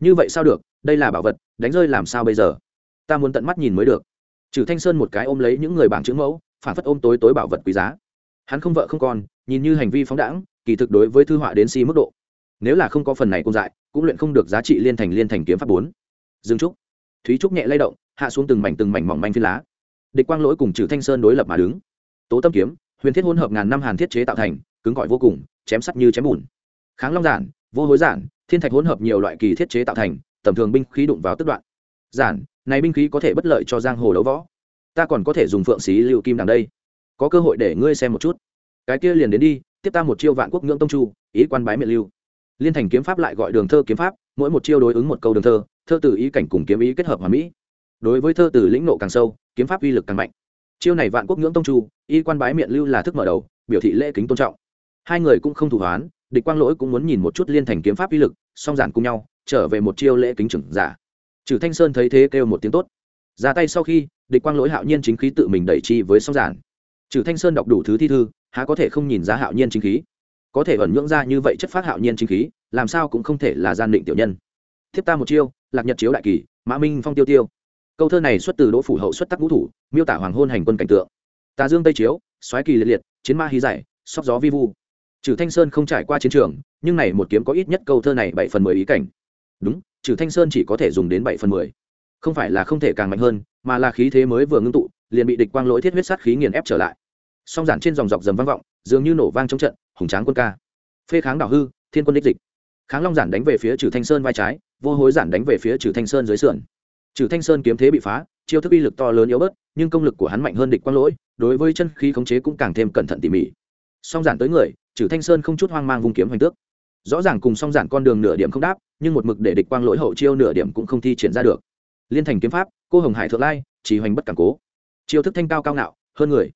như vậy sao được, đây là bảo vật, đánh rơi làm sao bây giờ? Ta muốn tận mắt nhìn mới được. Trừ thanh sơn một cái ôm lấy những người bảng chữ mẫu, phản phất ôm tối tối bảo vật quý giá. Hắn không vợ không con, nhìn như hành vi phóng đãng, kỳ thực đối với thư họa đến si mức độ. Nếu là không có phần này công dại, cũng luyện không được giá trị liên thành liên thành kiếm pháp bốn. Dương trúc. Thúy trúc nhẹ lay động, hạ xuống từng mảnh từng mảnh mỏng manh phi lá. Địch quang lỗi cùng trừ thanh sơn đối lập mà đứng. Tố tâm kiếm, huyền thiết hỗn hợp ngàn năm hàn thiết chế tạo thành, cứng gọi vô cùng, chém sắt như chém bùn. Kháng long giản, vô hối giản thiên thạch hỗn hợp nhiều loại kỳ thiết chế tạo thành, tầm thường binh khí đụng vào tức đoạn. Giản, này binh khí có thể bất lợi cho giang hồ đấu võ. Ta còn có thể dùng phượng xí lưu kim đằng đây. Có cơ hội để ngươi xem một chút. Cái kia liền đến đi, tiếp ta một chiêu vạn quốc ngưỡng tông chu, ý quan bái miệng lưu. Liên thành kiếm pháp lại gọi đường thơ kiếm pháp, mỗi một chiêu đối ứng một câu đường thơ thơ từ ý cảnh cùng kiếm ý kết hợp hòa mỹ. Đối với thơ từ lĩnh nộ càng sâu, kiếm pháp uy lực càng mạnh. Chiêu này vạn quốc ngưỡng tông chu y quan bái miệng lưu là thức mở đầu, biểu thị lễ kính tôn trọng. Hai người cũng không thủ hoán địch quang lỗi cũng muốn nhìn một chút liên thành kiếm pháp uy lực, song giản cùng nhau, trở về một chiêu lễ kính trưởng giả. Trừ thanh sơn thấy thế kêu một tiếng tốt. Ra tay sau khi, địch quang lỗi hạo nhiên chính khí tự mình đẩy chi với song giản. Trừ thanh sơn đọc đủ thứ thi thư, há có thể không nhìn ra hạo nhiên chính khí? Có thể ẩn nhưỡng ra như vậy chất phát hạo nhiên chính khí, làm sao cũng không thể là gian định tiểu nhân. Thiếp ta một chiêu, lạc nhật chiếu đại kỳ, mã minh phong tiêu tiêu. Câu thơ này xuất từ đỗ phủ hậu xuất tắc ngũ thủ, miêu tả hoàng hôn hành quân cảnh tượng. Tà dương tây chiếu, xoáy kỳ liệt liệt, chiến ma hí giải sóc gió vi vu trừ thanh sơn không trải qua chiến trường, nhưng này một kiếm có ít nhất câu thơ này bảy phần mười ý cảnh. Đúng, trừ thanh sơn chỉ có thể dùng đến bảy phần mười. Không phải là không thể càng mạnh hơn, mà là khí thế mới vừa ngưng tụ, liền bị địch quang lỗi thiết huyết sát khí nghiền ép trở lại. Song giản trên dòng dọc dầm vang vọng, dường như nổ vang trong trận, hùng tráng quân ca. Phê kháng đảo hư, thiên quân đích dịch. Kháng long giản đánh về phía trừ thanh sơn vai trái, vô hối giản đánh về phía trừ thanh sơn dưới sườn. Trừ thanh sơn kiếm thế bị phá, chiêu thức uy lực to lớn yếu bớt, nhưng công lực của hắn mạnh hơn địch quang lỗi, đối với chân khí khống chế cũng càng thêm cẩn thận tỉ mỉ. Song giản tới người trừ thanh sơn không chút hoang mang vung kiếm hoành tước. Rõ ràng cùng song giản con đường nửa điểm không đáp, nhưng một mực để địch quang lỗi hậu chiêu nửa điểm cũng không thi triển ra được. Liên thành kiếm pháp, cô hồng hải thượng lai, chỉ hoành bất cản cố. Chiêu thức thanh cao cao ngạo, hơn người.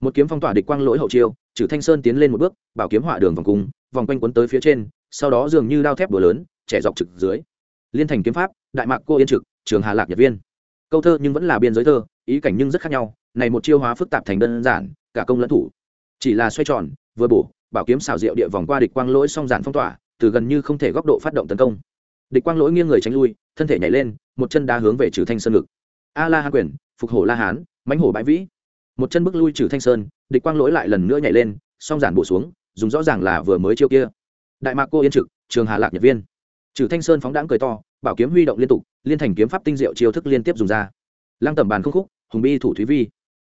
Một kiếm phong tỏa địch quang lỗi hậu chiêu, trừ thanh sơn tiến lên một bước, bảo kiếm họa đường vòng cung, vòng quanh quấn tới phía trên, sau đó dường như đao thép búa lớn, trẻ dọc trực dưới. Liên thành kiếm pháp, đại mạc cô yên trực, trường hà lạc nhật viên. Câu thơ nhưng vẫn là biên giới thơ, ý cảnh nhưng rất khác nhau, này một chiêu hóa phức tạp thành đơn giản, cả công lẫn thủ. Chỉ là xoay tròn, vừa bổ bảo kiếm xảo diệu địa vòng qua địch quang lỗi song giản phong tỏa, từ gần như không thể góc độ phát động tấn công. Địch quang lỗi nghiêng người tránh lui, thân thể nhảy lên, một chân đá hướng về trừ thanh sơn ngực. A la hán quyền, phục hổ la hán, mãnh hổ bãi vĩ. Một chân bước lui trừ thanh sơn, địch quang lỗi lại lần nữa nhảy lên, song giản bổ xuống, dùng rõ ràng là vừa mới chiêu kia. Đại mạc cô yên trực, trường hà lạc nhật viên. Trừ thanh sơn phóng đãng cười to, bảo kiếm huy động liên tục, liên thành kiếm pháp tinh diệu chiêu thức liên tiếp dùng ra. Lăng tầm bàn không khúc, hùng bi thủ thúy vi.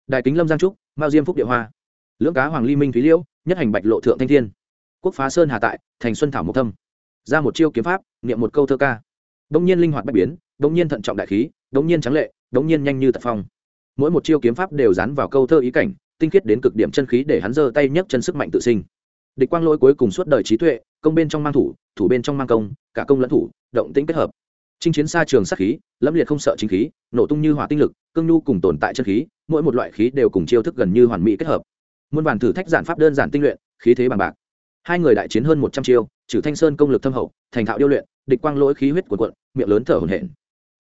Đại kính lâm giang trúc, mao diêm phúc địa hoa. Lưỡng cá hoàng ly minh thúy liễu nhất hành bạch lộ thượng thanh thiên. Quốc phá sơn hà tại, thành xuân thảo mộc thâm. Ra một chiêu kiếm pháp, niệm một câu thơ ca. Đông nhiên linh hoạt bất biến đông nhiên thận trọng đại khí đông nhiên trắng lệ đông nhiên nhanh như tật phong. Mỗi một chiêu kiếm pháp đều dán vào câu thơ ý cảnh, tinh khiết đến cực điểm chân khí để hắn giơ tay nhấc chân sức mạnh tự sinh. Địch quang lỗi cuối cùng suốt đời trí tuệ, công bên trong mang thủ thủ bên trong mang công, cả công lẫn thủ, động tĩnh kết hợp. Chinh chiến xa trường sát khí, lâm liệt không sợ chính khí, nổ tung như hỏa tinh lực, cương nhu cùng tồn tại chân khí, mỗi một loại khí đều cùng chiêu thức gần như hoàn mỹ kết hợp muôn vàn thử thách giản pháp đơn giản tinh luyện, khí thế bằng bạc. Hai người đại chiến hơn một trăm chiêu, trừ thanh sơn công lực thâm hậu, thành thạo điêu luyện, địch quang lỗi khí huyết của quận miệng lớn thở hổn hển.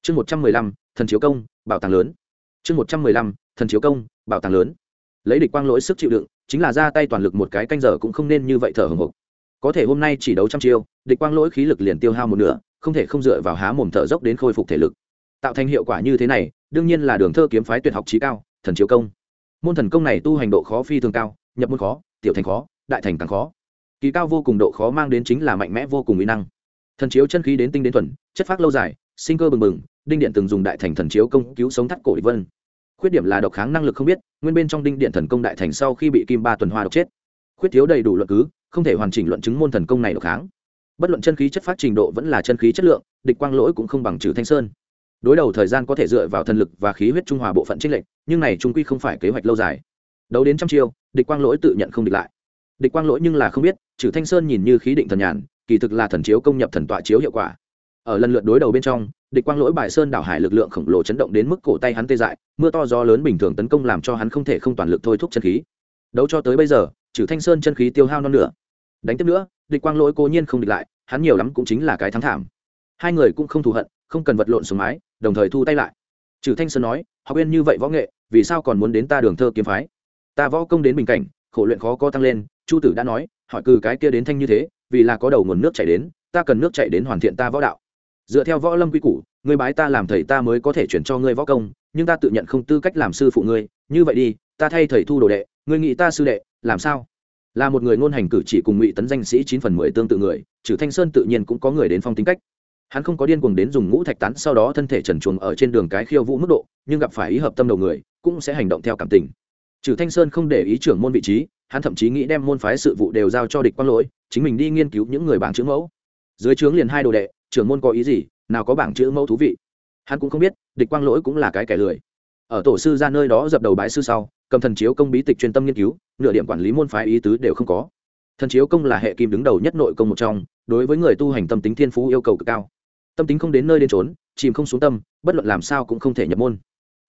Chương một trăm mười lăm, thần chiếu công, bảo tàng lớn. Chương một trăm mười lăm, thần chiếu công, bảo tàng lớn. Lấy địch quang lỗi sức chịu đựng, chính là ra tay toàn lực một cái canh giờ cũng không nên như vậy thở hồng hộc. Có thể hôm nay chỉ đấu trăm chiêu, địch quang lỗi khí lực liền tiêu hao một nửa, không thể không dựa vào há mồm thở dốc đến khôi phục thể lực. Tạo thành hiệu quả như thế này, đương nhiên là đường thơ kiếm phái tuyệt học trí cao, thần chiếu công môn thần công này tu hành độ khó phi thường cao, nhập môn khó, tiểu thành khó, đại thành càng khó. Kỳ cao vô cùng độ khó mang đến chính là mạnh mẽ vô cùng mỹ năng. Thần chiếu chân khí đến tinh đến thuần, chất phát lâu dài, sinh cơ bừng bừng, đinh điện từng dùng đại thành thần chiếu công cứu sống thắt cổ địch vân. Khuyết điểm là độc kháng năng lực không biết, nguyên bên trong đinh điện thần công đại thành sau khi bị kim ba tuần hoa độc chết. Khuyết thiếu đầy đủ luận cứ, không thể hoàn chỉnh luận chứng môn thần công này độc kháng. Bất luận chân khí chất phát trình độ vẫn là chân khí chất lượng, địch quang lỗi cũng không bằng trừ thanh sơn đối đầu thời gian có thể dựa vào thần lực và khí huyết trung hòa bộ phận trích lệnh nhưng này trung quy không phải kế hoạch lâu dài. Đấu đến trăm chiêu, địch quang lỗi tự nhận không địch lại. Địch quang lỗi nhưng là không biết, trừ thanh sơn nhìn như khí định thần nhàn, kỳ thực là thần chiếu công nhập thần tọa chiếu hiệu quả. Ở lần lượt đối đầu bên trong, địch quang lỗi bài sơn đảo hải lực lượng khổng lồ chấn động đến mức cổ tay hắn tê dại, mưa to gió lớn bình thường tấn công làm cho hắn không thể không toàn lực thôi thúc chân khí. Đấu cho tới bây giờ, trừ thanh sơn chân khí tiêu hao non nữa đánh tiếp nữa, địch quang lỗi cố nhiên không địch lại, hắn nhiều lắm cũng chính là cái thắng thảm. Hai người cũng không thù hận không cần vật lộn xuống mái, đồng thời thu tay lại. Trừ thanh sơn nói, học viên như vậy võ nghệ, vì sao còn muốn đến ta đường thơ kiếm phái? Ta võ công đến bình cảnh, khổ luyện khó có tăng lên, chu tử đã nói, hỏi cừ cái kia đến thanh như thế, vì là có đầu nguồn nước chảy đến, ta cần nước chảy đến hoàn thiện ta võ đạo. Dựa theo võ lâm quy củ, ngươi bái ta làm thầy ta mới có thể chuyển cho ngươi võ công, nhưng ta tự nhận không tư cách làm sư phụ ngươi. Như vậy đi, ta thay thầy thu đồ đệ, ngươi nghĩ ta sư đệ, làm sao? Là một người ngôn hành cử chỉ cùng ngụy tấn danh sĩ chín phần mười tương tự người, trừ thanh sơn tự nhiên cũng có người đến phong tính cách hắn không có điên cuồng đến dùng ngũ thạch tán, sau đó thân thể trần chuồng ở trên đường cái khiêu vũ mức độ, nhưng gặp phải ý hợp tâm đầu người, cũng sẽ hành động theo cảm tình. Trừ thanh sơn không để ý trưởng môn vị trí, hắn thậm chí nghĩ đem môn phái sự vụ đều giao cho địch quang lỗi, chính mình đi nghiên cứu những người bảng chữ mẫu. Dưới trướng liền hai đồ đệ, trưởng môn có ý gì, nào có bảng chữ mẫu thú vị. Hắn cũng không biết, địch quang lỗi cũng là cái kẻ lười. Ở tổ sư ra nơi đó dập đầu bái sư sau, cầm thần chiếu công bí tịch chuyên tâm nghiên cứu, nửa điểm quản lý môn phái ý tứ đều không có. Thần chiếu công là hệ kim đứng đầu nhất nội công một trong, đối với người tu hành tâm tính thiên phú yêu cầu cực cao tâm tính không đến nơi đến trốn, chìm không xuống tâm, bất luận làm sao cũng không thể nhập môn.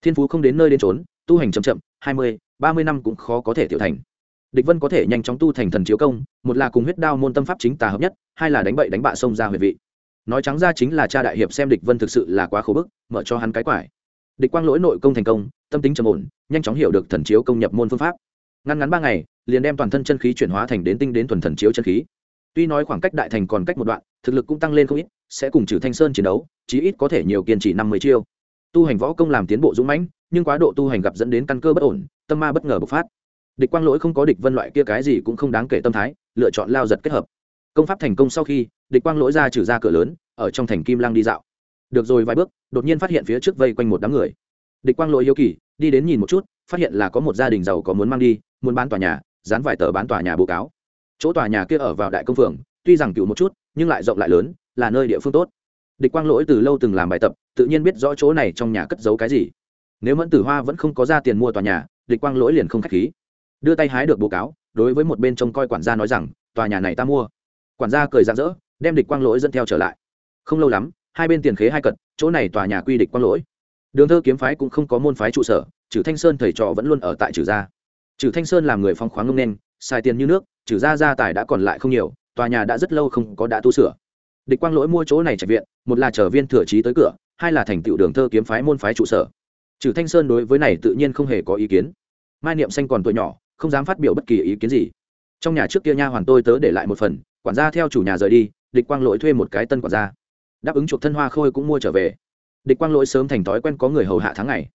Thiên phú không đến nơi đến trốn, tu hành chậm chậm, hai mươi, ba mươi năm cũng khó có thể tiểu thành. Địch vân có thể nhanh chóng tu thành thần chiếu công, một là cùng huyết đao môn tâm pháp chính tà hợp nhất, hai là đánh bậy đánh bạ xông ra huệ vị. Nói trắng ra chính là cha đại hiệp xem địch vân thực sự là quá khổ bức, mở cho hắn cái quải. Địch quang lỗi nội công thành công, tâm tính trầm ổn, nhanh chóng hiểu được thần chiếu công nhập môn phương pháp. Ngăn ngắn ba ngày, liền đem toàn thân chân khí chuyển hóa thành đến tinh đến thuần thần chiếu chân khí tuy nói khoảng cách đại thành còn cách một đoạn, thực lực cũng tăng lên không ít, sẽ cùng trừ thanh sơn chiến đấu, chí ít có thể nhiều kiên trì năm mươi chiêu. Tu hành võ công làm tiến bộ dũng mãnh, nhưng quá độ tu hành gặp dẫn đến căn cơ bất ổn, tâm ma bất ngờ bộc phát. Địch quang lỗi không có địch vân loại kia cái gì cũng không đáng kể tâm thái, lựa chọn lao giật kết hợp. Công pháp thành công sau khi, địch quang lỗi ra trừ ra cửa lớn, ở trong thành kim lang đi dạo. Được rồi vài bước, đột nhiên phát hiện phía trước vây quanh một đám người. Địch quang lỗi hiếu kỳ, đi đến nhìn một chút, phát hiện là có một gia đình giàu có muốn mang đi, muốn bán tòa nhà, dán vài tờ bán tòa nhà bố cáo chỗ tòa nhà kia ở vào đại công phường, tuy rằng cựu một chút, nhưng lại rộng lại lớn, là nơi địa phương tốt. Địch quang lỗi từ lâu từng làm bài tập, tự nhiên biết rõ chỗ này trong nhà cất giấu cái gì. Nếu mẫn tử hoa vẫn không có ra tiền mua tòa nhà, địch quang lỗi liền không k h á c h khí. Đưa tay hái được bố cáo, đối với một bên trông coi quản gia nói rằng, tòa nhà này ta mua. Quản gia cười rạng rỡ, đem địch quang lỗi dẫn theo trở lại. Không lâu lắm, hai bên tiền khế hai cật, chỗ này tòa nhà quy địch quang lỗi. Đường thơ kiếm phái cũng không có môn phái trụ sở trừ thanh sơn thầy trò vẫn luôn ở tại trừ gia. Trừ thanh sơn làm người phong khoáng ngông nên xài tiền như nước, trừ gia gia tài đã còn lại không nhiều, tòa nhà đã rất lâu không có đã tu sửa. Địch quang lỗi mua chỗ này trạch viện, một là chở viên thừa trí tới cửa, hai là thành tựu đường thơ kiếm phái môn phái trụ sở. Trừ thanh sơn đối với này tự nhiên không hề có ý kiến. Mai niệm xanh còn tuổi nhỏ, không dám phát biểu bất kỳ ý kiến gì. Trong nhà trước kia nha hoàn tôi tớ để lại một phần, quản gia theo chủ nhà rời đi, địch quang lỗi thuê một cái tân quản gia. Đáp ứng chuộc thân hoa khôi cũng mua trở về. Địch quang lỗi sớm thành thói quen có người hầu hạ tháng ngày.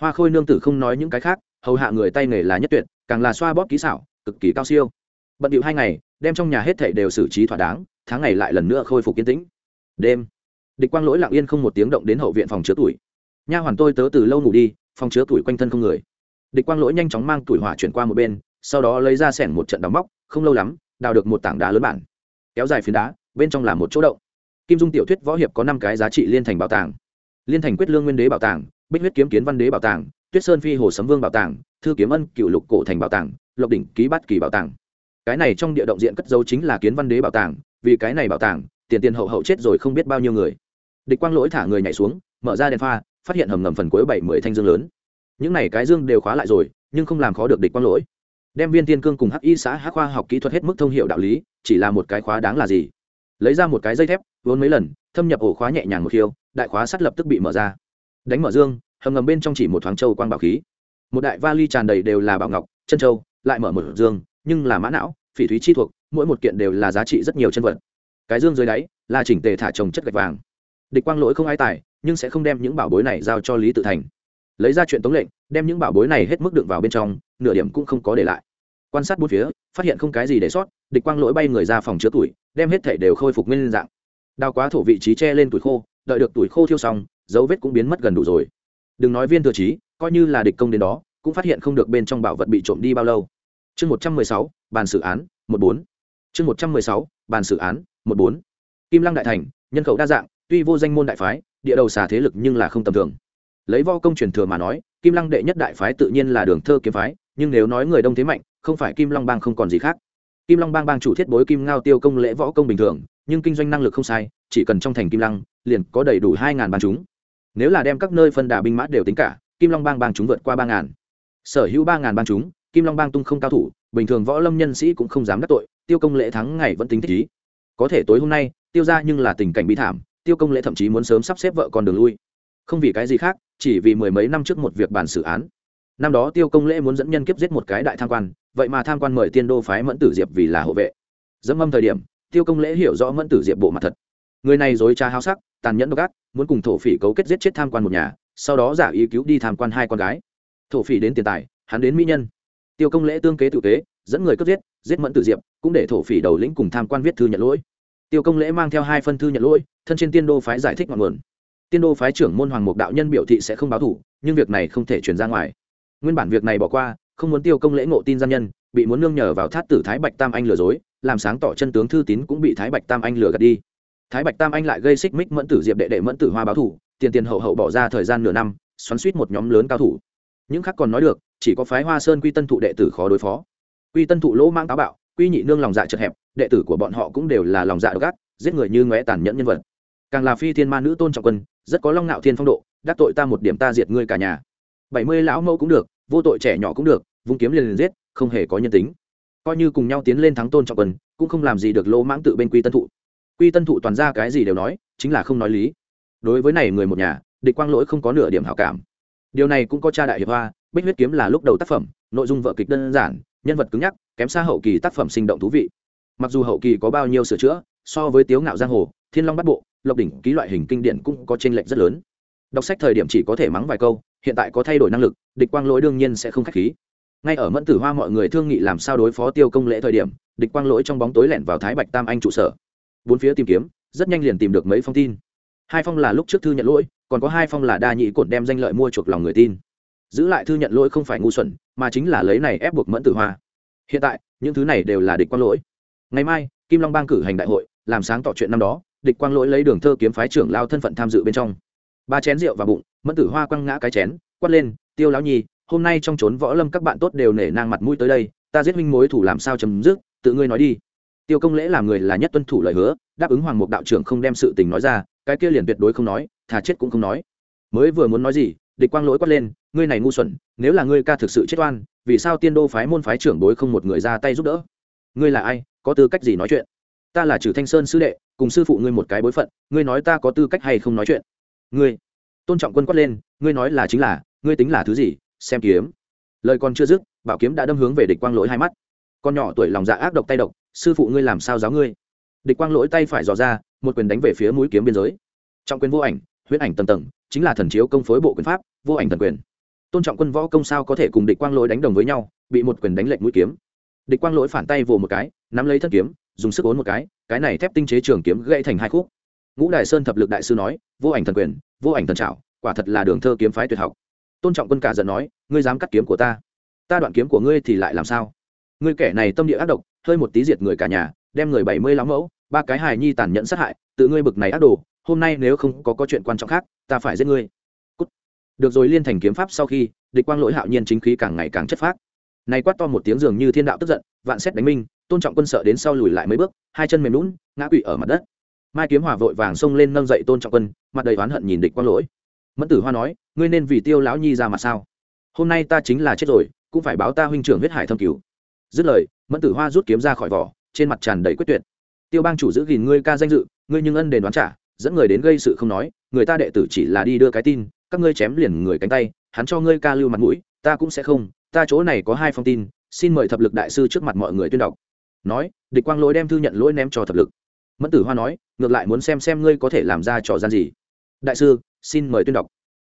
Hoa khôi nương tử không nói những cái khác, hầu hạ người tay nghề là nhất tuyệt, càng là xoa bóp kỹ xảo cực kỳ cao siêu. Bận điệu hai ngày, đem trong nhà hết thảy đều xử trí thỏa đáng, tháng ngày lại lần nữa khôi phục yên tĩnh. Đêm, địch quang lỗi lặng yên không một tiếng động đến hậu viện phòng chứa tuổi. Nha hoàn tôi tớ từ lâu ngủ đi, phòng chứa tuổi quanh thân không người. Địch quang lỗi nhanh chóng mang tuổi hỏa chuyển qua một bên, sau đó lấy ra sẻn một trận đóng móc, không lâu lắm, đào được một tảng đá lớn bản. Kéo dài phiến đá, bên trong là một chỗ động. Kim dung tiểu thuyết võ hiệp có năm cái giá trị liên thành bảo tàng. Liên thành quyết lương nguyên đế bảo tàng, bích huyết kiếm kiến văn đế bảo tàng, tuyết sơn phi hồ sấm vương bảo tàng, thư kiếm ân cựu lục cổ thành bảo tàng lộc đỉnh ký bát kỳ bảo tàng. Cái này trong địa động diện cất dấu chính là kiến văn đế bảo tàng, vì cái này bảo tàng, tiền tiền hậu hậu chết rồi không biết bao nhiêu người. Địch quang lỗi thả người nhảy xuống, mở ra đèn pha, phát hiện hầm ngầm phần cuối bảy mươi thanh dương lớn. Những này cái dương đều khóa lại rồi, nhưng không làm khó được địch quang lỗi. Đem viên tiên cương cùng hắc y xã hắc khoa học kỹ thuật hết mức thông hiệu đạo lý, chỉ là một cái khóa đáng là gì? Lấy ra một cái dây thép, vốn mấy lần, thâm nhập ổ khóa nhẹ nhàng một khiêu, đại khóa sắt lập tức bị mở ra. Đánh mở dương, hầm ngầm bên trong chỉ một thoáng châu quang bảo khí. Một đại vali tràn đầy đều là bảo ngọc, chân châu lại mở một dương, nhưng là mã não, phỉ thúy chi thuộc, mỗi một kiện đều là giá trị rất nhiều chân vật. Cái dương dưới đáy là chỉnh tề thả trồng chất gạch vàng. Địch quang lỗi không ai tài nhưng sẽ không đem những bảo bối này giao cho lý tự thành. Lấy ra chuyện tống lệnh, đem những bảo bối này hết mức đựng vào bên trong, nửa điểm cũng không có để lại. Quan sát bốn phía, phát hiện không cái gì để sót, địch quang lỗi bay người ra phòng chứa tuổi, đem hết thể đều khôi phục nguyên dạng. Đào quá thổ vị trí che lên tuổi khô, đợi được tuổi khô thiêu xong, dấu vết cũng biến mất gần đủ rồi. Đừng nói viên thừa trí, coi như là địch công đến đó, cũng phát hiện không được bên trong bảo vật bị trộm đi bao lâu chương một trăm mười sáu, bàn xử án, một bốn. Chương một trăm mười sáu, bàn xử án, một bốn. Kim lăng đại thành, nhân khẩu đa dạng, tuy vô danh môn đại phái, địa đầu xà thế lực nhưng là không tầm thường. Lấy vo công truyền thừa mà nói, kim lăng đệ nhất đại phái tự nhiên là đường thơ kiếm phái, nhưng nếu nói người đông thế mạnh, không phải kim long bang không còn gì khác. Kim long bang bang chủ thiết bối kim ngao tiêu công lễ võ công bình thường, nhưng kinh doanh năng lực không sai, chỉ cần trong thành kim lăng, liền có đầy đủ hai ngàn bang chúng. Nếu là đem các nơi phân đà binh mã đều tính cả, kim long bang bang chúng vượt qua ba ngàn. Sở hữu ba ngàn bang chúng kim long bang tung không cao thủ, bình thường võ lâm nhân sĩ cũng không dám đắc tội, tiêu công lễ thắng ngày vẫn tính thích ý. Có thể tối hôm nay, tiêu ra nhưng là tình cảnh bi thảm, tiêu công lễ thậm chí muốn sớm sắp xếp vợ con đường lui. Không vì cái gì khác, chỉ vì mười mấy năm trước một việc bàn xử án. Năm đó tiêu công lễ muốn dẫn nhân kiếp giết một cái đại tham quan, vậy mà tham quan mời tiên đô phái mẫn tử diệp vì là hộ vệ. Dẫm âm thời điểm, tiêu công lễ hiểu rõ mẫn tử diệp bộ mặt thật. Người này dối trá háo sắc, tàn nhẫn độc ác, muốn cùng thổ phỉ cấu kết giết chết tham quan một nhà, sau đó giả ý cứu đi tham quan hai con gái. Thổ phỉ đến tiền tài, hắn đến mỹ nhân tiêu công lễ tương kế tự kế, dẫn người cướp giết giết mẫn tử diệp, cũng để thổ phỉ đầu lĩnh cùng tham quan viết thư nhận lỗi. Tiêu công lễ mang theo hai phân thư nhận lỗi, thân trên tiên đô phái giải thích ngọn nguồn. Tiên đô phái trưởng môn hoàng mục đạo nhân biểu thị sẽ không báo thủ, nhưng việc này không thể truyền ra ngoài. Nguyên bản việc này bỏ qua, không muốn tiêu công lễ ngộ tin gian nhân, bị muốn nương nhờ vào thát tử thái bạch tam anh lừa dối, làm sáng tỏ chân tướng thư tín cũng bị thái bạch tam anh lừa gạt đi. Thái bạch tam anh lại gây xích mích mẫn tử diệp đệ đệ mẫn tử hoa báo thủ, tiền tiền hậu hậu bỏ ra thời gian nửa năm, xoắn suýt một nhóm lớn cao thủ. Những khác còn nói được chỉ có phái hoa sơn quy tân thụ đệ tử khó đối phó. Quy tân thụ lỗ mang táo bạo, quy nhị nương lòng dạ chật hẹp, đệ tử của bọn họ cũng đều là lòng dạ độc ác, giết người như ngóe tàn nhẫn nhân vật. Càng là phi thiên ma nữ tôn trọng quân, rất có long nạo thiên phong độ, đắc tội ta một điểm ta diệt ngươi cả nhà. Bảy mươi lão mẫu cũng được, vô tội trẻ nhỏ cũng được, vung kiếm liền liền giết, không hề có nhân tính. Coi như cùng nhau tiến lên thắng tôn trọng quân, cũng không làm gì được lỗ mãng tự bên quy tân thụ. Quy tân thụ toàn ra cái gì đều nói, chính là không nói lý. Đối với này người một nhà, địch quang lỗi không có nửa điểm hảo cảm điều này cũng có cha đại hiệp hoa, bích huyết kiếm là lúc đầu tác phẩm, nội dung vợ kịch đơn giản, nhân vật cứng nhắc, kém xa hậu kỳ tác phẩm sinh động thú vị. Mặc dù hậu kỳ có bao nhiêu sửa chữa, so với tiếu ngạo giang hồ, thiên long bắt bộ, lộc đỉnh ký loại hình kinh điển cũng có t r ê n lệch rất lớn. Đọc sách thời điểm chỉ có thể mắng vài câu, hiện tại có thay đổi năng lực, địch quang lỗi đương nhiên sẽ không k h á c h khí. Ngay ở mẫn tử hoa mọi người thương nghị làm sao đối phó tiêu công lễ thời điểm, địch quang lỗi trong bóng tối lẻn vào thái bạch tam anh trụ sở. Bốn phía tìm kiếm, rất nhanh liền tìm được mấy phong tin hai phong là lúc trước thư nhận lỗi, còn có hai phong là đa nhị cột đem danh lợi mua chuộc lòng người tin. Giữ lại thư nhận lỗi không phải ngu xuẩn, mà chính là lấy này ép buộc mẫn tử hoa. Hiện tại, những thứ này đều là địch quang lỗi. Ngày mai, kim long bang cử hành đại hội, làm sáng tỏ chuyện năm đó, địch quang lỗi lấy đường thơ kiếm phái trưởng lao thân phận tham dự bên trong. Ba chén rượu và bụng, mẫn tử hoa quăng ngã cái chén, quát lên, tiêu lão nhi, hôm nay trong trốn võ lâm các bạn tốt đều nể nang mặt mũi tới đây, ta giết minh mối thủ làm sao chấm dứt, tự ngươi nói đi. Tiêu công lễ làm người là nhất tuân thủ lời hứa, đáp ứng hoàng mục đạo trưởng không đem sự tình nói ra cái kia liền tuyệt đối không nói, thà chết cũng không nói. Mới vừa muốn nói gì, địch quang lỗi quát lên, ngươi này ngu xuẩn, nếu là ngươi ca thực sự chết oan, vì sao tiên đô phái môn phái trưởng bối không một người ra tay giúp đỡ? Ngươi là ai, có tư cách gì nói chuyện? Ta là trừ thanh sơn sư đệ, cùng sư phụ ngươi một cái bối phận, ngươi nói ta có tư cách hay không nói chuyện? Ngươi, tôn trọng quân quát lên, ngươi nói là chính là, ngươi tính là thứ gì, xem kiếm. Lời còn chưa dứt, bảo kiếm đã đâm hướng về địch quang lỗi hai mắt. Con nhỏ tuổi lòng dạ ác độc tay độc, sư phụ ngươi làm sao giáo ngươi? Địch quang lỗi tay phải dò ra một quyền đánh về phía mũi kiếm biên giới. Trong quyền vô ảnh huyết ảnh tầng tầng, chính là thần chiếu công phối bộ quyền pháp, vô ảnh thần quyền. Tôn trọng quân võ công sao có thể cùng địch quang lỗi đánh đồng với nhau, bị một quyền đánh lệnh mũi kiếm. Địch quang lỗi phản tay vồ một cái, nắm lấy thân kiếm, dùng sức ốn một cái cái này thép tinh chế trường kiếm gãy thành hai khúc. Ngũ đại sơn thập lực đại sư nói, vô ảnh thần quyền, vô ảnh thần trảo, quả thật là đường thơ kiếm phái tuyệt học. Tôn trọng quân cả giận nói, ngươi dám cắt kiếm của ta? Ta đoạn kiếm của ngươi thì lại làm sao? Ngươi kẻ này tâm địa ác độc, hơi một tí diệt người cả nhà, đem người bảy mươi lắm mẫu ba cái hài nhi tàn nhẫn sát hại, tự ngươi bực này ác đồ, hôm nay nếu không có có chuyện quan trọng khác, ta phải giết ngươi. Cút. được rồi, liên thành kiếm pháp sau khi, địch quang lỗi hạo nhiên chính khí càng ngày càng chất phác. Này quát to một tiếng dường như thiên đạo tức giận, vạn xét đánh minh, tôn trọng quân sợ đến sau lùi lại mấy bước, hai chân mềm lún ngã quỵ ở mặt đất. Mai kiếm hòa vội vàng xông lên nâng dậy tôn trọng quân, mặt đầy oán hận nhìn địch quang lỗi. Mẫn tử hoa nói, ngươi nên vì tiêu lão nhi ra mặt sao? Hôm nay ta chính là chết rồi, cũng phải báo ta huynh trưởng huyết hải thâm cứu. Dứt lời, mẫn tử hoa rút kiếm ra khỏi vỏ, trên mặt tràn đầy quyết tuyệt tiêu bang chủ giữ gìn ngươi ca danh dự, ngươi nhưng ân đền đoán trả, dẫn người đến gây sự không nói, người ta đệ tử chỉ là đi đưa cái tin, các ngươi chém liền người cánh tay, hắn cho ngươi ca lưu mặt mũi, ta cũng sẽ không, ta chỗ này có hai phong tin, xin mời thập lực đại sư trước mặt mọi người tuyên đọc. Nói, địch quang lỗi đem thư nhận lỗi ném cho thập lực. Mẫn tử hoa nói, ngược lại muốn xem xem ngươi có thể làm ra trò gian gì. Đại sư, xin mời tuyên đọc.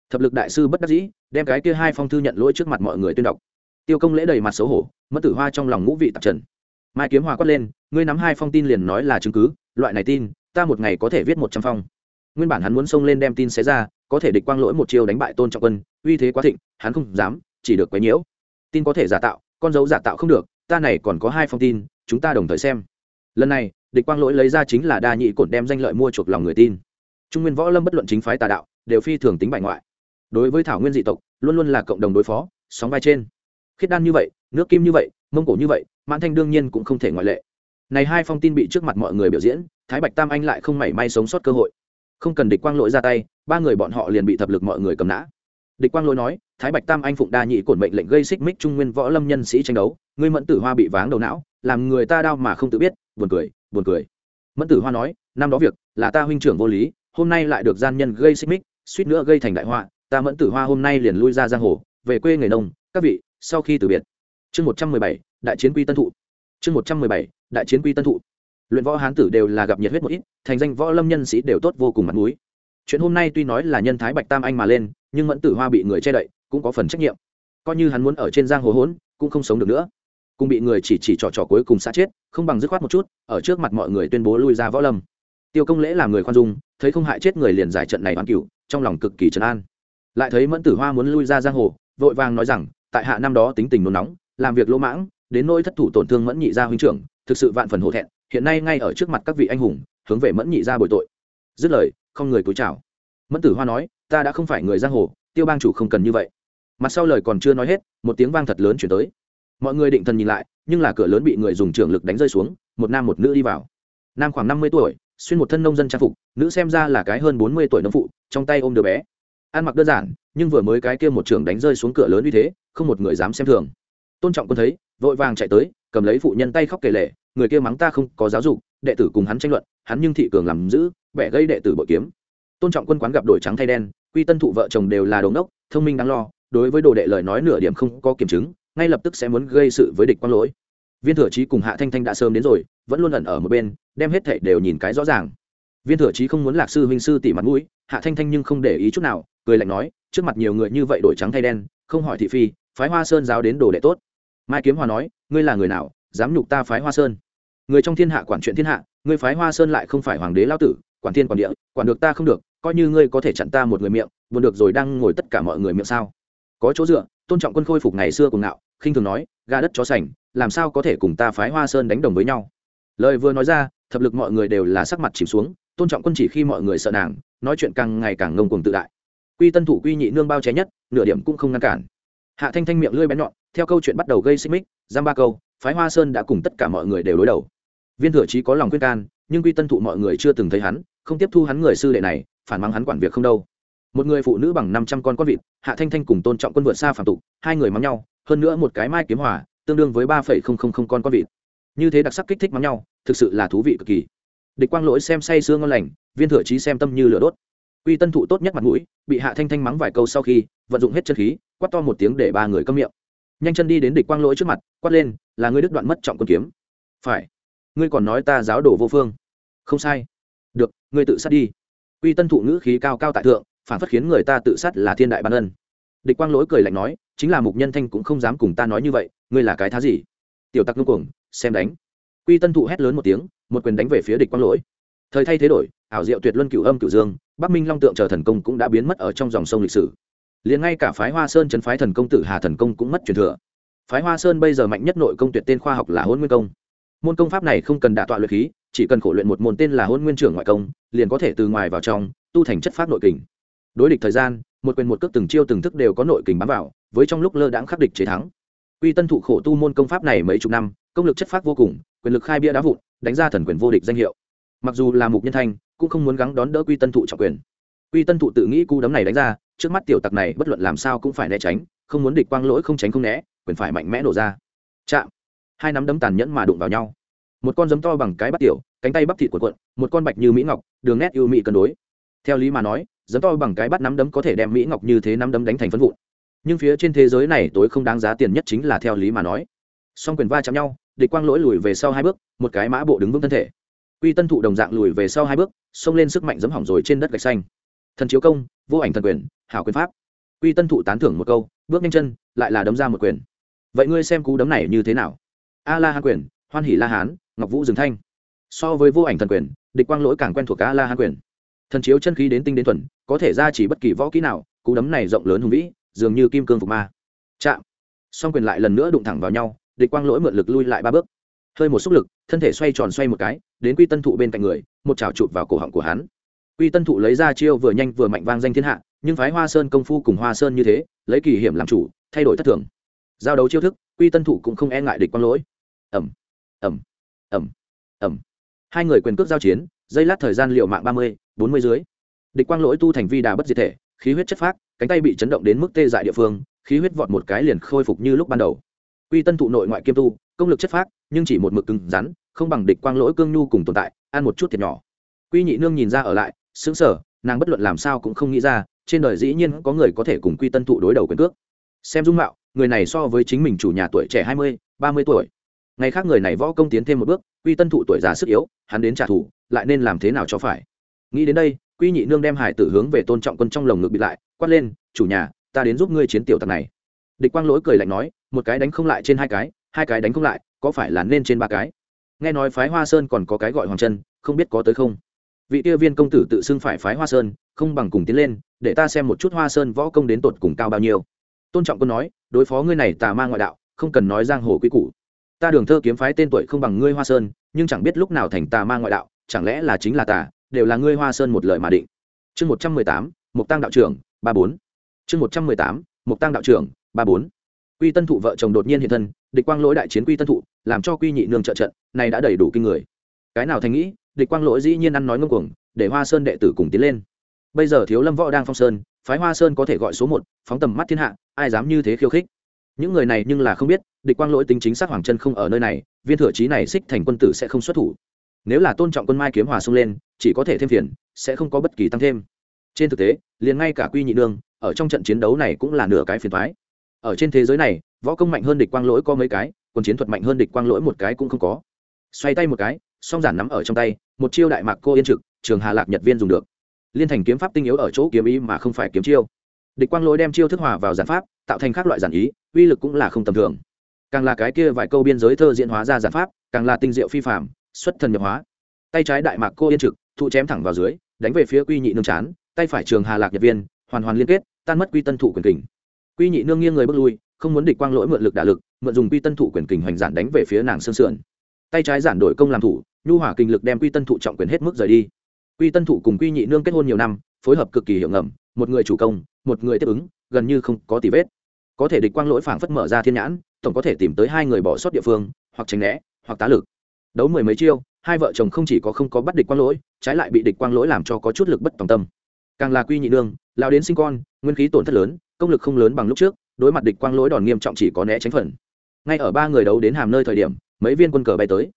Thập lực đại sư bất đắc dĩ, đem cái kia hai phong thư nhận lỗi trước mặt mọi người tuyên đọc. Tiêu công lễ đầy mặt xấu hổ, mẫn tử hoa trong lòng ngũ vị tạp trần mai kiếm hòa quát lên, ngươi nắm hai phong tin liền nói là chứng cứ, loại này tin, ta một ngày có thể viết một trăm phong. Nguyên bản hắn muốn xông lên đem tin xé ra, có thể địch quang lỗi một chiêu đánh bại tôn trọng quân, uy thế quá thịnh, hắn không dám, chỉ được quấy nhiễu. Tin có thể giả tạo, con dấu giả tạo không được, ta này còn có hai phong tin, chúng ta đồng thời xem. Lần này, địch quang lỗi lấy ra chính là đa nhị cổn đem danh lợi mua chuộc lòng người tin. Trung nguyên võ lâm bất luận chính phái tà đạo, đều phi thường tính bại ngoại. Đối với thảo nguyên dị tộc, luôn luôn là cộng đồng đối phó, sóng vai trên. Khiết đan như vậy, nước kim như vậy mông cổ như vậy, mãn thanh đương nhiên cũng không thể ngoại lệ. Này hai phong tin bị trước mặt mọi người biểu diễn, thái bạch tam anh lại không mảy may sống sót cơ hội. Không cần địch quang lỗi ra tay, ba người bọn họ liền bị thập lực mọi người cầm nã. Địch quang lỗi nói, thái bạch tam anh phụng đa nhị cổn mệnh lệnh gây xích mích trung nguyên võ lâm nhân sĩ tranh đấu, ngươi mẫn tử hoa bị váng đầu não, làm người ta đau mà không tự biết, buồn cười buồn cười. Mẫn tử hoa nói, năm đó việc, là ta huynh trưởng vô lý, hôm nay lại được gian nhân gây xích mích, suýt nữa gây thành đại họa, ta mẫn tử hoa hôm nay liền lui ra giang hồ, về quê người nông, các vị, sau khi từ biệt chương một trăm mười bảy, đại chiến quy tân thụ. Chương một trăm mười bảy, đại chiến quy tân thụ. Luyện võ hán tử đều là gặp nhiệt huyết một ít, thành danh võ lâm nhân sĩ đều tốt vô cùng mặt mũi. Chuyện hôm nay tuy nói là nhân thái bạch tam anh mà lên, nhưng mẫn tử hoa bị người che đậy, cũng có phần trách nhiệm. Coi như hắn muốn ở trên giang hồ hỗn, cũng không sống được nữa. Cùng bị người chỉ chỉ trò trò cuối cùng xa chết, không bằng dứt khoát một chút, ở trước mặt mọi người tuyên bố lui ra võ lâm. Tiêu công lễ làm người khoan dung, thấy không hại chết người liền giải trận này hoàn cửu, trong lòng cực kỳ trấn an. Lại thấy mẫn tử hoa muốn lui ra giang hồ, vội vàng nói rằng, tại hạ năm đó tính tình nôn nóng làm việc lỗ mãng, đến nỗi thất thủ tổn thương mẫn nhị gia huynh trưởng, thực sự vạn phần hổ thẹn, hiện nay ngay ở trước mặt các vị anh hùng, hướng về mẫn nhị gia bồi tội. Dứt lời, không người cúi chào. Mẫn tử hoa nói, ta đã không phải người giang hồ, tiêu bang chủ không cần như vậy. Mặt sau lời còn chưa nói hết, một tiếng vang thật lớn chuyển tới. Mọi người định thần nhìn lại, nhưng là cửa lớn bị người dùng trường lực đánh rơi xuống, một nam một nữ đi vào. Nam khoảng năm mươi tuổi, xuyên một thân nông dân trang phục, nữ xem ra là cái hơn bốn mươi tuổi nông phụ, trong tay ôm đứa bé. Ăn mặc đơn giản, nhưng vừa mới cái kia một trường đánh rơi xuống cửa lớn như thế, không một người dám xem thường tôn trọng quân thấy, vội vàng chạy tới, cầm lấy phụ nhân tay khóc kể lể, người kia mắng ta không có giáo dục, đệ tử cùng hắn tranh luận, hắn nhưng thị cường làm giữ vẻ gây đệ tử bội kiếm. Tôn trọng quân quán gặp đổi trắng thay đen, quy tân thụ vợ chồng đều là đống đốc thông minh đáng lo, đối với đồ đệ lời nói nửa điểm không có kiểm chứng, ngay lập tức sẽ muốn gây sự với địch quang lỗi. Viên thừa trí cùng hạ thanh thanh đã sớm đến rồi, vẫn luôn ẩn ở một bên, đem hết thảy đều nhìn cái rõ ràng. Viên thừa trí không muốn lạc sư huynh sư tỉ mặt mũi, hạ thanh thanh nhưng không để ý chút nào, cười lạnh nói, trước mặt nhiều người như vậy đổi trắng thay đen, không hỏi thị phi, phái hoa sơn giáo đến đồ đệ tốt mai kiếm hòa nói, ngươi là người nào, dám nhục ta phái hoa sơn? Người trong thiên hạ quản chuyện thiên hạ, ngươi phái hoa sơn lại không phải hoàng đế lao tử, quản thiên quản địa, quản được ta không được, coi như ngươi có thể chặn ta một người miệng, buồn được rồi đang ngồi tất cả mọi người miệng sao? Có chỗ dựa. Tôn trọng quân khôi phục ngày xưa cùng ngạo, khinh thường nói ga đất chó sành, làm sao có thể cùng ta phái hoa sơn đánh đồng với nhau? Lời vừa nói ra, thập lực mọi người đều là sắc mặt chìm xuống, tôn trọng quân chỉ khi mọi người sợ nàng, nói chuyện càng ngày càng ngông cuồng tự đại. Quy tân thủ quy nhị nương bao cháy nhất, nửa điểm cũng không ngăn cản hạ thanh thanh miệng lưỡi bén nhọn, theo câu chuyện bắt đầu gây xích mích, giam ba câu, phái hoa sơn đã cùng tất cả mọi người đều đối đầu. Viên thừa chí có lòng khuyên can, nhưng quy tân thụ mọi người chưa từng thấy hắn, không tiếp thu hắn người sư đệ này, phản mắng hắn quản việc không đâu. Một người phụ nữ bằng năm trăm con con vịt, hạ thanh thanh cùng tôn trọng quân vượt xa phản tục, hai người mắng nhau, hơn nữa một cái mai kiếm hòa, tương đương với ba phẩy không không không con con vịt. Như thế đặc sắc kích thích mắng nhau, thực sự là thú vị cực kỳ. Địch quang lỗi xem say sương ngon lành, viên thừa chí xem tâm như lửa đốt. Quy tân thụ tốt nhất mặt mũi, bị hạ thanh thanh mắng vài câu sau khi, vận dụng hết chân khí quát to một tiếng để ba người câm miệng. Nhanh chân đi đến địch quang lỗi trước mặt, quát lên, là ngươi đứt đoạn mất trọng quân kiếm. Phải. Ngươi còn nói ta giáo đồ vô phương. Không sai. Được, ngươi tự sát đi. Quy tân thụ ngữ khí cao cao tại thượng, phản phất khiến người ta tự sát là thiên đại ban ân. Địch quang lỗi cười lạnh nói, chính là mục nhân thanh cũng không dám cùng ta nói như vậy, ngươi là cái thá gì? Tiểu tặc ngưng cuồng, xem đánh. Quy tân thụ hét lớn một tiếng, một quyền đánh về phía địch quang lỗi. Thời thay thế đổi, ảo diệu tuyệt luân cửu âm cửu dương, bắc minh long tượng chờ thần công cũng đã biến mất ở trong dòng sông lịch sử liền ngay cả phái hoa sơn trấn phái thần công tử hà thần công cũng mất truyền thừa. Phái hoa sơn bây giờ mạnh nhất nội công tuyệt tên khoa học là hôn nguyên công. Môn công pháp này không cần đả tọa luyện khí, chỉ cần khổ luyện một môn tên là hôn nguyên trưởng ngoại công, liền có thể từ ngoài vào trong, tu thành chất pháp nội kình. Đối địch thời gian, một quyền một cước từng chiêu từng thức đều có nội kình bám vào, với trong lúc lơ đãng khắc địch chế thắng. Quy tân thụ khổ tu môn công pháp này mấy chục năm, công lực chất pháp vô cùng, quyền lực khai bia đá vụn, đánh ra thần quyền vô địch danh hiệu. Mặc dù là mục nhân thanh, cũng không muốn gắng đón đỡ quy tân thụ trọng quyền. Quy tân thụ tự nghĩ cú đấm này đánh ra trước mắt tiểu tặc này bất luận làm sao cũng phải né tránh, không muốn địch quang lỗi không tránh không né, quyền phải mạnh mẽ nổ ra. Chạm. Hai nắm đấm tàn nhẫn mà đụng vào nhau. Một con giấm to bằng cái bắt tiểu, cánh tay bắp thịt của quận một con bạch như mỹ ngọc, đường nét ưu mỹ cân đối. Theo lý mà nói, giấm to bằng cái bắt nắm đấm có thể đem mỹ ngọc như thế nắm đấm đánh thành phân vụn. Nhưng phía trên thế giới này tối không đáng giá tiền nhất chính là theo lý mà nói. Song quyền va chạm nhau, địch quang lỗi lùi về sau hai bước, một cái mã bộ đứng vững thân thể. Quy tân thụ đồng dạng lùi về sau hai bước, xông lên sức mạnh giấm hỏng rồi trên đất gạch xanh. Thần chiếu công, vô ảnh thần quyền hảo quyền pháp. Quy tân thụ tán thưởng một câu, bước nhanh chân, lại là đấm ra một quyền. Vậy ngươi xem cú đấm này như thế nào? A la hán quyền, hoan hỷ la hán ngọc vũ dừng thanh. So với vô ảnh thần quyền, địch quang lỗi càng quen thuộc a la hán quyền. Thần chiếu chân khí đến tinh đến thuần, có thể ra chỉ bất kỳ võ kỹ nào, cú đấm này rộng lớn hùng vĩ, dường như kim cương phục ma. Chạm. Song quyền lại lần nữa đụng thẳng vào nhau, địch quang lỗi mượn lực lui lại ba bước. Hơi một xúc lực, thân thể xoay tròn xoay một cái, đến quy tân thụ bên cạnh người, một chảo chụp vào cổ họng của hắn quy tân thụ lấy ra chiêu vừa nhanh vừa mạnh vang danh thiên hạ nhưng phái hoa sơn công phu cùng hoa sơn như thế lấy kỳ hiểm làm chủ thay đổi thất thường. Giao đấu chiêu thức quy tân thụ cũng không e ngại địch quang lỗi. Ẩm ẩm ẩm ẩm hai người quyền cước giao chiến dây lát thời gian liệu mạng ba mươi bốn mươi dưới. Địch quang lỗi tu thành vi đà bất diệt thể khí huyết chất phát, cánh tay bị chấn động đến mức tê dại địa phương khí huyết vọt một cái liền khôi phục như lúc ban đầu. Quy tân thụ nội ngoại kiêm tu công lực chất phát, nhưng chỉ một mực cứng rắn không bằng địch quang lỗi cương nhu cùng tồn tại ăn một chút thiệt nhỏ. Quy nhị nương nhìn ra ở lại xứng sở nàng bất luận làm sao cũng không nghĩ ra, trên đời dĩ nhiên có người có thể cùng quy tân thụ đối đầu quyền cước. Xem dung mạo, người này so với chính mình chủ nhà tuổi trẻ hai mươi, ba mươi tuổi. Ngày khác người này võ công tiến thêm một bước, quy tân thụ tuổi già sức yếu, hắn đến trả thù, lại nên làm thế nào cho phải? Nghĩ đến đây, quy nhị nương đem hải tử hướng về tôn trọng quân trong lồng ngực bị lại, quát lên, chủ nhà, ta đến giúp ngươi chiến tiểu tặc này. Địch quang lỗi cười lạnh nói, một cái đánh không lại trên hai cái hai cái đánh không lại, có phải là nên trên ba cái? Nghe nói phái hoa sơn còn có cái gọi hoàng chân, không biết có tới không? Vị kia viên công tử tự xưng phải phái hoa sơn, không bằng cùng tiến lên, để ta xem một chút hoa sơn võ công đến tột cùng cao bao nhiêu. Tôn trọng quân nói, đối phó ngươi này tà ma ngoại đạo, không cần nói giang hồ quy củ. Ta đường thơ kiếm phái tên tuổi không bằng ngươi hoa sơn, nhưng chẳng biết lúc nào thành tà ma ngoại đạo, chẳng lẽ là chính là tà, đều là ngươi hoa sơn một lời mà định. Chương một trăm mười tám mục tăng đạo trưởng, ba bốn. Chương một trăm mười tám mục tăng đạo trưởng, ba bốn. Quy tân thụ vợ chồng đột nhiên hiện thân, địch quang lỗi đại chiến quy tân thụ, làm cho quy nhị nương trợ trận, này đã đầy đủ kinh người. Cái nào thành nghĩ địch quang lỗi dĩ nhiên ăn nói ngông cuồng, để hoa sơn đệ tử cùng tiến lên. Bây giờ thiếu lâm võ đang phong sơn, phái hoa sơn có thể gọi số một, phóng tầm mắt thiên hạ, ai dám như thế khiêu khích? Những người này nhưng là không biết, địch quang lỗi tính chính xác hoàng chân không ở nơi này, viên thừa trí này xích thành quân tử sẽ không xuất thủ. Nếu là tôn trọng quân mai kiếm hòa xông lên, chỉ có thể thêm phiền, sẽ không có bất kỳ tăng thêm. Trên thực tế, liền ngay cả quy nhị nương, ở trong trận chiến đấu này cũng là nửa cái phiền thoái ở trên thế giới này, võ công mạnh hơn địch quang lỗi có mấy cái còn chiến thuật mạnh hơn địch quang lỗi một cái cũng không có. Xoay tay một cái song giản nắm ở trong tay, một chiêu đại mạc cô yên trực, trường hà lạc nhật viên dùng được. Liên thành kiếm pháp tinh yếu ở chỗ kiếm ý mà không phải kiếm chiêu. Địch quang lỗi đem chiêu thức hòa vào giản pháp, tạo thành các loại giản ý, uy lực cũng là không tầm thường. Càng là cái kia vài câu biên giới thơ diễn hóa ra giản pháp, càng là tinh diệu phi phạm xuất thần nhập hóa. Tay trái đại mạc cô yên trực, thụ chém thẳng vào dưới, đánh về phía quy nhị nương chán, tay phải trường hà lạc nhật viên, hoàn hoàn liên kết, tan mất quy tân thủ quyền kình. Quy nhị nương nghiêng người bước lui, không muốn địch quang lỗi mượn lực đả lực, mượn dùng quy tân thủ quyền kình hoành giản đánh về phía nàng sơn sườn. Tay trái giản đổi công làm thủ nhu hỏa kinh lực đem quy tân thụ trọng quyền hết mức rời đi. Quy tân thụ cùng quy nhị nương kết hôn nhiều năm, phối hợp cực kỳ hiệu ngầm, một người chủ công, một người tiếp ứng, gần như không có tỷ vết. Có thể địch quang lỗi phảng phất mở ra thiên nhãn, tổng có thể tìm tới hai người bỏ sót địa phương, hoặc tránh né, hoặc tá lực. Đấu mười mấy chiêu, hai vợ chồng không chỉ có không có bắt địch quang lỗi, trái lại bị địch quang lỗi làm cho có chút lực bất tòng tâm. Càng là quy nhị nương, lao đến sinh con, nguyên khí tổn thất lớn, công lực không lớn bằng lúc trước, đối mặt địch quang lỗi đòn nghiêm trọng chỉ có né tránh phần. Ngay ở ba người đấu đến hàm nơi thời điểm, mấy viên quân cờ bay tới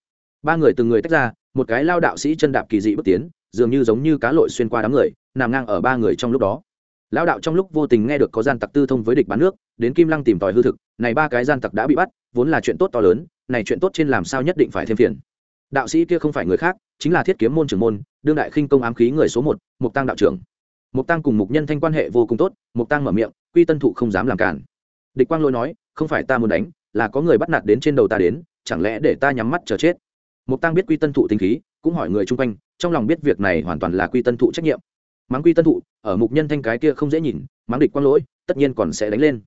ba người từng người tách ra, một cái lao đạo sĩ chân đạp kỳ dị bước tiến, dường như giống như cá lội xuyên qua đám người, nằm ngang ở ba người trong lúc đó. Lao đạo trong lúc vô tình nghe được có gian tặc tư thông với địch bán nước, đến kim lăng tìm tòi hư thực, này ba cái gian tặc đã bị bắt, vốn là chuyện tốt to lớn, này chuyện tốt trên làm sao nhất định phải thêm phiền. Đạo sĩ kia không phải người khác, chính là thiết kiếm môn trưởng môn, đương đại khinh công ám khí người số một mục tăng đạo trưởng. Mục tăng cùng mục nhân thanh quan hệ vô cùng tốt mục tăng mở miệng, quy tân thụ không dám làm cản. Địch quang lôi nói, không phải ta muốn đánh, là có người bắt nạt đến trên đầu ta đến, chẳng lẽ để ta nhắm mắt chờ chết? Mục tăng biết quy tân thụ tính khí, cũng hỏi người chung quanh, trong lòng biết việc này hoàn toàn là quy tân thụ trách nhiệm. Mắng quy tân thụ, ở mục nhân thanh cái kia không dễ nhìn, mắng địch quang lỗi, tất nhiên còn sẽ đánh lên.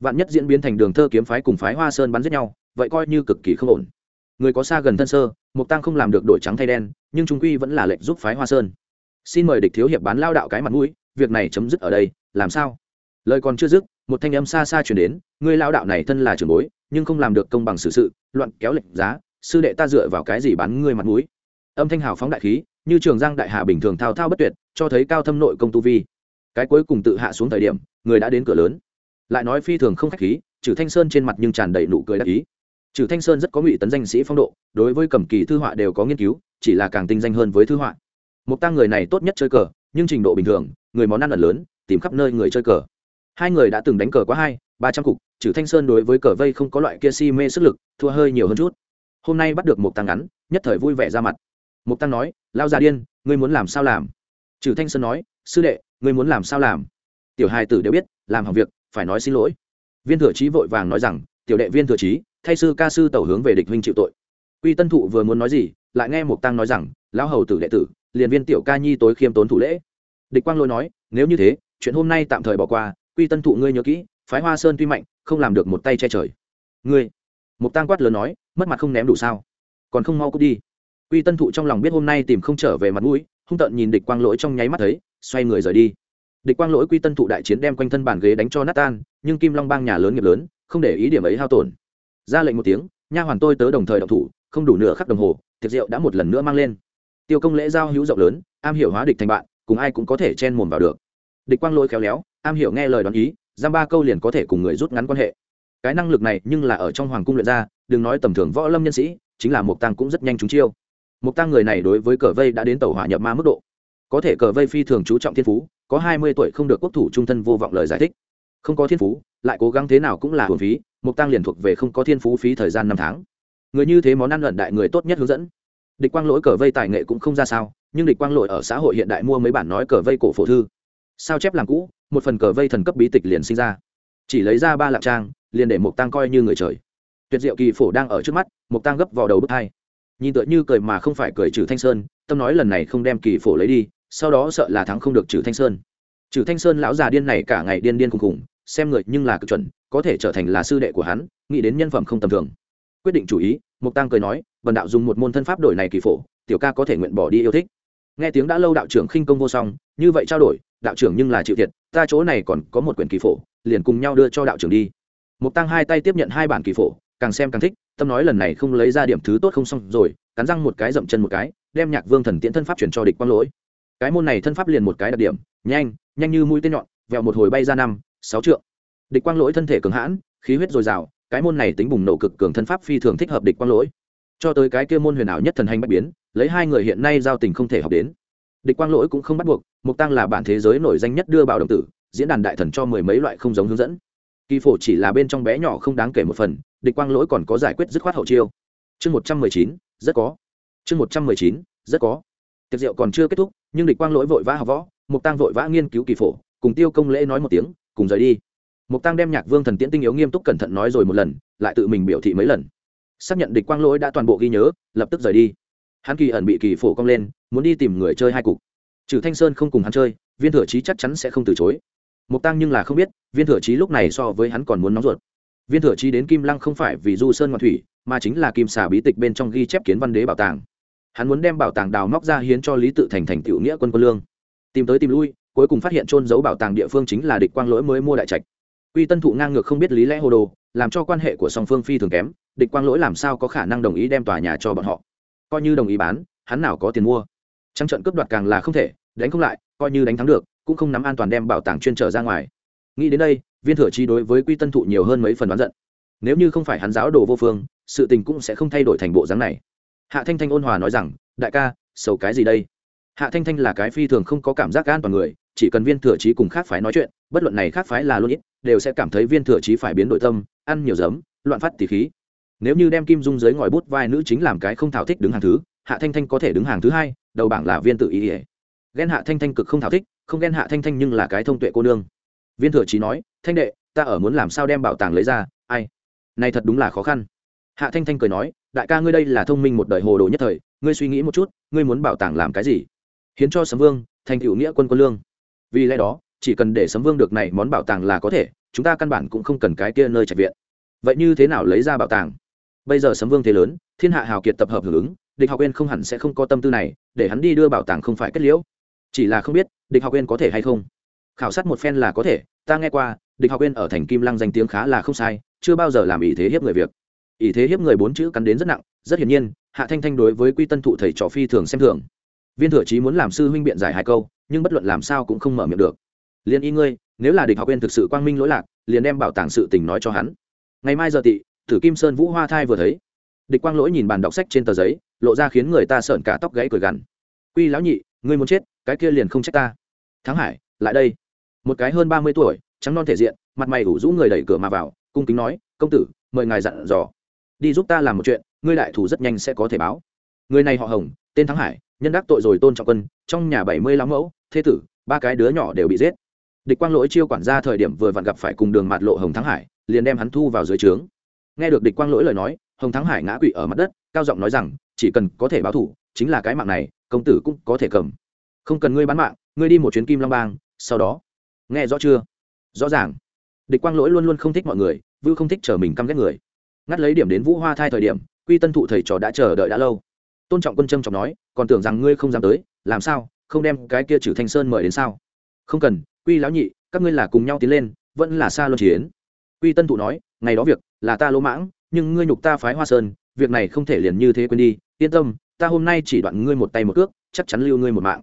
Vạn nhất diễn biến thành đường thơ kiếm phái cùng phái hoa sơn bắn giết nhau, vậy coi như cực kỳ không ổn. Người có xa gần thân sơ, mục tăng không làm được đổi trắng thay đen, nhưng chúng quy vẫn là lệnh giúp phái hoa sơn. Xin mời địch thiếu hiệp bán lao đạo cái mặt mũi, việc này chấm dứt ở đây, làm sao? Lời còn chưa dứt, một thanh âm xa xa chuyển đến, người lao đạo này thân là trưởng bối, nhưng không làm được công bằng xử sự, loạn kéo lệnh giá sư đệ ta dựa vào cái gì bán ngươi mặt mũi? Âm thanh hào phóng đại khí, như trường giang đại hà bình thường thao thao bất tuyệt, cho thấy cao thâm nội công tu vi. Cái cuối cùng tự hạ xuống thời điểm, người đã đến cửa lớn. Lại nói phi thường không khách khí trừ thanh sơn trên mặt nhưng tràn đầy nụ cười đắc ý. Trừ thanh sơn rất có ngụy tấn danh sĩ phong độ, đối với cầm kỳ thư họa đều có nghiên cứu, chỉ là càng tinh danh hơn với thư họa. Một tăng người này tốt nhất chơi cờ, nhưng trình độ bình thường, người món ăn ẩn lớn, tìm khắp nơi người chơi cờ. Hai người đã từng đánh cờ quá hai, ba trăm cục trừ thanh sơn đối với cờ vây không có loại kia si mê sức lực, thua hơi nhiều hơn chút hôm nay bắt được một tăng ngắn, nhất thời vui vẻ ra mặt. Một tăng nói lao ra điên, ngươi muốn làm sao làm? Trừ thanh sơn nói, sư đệ, ngươi muốn làm sao làm? Tiểu hai tử đều biết, làm hỏng việc, phải nói xin lỗi. Viên thừa trí vội vàng nói rằng, tiểu đệ viên thừa trí, thay sư ca sư tẩu hướng về địch huynh chịu tội. Quy tân thụ vừa muốn nói gì, lại nghe một tăng nói rằng, lão hầu tử đệ tử, liền viên tiểu ca nhi tối khiêm tốn thủ lễ. Địch quang lôi nói, nếu như thế, chuyện hôm nay tạm thời bỏ qua, quy tân thụ ngươi nhớ kỹ, phái hoa sơn tuy mạnh, không làm được một tay che trời. Ngươi? Một tăng quát lớn nói mất mặt không ném đủ sao? Còn không mau cút đi. Quy tân thụ trong lòng biết hôm nay tìm không trở về mặt mũi, hung tợn nhìn địch quang lỗi trong nháy mắt thấy, xoay người rời đi. Địch quang lỗi quy tân thụ đại chiến đem quanh thân bàn ghế đánh cho nát tan, nhưng kim long bang nhà lớn nghiệp lớn, không để ý điểm ấy hao tổn. Ra lệnh một tiếng, nha hoàn tôi tớ đồng thời động thủ, không đủ nửa khắc đồng hồ, tiệc rượu đã một lần nữa mang lên. Tiêu công lễ giao hữu rộng lớn, am hiểu hóa địch thành bạn, cùng ai cũng có thể chen mồm vào được. Địch quang lỗi khéo léo, am hiểu nghe lời đoán ý, giam ba câu liền có thể cùng người rút ngắn quan hệ cái năng lực này nhưng là ở trong hoàng cung luyện ra, đừng nói tầm thường võ lâm nhân sĩ, chính là mục tăng cũng rất nhanh trúng chiêu. Mục tăng người này đối với cờ vây đã đến tàu hỏa nhập ma mức độ. Có thể cờ vây phi thường chú trọng thiên phú, có hai mươi tuổi không được quốc thủ trung thân vô vọng lời giải thích. Không có thiên phú, lại cố gắng thế nào cũng là hồn phí mục tăng liền thuộc về không có thiên phú phí thời gian năm tháng. Người như thế món ăn luận đại người tốt nhất hướng dẫn. Địch quang lỗi cờ vây tài nghệ cũng không ra sao, nhưng địch quang lỗi ở xã hội hiện đại mua mấy bản nói cờ vây cổ phổ thư. Sao chép làm cũ, một phần cờ vây thần cấp bí tịch liền sinh ra. Chỉ lấy ra ba lạng trang liền để Mộc tăng coi như người trời tuyệt diệu kỳ phổ đang ở trước mắt Mộc tăng gấp vào đầu bước hai nhìn tựa như cười mà không phải cười trừ thanh sơn tâm nói lần này không đem kỳ phổ lấy đi sau đó sợ là thắng không được trừ thanh sơn trừ thanh sơn lão già điên này cả ngày điên điên cùng cùng xem người nhưng là cực chuẩn có thể trở thành là sư đệ của hắn nghĩ đến nhân phẩm không tầm thường quyết định chủ ý Mộc tăng cười nói vần đạo dùng một môn thân pháp đổi này kỳ phổ tiểu ca có thể nguyện bỏ đi yêu thích nghe tiếng đã lâu đạo trưởng khinh công vô song như vậy trao đổi đạo trưởng nhưng là chịu thiệt ta chỗ này còn có một quyển kỳ phổ liền cùng nhau đưa cho đạo trưởng đi mục tăng hai tay tiếp nhận hai bản kỳ phổ, càng xem càng thích, tâm nói lần này không lấy ra điểm thứ tốt không xong rồi, cắn răng một cái dậm chân một cái, đem nhạc vương thần tiễn thân pháp chuyển cho địch quang lỗi. Cái môn này thân pháp liền một cái đặc điểm, nhanh nhanh như mũi tên nhọn, vẹo một hồi bay ra năm, sáu trượng. Địch quang lỗi thân thể cường hãn, khí huyết dồi dào, cái môn này tính bùng nổ cực cường thân pháp phi thường thích hợp địch quang lỗi. Cho tới cái kia môn huyền ảo nhất thần hành bạch biến, lấy hai người hiện nay giao tình không thể học đến. Địch quang lỗi cũng không bắt buộc mục tăng là bản thế giới nổi danh nhất đưa bảo đồng tử, diễn đàn đại thần cho mười mấy loại không giống hướng dẫn kỳ phổ chỉ là bên trong bé nhỏ không đáng kể một phần, địch quang lỗi còn có giải quyết dứt khoát hậu chiêu. Chương một trăm mười chín, rất có. Chương một trăm mười chín, rất có. Tiệc rượu còn chưa kết thúc, nhưng địch quang lỗi vội vã học võ mục tăng vội vã nghiên cứu kỳ phổ, cùng tiêu công lễ nói một tiếng, cùng rời đi. Mục tăng đem nhạc vương thần tiễn tinh yếu nghiêm túc cẩn thận nói rồi một lần, lại tự mình biểu thị mấy lần. Xác nhận địch quang lỗi đã toàn bộ ghi nhớ, lập tức rời đi. Hắn kỳ ẩn bị kỳ phổ cong lên, muốn đi tìm người chơi hai cục. Trừ thanh sơn không cùng hắn chơi, viên thừa trí chắc chắn sẽ không từ chối mục tăng nhưng là không biết, viên thừa trí lúc này so với hắn còn muốn nóng ruột. Viên thừa trí đến kim lăng không phải vì du sơn ngoại thủy, mà chính là kim xà bí tịch bên trong ghi chép kiến văn đế bảo tàng. Hắn muốn đem bảo tàng đào móc ra hiến cho lý tự thành thành tiểu nghĩa quân quân lương. Tìm tới tìm lui, cuối cùng phát hiện trôn giấu bảo tàng địa phương chính là địch quang lỗi mới mua đại trạch. Quy tân thụ ngang ngược không biết lý lẽ hồ đồ, làm cho quan hệ của song phương phi thường kém, địch quang lỗi làm sao có khả năng đồng ý đem tòa nhà cho bọn họ. Coi như đồng ý bán, hắn nào có tiền mua. Trăng trận cướp đoạt càng là không thể, đánh không lại, coi như đánh thắng được cũng không nắm an toàn đem bảo tàng chuyên trở ra ngoài. Nghĩ đến đây, viên thừa chi đối với quy tân thụ nhiều hơn mấy phần đoán giận. Nếu như không phải hắn giáo đồ vô phương, sự tình cũng sẽ không thay đổi thành bộ dáng này. Hạ thanh thanh ôn hòa nói rằng, đại ca, sầu cái gì đây? Hạ thanh thanh là cái phi thường không có cảm giác an toàn người, chỉ cần viên thừa chí cùng khác phái nói chuyện, bất luận này khác phái là luôn ít, đều sẽ cảm thấy viên thừa chí phải biến đổi tâm, ăn nhiều giấm, loạn phát tỉ khí. Nếu như đem kim dung dưới ngòi bút vai nữ chính làm cái không thảo thích đứng hàng thứ, hạ thanh thanh có thể đứng hàng thứ hai, đầu bảng là viên tự ý ỉa ghen hạ thanh thanh cực không thảo thích, không ghen hạ thanh thanh nhưng là cái thông tuệ cô nương. Viên thừa trí nói, thanh đệ, ta ở muốn làm sao đem bảo tàng lấy ra, ai? Này thật đúng là khó khăn. Hạ thanh thanh cười nói, đại ca ngươi đây là thông minh một đời hồ đồ nhất thời, ngươi suy nghĩ một chút, ngươi muốn bảo tàng làm cái gì? Hiến cho sấm vương, thành cựu nghĩa quân quân lương. Vì lẽ đó, chỉ cần để sấm vương được này món bảo tàng là có thể, chúng ta căn bản cũng không cần cái kia nơi trạch viện. Vậy như thế nào lấy ra bảo tàng? Bây giờ sấm vương thế lớn, thiên hạ hào kiệt tập hợp hưởng ứng, địch học viên không hẳn sẽ không có tâm tư này, để hắn đi đưa bảo tàng không phải kết liễu chỉ là không biết, địch học viên có thể hay không. Khảo sát một phen là có thể, ta nghe qua, địch học viên ở thành kim lăng danh tiếng khá là không sai, chưa bao giờ làm ý thế hiếp người việc. Ý thế hiếp người bốn chữ cắn đến rất nặng, rất hiển nhiên, hạ thanh thanh đối với quy tân thụ thầy trò phi thường xem thường. Viên thừa chí muốn làm sư huynh biện giải hai câu, nhưng bất luận làm sao cũng không mở miệng được. Liền y ngươi, nếu là địch học viên thực sự quang minh lỗi lạc, liền đem bảo tàng sự tình nói cho hắn. Ngày mai giờ tị, tử kim sơn vũ hoa thai vừa thấy. Địch quang lỗi nhìn bàn đọc sách trên tờ giấy, lộ ra khiến người ta sợn cả tóc gãy cười gằn. Quy lão nhị ngươi muốn chết, cái kia liền không trách ta. Thắng hải, lại đây. Một cái hơn ba mươi tuổi, trắng non thể diện, mặt mày ủ rũ người đẩy cửa mà vào, cung kính nói, công tử, mời ngài dặn dò. Đi giúp ta làm một chuyện, ngươi đại thủ rất nhanh sẽ có thể báo. Người này họ hồng, tên thắng hải, nhân đắc tội rồi tôn trọng quân, trong nhà bảy mươi lăm mẫu, thế tử, ba cái đứa nhỏ đều bị giết. Địch quang lỗi chiêu quản gia thời điểm vừa vặn gặp phải cùng đường mạt lộ hồng thắng hải, liền đem hắn thu vào dưới trướng. Nghe được địch quang lỗi lời nói, hồng thắng hải ngã quỵ ở mặt đất, cao giọng nói rằng, chỉ cần có thể báo thủ, chính là cái mạng này công tử cũng có thể cầm. Không cần ngươi bán mạng, ngươi đi một chuyến kim long bang, sau đó. Nghe rõ chưa? Rõ ràng. Địch quang lỗi luôn luôn không thích mọi người, vưu không thích chờ mình căm ghét người. Ngắt lấy điểm đến vũ hoa thai thời điểm, quy tân thụ thầy trò đã chờ đợi đã lâu. Tôn trọng quân trâm trọng nói, còn tưởng rằng ngươi không dám tới, làm sao? Không đem cái kia trừ thanh sơn mời đến sao? Không cần, quy lão nhị, các ngươi là cùng nhau tiến lên, vẫn là xa luân chiến. Quy tân thụ nói, ngày đó việc là ta lỗ mãng, nhưng ngươi nhục ta phái hoa sơn, việc này không thể liền như thế quên đi, yên tâm ta hôm nay chỉ đoạn ngươi một tay một cước, chắc chắn lưu ngươi một mạng.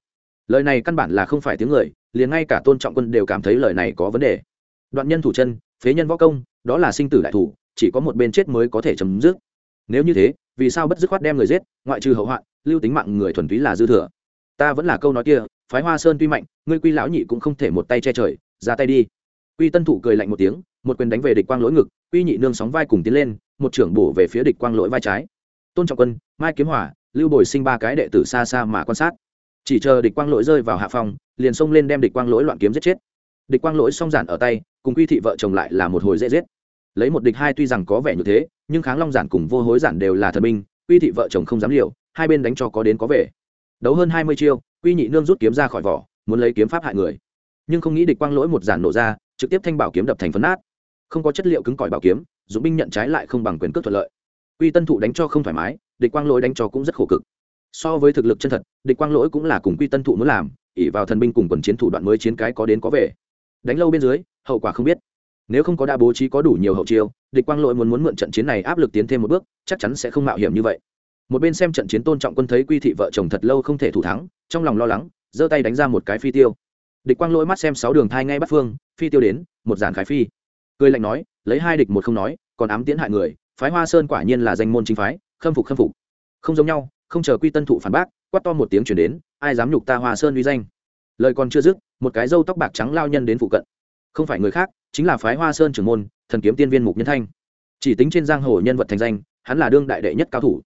Lời này căn bản là không phải tiếng người, liền ngay cả tôn trọng quân đều cảm thấy lời này có vấn đề. Đoạn nhân thủ chân, phế nhân võ công, đó là sinh tử đại thủ, chỉ có một bên chết mới có thể chấm dứt. Nếu như thế, vì sao bất dứt khoát đem người giết, ngoại trừ hậu hoạn, lưu tính mạng người thuần túy là dư thừa? Ta vẫn là câu nói kia, phái hoa sơn tuy mạnh, ngươi quy lão nhị cũng không thể một tay che trời, ra tay đi. Quy tân thủ cười lạnh một tiếng, một quyền đánh về địch quang lỗi ngực, quy nhị nương sóng vai cùng tiến lên, một trưởng bổ về phía địch quang lỗi vai trái. Tôn trọng quân, mai kiếm hỏa lưu bồi sinh ba cái đệ tử xa xa mà quan sát. Chỉ chờ địch quang lỗi rơi vào hạ phòng, liền xông lên đem địch quang lỗi loạn kiếm giết chết. Địch quang lỗi song giản ở tay, cùng quy thị vợ chồng lại là một hồi dễ giết. Lấy một địch hai tuy rằng có vẻ như thế, nhưng kháng long giản cùng vô hối giản đều là thần minh quy thị vợ chồng không dám liều, hai bên đánh cho có đến có về. Đấu hơn hai mươi chiêu, quy nhị nương rút kiếm ra khỏi vỏ, muốn lấy kiếm pháp hại người. Nhưng không nghĩ địch quang lỗi một giản nổ ra, trực tiếp thanh bảo kiếm đập thành phấn nát. Không có chất liệu cứng cỏi bảo kiếm dũng binh nhận trái lại không bằng quyền cước thuận lợi. Quy tân thụ đánh cho không thoải mái địch quang lỗi đánh cho cũng rất khổ cực. So với thực lực chân thật, địch quang lỗi cũng là cùng quy tân thụ muốn làm ỉ vào thần binh cùng quần chiến thủ đoạn mới chiến cái có đến có về. Đánh lâu bên dưới, hậu quả không biết. Nếu không có đa bố trí có đủ nhiều hậu chiêu, địch quang lỗi muốn muốn mượn trận chiến này áp lực tiến thêm một bước, chắc chắn sẽ không mạo hiểm như vậy. Một bên xem trận chiến tôn trọng quân thấy quy thị vợ chồng thật lâu không thể thủ thắng, trong lòng lo lắng, giơ tay đánh ra một cái phi tiêu. Địch quang lỗi mắt xem sáu đường thai ngay bắt phương, phi tiêu đến, một giản khải phi. Cười lạnh nói, lấy hai địch một không nói, còn ám tiến hại người, phái hoa sơn quả nhiên là danh môn chính phái khâm phục khâm phục. Không giống nhau không chờ quy tân thụ phản bác quát to một tiếng chuyển đến ai dám nhục ta hoa sơn uy danh? Lời còn chưa dứt một cái râu tóc bạc trắng lao nhân đến phụ cận. Không phải người khác chính là phái hoa sơn trưởng môn thần kiếm tiên viên mục nhân thanh. Chỉ tính trên giang hồ nhân vật thành danh hắn là đương đại đệ nhất cao thủ.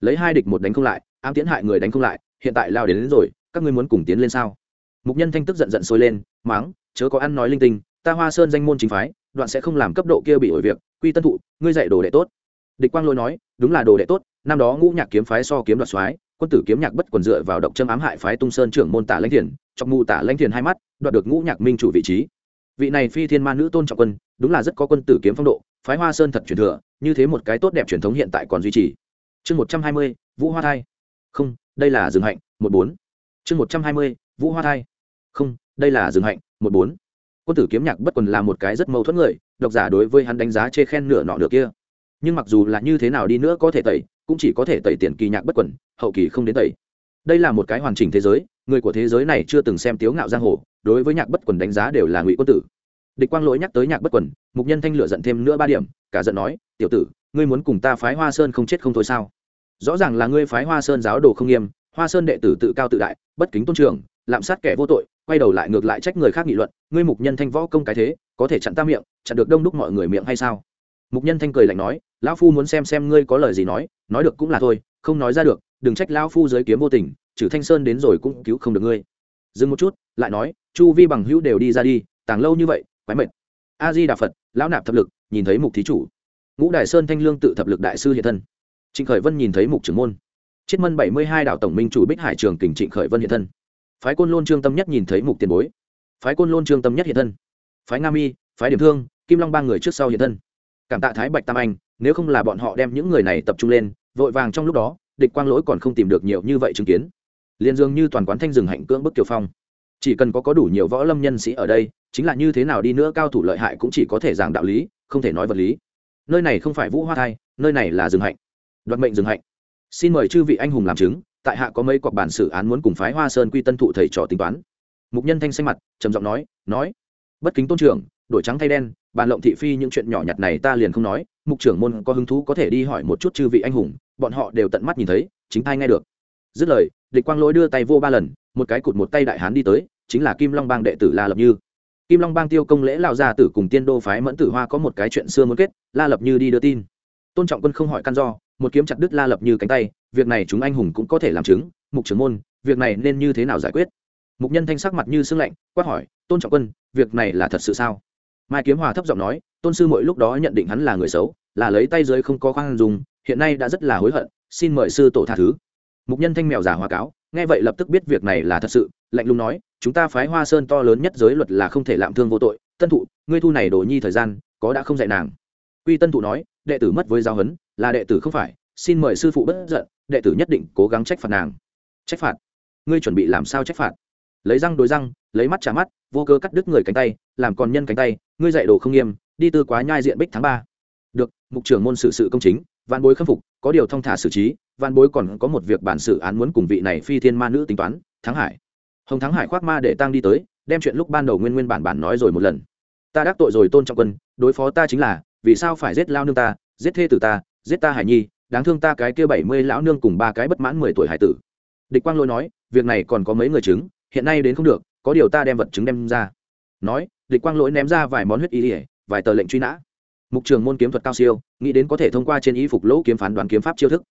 Lấy hai địch một đánh không lại ám tiến hại người đánh không lại hiện tại lao đến, đến rồi các ngươi muốn cùng tiến lên sao? Mục nhân thanh tức giận giận sôi lên máng chớ có ăn nói linh tinh ta hoa sơn danh môn chính phái đoạn sẽ không làm cấp độ kia bị ổi việc quy tân thụ ngươi dạy đồ đệ tốt địch quang lôi nói, đúng là đồ đệ tốt, năm đó ngũ nhạc kiếm phái so kiếm đoạt soái, quân tử kiếm nhạc bất quần dựa vào động châm ám hại phái tung sơn trưởng môn tả lãnh thiền trong mù tả lãnh thiền hai mắt, đoạt được ngũ nhạc minh chủ vị trí. Vị này phi thiên ma nữ tôn trọng quân, đúng là rất có quân tử kiếm phong độ, phái hoa sơn thật truyền thừa, như thế một cái tốt đẹp truyền thống hiện tại còn duy trì. Chương một trăm hai mươi, vũ hoa thai. Không, đây là rừng hạnh, một bốn. Chương một trăm hai mươi, vũ hoa thai. Không, đây là rừng hạnh, một bốn. Quân tử kiếm nhạc bất quần là một cái rất mâu thuẫn người, độc giả đối với hắn đánh giá chê khen nửa nọ nửa kia nhưng mặc dù là như thế nào đi nữa có thể tẩy, cũng chỉ có thể tẩy tiền kỳ nhạc bất quần, hậu kỳ không đến tẩy. Đây là một cái hoàn chỉnh thế giới, người của thế giới này chưa từng xem tiếu ngạo giang hồ, đối với nhạc bất quần đánh giá đều là ngụy quân tử. Địch quang lỗi nhắc tới nhạc bất quần, mục nhân thanh lựa giận thêm nữa ba điểm, cả giận nói, tiểu tử, ngươi muốn cùng ta phái hoa sơn không chết không thôi sao? Rõ ràng là ngươi phái hoa sơn giáo đồ không nghiêm, hoa sơn đệ tử tự cao tự đại, bất kính tôn trường lạm sát kẻ vô tội, quay đầu lại ngược lại trách người khác nghị luận, ngươi mục nhân thanh võ công cái thế, có thể chặn ta miệng, chặn được đông đúc mọi người miệng hay sao? Mục nhân thanh cười lạnh nói, lão phu muốn xem xem ngươi có lời gì nói nói được cũng là thôi, không nói ra được, đừng trách lão phu giới kiếm vô tình, trừ thanh sơn đến rồi cũng cứu không được ngươi. Dừng một chút, lại nói, chu vi bằng hữu đều đi ra đi, tàng lâu như vậy, quái mệt. A di đà phật, lão nạp thập lực, nhìn thấy mục thí chủ. Ngũ đại sơn thanh lương tự thập lực đại sư hiện thân. Trịnh khởi vân nhìn thấy mục trưởng môn. Chiết mân bảy mươi hai đạo tổng minh chủ bích hải trường kình trịnh khởi vân hiện thân. Phái côn lôn trương tâm nhất nhìn thấy mục tiền bối. Phái côn lôn trương tâm nhất hiện thân. Phái nga mi, phái điểm thương, kim long ba người trước sau hiện thân cảm tạ thái bạch tam anh, nếu không là bọn họ đem những người này tập trung lên, vội vàng trong lúc đó, địch quang lỗi còn không tìm được nhiều như vậy chứng kiến. Liền dường như toàn quán thanh rừng hạnh cưỡng bức kiều phong. Chỉ cần có có đủ nhiều võ lâm nhân sĩ ở đây, chính là như thế nào đi nữa cao thủ lợi hại cũng chỉ có thể giảng đạo lý, không thể nói vật lý. Nơi này không phải vũ hoa thai, nơi này là rừng hạnh. Đoạt mệnh rừng hạnh. Xin mời chư vị anh hùng làm chứng, tại hạ có mấy cọc bản xử án muốn cùng phái hoa sơn quy tân thụ thầy trò tính toán. Mục nhân thanh xanh mặt, trầm giọng nói nói, bất kính tôn trưởng, đổi trắng thay đen bàn lộng thị phi những chuyện nhỏ nhặt này ta liền không nói, mục trưởng môn có hứng thú có thể đi hỏi một chút chư vị anh hùng, bọn họ đều tận mắt nhìn thấy, chính thai nghe được. Dứt lời, địch quang lỗi đưa tay vô ba lần, một cái cụt một tay đại hán đi tới, chính là kim long bang đệ tử la lập như. Kim long bang tiêu công lễ lao gia tử cùng tiên đô phái mẫn tử hoa có một cái chuyện xưa muốn kết, la lập như đi đưa tin. Tôn trọng quân không hỏi căn do, một kiếm chặt đứt la lập như cánh tay, việc này chúng anh hùng cũng có thể làm chứng, mục trưởng môn, việc này nên như thế nào giải quyết? Mục nhân thanh sắc mặt như sưng lạnh, quát hỏi, tôn trọng quân, việc này là thật sự sao? Mai kiếm hòa thấp giọng nói, tôn sư mỗi lúc đó nhận định hắn là người xấu, là lấy tay dưới không có khoan dùng hiện nay đã rất là hối hận, xin mời sư tổ tha thứ. Mục nhân thanh mèo giả hoa cáo, nghe vậy lập tức biết việc này là thật sự, lạnh lùng nói, chúng ta phái hoa sơn to lớn nhất giới luật là không thể lạm thương vô tội, tân thụ, ngươi thu này đồ nhi thời gian, có đã không dạy nàng? Quy tân thụ nói, đệ tử mất với giáo huấn, là đệ tử không phải, xin mời sư phụ bất giận, đệ tử nhất định cố gắng trách phạt nàng. Trách phạt? Ngươi chuẩn bị làm sao trách phạt? Lấy răng đối răng lấy mắt trả mắt, vô cơ cắt đứt người cánh tay, làm còn nhân cánh tay, ngươi dạy đồ không nghiêm, đi tư quá nhai diện bích tháng ba. Được, mục trưởng môn sự sự công chính văn bối khâm phục, có điều thông thả xử trí văn bối còn có một việc bản sự án muốn cùng vị này phi thiên ma nữ tính toán, thắng hải. Hồng thắng hải khoác ma để tăng đi tới, đem chuyện lúc ban đầu nguyên nguyên bản bản nói rồi một lần. Ta đắc tội rồi tôn trọng quân, đối phó ta chính là, vì sao phải giết lao nương ta, giết thê tử ta, giết ta hải nhi, đáng thương ta cái kia bảy mươi lão nương cùng ba cái bất mãn mười tuổi hải tử. Địch quang lôi nói, việc này còn có mấy người chứng, hiện nay đến không được có điều ta đem vật chứng đem ra. Nói, địch quang lỗi ném ra vài món huyết y ỉa vài tờ lệnh truy nã. Mục trường môn kiếm thuật cao siêu, nghĩ đến có thể thông qua trên y phục lỗ kiếm phán đoán kiếm pháp chiêu thức.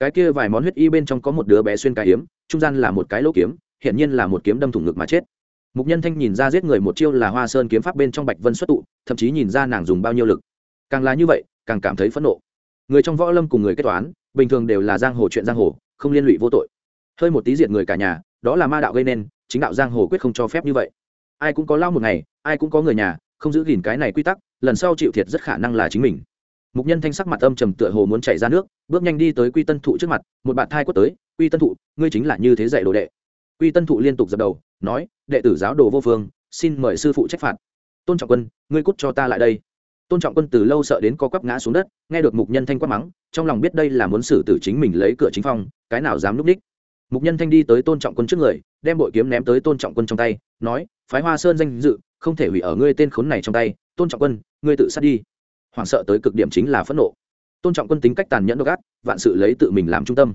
Cái kia vài món huyết y bên trong có một đứa bé xuyên cái hiếm, trung gian là một cái lỗ kiếm hiện nhiên là một kiếm đâm thủng ngực mà chết. Mục nhân thanh nhìn ra giết người một chiêu là hoa sơn kiếm pháp bên trong bạch vân xuất tụ, thậm chí nhìn ra nàng dùng bao nhiêu lực. Càng là như vậy, càng cảm thấy phẫn nộ. Người trong võ lâm cùng người kết toán, bình thường đều là giang hồ chuyện giang hồ, không liên lụy vô tội. Hơi một tí diệt người cả nhà, đó là ma đạo gây nên chính đạo giang hồ quyết không cho phép như vậy. Ai cũng có lao một ngày, ai cũng có người nhà, không giữ gìn cái này quy tắc, lần sau chịu thiệt rất khả năng là chính mình. Mục nhân thanh sắc mặt âm trầm tựa hồ muốn chảy ra nước, bước nhanh đi tới quy tân thụ trước mặt, một bạn thai quất tới, quy tân thụ, ngươi chính là như thế dạy đồ đệ. Quy tân thụ liên tục dập đầu, nói, đệ tử giáo đồ vô phương, xin mời sư phụ trách phạt. Tôn trọng quân, ngươi cút cho ta lại đây. Tôn trọng quân từ lâu sợ đến có quắp ngã xuống đất, nghe được mục nhân thanh quát mắng, trong lòng biết đây là muốn xử tử chính mình lấy cửa chính phong, cái nào dám núp ních mục nhân thanh đi tới tôn trọng quân trước người đem bội kiếm ném tới tôn trọng quân trong tay, nói, phái hoa sơn danh dự, không thể hủy ở ngươi tên khốn này trong tay, tôn trọng quân, ngươi tự sát đi. Hoảng sợ tới cực điểm chính là phẫn nộ. Tôn trọng quân tính cách tàn nhẫn độc ác, vạn sự lấy tự mình làm trung tâm.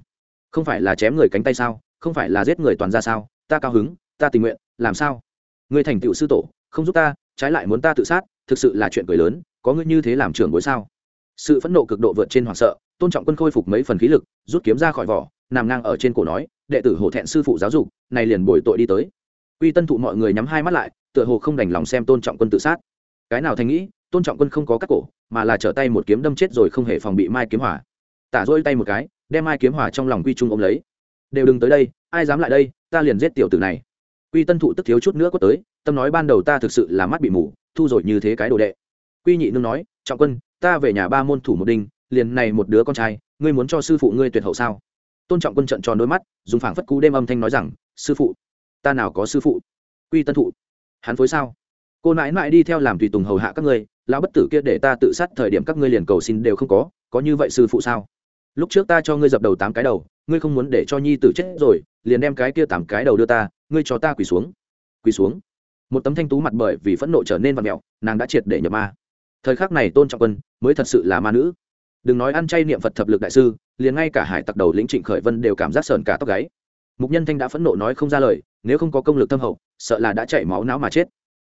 Không phải là chém người cánh tay sao, không phải là giết người toàn ra sao, ta cao hứng, ta tình nguyện, làm sao? Ngươi thành tựu sư tổ, không giúp ta, trái lại muốn ta tự sát, thực sự là chuyện cười lớn, có ngươi như thế làm trưởng bối sao? Sự phẫn nộ cực độ vượt trên hoảng sợ, tôn trọng quân khôi phục mấy phần khí lực, rút kiếm ra khỏi vỏ nằm ngang ở trên cổ nói, đệ tử hổ thẹn sư phụ giáo dục, này liền bồi tội đi tới. Uy tân thụ mọi người nhắm hai mắt lại, tựa hồ không đành lòng xem tôn trọng quân tự sát. Cái nào thành nghĩ, tôn trọng quân không có cắt cổ, mà là trở tay một kiếm đâm chết rồi không hề phòng bị mai kiếm hỏa. Tả rôi tay một cái, đem mai kiếm hỏa trong lòng quy trung ôm lấy. Đều đừng tới đây, ai dám lại đây, ta liền giết tiểu tử này. Quy tân thụ tức thiếu chút nữa có tới, tâm nói ban đầu ta thực sự là mắt bị mù, thu rồi như thế cái đồ đệ. Quy nhị nương nói, trọng quân, ta về nhà ba môn thủ một đinh, liền này một đứa con trai, ngươi muốn cho sư phụ ngươi tuyệt hậu sao? Tôn trọng quân trận tròn đôi mắt, dùng phảng phất cú đêm âm thanh nói rằng, sư phụ, ta nào có sư phụ? Quy tân thụ, hắn phối sao? Cô nãi nãi đi theo làm tùy tùng hầu hạ các ngươi, lão bất tử kia để ta tự sát thời điểm các ngươi liền cầu xin đều không có có như vậy sư phụ sao? Lúc trước ta cho ngươi dập đầu tám cái đầu, ngươi không muốn để cho nhi tử chết rồi, liền đem cái kia tám cái đầu đưa ta, ngươi cho ta quỳ xuống. Quỳ xuống. Một tấm thanh tú mặt bởi vì phẫn nộ trở nên vặt mẹo nàng đã triệt để nhập ma. Thời khắc này tôn trọng quân mới thật sự là ma nữ đừng nói ăn chay niệm phật thập lực đại sư, liền ngay cả hải tặc đầu lĩnh trịnh khởi vân đều cảm giác sờn cả tóc gáy. Mục nhân thanh đã phẫn nộ nói không ra lời, nếu không có công lực tâm hậu, sợ là đã chảy máu não mà chết.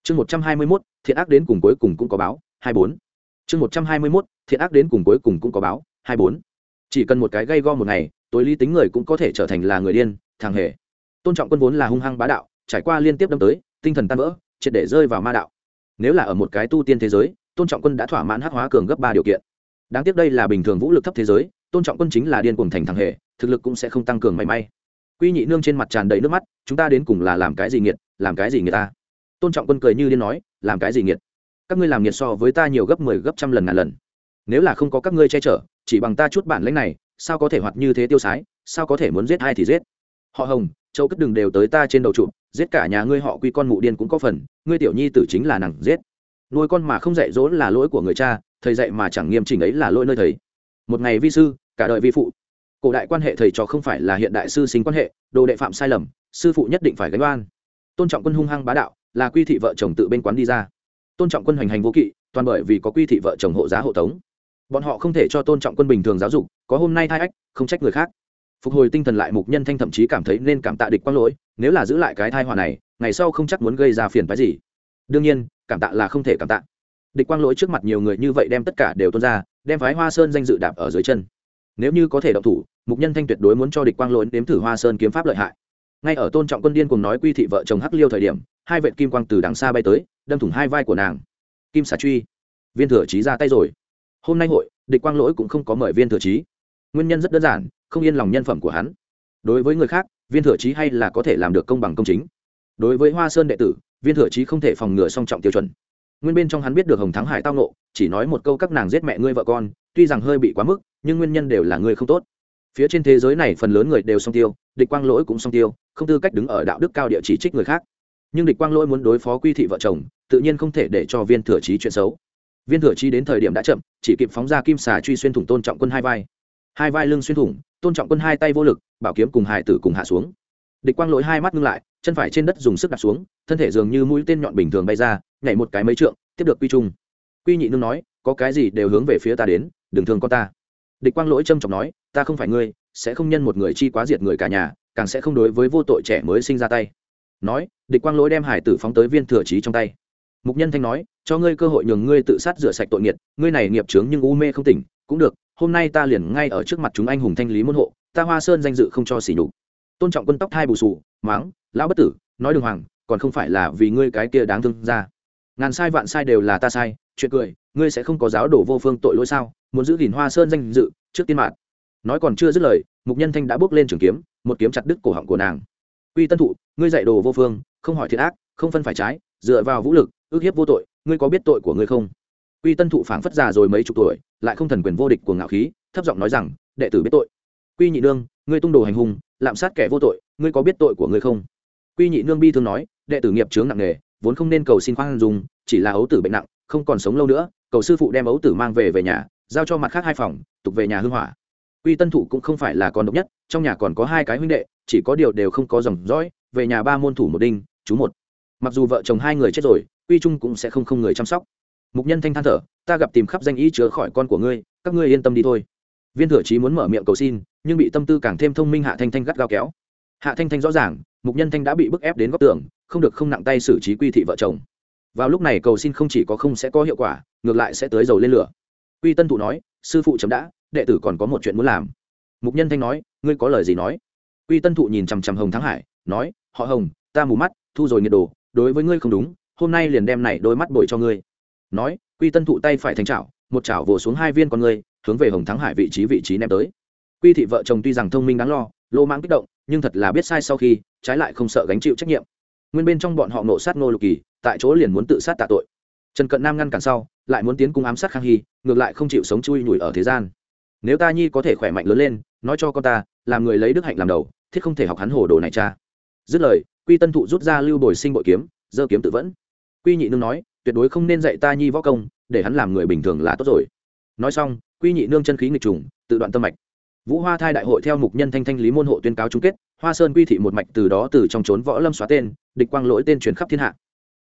Chương một trăm hai mươi mốt, thiện ác đến cùng cuối cùng cũng có báo, hai bốn. Chương một trăm hai mươi mốt, thiện ác đến cùng cuối cùng cũng có báo, hai bốn. Chỉ cần một cái gây go một ngày, tối lý tính người cũng có thể trở thành là người điên, thằng hề. Tôn trọng quân vốn là hung hăng bá đạo, trải qua liên tiếp đâm tới, tinh thần tan vỡ, triệt để rơi vào ma đạo. Nếu là ở một cái tu tiên thế giới, tôn trọng quân đã thỏa mãn hắc hóa cường gấp ba điều kiện đáng tiếc đây là bình thường vũ lực thấp thế giới, tôn trọng quân chính là điên cuồng thành thằng hề, thực lực cũng sẽ không tăng cường mảy may. Quy nhị nương trên mặt tràn đầy nước mắt, chúng ta đến cùng là làm cái gì nghiệt, làm cái gì người ta? Tôn trọng quân cười như điên nói, làm cái gì nghiệt? Các ngươi làm nghiệt so với ta nhiều gấp mười 10 gấp trăm lần ngàn lần. Nếu là không có các ngươi che chở, chỉ bằng ta chút bản lãnh này, sao có thể hoạt như thế tiêu sái, sao có thể muốn giết ai thì giết? Họ hồng, châu cất đường đều tới ta trên đầu trụ, giết cả nhà ngươi họ quy con mụ điên cũng có phần, ngươi tiểu nhi tử chính là nàng giết. Nuôi con mà không dạy dỗ là lỗi của người cha thầy dạy mà chẳng nghiêm chỉnh ấy là lỗi nơi thầy. Một ngày vi sư, cả đời vi phụ. Cổ đại quan hệ thầy trò không phải là hiện đại sư sinh quan hệ, đồ đệ phạm sai lầm, sư phụ nhất định phải gánh oan. Tôn trọng quân hung hăng bá đạo, là quy thị vợ chồng tự bên quán đi ra. Tôn trọng quân hoành hành vô kỵ, toàn bởi vì có quy thị vợ chồng hộ giá hộ tống. Bọn họ không thể cho tôn trọng quân bình thường giáo dục, có hôm nay thai ách, không trách người khác. Phục hồi tinh thần lại mục nhân thanh thậm chí cảm thấy nên cảm tạ địch quang lỗi, nếu là giữ lại cái thai họa này, ngày sau không chắc muốn gây ra phiền phái gì. Đương nhiên, cảm tạ là không thể cảm tạ địch quang lỗi trước mặt nhiều người như vậy đem tất cả đều tuôn ra, đem phái hoa sơn danh dự đạp ở dưới chân. Nếu như có thể động thủ, mục nhân thanh tuyệt đối muốn cho địch quang lỗi nếm thử hoa sơn kiếm pháp lợi hại. Ngay ở tôn trọng quân điên cùng nói quy thị vợ chồng hắc liêu thời điểm, hai vệ kim quang từ đằng xa bay tới, đâm thủng hai vai của nàng. Kim xà truy, viên thừa trí ra tay rồi. Hôm nay hội, địch quang lỗi cũng không có mời viên thừa trí. Nguyên nhân rất đơn giản, không yên lòng nhân phẩm của hắn. Đối với người khác, viên thừa trí hay là có thể làm được công bằng công chính. Đối với hoa sơn đệ tử, viên thừa trí không thể phòng ngừa song trọng tiêu chuẩn nguyên bên trong hắn biết được hồng thắng hải tao nộ chỉ nói một câu các nàng giết mẹ ngươi vợ con, tuy rằng hơi bị quá mức, nhưng nguyên nhân đều là ngươi không tốt. Phía trên thế giới này phần lớn người đều song tiêu, địch quang lỗi cũng song tiêu, không tư cách đứng ở đạo đức cao địa chỉ trích người khác. Nhưng địch quang lỗi muốn đối phó quy thị vợ chồng, tự nhiên không thể để cho viên thừa trí chuyện xấu. Viên thừa trí đến thời điểm đã chậm, chỉ kịp phóng ra kim xà truy xuyên thủng tôn trọng quân hai vai. Hai vai lưng xuyên thủng, tôn trọng quân hai tay vô lực, bảo kiếm cùng hải tử cùng hạ xuống. Địch quang lỗi hai mắt ngưng lại, chân phải trên đất dùng sức đặt xuống, thân thể dường như mũi tên nhọn bình thường bay ra nhảy một cái mấy trượng, tiếp được quy trung quy nhị nương nói, có cái gì đều hướng về phía ta đến, đừng thương con ta. Địch quang lỗi trâm trọng nói, ta không phải ngươi, sẽ không nhân một người chi quá diệt người cả nhà, càng sẽ không đối với vô tội trẻ mới sinh ra tay. Nói, địch quang lỗi đem hải tử phóng tới viên thừa trí trong tay. Mục nhân thanh nói, cho ngươi cơ hội nhường ngươi tự sát rửa sạch tội nghiệt, ngươi này nghiệp chướng nhưng u mê không tỉnh, cũng được, hôm nay ta liền ngay ở trước mặt chúng anh hùng thanh lý môn hộ, ta hoa sơn danh dự không cho xỉ nhục. Tôn trọng quân tóc thai bù sù, máng, lão bất tử, nói đường hoàng, còn không phải là vì ngươi cái kia đáng thương ra ngàn sai vạn sai đều là ta sai, chuyện cười, ngươi sẽ không có giáo đổ vô phương tội lỗi sao? Muốn giữ gìn hoa sơn danh dự, trước tiên mạng nói còn chưa dứt lời, mục nhân thanh đã bước lên trường kiếm, một kiếm chặt đứt cổ họng của nàng. Quy tân thụ, ngươi dạy đồ vô phương, không hỏi thiệt ác, không phân phải trái, dựa vào vũ lực, ước hiếp vô tội, ngươi có biết tội của ngươi không? Quy tân thụ phảng phất già rồi mấy chục tuổi, lại không thần quyền vô địch của ngạo khí, thấp giọng nói rằng, đệ tử biết tội. Quy nhị nương, ngươi tung đồ hành hung, lạm sát kẻ vô tội, ngươi có biết tội của ngươi không? Quy nhị nương bi thương nói, đệ tử nghiệp chướng nặng nề vốn không nên cầu xin khoan dùng chỉ là ấu tử bệnh nặng, không còn sống lâu nữa, cầu sư phụ đem ấu tử mang về về nhà, giao cho mặt khác hai phòng, tục về nhà hư hỏa. Quy tân thụ cũng không phải là con độc nhất, trong nhà còn có hai cái huynh đệ, chỉ có điều đều không có dòng dõi, về nhà ba môn thủ một đinh, chú một. Mặc dù vợ chồng hai người chết rồi, quy trung cũng sẽ không không người chăm sóc. Mục nhân thanh than thở, ta gặp tìm khắp danh ý chữa khỏi con của ngươi, các ngươi yên tâm đi thôi. Viên thừa trí muốn mở miệng cầu xin, nhưng bị tâm tư càng thêm thông minh hạ thanh thanh gắt gao kéo. Hạ thanh thanh rõ ràng, mục nhân thanh đã bị bức ép đến góc tường không được không nặng tay xử trí quy thị vợ chồng. Vào lúc này cầu xin không chỉ có không sẽ có hiệu quả, ngược lại sẽ tới dầu lên lửa. Quy tân thụ nói, sư phụ chấm đã, đệ tử còn có một chuyện muốn làm. Mục nhân thanh nói, ngươi có lời gì nói? Quy tân thụ nhìn chằm chằm hồng thắng hải, nói, họ hồng, ta mù mắt, thu rồi nhiệt đồ, đối với ngươi không đúng, hôm nay liền đem này đôi mắt bồi cho ngươi. Nói, quy tân thụ tay phải thành chảo, một chảo vồ xuống hai viên con ngươi, hướng về hồng thắng hải vị trí vị trí ném tới. Quy thị vợ chồng tuy rằng thông minh đáng lo lô mang kích động, nhưng thật là biết sai sau khi, trái lại không sợ gánh chịu trách nhiệm nguyên bên trong bọn họ nộ sát ngô lục kỳ, tại chỗ liền muốn tự sát tạ tội. Trần cận nam ngăn cản sau, lại muốn tiến cung ám sát khang hy, ngược lại không chịu sống chui nhủi ở thế gian. Nếu ta nhi có thể khỏe mạnh lớn lên, nói cho con ta, làm người lấy đức hạnh làm đầu, thiết không thể học hắn hồ đồ này cha. Dứt lời, quy tân thụ rút ra lưu bồi sinh bội kiếm dơ kiếm tự vẫn. Quy nhị nương nói, tuyệt đối không nên dạy ta nhi võ công, để hắn làm người bình thường là tốt rồi. Nói xong, quy nhị nương chân khí nghịch trùng, tự đoạn tâm mạch. Vũ hoa thai đại hội theo mục nhân thanh thanh lý môn hộ tuyên cáo chung kết hoa sơn quy thị một mạch từ đó từ trong trốn võ lâm xóa tên, địch quang lỗi tên truyền khắp thiên hạ.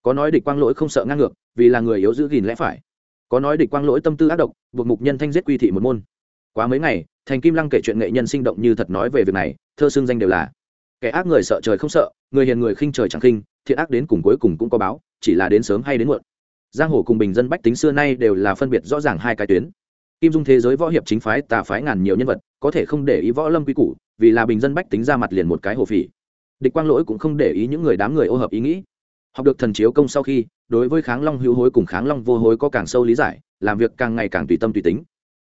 Có nói địch quang lỗi không sợ ngang ngược, vì là người yếu giữ gìn lẽ phải. Có nói địch quang lỗi tâm tư ác độc, buộc mục nhân thanh giết quy thị một môn. Quá mấy ngày, thành kim lăng kể chuyện nghệ nhân sinh động như thật nói về việc này, thơ xương danh đều là, kẻ ác người sợ trời không sợ, người hiền người khinh trời chẳng khinh, thiện ác đến cùng cuối cùng cũng có báo, chỉ là đến sớm hay đến muộn. Giang hồ cùng bình dân bách tính xưa nay đều là phân biệt rõ ràng hai cái tuyến. Kim dung thế giới võ hiệp chính phái, tà phái ngàn nhiều nhân vật có thể không để ý võ lâm quy củ, vì là bình dân bách tính ra mặt liền một cái hồ phỉ. Địch quang lỗi cũng không để ý những người đám người ô hợp ý nghĩ. Học được thần chiếu công sau khi, đối với kháng long hữu hối cùng kháng long vô hối có càng sâu lý giải, làm việc càng ngày càng tùy tâm tùy tính.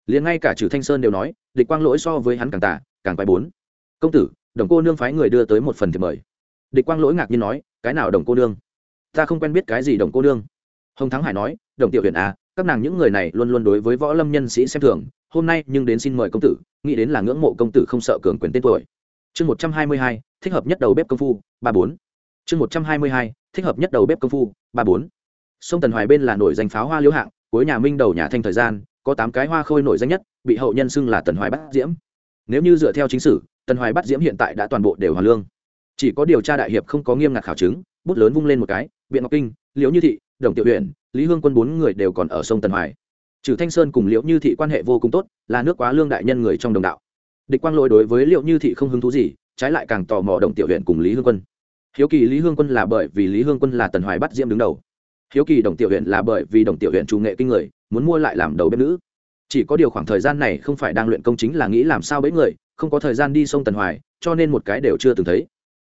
Liền ngay cả trừ thanh sơn đều nói, địch quang lỗi so với hắn càng tả càng quái bốn. Công tử, đồng cô nương phái người đưa tới một phần thì mời. Địch quang lỗi ngạc nhiên nói, cái nào đồng cô nương? Ta không quen biết cái gì đồng cô nương. Hồng thắng hải nói, đồng tiểu huyền à các nàng những người này luôn luôn đối với võ lâm nhân sĩ xem thường, hôm nay nhưng đến xin mời công tử, nghĩ đến là ngưỡng mộ công tử không sợ cường quyền tên tuổi. Chương một trăm hai mươi hai, thích hợp nhất đầu bếp công phu, ba bốn. Chương một trăm hai mươi hai, thích hợp nhất đầu bếp công phu, ba bốn. Sông tần hoài bên là nổi danh pháo hoa liễu hạng, cuối nhà minh đầu nhà thanh thời gian, có tám cái hoa khôi nổi danh nhất, bị hậu nhân xưng là tần hoài bắt diễm. Nếu như dựa theo chính sử, tần hoài bắt diễm hiện tại đã toàn bộ đều hoàn lương. Chỉ có điều tra đại hiệp không có nghiêm ngặt khảo chứng, bút lớn vung lên một cái biện ngọc kinh, liễu như thị, đồng tiểu huyện lý hương quân bốn người đều còn ở sông tần hoài. Trừ thanh sơn cùng liễu như thị quan hệ vô cùng tốt, là nước quá lương đại nhân người trong đồng đạo. Địch quang lỗi đối với liễu như thị không hứng thú gì, trái lại càng tò mò đồng tiểu huyện cùng lý hương quân. Hiếu kỳ lý hương quân là bởi vì lý hương quân là tần hoài bắt diễm đứng đầu. Hiếu kỳ đồng tiểu huyện là bởi vì đồng tiểu huyện chủ nghệ kinh người, muốn mua lại làm đầu bếp nữ. Chỉ có điều khoảng thời gian này không phải đang luyện công chính là nghĩ làm sao bấy người, không có thời gian đi sông tần hoài, cho nên một cái đều chưa từng thấy.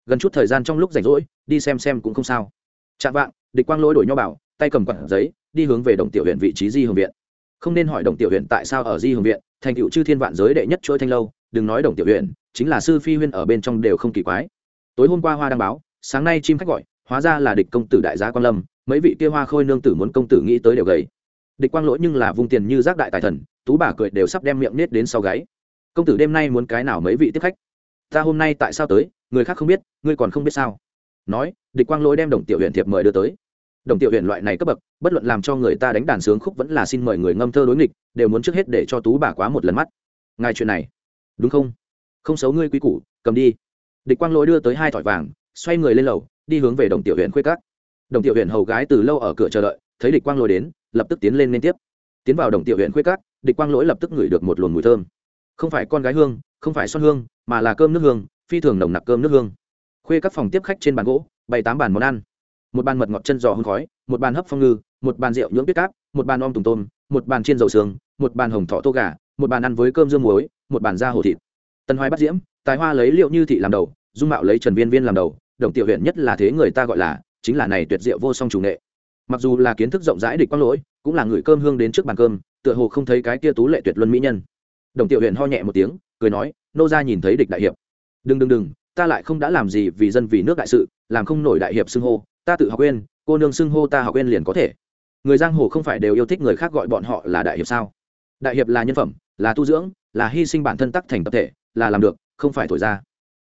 Gần chút thời gian trong lúc rảnh rỗi, đi xem xem cũng không sao. Chạm vạng, địch quang lỗi đổi nho bảo tay cầm quặn giấy, đi hướng về đồng tiểu huyện vị trí di hồng viện. Không nên hỏi đồng tiểu huyện tại sao ở di hồng viện, thành cựu chư thiên vạn giới đệ nhất chuỗi thanh lâu, đừng nói đồng tiểu huyện chính là sư phi huyên ở bên trong đều không kỳ quái. Tối hôm qua hoa đăng báo, sáng nay chim khách gọi, hóa ra là địch công tử đại gia quan lâm, mấy vị kia hoa khôi nương tử muốn công tử nghĩ tới đều gầy. Địch quang lỗi nhưng là vung tiền như giác đại tài thần, tú bà cười đều sắp đem miệng nết đến sau gáy. Công tử đêm nay muốn cái nào mấy vị tiếp khách? Ta hôm nay tại sao tới, người khác không biết, ngươi còn không biết sao? Nói, địch quang lỗi đem đồng tiểu huyện thiệp mời đưa tới đồng tiểu huyện loại này cấp bậc, bất luận làm cho người ta đánh đàn sướng khúc vẫn là xin mời người ngâm thơ đối nghịch, đều muốn trước hết để cho tú bà quá một lần mắt. Ngài chuyện này, đúng không? Không xấu ngươi quý củ, cầm đi. Địch quang lỗi đưa tới hai thỏi vàng, xoay người lên lầu, đi hướng về đồng tiểu huyện khuê cắt đồng tiểu huyện hầu gái từ lâu ở cửa chờ đợi, thấy địch quang lỗi đến, lập tức tiến lên liên tiếp. Tiến vào đồng tiểu huyện khuê cắt địch quang lỗi lập tức ngửi được một luồng mùi thơm. Không phải con gái hương, không phải son hương, mà là cơm nước hương, phi thường nồng nặc cơm nước hương. Khuê các phòng tiếp khách trên bàn gỗ, bày tám bàn món ăn một bàn mật ngọt chân giò hương khói, một bàn hấp phong ngư, một bàn rượu nhưỡng tuyết cáp, một bàn om tùng tôm, một bàn chiên dầu xương một bàn hồng thọ tô gà, một bàn ăn với cơm dương muối, một bàn da hổ thịt. Tân hoài bắt diễm, tài hoa lấy liệu như thị làm đầu, dung mạo lấy trần viên viên làm đầu, đồng tiểu huyện nhất là thế người ta gọi là, chính là này tuyệt diệu vô song chủ nghệ. Mặc dù là kiến thức rộng rãi địch quang lỗi, cũng là người cơm hương đến trước bàn cơm, tựa hồ không thấy cái kia tú lệ tuyệt luân mỹ nhân. Đồng tiểu huyện ho nhẹ một tiếng, cười nói, nô ra nhìn thấy địch đại hiệp. Đừng đừng đừng, ta lại không đã làm gì vì dân vì nước đại sự, làm không nổi đại hiệp xưng hô ta tự học quên, cô nương xưng hô ta học quên liền có thể. Người giang hồ không phải đều yêu thích người khác gọi bọn họ là đại hiệp sao? Đại hiệp là nhân phẩm, là tu dưỡng, là hy sinh bản thân tắc thành tập thể, là làm được, không phải thổi ra.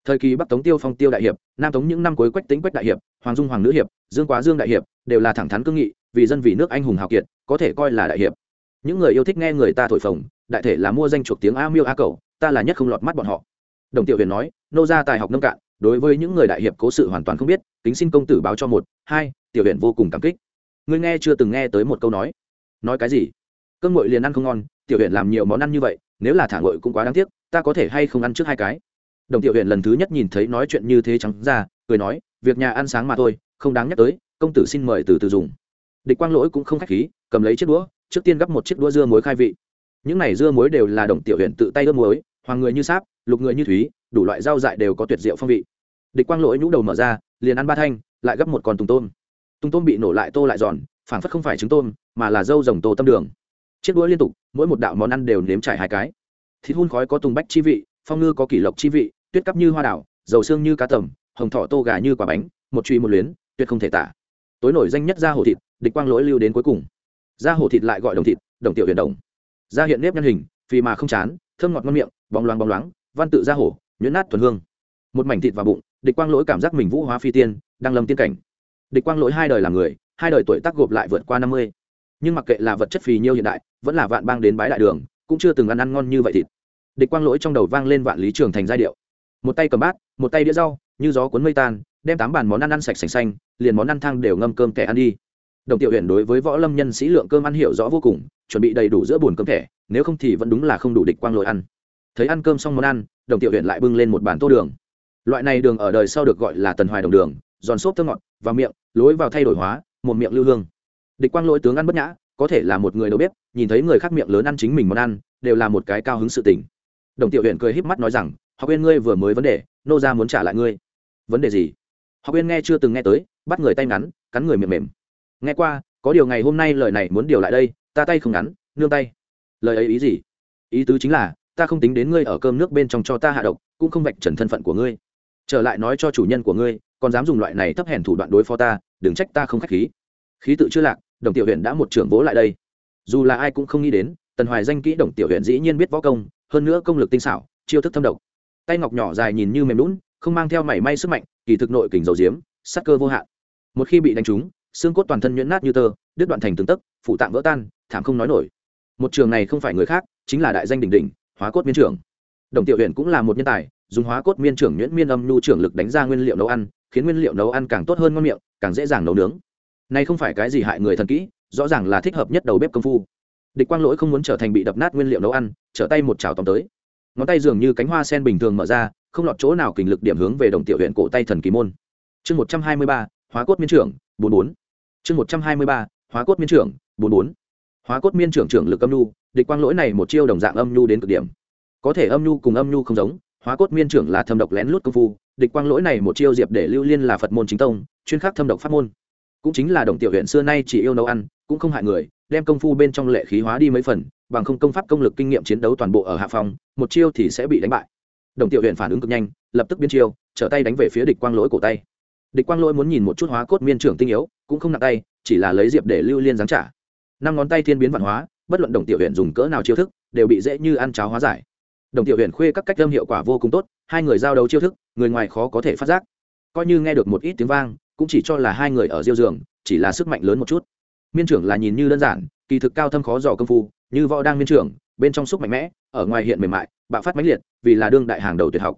Thời kỳ bắc tống tiêu phong tiêu đại hiệp, nam tống những năm cuối quách tính quách đại hiệp, hoàng dung hoàng nữ hiệp, dương quá dương đại hiệp, đều là thẳng thắn cương nghị, vì dân vì nước anh hùng hào kiệt, có thể coi là đại hiệp. Những người yêu thích nghe người ta thổi phồng, đại thể là mua danh chuộc tiếng a miêu a cầu, ta là nhất không lọt mắt bọn họ. Đồng tiểu huyền nói, nô gia tài học nông cạn đối với những người đại hiệp cố sự hoàn toàn không biết, kính xin công tử báo cho một, hai, tiểu huyện vô cùng cảm kích. Ngươi nghe chưa từng nghe tới một câu nói. Nói cái gì? Cơm ngội liền ăn không ngon, tiểu huyện làm nhiều món ăn như vậy, nếu là thả ngội cũng quá đáng tiếc, ta có thể hay không ăn trước hai cái? Đồng tiểu huyện lần thứ nhất nhìn thấy nói chuyện như thế trắng ra, cười nói, việc nhà ăn sáng mà thôi, không đáng nhắc tới, công tử xin mời từ từ dùng. Địch quang lỗi cũng không khách khí, cầm lấy chiếc đũa, trước tiên gắp một chiếc đũa dưa muối khai vị. Những này dưa muối đều là đồng tiểu huyện tự tay ướp muối hoàng người như sáp, lục người như thúy, đủ loại rau dại đều có tuyệt diệu phong vị. Địch quang lỗi nhũ đầu mở ra, liền ăn ba thanh, lại gấp một con tùng tôm. Tùng tôm bị nổ lại tô lại giòn, phảng phất không phải trứng tôm, mà là dâu rồng tô tâm đường. Chiếc đũa liên tục, mỗi một đạo món ăn đều nếm trải hai cái. Thịt hun khói có tùng bách chi vị, phong ngư có kỷ lộc chi vị, tuyết cắp như hoa đảo, dầu xương như cá tầm, hồng thọ tô gà như quả bánh, một truy một luyến, tuyệt không thể tả. Tối nổi danh nhất da hổ thịt, địch quang lỗi lưu đến cuối cùng. Da hổ thịt lại gọi đồng thịt, đồng tiểu huyền đồng. Da hiện nếp nhân hình vì mà không chán thơm ngọt ngon miệng, bóng loáng bóng loáng, văn tự ra hổ, nhuyễn nát thuần hương. Một mảnh thịt vào bụng, địch quang lỗi cảm giác mình vũ hóa phi tiên, đang lâm tiên cảnh. Địch quang lỗi hai đời là người, hai đời tuổi tác gộp lại vượt qua năm mươi. Nhưng mặc kệ là vật chất phì nhiêu hiện đại, vẫn là vạn bang đến bái đại đường, cũng chưa từng ăn ăn ngon như vậy thịt. Địch quang lỗi trong đầu vang lên vạn lý trường thành giai điệu. Một tay cầm bát, một tay đĩa rau, như gió cuốn mây tan, đem tám bàn món ăn ăn sạch sành xanh, liền món ăn thang đều ngâm cơm kẻ ăn đi. Đồng tiểu huyện đối với võ lâm nhân sĩ lượng cơm ăn hiểu rõ vô cùng, chuẩn bị đầy đủ giữa bồn cơm thẻ nếu không thì vẫn đúng là không đủ địch quang lội ăn. Thấy ăn cơm xong món ăn, đồng tiểu huyện lại bưng lên một bàn tô đường. Loại này đường ở đời sau được gọi là tần hoài đồng đường, giòn xốp thơm ngọt và miệng, lối vào thay đổi hóa, một miệng lưu hương. Địch quang lỗi tướng ăn bất nhã, có thể là một người đầu bếp, nhìn thấy người khác miệng lớn ăn chính mình món ăn, đều là một cái cao hứng sự tình. Đồng tiểu huyện cười híp mắt nói rằng, học viên ngươi vừa mới vấn đề, nô ra muốn trả lại ngươi. Vấn đề gì? Học viên nghe chưa từng nghe tới, bắt người tay ngắn, cắn người miệng mềm. Nghe qua, có điều ngày hôm nay lời này muốn điều lại đây, ta tay không ngắn, nương tay lời ấy ý gì? Ý tứ chính là, ta không tính đến ngươi ở cơm nước bên trong cho ta hạ độc, cũng không vạch trần thân phận của ngươi. Trở lại nói cho chủ nhân của ngươi, còn dám dùng loại này thấp hèn thủ đoạn đối phó ta, đừng trách ta không k h á c h khí. Khí tự chưa lạc, đồng tiểu huyện đã một trưởng vỗ lại đây. Dù là ai cũng không nghĩ đến, tần hoài danh kỹ đồng tiểu huyện dĩ nhiên biết võ công, hơn nữa công lực tinh xảo, chiêu thức thâm độc. Tay ngọc nhỏ dài nhìn như mềm lún không mang theo mảy may sức mạnh, kỳ thực nội kình dầu diếm sắc cơ vô hạn. Một khi bị đánh trúng, xương cốt toàn thân nhuyễn nát như tơ, đứt đoạn thành từng tấc, phụ tạng vỡ tan, thảm không nói nổi một trường này không phải người khác, chính là đại danh đỉnh đỉnh, hóa cốt miên trưởng. Đồng tiểu huyện cũng là một nhân tài, dùng hóa cốt miên trưởng nhuyễn miên âm nhu trưởng lực đánh ra nguyên liệu nấu ăn, khiến nguyên liệu nấu ăn càng tốt hơn ngon miệng, càng dễ dàng nấu nướng. Này không phải cái gì hại người thần kỹ, rõ ràng là thích hợp nhất đầu bếp công phu. Địch quang lỗi không muốn trở thành bị đập nát nguyên liệu nấu ăn, trở tay một chảo tóm tới. Ngón tay dường như cánh hoa sen bình thường mở ra, không lọt chỗ nào kình lực điểm hướng về đồng tiểu huyện cổ tay thần kỳ môn. Chương một trăm hai mươi ba, hóa cốt miên trưởng, bốn bốn. Chương một trăm hai mươi ba, hóa cốt miên trưởng, bốn bốn hóa cốt miên trưởng trưởng lực âm nhu, địch quang lỗi này một chiêu đồng dạng âm nhu đến cực điểm. Có thể âm nhu cùng âm nhu không giống, hóa cốt miên trưởng là thâm độc lén lút công phu, địch quang lỗi này một chiêu diệp để lưu liên là phật môn chính tông, chuyên khắc thâm độc pháp môn. Cũng chính là đồng tiểu huyện xưa nay chỉ yêu nấu ăn, cũng không hại người, đem công phu bên trong lệ khí hóa đi mấy phần, bằng không công pháp công lực kinh nghiệm chiến đấu toàn bộ ở hạ phòng một chiêu thì sẽ bị đánh bại. Đồng tiểu huyện phản ứng cực nhanh, lập tức biên chiêu, trở tay đánh về phía địch quang lỗi cổ tay. Địch quang lỗi muốn nhìn một chút hóa cốt miên trưởng tinh yếu, cũng không nặng tay, chỉ là lấy diệp để lưu liên giáng trả năm ngón tay thiên biến văn hóa, bất luận đồng tiểu huyện dùng cỡ nào chiêu thức, đều bị dễ như ăn cháo hóa giải. Đồng tiểu huyện khuê các cách âm hiệu quả vô cùng tốt, hai người giao đấu chiêu thức, người ngoài khó có thể phát giác. Coi như nghe được một ít tiếng vang, cũng chỉ cho là hai người ở diêu giường, chỉ là sức mạnh lớn một chút. Miên trưởng là nhìn như đơn giản, kỳ thực cao thâm khó dò công phu, như võ đang miên trưởng, bên trong xúc mạnh mẽ, ở ngoài hiện mềm mại, bạo phát mãnh liệt, vì là đương đại hàng đầu tuyệt học.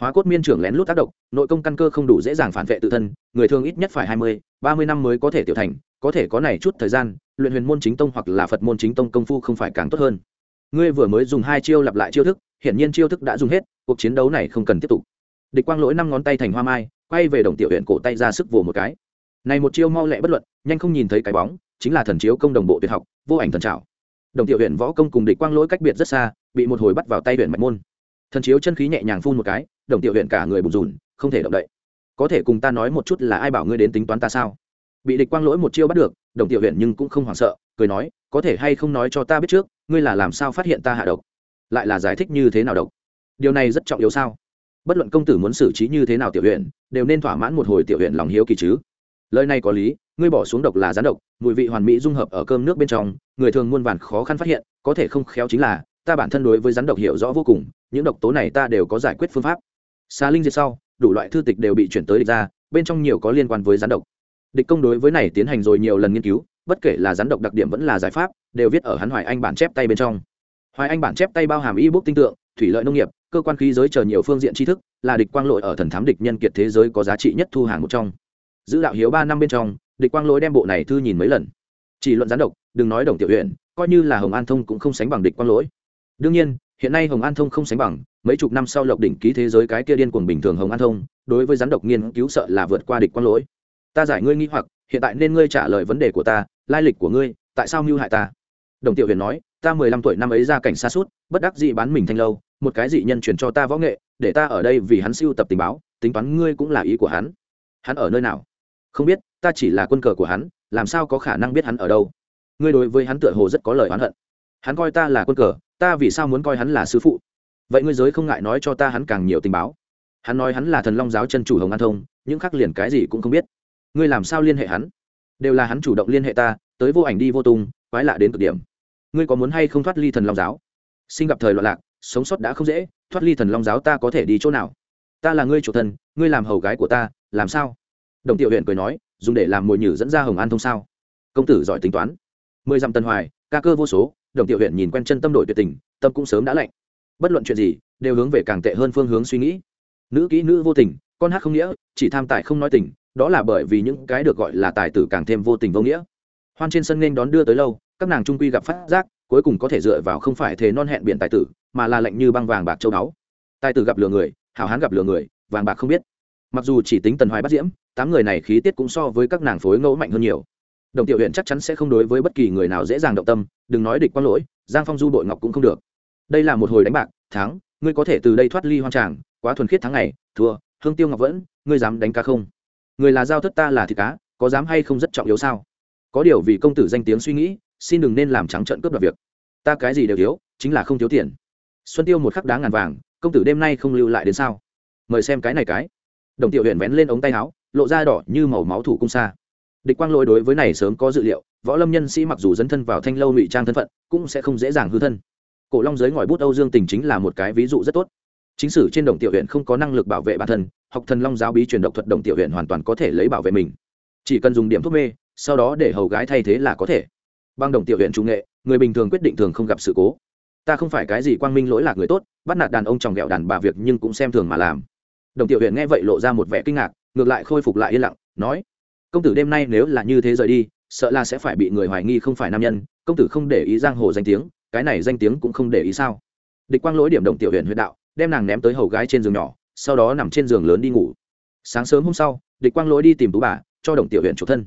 Hóa cốt miên trưởng lén lút tác động, nội công căn cơ không đủ dễ dàng phản vệ tự thân, người thường ít nhất phải hai mươi, ba mươi năm mới có thể tiểu thành có thể có này chút thời gian, luyện huyền môn chính tông hoặc là phật môn chính tông công phu không phải càng tốt hơn. Ngươi vừa mới dùng hai chiêu lặp lại chiêu thức, hiển nhiên chiêu thức đã dùng hết, cuộc chiến đấu này không cần tiếp tục. Địch quang lỗi năm ngón tay thành hoa mai, quay về đồng tiểu huyện cổ tay ra sức vồ một cái. Này một chiêu mau lẹ bất luận, nhanh không nhìn thấy cái bóng, chính là thần chiếu công đồng bộ tuyệt học, vô ảnh thần trảo. Đồng tiểu huyện võ công cùng địch quang lỗi cách biệt rất xa, bị một hồi bắt vào tay huyện mạch môn. Thần chiếu chân khí nhẹ nhàng phun một cái, đồng tiểu huyện cả người bùn rùn, không thể động đậy. Có thể cùng ta nói một chút là ai bảo ngươi đến tính toán ta sao? Bị địch quang lỗi một chiêu bắt được, đồng tiểu huyện nhưng cũng không hoảng sợ, cười nói, có thể hay không nói cho ta biết trước, ngươi là làm sao phát hiện ta hạ độc? Lại là giải thích như thế nào độc? Điều này rất trọng yếu sao? Bất luận công tử muốn xử trí như thế nào tiểu huyện đều nên thỏa mãn một hồi tiểu huyện lòng hiếu kỳ chứ. Lời này có lý, ngươi bỏ xuống độc là gián độc, mùi vị hoàn mỹ dung hợp ở cơm nước bên trong, người thường muôn vàn khó khăn phát hiện, có thể không khéo chính là, ta bản thân đối với rắn độc hiểu rõ vô cùng, những độc tố này ta đều có giải quyết phương pháp. Xa linh diệt sau, đủ loại thư tịch đều bị chuyển tới địch ra, bên trong nhiều có liên quan với rắn độc địch công đối với này tiến hành rồi nhiều lần nghiên cứu, bất kể là rắn độc đặc điểm vẫn là giải pháp, đều viết ở hắn hoài anh bản chép tay bên trong. Hoài anh bản chép tay bao hàm y bút tinh tượng, thủy lợi nông nghiệp, cơ quan khí giới chờ nhiều phương diện tri thức, là địch quang lội ở thần thám địch nhân kiệt thế giới có giá trị nhất thu hàng một trong. Giữ đạo hiếu ba năm bên trong, địch quang lỗi đem bộ này thư nhìn mấy lần. Chỉ luận gián độc, đừng nói đồng tiểu huyện, coi như là hồng an thông cũng không sánh bằng địch quang lỗi. Đương nhiên, hiện nay hồng an thông không sánh bằng, mấy chục năm sau lộc đỉnh ký thế giới cái kia điên cuồng bình thường hồng an thông, đối với rắn độc nghiên cứu sợ là vượt qua địch quang lỗi ta giải ngươi nghi hoặc, hiện tại nên ngươi trả lời vấn đề của ta, lai lịch của ngươi, tại sao mưu hại ta? Đồng tiểu huyền nói, ta mười lăm tuổi năm ấy ra cảnh xa suốt, bất đắc dị bán mình thanh lâu, một cái dị nhân truyền cho ta võ nghệ, để ta ở đây vì hắn siêu tập tình báo, tính toán ngươi cũng là ý của hắn. Hắn ở nơi nào? Không biết, ta chỉ là quân cờ của hắn, làm sao có khả năng biết hắn ở đâu? Ngươi đối với hắn tựa hồ rất có lời oán hận. Hắn coi ta là quân cờ, ta vì sao muốn coi hắn là sư phụ? Vậy ngươi giới không ngại nói cho ta hắn càng nhiều tình báo. Hắn nói hắn là thần long giáo chân chủ hồng an thông, những khắc liền cái gì cũng không biết ngươi làm sao liên hệ hắn? Đều là hắn chủ động liên hệ ta, tới vô ảnh đi vô tung, quái lạ đến cực điểm. Ngươi có muốn hay không thoát ly thần long giáo? Sinh gặp thời loạn lạc, sống sót đã không dễ, thoát ly thần long giáo ta có thể đi chỗ nào? Ta là ngươi chủ thần ngươi làm hầu gái của ta, làm sao? Đồng tiểu huyện cười nói, dùng để làm mồi nhử dẫn ra hồng an thông sao? Công tử giỏi tính toán. Mười dặm tân hoài, ca cơ vô số, đồng tiểu huyện nhìn quen chân tâm đổi tuyệt tình, tâm cũng sớm đã lạnh. Bất luận chuyện gì, đều hướng về càng tệ hơn phương hướng suy nghĩ. Nữ kỹ nữ vô tình, con hát không nghĩa, chỉ tham tài không nói tình đó là bởi vì những cái được gọi là tài tử càng thêm vô tình vô nghĩa. Hoan trên sân nên đón đưa tới lâu, các nàng trung quy gặp phát giác, cuối cùng có thể dựa vào không phải thế non hẹn biển tài tử, mà là lệnh như băng vàng bạc châu đáo tài tử gặp lừa người, hảo hán gặp lừa người, vàng bạc không biết. Mặc dù chỉ tính tần hoài bắt diễm, tám người này khí tiết cũng so với các nàng phối ngẫu mạnh hơn nhiều. Đồng tiểu huyện chắc chắn sẽ không đối với bất kỳ người nào dễ dàng động tâm, đừng nói địch quang lỗi, giang phong du đội ngọc cũng không được. Đây là một hồi đánh bạc, thắng, ngươi có thể từ đây thoát ly hoang tràng, quá thuần khiết tháng ngày, thua, hương tiêu ngọc vẫn, ngươi dám đánh cá không? Người là giao thất ta là thịt cá, có dám hay không rất trọng yếu sao? Có điều vì công tử danh tiếng suy nghĩ, xin đừng nên làm trắng trợn cướp đoạt việc. Ta cái gì đều thiếu, chính là không thiếu tiền. Xuân tiêu một khắc đáng ngàn vàng, công tử đêm nay không lưu lại đến sao? Mời xem cái này cái. Đồng tiểu huyện vén lên ống tay áo, lộ ra đỏ như màu máu thủ cung xa. Địch quang Lỗi đối với này sớm có dự liệu, võ lâm nhân sĩ mặc dù dấn thân vào thanh lâu ngụy trang thân phận, cũng sẽ không dễ dàng hư thân. Cổ long giới ngòi bút âu dương tình chính là một cái ví dụ rất tốt chính sử trên đồng tiểu huyện không có năng lực bảo vệ bản thân, học thần long giáo bí truyền độc thuật đồng tiểu huyện hoàn toàn có thể lấy bảo vệ mình. Chỉ cần dùng điểm thuốc mê, sau đó để hầu gái thay thế là có thể. Bằng đồng tiểu huyện trung nghệ, người bình thường quyết định thường không gặp sự cố. Ta không phải cái gì quang minh lỗi lạc người tốt, bắt nạt đàn ông tròng ghẹo đàn bà việc nhưng cũng xem thường mà làm. Đồng tiểu huyện nghe vậy lộ ra một vẻ kinh ngạc, ngược lại khôi phục lại yên lặng, nói, công tử đêm nay nếu là như thế rời đi, sợ là sẽ phải bị người hoài nghi không phải nam nhân, công tử không để ý giang hồ danh tiếng, cái này danh tiếng cũng không để ý sao? Địch quang lỗi điểm đồng tiểu huyện huyện đạo đem nàng ném tới hầu gái trên giường nhỏ, sau đó nằm trên giường lớn đi ngủ. Sáng sớm hôm sau, địch quang lỗi đi tìm tú bà, cho đồng tiểu huyện chủ thân.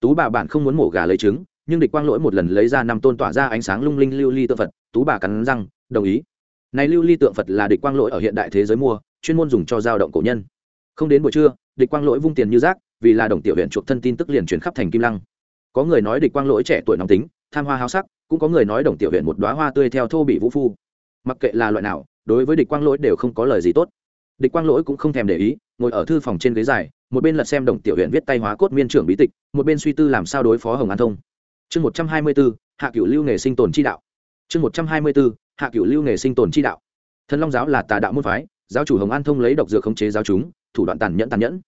Tú bà bạn không muốn mổ gà lấy trứng, nhưng địch quang lỗi một lần lấy ra năm tôn tỏa ra ánh sáng lung linh lưu ly tượng phật, tú bà cắn răng, đồng ý. Này lưu ly tượng phật là địch quang lỗi ở hiện đại thế giới mua, chuyên môn dùng cho giao động cổ nhân. Không đến buổi trưa, địch quang lỗi vung tiền như rác, vì là đồng tiểu huyện chuộc thân tin tức liền chuyển khắp thành kim lăng. Có người nói địch quang lỗi trẻ tuổi nóng tính, tham hoa háo sắc, cũng có người nói đồng tiểu huyện một đoá hoa tươi theo thô bị vũ phu. Mặc kệ là loại nào đối với địch quang lỗi đều không có lời gì tốt. Địch quang lỗi cũng không thèm để ý, ngồi ở thư phòng trên ghế dài, một bên lật xem đồng tiểu huyện viết tay hóa cốt miên trưởng bí tịch, một bên suy tư làm sao đối phó hồng an thông. Chương một trăm hai mươi bốn, hạ cửu lưu nghề sinh tồn chi đạo. Chương một trăm hai mươi bốn, hạ cửu lưu nghề sinh tồn chi đạo. Thần long giáo là tà đạo môn phái, giáo chủ hồng an thông lấy độc dược khống chế giáo chúng, thủ đoạn tàn nhẫn tàn nhẫn.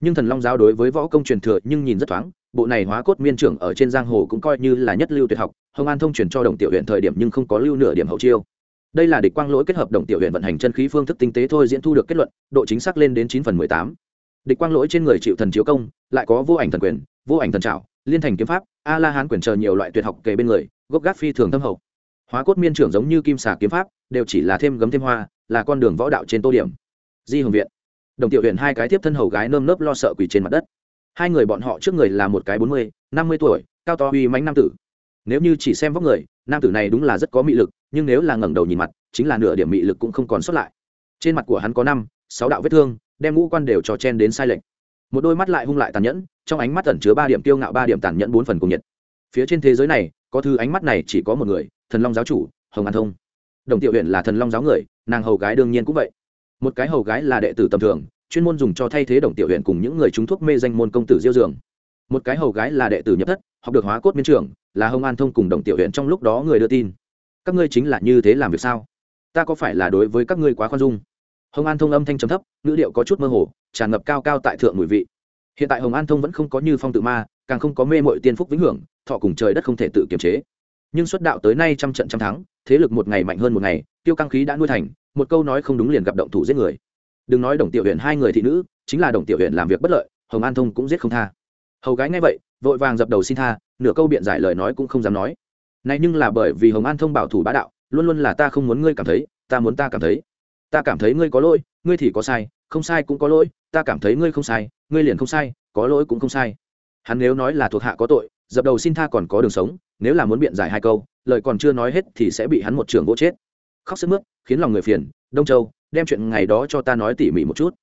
Nhưng thần long giáo đối với võ công truyền thừa nhưng nhìn rất thoáng, bộ này hóa cốt miên trưởng ở trên giang hồ cũng coi như là nhất lưu tuyệt học, hồng an thông truyền cho đồng tiểu huyện thời điểm nhưng không có lưu nửa điểm hậu chiêu đây là địch quang lỗi kết hợp đồng tiểu huyện vận hành chân khí phương thức tinh tế thôi diễn thu được kết luận, độ chính xác lên đến chín phần mười tám. Địch quang lỗi trên người chịu thần chiếu công, lại có vô ảnh thần quyền, vô ảnh thần trảo, liên thành kiếm pháp a la hán quyền chờ nhiều loại tuyệt học kề bên người, gốc gác phi thường thâm hậu. Hóa cốt miên trưởng giống như kim xà kiếm pháp, đều chỉ là thêm gấm thêm hoa, là con đường võ đạo trên tô điểm. Di hồng viện. Đồng tiểu huyện hai cái tiếp thân hầu gái nơm nớp lo sợ quỳ trên mặt đất. Hai người bọn họ trước người là một cái bốn mươi, năm mươi tuổi, cao to uy mánh nam tử nếu như chỉ xem vóc người, nam tử này đúng là rất có mị lực, nhưng nếu là ngẩng đầu nhìn mặt, chính là nửa điểm mị lực cũng không còn sót lại. Trên mặt của hắn có năm, sáu đạo vết thương, đem ngũ quan đều cho chen đến sai lệch. Một đôi mắt lại hung lại tàn nhẫn, trong ánh mắt ẩn chứa ba điểm tiêu ngạo, ba điểm tàn nhẫn bốn phần cùng nhiệt. Phía trên thế giới này, có thứ ánh mắt này chỉ có một người, thần long giáo chủ, hồng an thông. Đồng tiểu huyện là thần long giáo người, nàng hầu gái đương nhiên cũng vậy. Một cái hầu gái là đệ tử tầm thường, chuyên môn dùng cho thay thế đồng tiểu huyện cùng những người trúng thuốc mê danh môn công tử diêu dường. Một cái hầu gái là đệ tử nhập thất, học được hóa cốt miên trường là hồng an thông cùng đồng tiểu huyện trong lúc đó người đưa tin. Các ngươi chính là như thế làm việc sao? Ta có phải là đối với các ngươi quá khoan dung? Hồng an thông âm thanh trầm thấp, ngữ điệu có chút mơ hồ, tràn ngập cao cao tại thượng mùi vị. Hiện tại hồng an thông vẫn không có như phong tự ma, càng không có mê mội tiên phúc vĩnh hưởng, thọ cùng trời đất không thể tự kiềm chế. Nhưng xuất đạo tới nay trăm trận trăm thắng, thế lực một ngày mạnh hơn một ngày, tiêu căng khí đã nuôi thành, một câu nói không đúng liền gặp động thủ giết người. Đừng nói đồng tiểu huyện hai người thị nữ, chính là đồng tiểu huyện làm việc bất lợi, hồng an thông cũng giết không tha. Hầu gái nghe vậy vội vàng dập đầu xin tha, nửa câu biện giải lời nói cũng không dám nói. Này nhưng là bởi vì hồng an thông bảo thủ bá đạo, luôn luôn là ta không muốn ngươi cảm thấy, ta muốn ta cảm thấy. Ta cảm thấy ngươi có lỗi, ngươi thì có sai, không sai cũng có lỗi, ta cảm thấy ngươi không sai, ngươi liền không sai, có lỗi cũng không sai. Hắn nếu nói là thuộc hạ có tội, dập đầu xin tha còn có đường sống, nếu là muốn biện giải hai câu, lời còn chưa nói hết thì sẽ bị hắn một trường gỗ chết. Khóc sức mướt, khiến lòng người phiền, đông châu, đem chuyện ngày đó cho ta nói tỉ mỉ một chút.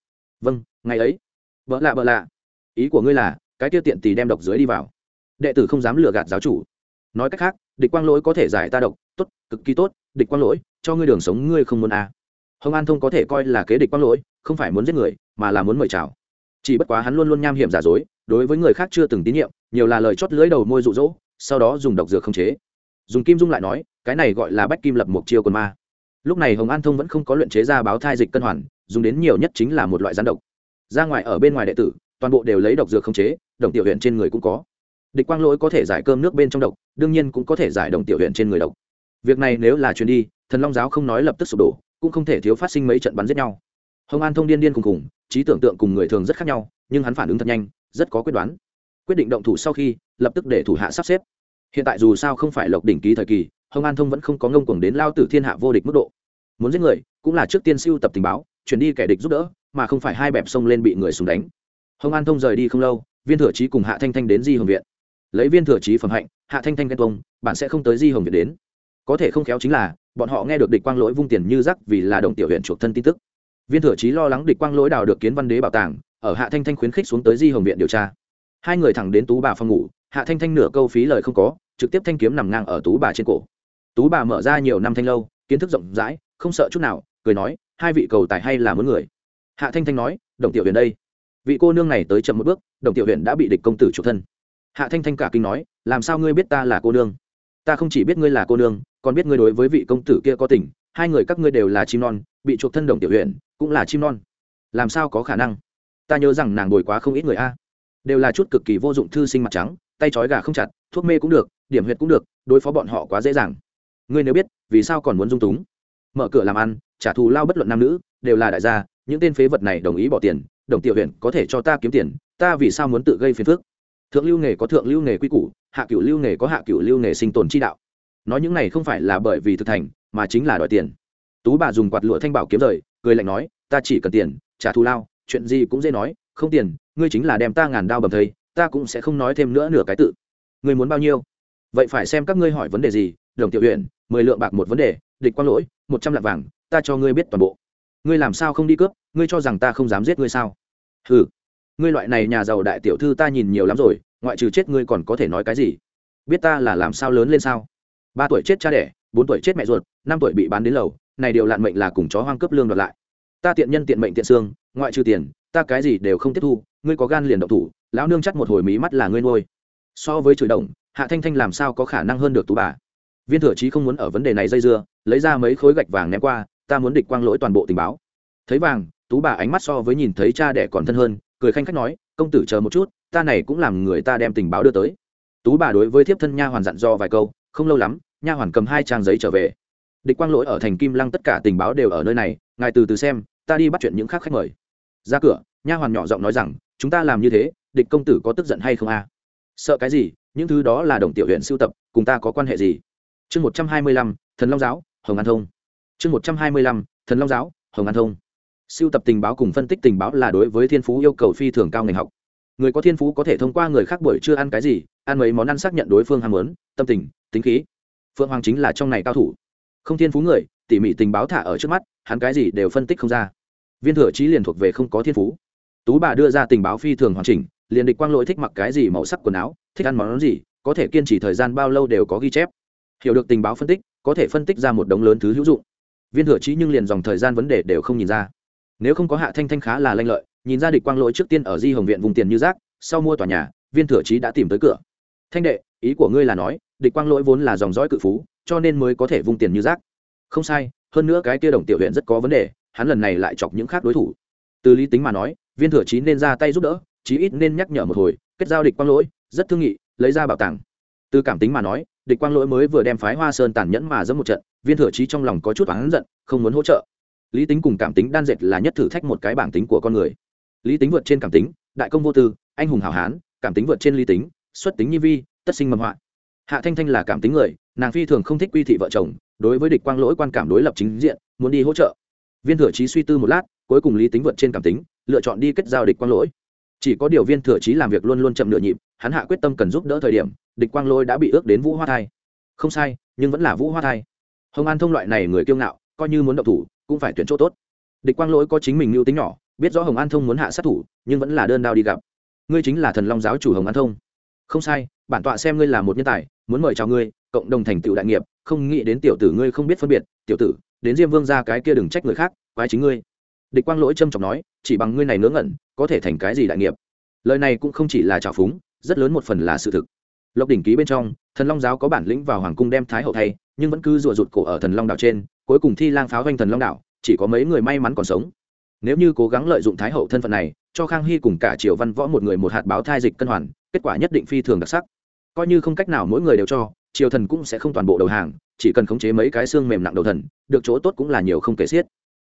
Vâng ngày ấy. Vợ lạ vợ lạ. Ý của ngươi là cái tiêu tiện tỳ đem độc dưới đi vào. Đệ tử không dám lừa gạt giáo chủ. Nói cách khác, địch quang lỗi có thể giải ta độc, tốt, cực kỳ tốt, địch quang lỗi, cho ngươi đường sống ngươi không muốn à. hồng an thông có thể coi là kế địch quang lỗi, không phải muốn giết người, mà là muốn mời chào. Chỉ bất quá hắn luôn luôn nham hiểm giả dối, đối với người khác chưa từng tín nhiệm, nhiều là lời chót lưỡi đầu môi rụ rỗ sau đó dùng độc dược không chế. Dùng kim dung lại nói, cái này gọi là bách kim lập một chiêu quần ma. Lúc này hồng an thông vẫn không có luyện chế ra báo thai dịch cân hoàn, dùng đến nhiều nhất chính là một loại rắn độc. Ra ngoài ở bên ngoài đệ tử toàn bộ đều lấy độc dược không chế, đồng tiểu huyện trên người cũng có. Địch quang lỗi có thể giải cơm nước bên trong độc, đương nhiên cũng có thể giải đồng tiểu huyện trên người độc. Việc này nếu là chuyến đi, thần long giáo không nói lập tức sụp đổ, cũng không thể thiếu phát sinh mấy trận bắn giết nhau. Hồng an thông điên điên cùng cùng, trí tưởng tượng cùng người thường rất khác nhau, nhưng hắn phản ứng thật nhanh, rất có quyết đoán. Quyết định động thủ sau khi, lập tức để thủ hạ sắp xếp. Hiện tại dù sao không phải lộc đỉnh ký thời kỳ, hồng an thông vẫn không có ngông cuồng đến lao tử thiên hạ vô địch mức độ. Muốn giết người, cũng là trước tiên siêu tập tình báo chuyển đi kẻ địch giúp đỡ, mà không phải hai bẹp sông lên bị người súng đánh hồng an thông rời đi không lâu viên thừa trí cùng hạ thanh thanh đến di hồng viện. Lấy viên thừa trí phẩm hạnh hạ thanh thanh ghen tuông, bạn sẽ không tới di hồng viện đến. Có thể không khéo chính là bọn họ nghe được địch quang lỗi vung tiền như rắc vì là đồng tiểu huyện chuộc thân tin tức. Viên thừa trí lo lắng địch quang lỗi đào được kiến văn đế bảo tàng ở hạ thanh thanh khuyến khích xuống tới di hồng viện điều tra. Hai người thẳng đến tú bà phòng ngủ hạ thanh thanh nửa câu phí lời không có trực tiếp thanh kiếm nằm ngang ở tú bà trên cổ. Tú bà mở ra nhiều năm thanh lâu kiến thức rộng rãi không sợ chút nào cười nói hai vị cầu tài hay là muốn người? Hạ thanh thanh nói đồng tiểu huyền đây vị cô nương này tới chậm một bước, đồng tiểu huyện đã bị địch công tử chủ thân. Hạ thanh thanh cả kinh nói, làm sao ngươi biết ta là cô nương? Ta không chỉ biết ngươi là cô nương, còn biết ngươi đối với vị công tử kia có tình. Hai người các ngươi đều là chim non, bị chuộc thân đồng tiểu huyện cũng là chim non. Làm sao có khả năng? Ta nhớ rằng nàng đổi quá không ít người a. Đều là chút cực kỳ vô dụng thư sinh mặt trắng, tay trói gà không chặt, thuốc mê cũng được, điểm huyệt cũng được, đối phó bọn họ quá dễ dàng. Ngươi nếu biết, vì sao còn muốn dung túng? Mở cửa làm ăn, trả thù lao bất luận nam nữ, đều là đại gia, những tên phế vật này đồng ý bỏ tiền đồng tiểu huyện có thể cho ta kiếm tiền, ta vì sao muốn tự gây phiền phức? Thượng lưu nghề có thượng lưu nghề quy củ, hạ cửu lưu nghề có hạ cửu lưu nghề sinh tồn chi đạo. Nói những này không phải là bởi vì thực thành, mà chính là đòi tiền. Tú bà dùng quạt lụa thanh bảo kiếm rời, cười lạnh nói, ta chỉ cần tiền, trả thù lao, chuyện gì cũng dễ nói, không tiền, ngươi chính là đem ta ngàn đao bầm thây, ta cũng sẽ không nói thêm nữa nửa cái tự. Ngươi muốn bao nhiêu? Vậy phải xem các ngươi hỏi vấn đề gì, đồng tiểu huyện mười lượng bạc một vấn đề, địch quang lỗi, một trăm lạng vàng, ta cho ngươi biết toàn bộ ngươi làm sao không đi cướp, ngươi cho rằng ta không dám giết ngươi sao? Ừ ngươi loại này nhà giàu đại tiểu thư ta nhìn nhiều lắm rồi, ngoại trừ chết ngươi còn có thể nói cái gì? Biết ta là làm sao lớn lên sao? Ba tuổi chết cha đẻ, bốn tuổi chết mẹ ruột, năm tuổi bị bán đến lầu, này điều lạn mệnh là cùng chó hoang cấp lương đoạt lại. Ta tiện nhân tiện mệnh tiện xương, ngoại trừ tiền, ta cái gì đều không tiếp thu, ngươi có gan liền độc thủ, lão nương chắc một hồi mí mắt là ngươi nuôi. So với chửi động, hạ thanh thanh làm sao có khả năng hơn được tú bà? Viên thừa trí không muốn ở vấn đề này dây dưa, lấy ra mấy khối gạch vàng ném qua ta muốn địch quang lỗi toàn bộ tình báo. Thấy vàng, tú bà ánh mắt so với nhìn thấy cha đẻ còn thân hơn, cười khanh khách nói, công tử chờ một chút, ta này cũng làm người ta đem tình báo đưa tới. Tú bà đối với thiếp thân nha hoàn dặn do vài câu, không lâu lắm, nha hoàn cầm hai trang giấy trở về. Địch quang lỗi ở thành kim lăng tất cả tình báo đều ở nơi này, ngài từ từ xem, ta đi bắt chuyện những khác khách mời. Ra cửa, nha hoàn nhỏ giọng nói rằng, chúng ta làm như thế, địch công tử có tức giận hay không a? Sợ cái gì, những thứ đó là đồng tiểu huyện sưu tập, cùng ta có quan hệ gì? Chương một trăm hai mươi lăm, thần long giáo, hồng an thông chương một trăm hai mươi lăm, thần long giáo, hồng an thông. Sưu tập tình báo cùng phân tích tình báo là đối với thiên phú yêu cầu phi thường cao ngành học. Người có thiên phú có thể thông qua người khác buổi chưa ăn cái gì, ăn mấy món ăn xác nhận đối phương ham muốn, tâm tình, tính khí. Phượng hoàng chính là trong này cao thủ. Không thiên phú người, tỉ mỉ tình báo thả ở trước mắt, hắn cái gì đều phân tích không ra. Viên thừa trí liền thuộc về không có thiên phú. Tú bà đưa ra tình báo phi thường hoàn chỉnh, liền địch quang lỗi thích mặc cái gì màu sắc quần áo, thích ăn món gì, có thể kiên trì thời gian bao lâu đều có ghi chép. Hiểu được tình báo phân tích, có thể phân tích ra một đống lớn thứ hữu dụng viên thừa trí nhưng liền dòng thời gian vấn đề đều không nhìn ra. Nếu không có hạ thanh thanh khá là lanh lợi, nhìn ra địch quang lỗi trước tiên ở di hồng viện vùng tiền như rác, sau mua tòa nhà, viên thừa trí đã tìm tới cửa. Thanh đệ, ý của ngươi là nói, địch quang lỗi vốn là dòng dõi cự phú, cho nên mới có thể vung tiền như rác. Không sai, hơn nữa cái kia đồng tiểu huyện rất có vấn đề, hắn lần này lại chọc những khác đối thủ. Từ lý tính mà nói, viên thừa trí nên ra tay giúp đỡ, chí ít nên nhắc nhở một hồi, kết giao địch quang lỗi, rất thương nghị, lấy ra bảo tàng. Từ cảm tính mà nói địch quang lỗi mới vừa đem phái hoa sơn tàn nhẫn mà dẫm một trận, viên thừa trí trong lòng có chút oán giận, không muốn hỗ trợ. Lý tính cùng cảm tính đan dệt là nhất thử thách một cái bản tính của con người. Lý tính vượt trên cảm tính, đại công vô tư, anh hùng hảo hán, cảm tính vượt trên lý tính, xuất tính nhi vi, tất sinh mầm họa. Hạ thanh thanh là cảm tính người, nàng phi thường không thích quy thị vợ chồng, đối với địch quang lỗi quan cảm đối lập chính diện, muốn đi hỗ trợ. Viên thừa trí suy tư một lát, cuối cùng lý tính vượt trên cảm tính, lựa chọn đi kết giao địch quang lỗi. Chỉ có điều viên thừa trí làm việc luôn luôn chậm nửa nhịp, hắn hạ quyết tâm cần giúp đỡ thời điểm địch quang lỗi đã bị ước đến vũ hoa thai. Không sai, nhưng vẫn là vũ hoa thai. Hồng an thông loại này người kiêu ngạo, coi như muốn động thủ, cũng phải tuyển chỗ tốt. Địch quang lỗi có chính mình mưu tính nhỏ, biết rõ hồng an thông muốn hạ sát thủ, nhưng vẫn là đơn đao đi gặp. Ngươi chính là thần long giáo chủ hồng an thông. Không sai, bản tọa xem ngươi là một nhân tài, muốn mời chào ngươi, cộng đồng thành tựu đại nghiệp, không nghĩ đến tiểu tử ngươi không biết phân biệt. Tiểu tử, đến diêm vương ra cái kia đừng trách người khác, quái chính ngươi. Địch quang lỗi trâm trọng nói, chỉ bằng ngươi này ngớ ngẩn, có thể thành cái gì đại nghiệp? Lời này cũng không chỉ là trào phúng, rất lớn một phần là sự thực lộc đỉnh ký bên trong, thần long giáo có bản lĩnh vào hoàng cung đem thái hậu thay, nhưng vẫn cứ rùa rụt cổ ở thần long đảo trên, cuối cùng thi lang pháo doanh thần long đảo, chỉ có mấy người may mắn còn sống. Nếu như cố gắng lợi dụng thái hậu thân phận này, cho khang hy cùng cả triều văn võ một người một hạt báo thai dịch cân hoàn, kết quả nhất định phi thường đặc sắc. Coi như không cách nào mỗi người đều cho, triều thần cũng sẽ không toàn bộ đầu hàng, chỉ cần khống chế mấy cái xương mềm nặng đầu thần, được chỗ tốt cũng là nhiều không kể xiết.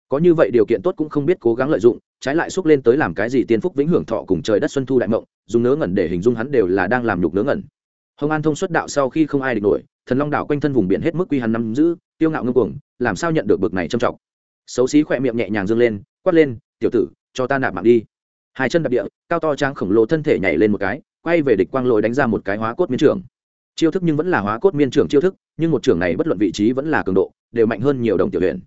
Có như vậy điều kiện tốt cũng không biết cố gắng lợi dụng, trái lại xúc lên tới làm cái gì tiên phúc vĩnh hưởng thọ cùng trời đất xuân thu đại mộng, dùng nớ ngẩn để hình dung hắn đều là đang làm nhục nớ ngẩn hồng an thông xuất đạo sau khi không ai địch nổi, thần long đảo quanh thân vùng biển hết mức quy hắn nắm giữ, tiêu ngạo ngưng cuồng, làm sao nhận được bực này trầm trọng. Xấu xí khỏe miệng nhẹ nhàng dâng lên, quát lên, tiểu tử, cho ta nạp mạng đi. Hai chân đập địa, cao to trang khổng lồ thân thể nhảy lên một cái, quay về địch quang lỗi đánh ra một cái hóa cốt miên trưởng. Chiêu thức nhưng vẫn là hóa cốt miên trưởng chiêu thức, nhưng một trưởng này bất luận vị trí vẫn là cường độ, đều mạnh hơn nhiều đồng tiểu huyền.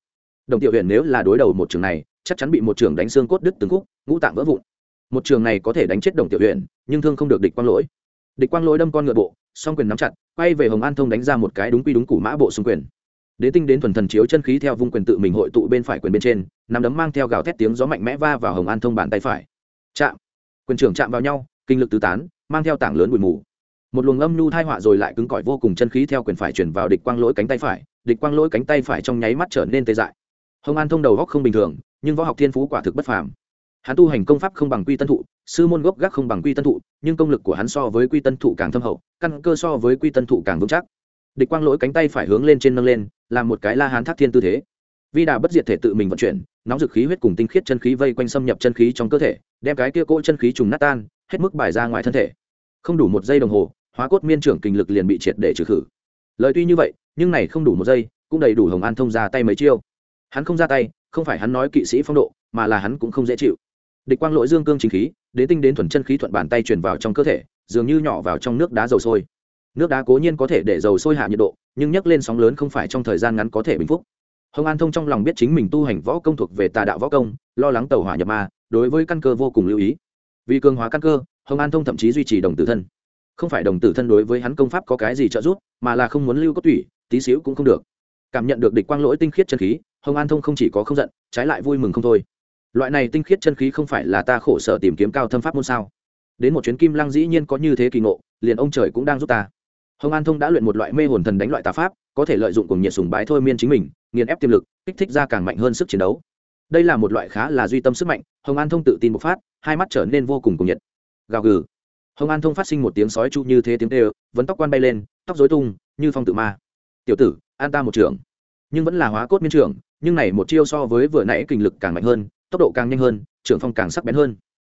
Đồng tiểu huyền nếu là đối đầu một trường này, chắc chắn bị một trường đánh xương cốt đứt từng khúc, ngũ tạng vỡ vụn. Một trường này có thể đánh chết đồng tiểu huyền, nhưng thương không được địch quang lỗi địch quang lỗi đâm con ngựa bộ song quyền nắm chặt, quay về hồng an thông đánh ra một cái đúng quy đúng củ mã bộ xung quyền. Đế tinh đến thuần thần chiếu chân khí theo vung quyền tự mình hội tụ bên phải quyền bên trên, nắm đấm mang theo gào thét tiếng gió mạnh mẽ va vào hồng an thông bàn tay phải. Chạm. Quyền trưởng chạm vào nhau, kinh lực tứ tán, mang theo tảng lớn bụi mù. Một luồng âm nhu thai họa rồi lại cứng cỏi vô cùng chân khí theo quyền phải chuyển vào địch quang lỗi cánh tay phải, địch quang lỗi cánh tay phải trong nháy mắt trở nên tê dại. Hồng an thông đầu góc không bình thường, nhưng võ học thiên phú quả thực bất phàm hắn tu hành công pháp không bằng quy tân thụ, sư môn gốc gác không bằng quy tân thụ, nhưng công lực của hắn so với quy tân thụ càng thâm hậu, căn cơ so với quy tân thụ càng vững chắc. Địch quang lỗi cánh tay phải hướng lên trên nâng lên, làm một cái la hán thác thiên tư thế. Vi đà bất diệt thể tự mình vận chuyển, nóng dực khí huyết cùng tinh khiết chân khí vây quanh xâm nhập chân khí trong cơ thể, đem cái kia cỗ chân khí trùng nát tan, hết mức bài ra ngoài thân thể. Không đủ một giây đồng hồ, hóa cốt miên trưởng kinh lực liền bị triệt để trừ khử. Lời tuy như vậy, nhưng này không đủ một giây, cũng đầy đủ hồng an thông ra tay mấy chiêu. Hắn không ra tay, không phải hắn nói kỵ sĩ phong độ, mà là hắn cũng không dễ chịu địch quang lỗi dương cương chính khí đến tinh đến thuần chân khí thuận bàn tay truyền vào trong cơ thể, dường như nhỏ vào trong nước đá dầu sôi. Nước đá cố nhiên có thể để dầu sôi hạ nhiệt độ, nhưng nhấc lên sóng lớn không phải trong thời gian ngắn có thể bình phúc hồng an thông trong lòng biết chính mình tu hành võ công thuộc về tà đạo võ công, lo lắng tàu hỏa nhập ma, đối với căn cơ vô cùng lưu ý. Vì cường hóa căn cơ, hồng an thông thậm chí duy trì đồng tử thân. Không phải đồng tử thân đối với hắn công pháp có cái gì trợ giúp, mà là không muốn lưu có tủy, tí xíu cũng không được. Cảm nhận được địch quang lỗi tinh khiết chân khí, hồng an thông không chỉ có không giận, trái lại vui mừng không thôi loại này tinh khiết chân khí không phải là ta khổ sở tìm kiếm cao thâm pháp môn sao? Đến một chuyến kim lăng dĩ nhiên có như thế kỳ ngộ, liền ông trời cũng đang giúp ta. Hồng an thông đã luyện một loại mê hồn thần đánh loại tà pháp, có thể lợi dụng cùng nhiệt sùng bái thôi miên chính mình, nghiền ép tiềm lực, kích thích ra càng mạnh hơn sức chiến đấu. Đây là một loại khá là duy tâm sức mạnh, hồng an thông tự tin bộc phát, hai mắt trở nên vô cùng cùng nhiệt. Gào gừ. Hồng an thông phát sinh một tiếng sói chu như thế tiếng tê vấn tóc quan bay lên, tóc dối tung, như phong tự ma. Tiểu tử, an ta một trưởng. Nhưng vẫn là hóa cốt miên trưởng, nhưng này một chiêu so với vừa nãy kinh lực càng mạnh hơn tốc độ càng nhanh hơn, trưởng phong càng sắc bén hơn.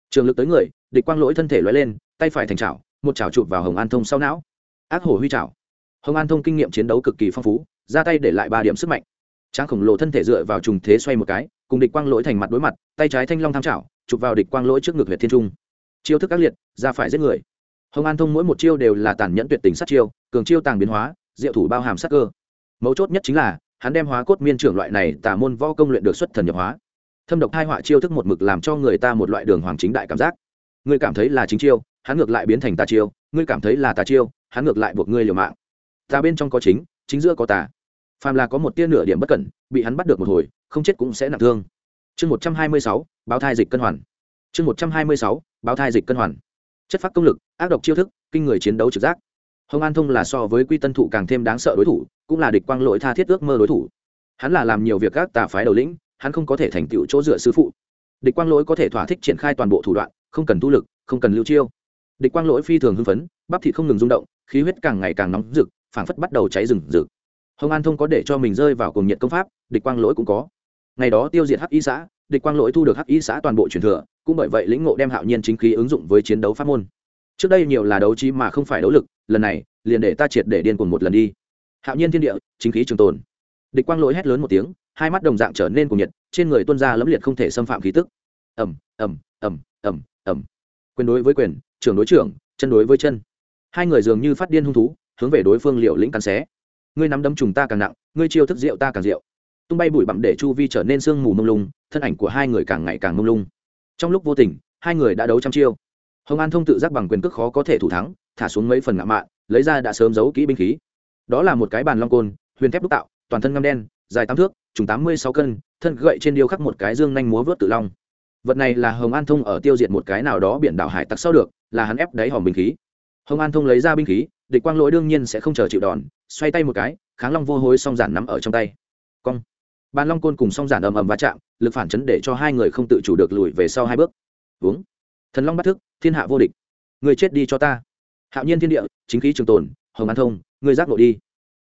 Trường lực tới người, địch quang lỗi thân thể lóe lên, tay phải thành chảo, một chảo chụp vào hồng an thông sau não. Ác hổ huy chảo. Hồng an thông kinh nghiệm chiến đấu cực kỳ phong phú, ra tay để lại ba điểm sức mạnh. Tráng khổng lồ thân thể dựa vào trùng thế xoay một cái, cùng địch quang lỗi thành mặt đối mặt, tay trái thanh long tham chảo, chụp vào địch quang lỗi trước ngực huyệt thiên trung. Chiêu thức các liệt, ra phải giết người. Hồng an thông mỗi một chiêu đều là tàn nhẫn tuyệt tình sát chiêu, cường chiêu tàng biến hóa, diệu thủ bao hàm sát cơ. Mấu chốt nhất chính là, hắn đem hóa cốt miên trưởng loại này tà môn võ công luyện được xuất thần nhập hóa thâm độc hai họa chiêu thức một mực làm cho người ta một loại đường hoàng chính đại cảm giác. Ngươi cảm thấy là chính chiêu, hắn ngược lại biến thành tà chiêu, ngươi cảm thấy là tà chiêu, hắn ngược lại buộc ngươi liều mạng. Tà bên trong có chính chính giữa có tà. Phàm là có một tia nửa điểm bất cẩn, bị hắn bắt được một hồi, không chết cũng sẽ nặng thương. Chương một trăm hai mươi sáu, báo thai dịch cân hoàn. Chương một trăm hai mươi sáu, báo thai dịch cân hoàn. Chất phát công lực, ác độc chiêu thức, kinh người chiến đấu trực giác. Hồng an thông là so với quy tân thụ càng thêm đáng sợ đối thủ, cũng là địch quang lỗi tha thiết ước mơ đối thủ. Hắn là làm nhiều việc các tà phái đầu lĩnh hắn không có thể thành tựu chỗ dựa sư phụ. Địch quang lỗi có thể thỏa thích triển khai toàn bộ thủ đoạn, không cần tu lực, không cần lưu chiêu. Địch quang lỗi phi thường hưng phấn, bắp thịt không ngừng rung động, khí huyết càng ngày càng nóng rực, phảng phất bắt đầu cháy rừng rực. Hồng an thông có để cho mình rơi vào cùng nhiệt công pháp, địch quang lỗi cũng có. Ngày đó tiêu diệt hắc y xã, địch quang lỗi thu được hắc y xã toàn bộ truyền thừa, cũng bởi vậy lĩnh ngộ đem hạo nhiên chính khí ứng dụng với chiến đấu pháp môn. Trước đây nhiều là đấu trí mà không phải đấu lực, lần này, liền để ta triệt để điên cuồng một lần đi. Hạo nhiên thiên địa, chính khí trường tồn. Địch quang lỗi hét lớn một tiếng hai mắt đồng dạng trở nên cuồng nhiệt, trên người tuân ra lẫm liệt không thể xâm phạm khí tức. Ẩm ẩm ẩm ẩm ẩm quyền đối với quyền, trưởng đối trưởng, chân đối với chân. Hai người dường như phát điên hung thú, hướng về đối phương liệu lĩnh cắn xé. Ngươi nắm đấm trùng ta càng nặng, ngươi chiêu thức rượu ta càng rượu. Tung bay bụi bặm để chu vi trở nên sương mù mông lung, thân ảnh của hai người càng ngày càng mông lung. Trong lúc vô tình, hai người đã đấu trăm chiêu. Hồng an thông tự giác bằng quyền cước khó có thể thủ thắng, thả xuống mấy phần ngạo mạn, lấy ra đã sớm giấu kỹ binh khí. Đó là một cái bàn long côn, huyền thép đúc tạo, toàn thân ngăm đen dài tám thước, trùng tám mươi sáu cân, thân gậy trên điêu khắc một cái dương nhanh múa vớt tự long. Vật này là hồng an thông ở tiêu diệt một cái nào đó biển đảo hải tặc sau được, là hắn ép đáy hòm binh khí. Hồng an thông lấy ra binh khí, địch quang lỗi đương nhiên sẽ không chờ chịu đòn, xoay tay một cái, kháng long vô hối song giản nắm ở trong tay. Cong. Bàn long côn cùng song giản ầm ầm va chạm, lực phản chấn để cho hai người không tự chủ được lùi về sau hai bước. Uống thần long bắt thức, thiên hạ vô địch. Người chết đi cho ta. Hạo nhiên thiên địa, chính khí trường tồn, hồng an thông, người giác nội đi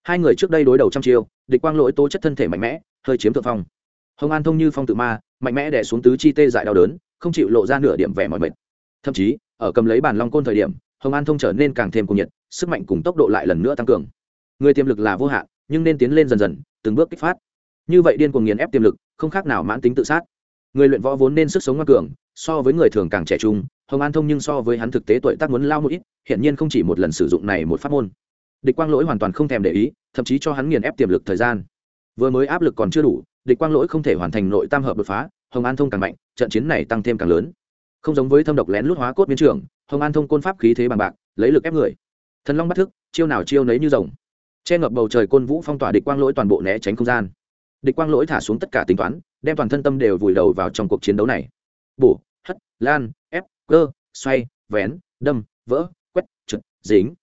hai người trước đây đối đầu trăm chiêu, địch quang lỗi tố chất thân thể mạnh mẽ, hơi chiếm thượng phong. Hồng an thông như phong tự ma, mạnh mẽ đẻ xuống tứ chi tê dại đau đớn, không chịu lộ ra nửa điểm vẻ mỏi mệt. Thậm chí, ở cầm lấy bàn long côn thời điểm, hồng an thông trở nên càng thêm cuồng nhiệt, sức mạnh cùng tốc độ lại lần nữa tăng cường. Người tiềm lực là vô hạn, nhưng nên tiến lên dần dần, từng bước kích phát. Như vậy điên cuồng nghiền ép tiềm lực, không khác nào mãn tính tự sát. Người luyện võ vốn nên sức sống ngoan cường, so với người thường càng trẻ trung, hồng an thông nhưng so với hắn thực tế tuổi tác muốn lao một ít hiện nhiên không chỉ một lần sử dụng này một phát môn địch quang lỗi hoàn toàn không thèm để ý, thậm chí cho hắn nghiền ép tiềm lực thời gian. Vừa mới áp lực còn chưa đủ, địch quang lỗi không thể hoàn thành nội tam hợp đột phá, hồng an thông càng mạnh, trận chiến này tăng thêm càng lớn. Không giống với thâm độc lén lút hóa cốt biến trưởng, hồng an thông côn pháp khí thế bằng bạc, lấy lực ép người. Thần long bắt thức, chiêu nào chiêu nấy như rồng. Che ngập bầu trời côn vũ phong tỏa địch quang lỗi toàn bộ né tránh không gian. Địch quang lỗi thả xuống tất cả tính toán, đem toàn thân tâm đều vùi đầu vào trong cuộc chiến đấu này. Bổ, hất, lan, ép, cơ, xoay, vén, đâm, vỡ, quét, trượt, dính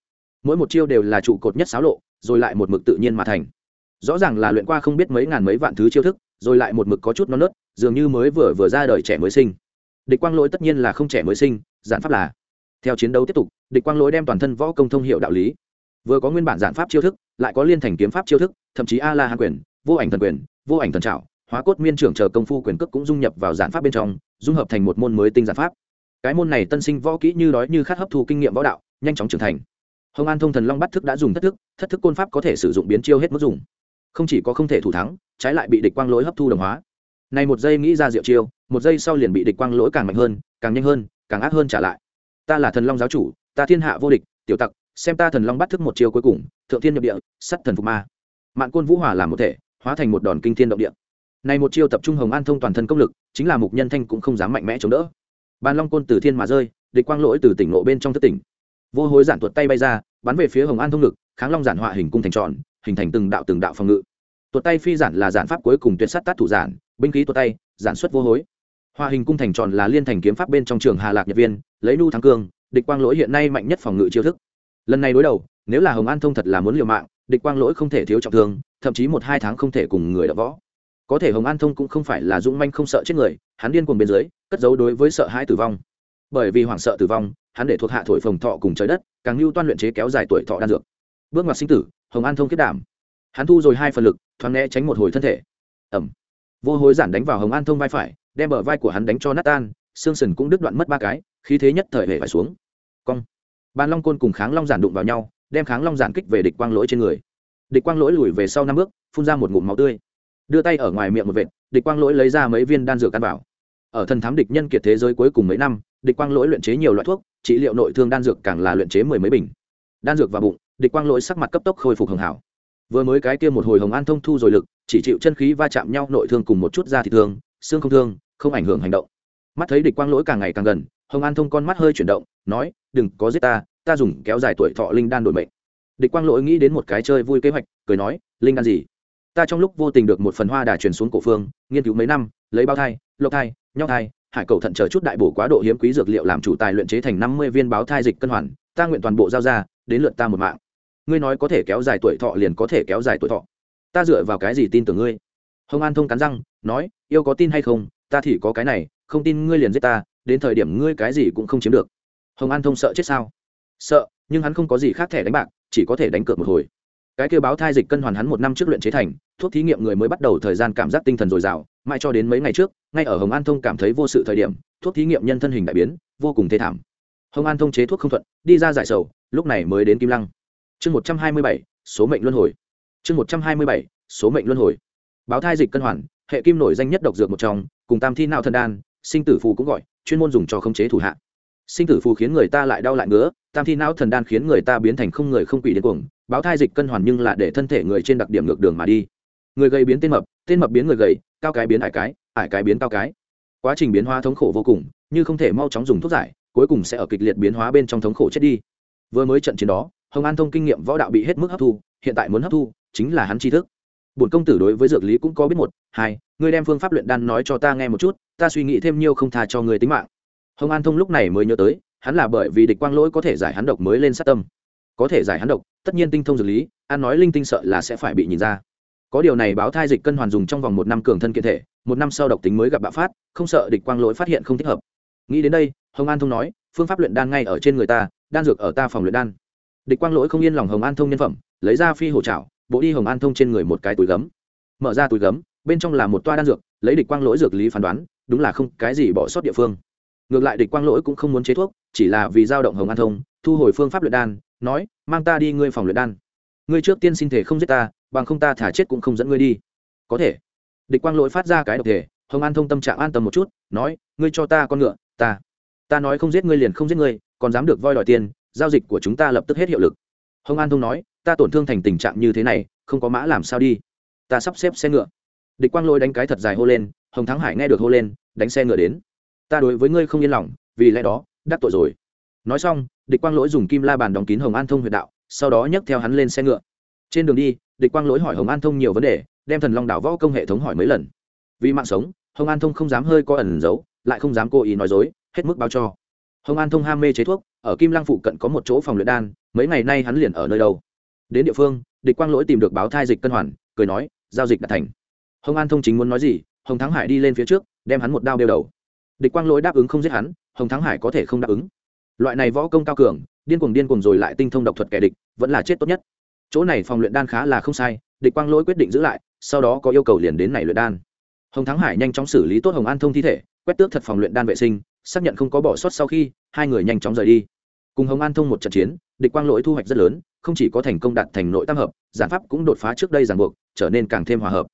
mỗi một chiêu đều là trụ cột nhất xáo lộ, rồi lại một mực tự nhiên mà thành. Rõ ràng là luyện qua không biết mấy ngàn mấy vạn thứ chiêu thức, rồi lại một mực có chút non nớt, dường như mới vừa vừa ra đời trẻ mới sinh. Địch quang lỗi tất nhiên là không trẻ mới sinh, giản pháp là theo chiến đấu tiếp tục, địch quang lỗi đem toàn thân võ công thông hiệu đạo lý. Vừa có nguyên bản giản pháp chiêu thức, lại có liên thành kiếm pháp chiêu thức, thậm chí a la hàn quyền, vô ảnh thần quyền, vô ảnh thần trảo, hóa cốt miên trưởng chờ công phu quyền cước cũng dung nhập vào giản pháp bên trong, dung hợp thành một môn mới tinh giản pháp. Cái môn này tân sinh võ kỹ như đói như khát hấp thu kinh nghiệm võ đạo, nhanh chóng trưởng thành hồng an thông thần long bắt thức đã dùng thất thức thất thức côn pháp có thể sử dụng biến chiêu hết mức dùng. Không chỉ có không thể thủ thắng, trái lại bị địch quang lỗi hấp thu đồng hóa. Này một giây nghĩ ra diệu chiêu, một giây sau liền bị địch quang lỗi càng mạnh hơn, càng nhanh hơn, càng ác hơn trả lại. Ta là thần long giáo chủ, ta thiên hạ vô địch, tiểu tặc, xem ta thần long bắt thức một chiêu cuối cùng, thượng thiên nhập địa, sắt thần phục ma. Mạn côn vũ hòa làm một thể, hóa thành một đòn kinh thiên động địa. Này một chiêu tập trung hồng an thông toàn thân công lực, chính là mục nhân thanh cũng không dám mạnh mẽ chống đỡ. Bàn long côn từ thiên mà rơi, địch quang lỗi từ tỉnh lộ bên trong thất tỉnh vô hối giản tuột tay bay ra, bắn về phía hồng an thông lực, kháng long giản họa hình cung thành tròn, hình thành từng đạo từng đạo phòng ngự. Tuột tay phi giản là giản pháp cuối cùng tuyệt sát tát thủ giản, binh khí tuột tay, giản xuất vô hối. Họa hình cung thành tròn là liên thành kiếm pháp bên trong trường hà lạc nhật viên, lấy nu thắng cương, địch quang lỗi hiện nay mạnh nhất phòng ngự chiêu thức. Lần này đối đầu, nếu là hồng an thông thật là muốn liều mạng, địch quang lỗi không thể thiếu trọng thương, thậm chí một hai tháng không thể cùng người đỡ võ. Có thể hồng an thông cũng không phải là dũng manh không sợ chết người, hắn điên cuồng bên dưới, cất giấu đối với sợ hãi tử vong bởi vì hoảng sợ tử vong, hắn để thuộc hạ thổi phồng thọ cùng trời đất, càng lưu toan luyện chế kéo dài tuổi thọ đan dược. Bước ngoặt sinh tử, hồng an thông kết đảm. Hắn thu rồi hai phần lực, thoáng né tránh một hồi thân thể. Ẩm vô hối giản đánh vào hồng an thông vai phải, đem bờ vai của hắn đánh cho nát tan, xương sần cũng đứt đoạn mất ba cái, khí thế nhất thời hệ phải xuống. Cong. Bàn long côn cùng kháng long giản đụng vào nhau, đem kháng long giản kích về địch quang lỗi trên người. Địch quang lỗi lùi về sau năm bước, phun ra một ngụm máu tươi. Đưa tay ở ngoài miệng một vệt, địch quang lỗi lấy ra mấy viên đan dược căn bảo ở thần thám địch nhân kiệt thế giới cuối cùng mấy năm địch quang lỗi luyện chế nhiều loại thuốc, trị liệu nội thương đan dược càng là luyện chế mười mấy bình. Đan dược vào bụng, địch quang lỗi sắc mặt cấp tốc khôi phục hưởng hảo. Vừa mới cái kia một hồi hồng an thông thu rồi lực, chỉ chịu chân khí va chạm nhau nội thương cùng một chút da thị thương, xương không thương, không ảnh hưởng hành động. Mắt thấy địch quang lỗi càng ngày càng gần, hồng an thông con mắt hơi chuyển động, nói, đừng có giết ta ta dùng kéo dài tuổi thọ linh đan đổi mệnh. Địch quang lỗi nghĩ đến một cái chơi vui kế hoạch, cười nói, linh đan gì? Ta trong lúc vô tình được một phần hoa đà truyền xuống cổ phương, nghiên cứu mấy năm, lấy bao thai, lộc thai, nhóc thai hải cầu thận chờ chút đại bổ quá độ hiếm quý dược liệu làm chủ tài luyện chế thành năm mươi viên báo thai dịch cân hoàn, ta nguyện toàn bộ giao ra, đến lượt ta một mạng. Ngươi nói có thể kéo dài tuổi thọ liền có thể kéo dài tuổi thọ. Ta dựa vào cái gì tin tưởng ngươi? Hồng an thông cắn răng, nói, yêu có tin hay không, ta thì có cái này, không tin ngươi liền giết ta, đến thời điểm ngươi cái gì cũng không chiếm được. Hồng an thông sợ chết sao? Sợ, nhưng hắn không có gì khác thẻ đánh bạc, chỉ có thể đánh cược một hồi. Cái kêu báo thai dịch cân hoàn hắn một năm trước luyện chế thành, thuốc thí nghiệm người mới bắt đầu thời gian cảm giác tinh thần dồi dào mãi cho đến mấy ngày trước, ngay ở hồng an thông cảm thấy vô sự thời điểm, thuốc thí nghiệm nhân thân hình đại biến, vô cùng thê thảm. Hồng an thông chế thuốc không thuận, đi ra giải sầu, lúc này mới đến kim lăng. Chương một trăm hai mươi bảy, số mệnh luân hồi. Chương một trăm hai mươi bảy, số mệnh luân hồi. Báo thai dịch cân hoàn, hệ kim nổi danh nhất độc dược một trong, cùng tam thi nào thần đan, sinh tử phù cũng gọi, chuyên môn dùng cho khống chế thủ hạ. Sinh tử phù khiến người ta lại đau lại ngứa, tam thi não thần đan khiến người ta biến thành không người không quỷ điên cuồng, báo thai dịch cân hoàn nhưng là để thân thể người trên đặc điểm ngược đường mà đi. Người gầy biến tên mập tên mập biến người gầy cao cái biến ải cái ải cái biến cao cái. Quá trình biến hóa thống khổ vô cùng, như không thể mau chóng dùng thuốc giải, cuối cùng sẽ ở kịch liệt biến hóa bên trong thống khổ chết đi. Vừa mới trận chiến đó, hồng an thông kinh nghiệm võ đạo bị hết mức hấp thu, hiện tại muốn hấp thu, chính là hắn tri thức. Bổn công tử đối với dược lý cũng có biết một, hai, ngươi đem phương pháp luyện đan nói cho ta nghe một chút, ta suy nghĩ thêm nhiều không tha cho người tính mạng. Hồng an thông lúc này mới nhớ tới, hắn là bởi vì địch quang lỗi có thể giải hắn độc mới lên sát tâm. Có thể giải hắn độc, tất nhiên tinh thông dược lý an nói linh tinh sợ là sẽ phải bị nhìn ra có điều này báo thai dịch cân hoàn dùng trong vòng một năm cường thân kiện thể, một năm sau độc tính mới gặp bạo phát, không sợ địch quang lỗi phát hiện không thích hợp. Nghĩ đến đây, hồng an thông nói, phương pháp luyện đan ngay ở trên người ta, đan dược ở ta phòng luyện đan. Địch quang lỗi không yên lòng hồng an thông nhân phẩm, lấy ra phi hổ trảo bộ đi hồng an thông trên người một cái túi gấm. Mở ra túi gấm, bên trong là một toa đan dược, lấy địch quang lỗi dược lý phán đoán, đúng là không cái gì bỏ sót địa phương. Ngược lại địch quang lỗi cũng không muốn chế thuốc, chỉ là vì giao động hồng an thông, thu hồi phương pháp luyện đan, nói, mang ta đi ngươi phòng luyện đan ngươi trước tiên xin thể không giết ta, bằng không ta thả chết cũng không dẫn ngươi đi. Có thể. Địch quang lỗi phát ra cái độc thể, hồng an thông tâm trạng an tâm một chút, nói, ngươi cho ta con ngựa, ta ta nói không giết ngươi liền không giết ngươi, còn dám được voi đòi tiền, giao dịch của chúng ta lập tức hết hiệu lực. Hồng an thông nói, ta tổn thương thành tình trạng như thế này, không có mã làm sao đi. Ta sắp xếp xe ngựa. Địch quang Lỗi đánh cái thật dài hô lên, hồng thắng hải nghe được hô lên, đánh xe ngựa đến. Ta đối với ngươi không yên lòng, vì lẽ đó, đắc tội rồi. Nói xong, địch quang lỗi dùng kim la bàn đóng kín hồng an thông huyệt đạo sau đó nhấc theo hắn lên xe ngựa. Trên đường đi, địch quang lỗi hỏi hồng an thông nhiều vấn đề, đem thần long đảo võ công hệ thống hỏi mấy lần. Vì mạng sống, hồng an thông không dám hơi có ẩn giấu, lại không dám cố ý nói dối, hết mức báo cho. Hồng an thông ham mê chế thuốc, ở kim lăng phụ cận có một chỗ phòng luyện đan, mấy ngày nay hắn liền ở nơi đâu. Đến địa phương, địch quang lỗi tìm được báo thai dịch cân hoàn, cười nói, giao dịch đã thành. Hồng an thông chính muốn nói gì, hồng thắng hải đi lên phía trước, đem hắn một đao đeo đầu. Địch quang lỗi đáp ứng không giết hắn, hồng thắng hải có thể không đáp ứng. Loại này võ công cao cường điên cuồng điên cuồng rồi lại tinh thông độc thuật kẻ địch, vẫn là chết tốt nhất. Chỗ này phòng luyện đan khá là không sai, địch quang lỗi quyết định giữ lại, sau đó có yêu cầu liền đến này luyện đan. Hồng thắng hải nhanh chóng xử lý tốt hồng an thông thi thể, quét tước thật phòng luyện đan vệ sinh, xác nhận không có bỏ sót sau khi, hai người nhanh chóng rời đi. Cùng hồng an thông một trận chiến, địch quang lỗi thu hoạch rất lớn, không chỉ có thành công đạt thành nội tam hợp, giản pháp cũng đột phá trước đây ràng buộc, trở nên càng thêm hòa hợp.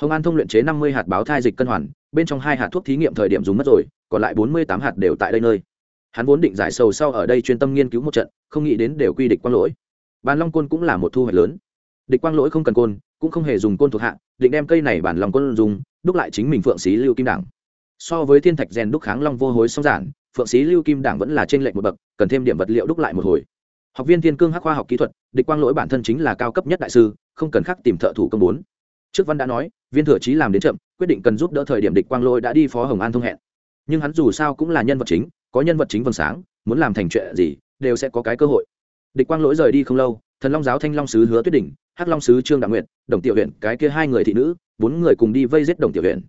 Hồng an thông luyện chế năm mươi hạt báo thai dịch cân hoàn, bên trong hai hạt thuốc thí nghiệm thời điểm dùng mất rồi, còn lại bốn mươi tám hạt đều tại đây nơi hắn vốn định giải sầu sau ở đây chuyên tâm nghiên cứu một trận, không nghĩ đến đều quy địch quang lỗi. Bàn long côn cũng là một thu hoạch lớn. Địch quang lỗi không cần côn, cũng không hề dùng côn thuộc hạ, định đem cây này bản lòng côn dùng, đúc lại chính mình phượng xí lưu kim đảng. So với thiên thạch rèn đúc kháng long vô hối song giản, phượng xí lưu kim đảng vẫn là trên lệnh một bậc, cần thêm điểm vật liệu đúc lại một hồi. Học viên thiên cương hắc khoa học kỹ thuật, địch quang lỗi bản thân chính là cao cấp nhất đại sư, không cần khắc tìm thợ thủ công bốn. Trước văn đã nói, viên thừa trí làm đến chậm, quyết định cần giúp đỡ thời điểm địch quang lỗi đã đi phó hồng an thông hẹn. Nhưng hắn dù sao cũng là nhân vật chính có nhân vật chính vầng sáng, muốn làm thành chuyện gì, đều sẽ có cái cơ hội. Địch quang lỗi rời đi không lâu, thần long giáo thanh long sứ hứa tuyết đỉnh, hắc long sứ trương đặng nguyện đồng tiểu huyện cái kia hai người thị nữ, bốn người cùng đi vây giết đồng tiểu huyện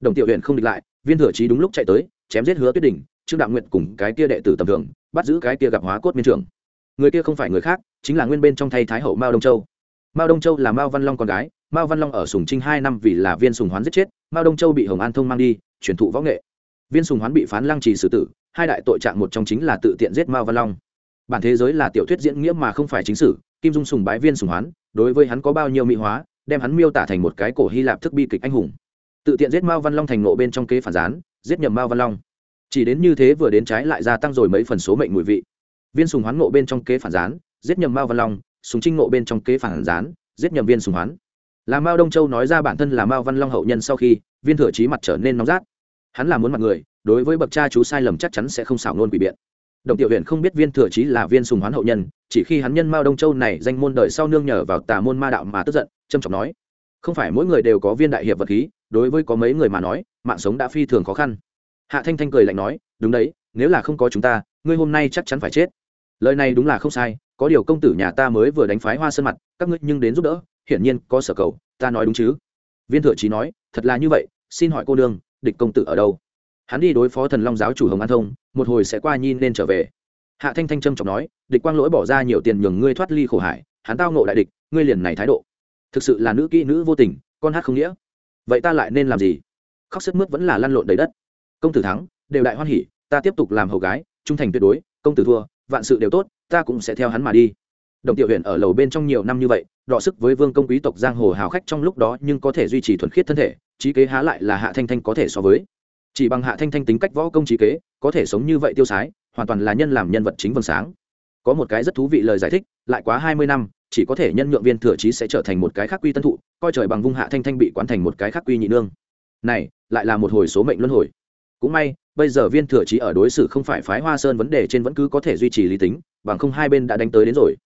đồng tiểu huyện không địch lại, viên thừa trí đúng lúc chạy tới, chém giết hứa tuyết đỉnh, trương đặng nguyện cùng cái kia đệ tử tầm thường, bắt giữ cái kia gặp hóa cốt miên trường người kia không phải người khác, chính là nguyên bên trong thay thái hậu mao đông châu. Mao đông châu là mao văn long con gái, mao văn long ở sùng trinh hai năm vì là viên sùng hoán giết chết, mao đông châu bị hồng an thông mang đi, truyền thụ võ nghệ. Viên sùng hoán bị phán lăng trì xử tử hai đại tội trạng một trong chính là tự tiện giết mao văn long. Bản thế giới là tiểu thuyết diễn nghĩa mà không phải chính sử, kim dung sùng bái viên sùng hoán, đối với hắn có bao nhiêu mỹ hóa, đem hắn miêu tả thành một cái cổ hy lạp thức bi kịch anh hùng. Tự tiện giết mao văn long thành nộ bên trong kế phản gián, giết nhầm mao văn long. Chỉ đến như thế vừa đến trái lại gia tăng rồi mấy phần số mệnh mùi vị. Viên sùng hoán ngộ bên trong kế phản gián, giết nhầm mao văn long súng trinh ngộ bên trong kế phản gián, giết nhầm viên sùng hoán. Là mao đông châu nói ra bản thân là mao văn long hậu nhân sau khi, viên thừa trí mặt trở nên nóng rát hắn là muốn mặt người, đối với bậc cha chú sai lầm chắc chắn sẽ không xảo nôn quỷ biện. Đồng tiểu huyện không biết viên thừa trí là viên sùng hoán hậu nhân, chỉ khi hắn nhân mao đông châu này danh môn đời sau nương nhờ vào tà môn ma đạo mà tức giận trâm trọng nói, không phải mỗi người đều có viên đại hiệp vật khí, đối với có mấy người mà nói, mạng sống đã phi thường khó khăn. Hạ thanh thanh cười lạnh nói, đúng đấy, nếu là không có chúng ta, ngươi hôm nay chắc chắn phải chết. Lời này đúng là không sai, có điều công tử nhà ta mới vừa đánh phái hoa sơn mặt, các ngươi nhưng đến giúp đỡ, hiển nhiên có sở cầu, ta nói đúng chứ. Viên thừa trí nói, thật là như vậy, xin hỏi cô đường địch công tử ở đâu? Hắn đi đối phó thần long giáo chủ hồng an thông, một hồi sẽ qua nhi nên trở về. Hạ thanh thanh trâm trọng nói, địch quang lỗi bỏ ra nhiều tiền nhường ngươi thoát ly khổ hải, hắn tao nộ đại địch, ngươi liền này thái độ. Thực sự là nữ kỹ nữ vô tình, con hát không nghĩa. Vậy ta lại nên làm gì? Khóc sức mướt vẫn là lăn lộn đầy đất. Công tử thắng, đều đại hoan hỉ, ta tiếp tục làm hầu gái, trung thành tuyệt đối, công tử thua, vạn sự đều tốt, ta cũng sẽ theo hắn mà đi đồng tiểu huyện ở lầu bên trong nhiều năm như vậy, đọ sức với vương công quý tộc giang hồ hào khách trong lúc đó nhưng có thể duy trì thuần khiết thân thể, trí kế há lại là hạ thanh thanh có thể so với. Chỉ bằng hạ thanh thanh tính cách võ công trí kế, có thể sống như vậy tiêu sái, hoàn toàn là nhân làm nhân vật chính vầng sáng. Có một cái rất thú vị lời giải thích, lại quá hai mươi năm, chỉ có thể nhân nhượng viên thừa trí sẽ trở thành một cái khác quy tân thụ, coi trời bằng vung hạ thanh thanh bị quán thành một cái khác quy nhị nương. Này, lại là một hồi số mệnh luân hồi. Cũng may, bây giờ viên thừa trí ở đối xử không phải phái hoa sơn vấn đề trên vẫn cứ có thể duy trì lý tính, bằng không hai bên đã đánh tới đến rồi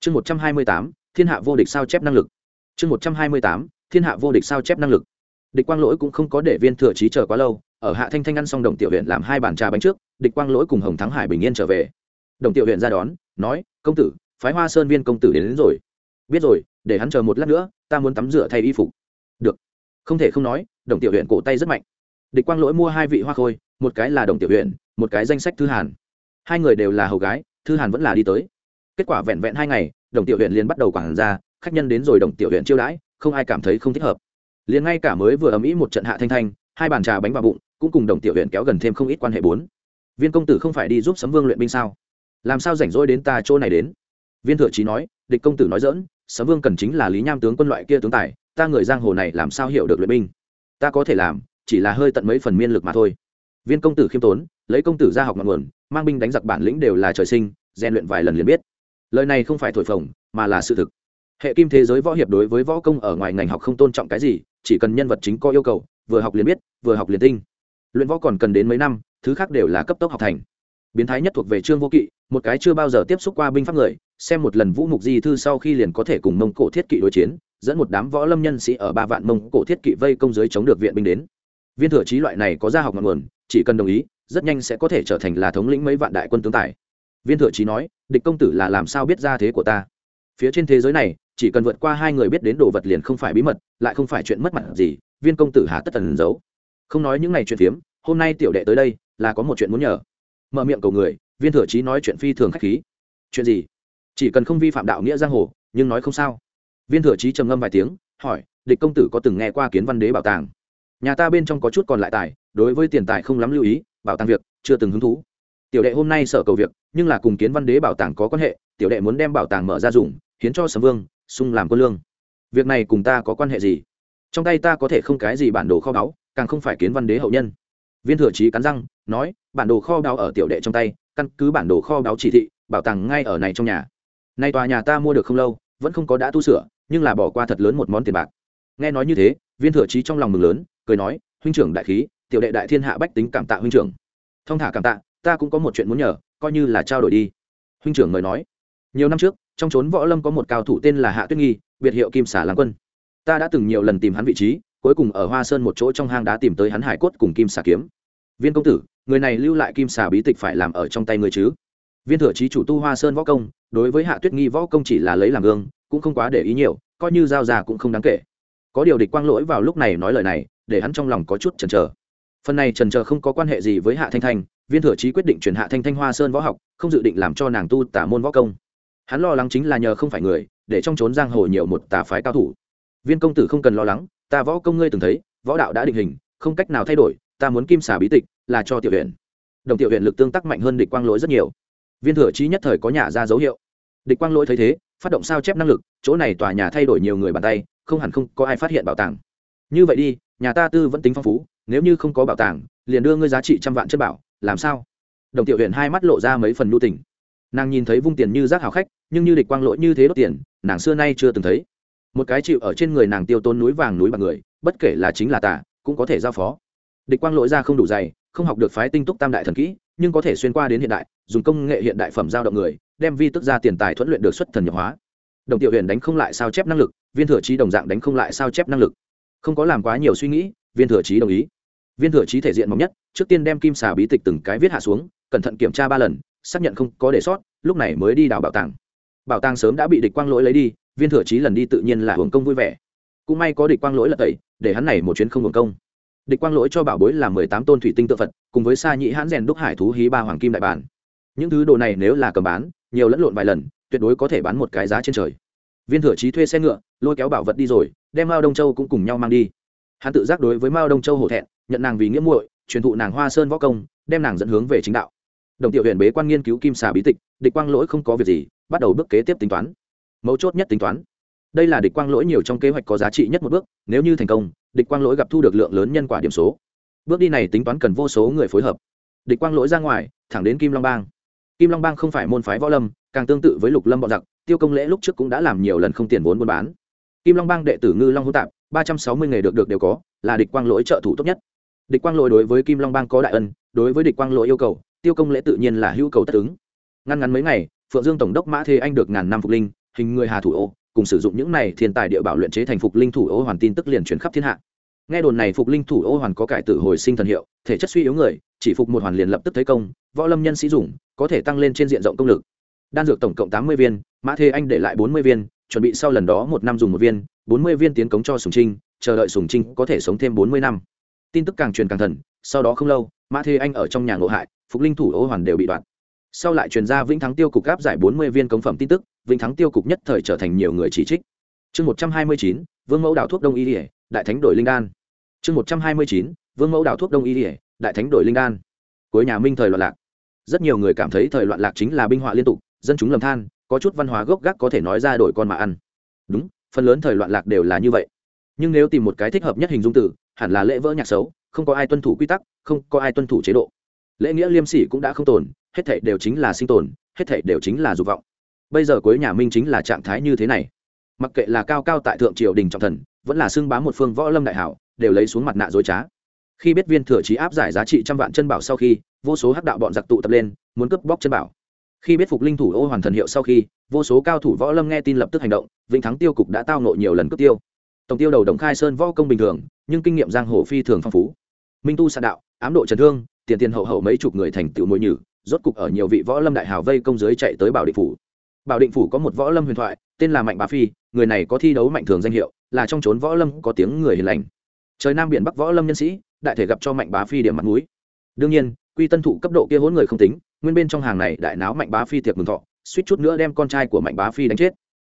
chương một trăm hai mươi tám thiên hạ vô địch sao chép năng lực. Chương một trăm hai mươi tám thiên hạ vô địch sao chép năng lực. Địch quang lỗi cũng không có để viên thừa trí chờ quá lâu ở hạ thanh thanh ăn xong đồng tiểu huyện làm hai bàn trà bánh trước địch quang lỗi cùng hồng thắng hải bình yên trở về. Đồng tiểu huyện ra đón nói công tử phái hoa sơn viên công tử đến, đến rồi. Biết rồi để hắn chờ một lát nữa ta muốn tắm rửa thay y phục. Được. Không thể không nói đồng tiểu huyện cổ tay rất mạnh. Địch quang lỗi mua hai vị hoa khôi một cái là đồng tiểu huyện một cái danh sách thư hàn. Hai người đều là hầu gái thư hàn vẫn là đi tới kết quả vẹn vẹn hai ngày, đồng tiểu huyện liền bắt đầu quản ra, khách nhân đến rồi đồng tiểu huyện chiêu đãi, không ai cảm thấy không thích hợp. Liền ngay cả mới vừa ầm ĩ một trận hạ thanh thanh, hai bàn trà bánh vào bụng, cũng cùng đồng tiểu huyện kéo gần thêm không ít quan hệ bốn. Viên công tử không phải đi giúp sấm vương luyện binh sao? Làm sao rảnh rỗi đến ta chỗ này đến? Viên thừa trí nói, địch công tử nói dỡn sấm vương cần chính là lý nham tướng quân loại kia tướng tài, ta người giang hồ này làm sao hiểu được luyện binh? Ta có thể làm, chỉ là hơi tận mấy phần miên lực mà thôi. Viên công tử khiêm tốn, lấy công tử ra học ngọn nguồn, mang binh đánh giặc bản lĩnh đều là trời sinh, rèn luyện vài lần liền biết lời này không phải thổi phồng, mà là sự thực. Hệ kim thế giới võ hiệp đối với võ công ở ngoài ngành học không tôn trọng cái gì, chỉ cần nhân vật chính có yêu cầu, vừa học liền biết, vừa học liền tinh. Luyện võ còn cần đến mấy năm, thứ khác đều là cấp tốc học thành. Biến thái nhất thuộc về trương vô kỵ, một cái chưa bao giờ tiếp xúc qua binh pháp người, xem một lần vũ mục di thư sau khi liền có thể cùng mông cổ thiết kỵ đối chiến, dẫn một đám võ lâm nhân sĩ ở ba vạn mông cổ thiết kỵ vây công giới chống được viện binh đến. Viên thừa trí loại này có gia học ngọn nguồn, chỉ cần đồng ý, rất nhanh sẽ có thể trở thành là thống lĩnh mấy vạn đại quân tướng tài viên thừa trí nói, địch công tử là làm sao biết ra thế của ta? Phía trên thế giới này, chỉ cần vượt qua hai người biết đến đồ vật liền không phải bí mật, lại không phải chuyện mất mặt gì, viên công tử hà tất tần giấu. Không nói những ngày chuyện phiếm, hôm nay tiểu đệ tới đây, là có một chuyện muốn nhờ. Mở miệng cầu người, viên thừa trí nói chuyện phi thường khách khí. Chuyện gì? Chỉ cần không vi phạm đạo nghĩa giang hồ, nhưng nói không sao. Viên thừa trí trầm ngâm vài tiếng, hỏi, địch công tử có từng nghe qua kiến văn đế bảo tàng? Nhà ta bên trong có chút còn lại tài, đối với tiền tài không lắm lưu ý, bảo tàng việc chưa từng hứng thú tiểu đệ hôm nay sở cầu việc, nhưng là cùng kiến văn đế bảo tàng có quan hệ, tiểu đệ muốn đem bảo tàng mở ra dùng, hiến cho sầm vương, sung làm quân lương. Việc này cùng ta có quan hệ gì? Trong tay ta có thể không cái gì bản đồ kho báu, càng không phải kiến văn đế hậu nhân. Viên thừa trí cắn răng, nói, bản đồ kho báu ở tiểu đệ trong tay, căn cứ bản đồ kho báu chỉ thị, bảo tàng ngay ở này trong nhà. Nay tòa nhà ta mua được không lâu, vẫn không có đã tu sửa, nhưng là bỏ qua thật lớn một món tiền bạc. Nghe nói như thế, viên thừa trí trong lòng mừng lớn, cười nói, huynh trưởng đại khí, tiểu đệ đại thiên hạ bách tính cảm tạ huynh trưởng. Thông thả cảm tạ ta cũng có một chuyện muốn nhờ, coi như là trao đổi đi. Huynh trưởng mời nói. Nhiều năm trước, trong trốn võ lâm có một cao thủ tên là hạ tuyết nghi, biệt hiệu kim Xà làng quân. Ta đã từng nhiều lần tìm hắn vị trí, cuối cùng ở hoa sơn một chỗ trong hang đá tìm tới hắn hải cốt cùng kim xà kiếm. Viên công tử, người này lưu lại kim xà bí tịch phải làm ở trong tay người chứ? Viên thừa trí chủ tu hoa sơn võ công, đối với hạ tuyết nghi võ công chỉ là lấy làm gương, cũng không quá để ý nhiều, coi như giao già cũng không đáng kể. Có điều địch quang lỗi vào lúc này nói lời này, để hắn trong lòng có chút chần chờ. Phần này trần trờ không có quan hệ gì với hạ thanh thanh viên thừa trí quyết định chuyển hạ thanh thanh hoa sơn võ học, không dự định làm cho nàng tu tả môn võ công. Hắn lo lắng chính là nhờ không phải người, để trong trốn giang hồ nhiều một tà phái cao thủ. Viên công tử không cần lo lắng, ta võ công ngươi từng thấy, võ đạo đã định hình, không cách nào thay đổi, ta muốn kim xà bí tịch, là cho tiểu huyện đồng tiểu huyện lực tương tác mạnh hơn địch quang lỗi rất nhiều. Viên thừa trí nhất thời có nhà ra dấu hiệu. Địch quang lỗi thấy thế, phát động sao chép năng lực, chỗ này tòa nhà thay đổi nhiều người bàn tay, không hẳn không có ai phát hiện bảo tàng. Như vậy đi, nhà ta tư vẫn tính phong phú, nếu như không có bảo tàng, liền đưa ngươi giá trị trăm vạn chất bảo làm sao? Đồng tiểu huyện hai mắt lộ ra mấy phần nhu tình. Nàng nhìn thấy vung tiền như rác hào khách, nhưng như địch quang lỗi như thế đốt tiền, nàng xưa nay chưa từng thấy. Một cái chịu ở trên người nàng tiêu tôn núi vàng núi bạc người, bất kể là chính là tả cũng có thể giao phó. Địch quang lỗi ra không đủ dày, không học được phái tinh túc tam đại thần kỹ, nhưng có thể xuyên qua đến hiện đại, dùng công nghệ hiện đại phẩm giao động người, đem vi tức ra tiền tài thuận luyện được xuất thần nhập hóa. Đồng tiểu huyền đánh không lại sao chép năng lực, viên thừa trí đồng dạng đánh không lại sao chép năng lực. Không có làm quá nhiều suy nghĩ, viên thừa trí đồng ý. Viên thừa trí thể diện mỏng nhất trước tiên đem kim xà bí tịch từng cái viết hạ xuống, cẩn thận kiểm tra ba lần, xác nhận không có để sót, lúc này mới đi đào bảo tàng. Bảo tàng sớm đã bị địch quang lỗi lấy đi, viên thừa trí lần đi tự nhiên là hưởng công vui vẻ. Cũng may có địch quang lỗi là tẩy, để hắn này một chuyến không hưởng công. Địch quang lỗi cho bảo bối là mười tám tôn thủy tinh tự phật, cùng với sa nhị hãn rèn đúc hải thú hí ba hoàng kim đại bản. Những thứ đồ này nếu là cầm bán, nhiều lẫn lộn vài lần, tuyệt đối có thể bán một cái giá trên trời. Viên thừa trí thuê xe ngựa, lôi kéo bảo vật đi rồi, đem mao đông châu cũng cùng nhau mang đi. Hắn tự giác đối với mao đông châu hổ thẹn, nhận nàng vì nghĩa muội truyền thụ nàng hoa sơn võ công, đem nàng dẫn hướng về chính đạo. Đồng tiểu huyện bế quan nghiên cứu kim xà bí tịch, địch quang lỗi không có việc gì, bắt đầu bước kế tiếp tính toán. Mấu chốt nhất tính toán. Đây là địch quang lỗi nhiều trong kế hoạch có giá trị nhất một bước, nếu như thành công, địch quang lỗi gặp thu được lượng lớn nhân quả điểm số. Bước đi này tính toán cần vô số người phối hợp. Địch quang lỗi ra ngoài, thẳng đến kim long bang. Kim long bang không phải môn phái võ lâm, càng tương tự với lục lâm bọn giặc, tiêu công lễ lúc trước cũng đã làm nhiều lần không tiền vốn buôn bán. Kim long bang đệ tử ngư long hữu tạp, ba trăm sáu mươi nghề được được đều có, là địch quang lỗi trợ thủ tốt nhất địch quang lỗi đối với kim long bang có đại ân, đối với địch quang lỗi yêu cầu, tiêu công lễ tự nhiên là hữu cầu tất ứng. Ngăn ngắn mấy ngày, phượng dương tổng đốc mã thế anh được ngàn năm phục linh, hình người hà thủ ô, cùng sử dụng những này thiên tài địa bảo luyện chế thành phục linh thủ ô hoàn tin tức liền chuyển khắp thiên hạ. Nghe đồn này phục linh thủ ô hoàn có cải tử hồi sinh thần hiệu, thể chất suy yếu người, chỉ phục một hoàn liền lập tức thấy công, võ lâm nhân sĩ dùng, có thể tăng lên trên diện rộng công lực. Đan dược tổng cộng tám mươi viên, mã thế anh để lại bốn mươi viên, chuẩn bị sau lần đó một năm dùng một viên, bốn mươi viên tiến cống cho sùng trinh, chờ đợi sùng trinh có thể sống thêm bốn mươi năm tin tức càng truyền càng thần, sau đó không lâu, mã thế anh ở trong nhà ngộ hại, phục linh thủ ô hoàn đều bị đoạn sau lại truyền ra vĩnh thắng tiêu cục áp giải bốn mươi viên cống phẩm tin tức, vĩnh thắng tiêu cục nhất thời trở thành nhiều người chỉ trích. Chương một trăm hai mươi chín, vương mẫu đạo thuốc đông y ỉa đại thánh đổi linh đan. Chương một trăm hai mươi chín, vương mẫu đạo thuốc đông y ỉa đại thánh đổi linh đan. Cuối nhà minh thời loạn lạc. Rất nhiều người cảm thấy thời loạn lạc chính là binh họa liên tục, dân chúng lầm than, có chút văn hóa gốc gác có thể nói ra đổi con mà ăn. Đúng, phần lớn thời loạn lạc đều là như vậy. Nhưng nếu tìm một cái thích hợp nhất hình dung từ hẳn là lễ vỡ nhạc xấu, không có ai tuân thủ quy tắc, không có ai tuân thủ chế độ. Lễ nghĩa liêm sỉ cũng đã không tồn, hết thảy đều chính là sinh tồn, hết thảy đều chính là dục vọng. Bây giờ cuối nhà minh chính là trạng thái như thế này. Mặc kệ là cao cao tại thượng triều đình trọng thần, vẫn là xưng bám một phương võ lâm đại hảo, đều lấy xuống mặt nạ dối trá. Khi biết viên thừa trí áp giải giá trị trăm vạn chân bảo sau khi, vô số hắc đạo bọn giặc tụ tập lên, muốn cướp bóc chân bảo. Khi biết phục linh thủ ô hoàn thần hiệu sau khi, vô số cao thủ võ lâm nghe tin lập tức hành động, vĩnh thắng tiêu cục đã tao nộ nhiều lần cướp tiêu tổng tiêu đầu đồng khai sơn võ công bình thường, nhưng kinh nghiệm giang hồ phi thường phong phú. Minh tu sạn đạo, ám độ trần thương, tiền tiền hậu hậu mấy chục người thành tựu mồi nhử, rốt cục ở nhiều vị võ lâm đại hào vây công giới chạy tới bảo định phủ. Bảo định phủ có một võ lâm huyền thoại, tên là mạnh bá phi, người này có thi đấu mạnh thường danh hiệu, là trong trốn võ lâm có tiếng người hiền lành. Trời nam biển bắc võ lâm nhân sĩ, đại thể gặp cho mạnh bá phi điểm mặt mũi. Đương nhiên, quy tân thụ cấp độ kia hỗn người không tính, nguyên bên trong hàng này đại náo mạnh bá phi tiệc mừng thọ, suýt chút nữa đem con trai của mạnh bá phi đánh chết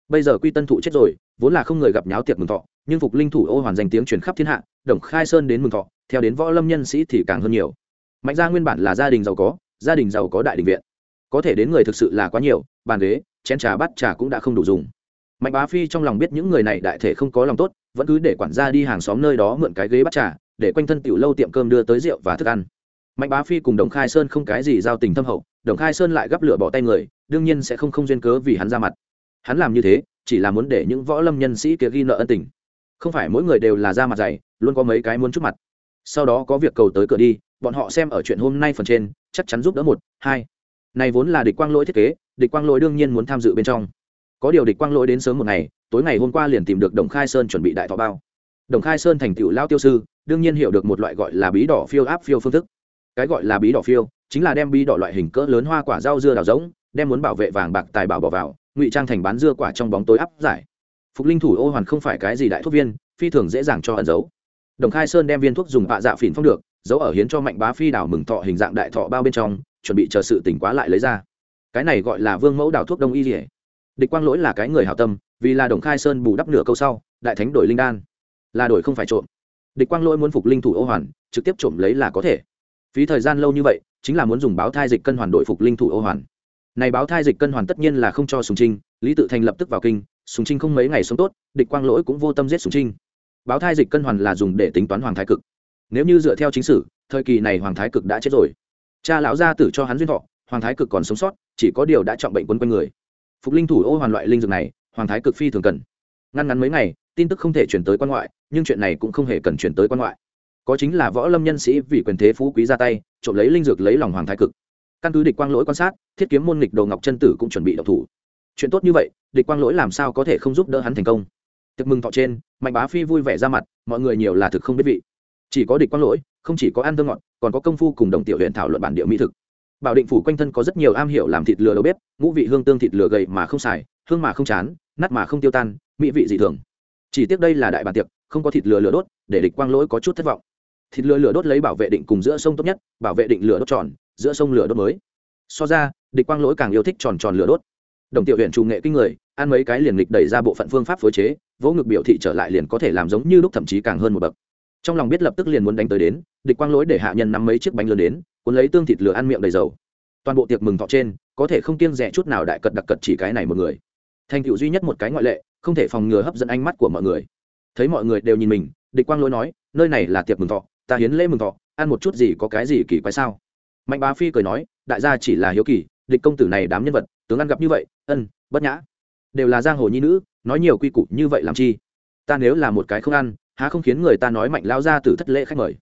bây giờ quy tân thụ chết rồi, vốn là không người gặp nháo tiệc mừng thọ, nhưng phục linh thủ ô hoàn danh tiếng truyền khắp thiên hạ, đồng khai sơn đến mừng thọ, theo đến võ lâm nhân sĩ thì càng hơn nhiều. Mạnh gia nguyên bản là gia đình giàu có, gia đình giàu có đại đình viện. Có thể đến người thực sự là quá nhiều, bàn ghế, chén trà bát trà cũng đã không đủ dùng. Mạnh bá phi trong lòng biết những người này đại thể không có lòng tốt, vẫn cứ để quản gia đi hàng xóm nơi đó mượn cái ghế bát trà, để quanh thân tiểu lâu tiệm cơm đưa tới rượu và thức ăn. Mạnh bá phi cùng đồng khai sơn không cái gì giao tình thâm hậu, đồng khai sơn lại gắp lửa bỏ tay người, đương nhiên sẽ không không duyên cớ vì hắn ra mặt hắn làm như thế, chỉ là muốn để những võ lâm nhân sĩ kia ghi nợ ân tình. Không phải mỗi người đều là ra mặt dày, luôn có mấy cái muốn chút mặt. Sau đó có việc cầu tới cửa đi, bọn họ xem ở chuyện hôm nay phần trên, chắc chắn giúp đỡ một, hai. Này vốn là địch quang lỗi thiết kế, địch quang lỗi đương nhiên muốn tham dự bên trong. Có điều địch quang lỗi đến sớm một ngày, tối ngày hôm qua liền tìm được đồng khai sơn chuẩn bị đại thọ bao. Đồng khai sơn thành tựu lao tiêu sư, đương nhiên hiểu được một loại gọi là bí đỏ phiêu áp phiêu phương thức. Cái gọi là bí đỏ phiêu, chính là đem bí đỏ loại hình cỡ lớn hoa quả rau dưa đào giống đem muốn bảo vệ vàng bạc tài bảo bỏ vào ngụy trang thành bán dưa quả trong bóng tối áp giải. Phục linh thủ ô hoàn không phải cái gì đại thuốc viên, phi thường dễ dàng cho ẩn giấu. Đồng khai sơn đem viên thuốc dùng bạ dạ phìn phong được, giấu ở hiến cho mạnh bá phi đảo mừng thọ hình dạng đại thọ bao bên trong, chuẩn bị chờ sự tỉnh quá lại lấy ra. Cái này gọi là vương mẫu đảo thuốc đông y dỉa địch quang lỗi là cái người hảo tâm, vì là đồng khai sơn bù đắp nửa câu sau, đại thánh đổi linh đan. Là đổi không phải trộm. Địch quang lỗi muốn phục linh thủ ô hoàn, trực tiếp trộm lấy là có thể. Phí thời gian lâu như vậy, chính là muốn dùng báo thai dịch cân hoàn đội phục linh thủ ô hoàn này báo thai dịch cân hoàn tất nhiên là không cho sùng trinh, lý tự thành lập tức vào kinh, sùng trinh không mấy ngày sống tốt, địch quang lỗi cũng vô tâm giết sùng trinh. Báo thai dịch cân hoàn là dùng để tính toán hoàng thái cực. Nếu như dựa theo chính sử, thời kỳ này hoàng thái cực đã chết rồi. Cha lão gia tử cho hắn duyên thọ, hoàng thái cực còn sống sót, chỉ có điều đã trọng bệnh quân quanh người. Phục linh thủ ô hoàn loại linh dược này, hoàng thái cực phi thường cần. Ngăn ngắn mấy ngày, tin tức không thể chuyển tới quan ngoại, nhưng chuyện này cũng không hề cần chuyển tới quan ngoại. Có chính là võ lâm nhân sĩ vì quyền thế phú quý ra tay, trộm lấy linh dược lấy lòng hoàng thái cực căn cứ địch quang lỗi quan sát, thiết kiếm môn nghịch đầu ngọc chân tử cũng chuẩn bị độc thủ. Chuyện tốt như vậy, địch quang lỗi làm sao có thể không giúp đỡ hắn thành công? Tiệc mừng thọ trên, mạnh bá phi vui vẻ ra mặt, mọi người nhiều là thực không biết vị. Chỉ có địch quang lỗi, không chỉ có ăn thơ ngọt, còn có công phu cùng đồng tiểu huyện thảo luận bản địa mỹ thực. Bảo định phủ quanh thân có rất nhiều am hiểu làm thịt lừa đầu bếp, ngũ vị hương tương thịt lừa gầy mà không xài, hương mà không chán, nát mà không tiêu tan, mỹ vị dị thường. Chỉ tiếc đây là đại bản tiệc, không có thịt lừa lửa đốt, để địch quang lỗi có chút thất vọng. Thịt lừa lửa đốt lấy bảo vệ định cùng giữa sông tốt nhất, bảo vệ định lửa đốt tròn giữa sông lửa đốt mới. So ra, địch quang lỗi càng yêu thích tròn tròn lửa đốt. Đồng tiểu huyện trù nghệ kinh người, ăn mấy cái liền lịch đẩy ra bộ phận phương pháp phối chế, vỗ ngực biểu thị trở lại liền có thể làm giống như lúc thậm chí càng hơn một bậc. Trong lòng biết lập tức liền muốn đánh tới đến, địch quang lỗi để hạ nhân nắm mấy chiếc bánh lớn đến, cuốn lấy tương thịt lửa ăn miệng đầy dầu. Toàn bộ tiệc mừng thọ trên, có thể không kiêng rẻ chút nào đại cật đặc cật chỉ cái này một người. Thành tựu duy nhất một cái ngoại lệ, không thể phòng ngừa hấp dẫn ánh mắt của mọi người. Thấy mọi người đều nhìn mình, địch quang lỗi nói, nơi này là tiệc mừng thọ, ta hiến lễ mừng thọ, ăn một chút gì có cái gì kỳ quái sao? Mạnh bá phi cười nói, đại gia chỉ là hiếu kỳ, địch công tử này đám nhân vật, tướng ăn gặp như vậy, ân, bất nhã. Đều là giang hồ nhi nữ, nói nhiều quy củ như vậy làm chi? Ta nếu là một cái không ăn, há không khiến người ta nói mạnh lao ra từ thất lễ khách mời?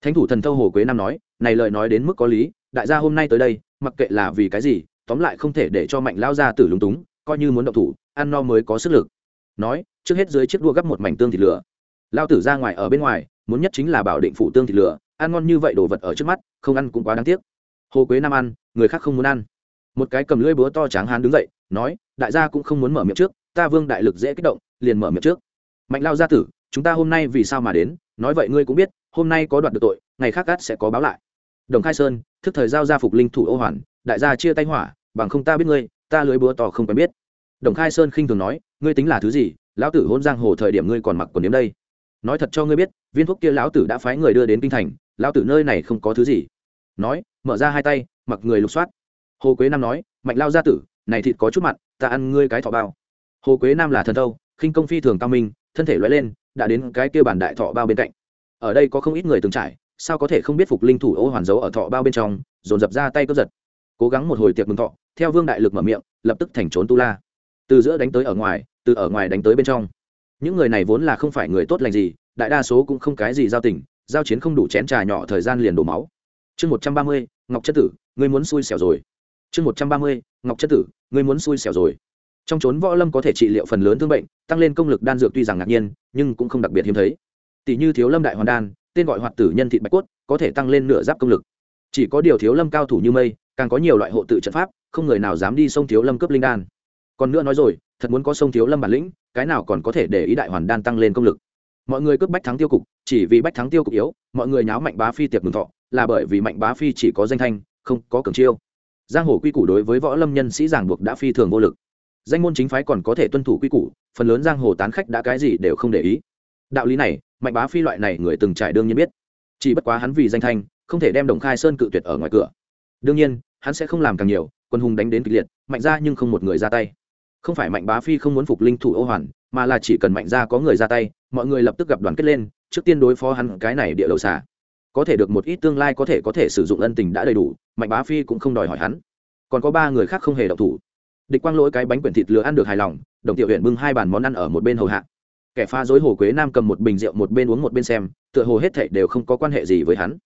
Thánh thủ thần thâu hồ quế nam nói, này lời nói đến mức có lý, đại gia hôm nay tới đây, mặc kệ là vì cái gì, tóm lại không thể để cho mạnh lao ra tử lúng túng, coi như muốn động thủ, ăn no mới có sức lực. Nói, trước hết dưới chiếc đua gấp một mảnh tương thịt lửa. Lao tử ra ngoài ở bên ngoài, muốn nhất chính là bảo định phụ tương thịt lửa, ăn ngon như vậy đồ vật ở trước mắt không ăn cũng quá đáng tiếc. Hồ quế nam ăn, người khác không muốn ăn. Một cái cầm lưỡi búa to tráng hán đứng dậy, nói, đại gia cũng không muốn mở miệng trước, ta vương đại lực dễ kích động, liền mở miệng trước. Mạnh lao gia tử, chúng ta hôm nay vì sao mà đến? Nói vậy ngươi cũng biết, hôm nay có đoạt được tội, ngày khác cát sẽ có báo lại. Đồng khai sơn, thức thời giao gia phục linh thủ ô hoàn, đại gia chia tay hỏa, bằng không ta biết ngươi, ta lưới búa to không quen biết. Đồng khai sơn khinh thường nói, ngươi tính là thứ gì? Lão tử hôn giang hồ thời điểm ngươi còn mặc quần đếm đây. Nói thật cho ngươi biết, viên thuốc kia lão tử đã phái người đưa đến kinh thành, lão tử nơi này không có thứ gì nói, mở ra hai tay, mặc người lục soát. Hồ quế nam nói, mạnh lao gia tử, này thịt có chút mặn, ta ăn ngươi cái thọ bao. Hồ quế nam là thần thâu, khinh công phi thường cao minh, thân thể loại lên, đã đến cái kia bản đại thọ bao bên cạnh. Ở đây có không ít người từng trải, sao có thể không biết phục linh thủ ô hoàn giấu ở thọ bao bên trong, dồn dập ra tay cướp giật. Cố gắng một hồi tiệc mừng thọ, theo vương đại lực mở miệng, lập tức thành trốn tu la. Từ giữa đánh tới ở ngoài, từ ở ngoài đánh tới bên trong. Những người này vốn là không phải người tốt lành gì, đại đa số cũng không cái gì giao tình, giao chiến không đủ chén trà nhỏ thời gian liền đổ máu chương một trăm ba mươi, ngọc chất tử, ngươi muốn xui xẻo rồi. Chương một trăm ba mươi, ngọc chất tử, ngươi muốn xui xẻo rồi. Trong trốn võ lâm có thể trị liệu phần lớn thương bệnh, tăng lên công lực đan dược tuy rằng ngạc nhiên, nhưng cũng không đặc biệt hiếm thấy. Tỷ như thiếu lâm đại hoàn đan, tên gọi hoạt tử nhân thị bạch cốt, có thể tăng lên nửa giáp công lực. Chỉ có điều thiếu lâm cao thủ như mây, càng có nhiều loại hộ tự trận pháp, không người nào dám đi sông thiếu lâm cấp linh đan. Còn nữa nói rồi, thật muốn có sông thiếu lâm bản lĩnh, cái nào còn có thể để ý đại hoàn đan tăng lên công lực. Mọi người cướp bách thắng tiêu cục, chỉ vì bách thắng tiêu cục yếu, mọi người nháo mạnh bá phi tiệc mừng thọ là bởi vì mạnh bá phi chỉ có danh thanh, không có cường chiêu. Giang hồ quy củ đối với võ lâm nhân sĩ giảng buộc đã phi thường vô lực. Danh môn chính phái còn có thể tuân thủ quy củ, phần lớn giang hồ tán khách đã cái gì đều không để ý. Đạo lý này, mạnh bá phi loại này người từng trải đương nhiên biết. Chỉ bất quá hắn vì danh thanh, không thể đem đồng khai sơn cự tuyệt ở ngoài cửa. Đương nhiên, hắn sẽ không làm càng nhiều, quân hùng đánh đến kịch liệt, mạnh ra nhưng không một người ra tay. Không phải mạnh bá phi không muốn phục linh thủ ô hoàn, mà là chỉ cần mạnh ra có người ra tay, mọi người lập tức gặp đoàn kết lên, trước tiên đối phó hắn cái này địa đầu xả có thể được một ít tương lai có thể có thể sử dụng ân tình đã đầy đủ, mạnh bá phi cũng không đòi hỏi hắn. Còn có ba người khác không hề độc thủ. Địch quang lỗi cái bánh quyển thịt lừa ăn được hài lòng, đồng tiểu huyện bưng hai bàn món ăn ở một bên hầu hạ. Kẻ pha dối hồ quế nam cầm một bình rượu một bên uống một bên xem, tựa hồ hết thảy đều không có quan hệ gì với hắn.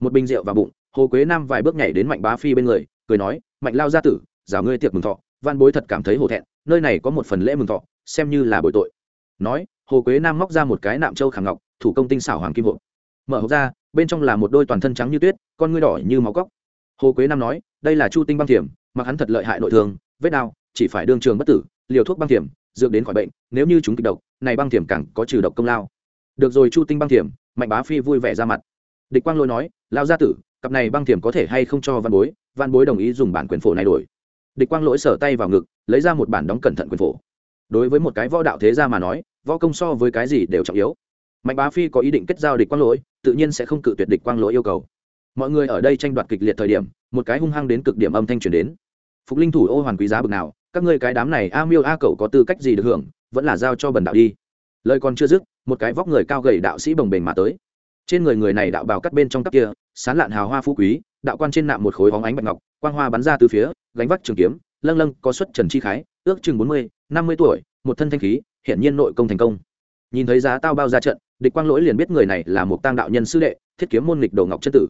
Một bình rượu vào bụng, hồ quế nam vài bước nhảy đến mạnh bá phi bên người, cười nói, mạnh lao gia tử, rào ngươi tiệc mừng thọ, văn bối thật cảm thấy hổ thẹn, nơi này có một phần lễ mừng thọ, xem như là bồi tội. Nói, hồ quế nam móc ra một cái nạm châu khảm ngọc, thủ công tinh xảo hoàng kim hộp. Mở hộp ra bên trong là một đôi toàn thân trắng như tuyết, con ngươi đỏ như máu cóc. Hồ quế nam nói, đây là chu tinh băng thiểm, mặc hắn thật lợi hại nội thương, vết đau, chỉ phải đương trường bất tử, liều thuốc băng thiểm, dược đến khỏi bệnh, nếu như chúng kịch độc, này băng thiểm càng có trừ độc công lao. Được rồi chu tinh băng thiểm, mạnh bá phi vui vẻ ra mặt. Địch quang lôi nói lao gia tử, cặp này băng thiểm có thể hay không cho văn bối văn bối đồng ý dùng bản quyền phổ này đổi. Địch quang lỗi sở tay vào ngực, lấy ra một bản đóng cẩn thận quyền phổ. Đối với một cái võ đạo thế gia mà nói, võ công so với cái gì đều trọng yếu. Mạnh bá phi có ý định kết giao địch quang lỗi tự nhiên sẽ không cự tuyệt địch quang lỗi yêu cầu. Mọi người ở đây tranh đoạt kịch liệt thời điểm, một cái hung hăng đến cực điểm âm thanh truyền đến. Phục linh thủ ô hoàn quý giá bực nào, các ngươi cái đám này a miêu a cậu có tư cách gì được hưởng, vẫn là giao cho bần đạo đi. Lời còn chưa dứt, một cái vóc người cao gầy đạo sĩ bồng bềnh mà tới. Trên người người này đạo bào cắt bên trong tóc kia, sán lạn hào hoa phú quý, đạo quan trên nạm một khối hóng ánh bạch ngọc, quang hoa bắn ra từ phía, gánh vác trường kiếm, lâng lâng, có xuất trần chi khái, ước chừng bốn mươi, năm mươi tuổi, một thân thanh khí, hiển nhiên nội công thành công. Nhìn thấy giá tao bao ra trận địch quang lỗi liền biết người này là một tăng đạo nhân sư đệ, thiết kiếm môn lịch đồ ngọc chân tử.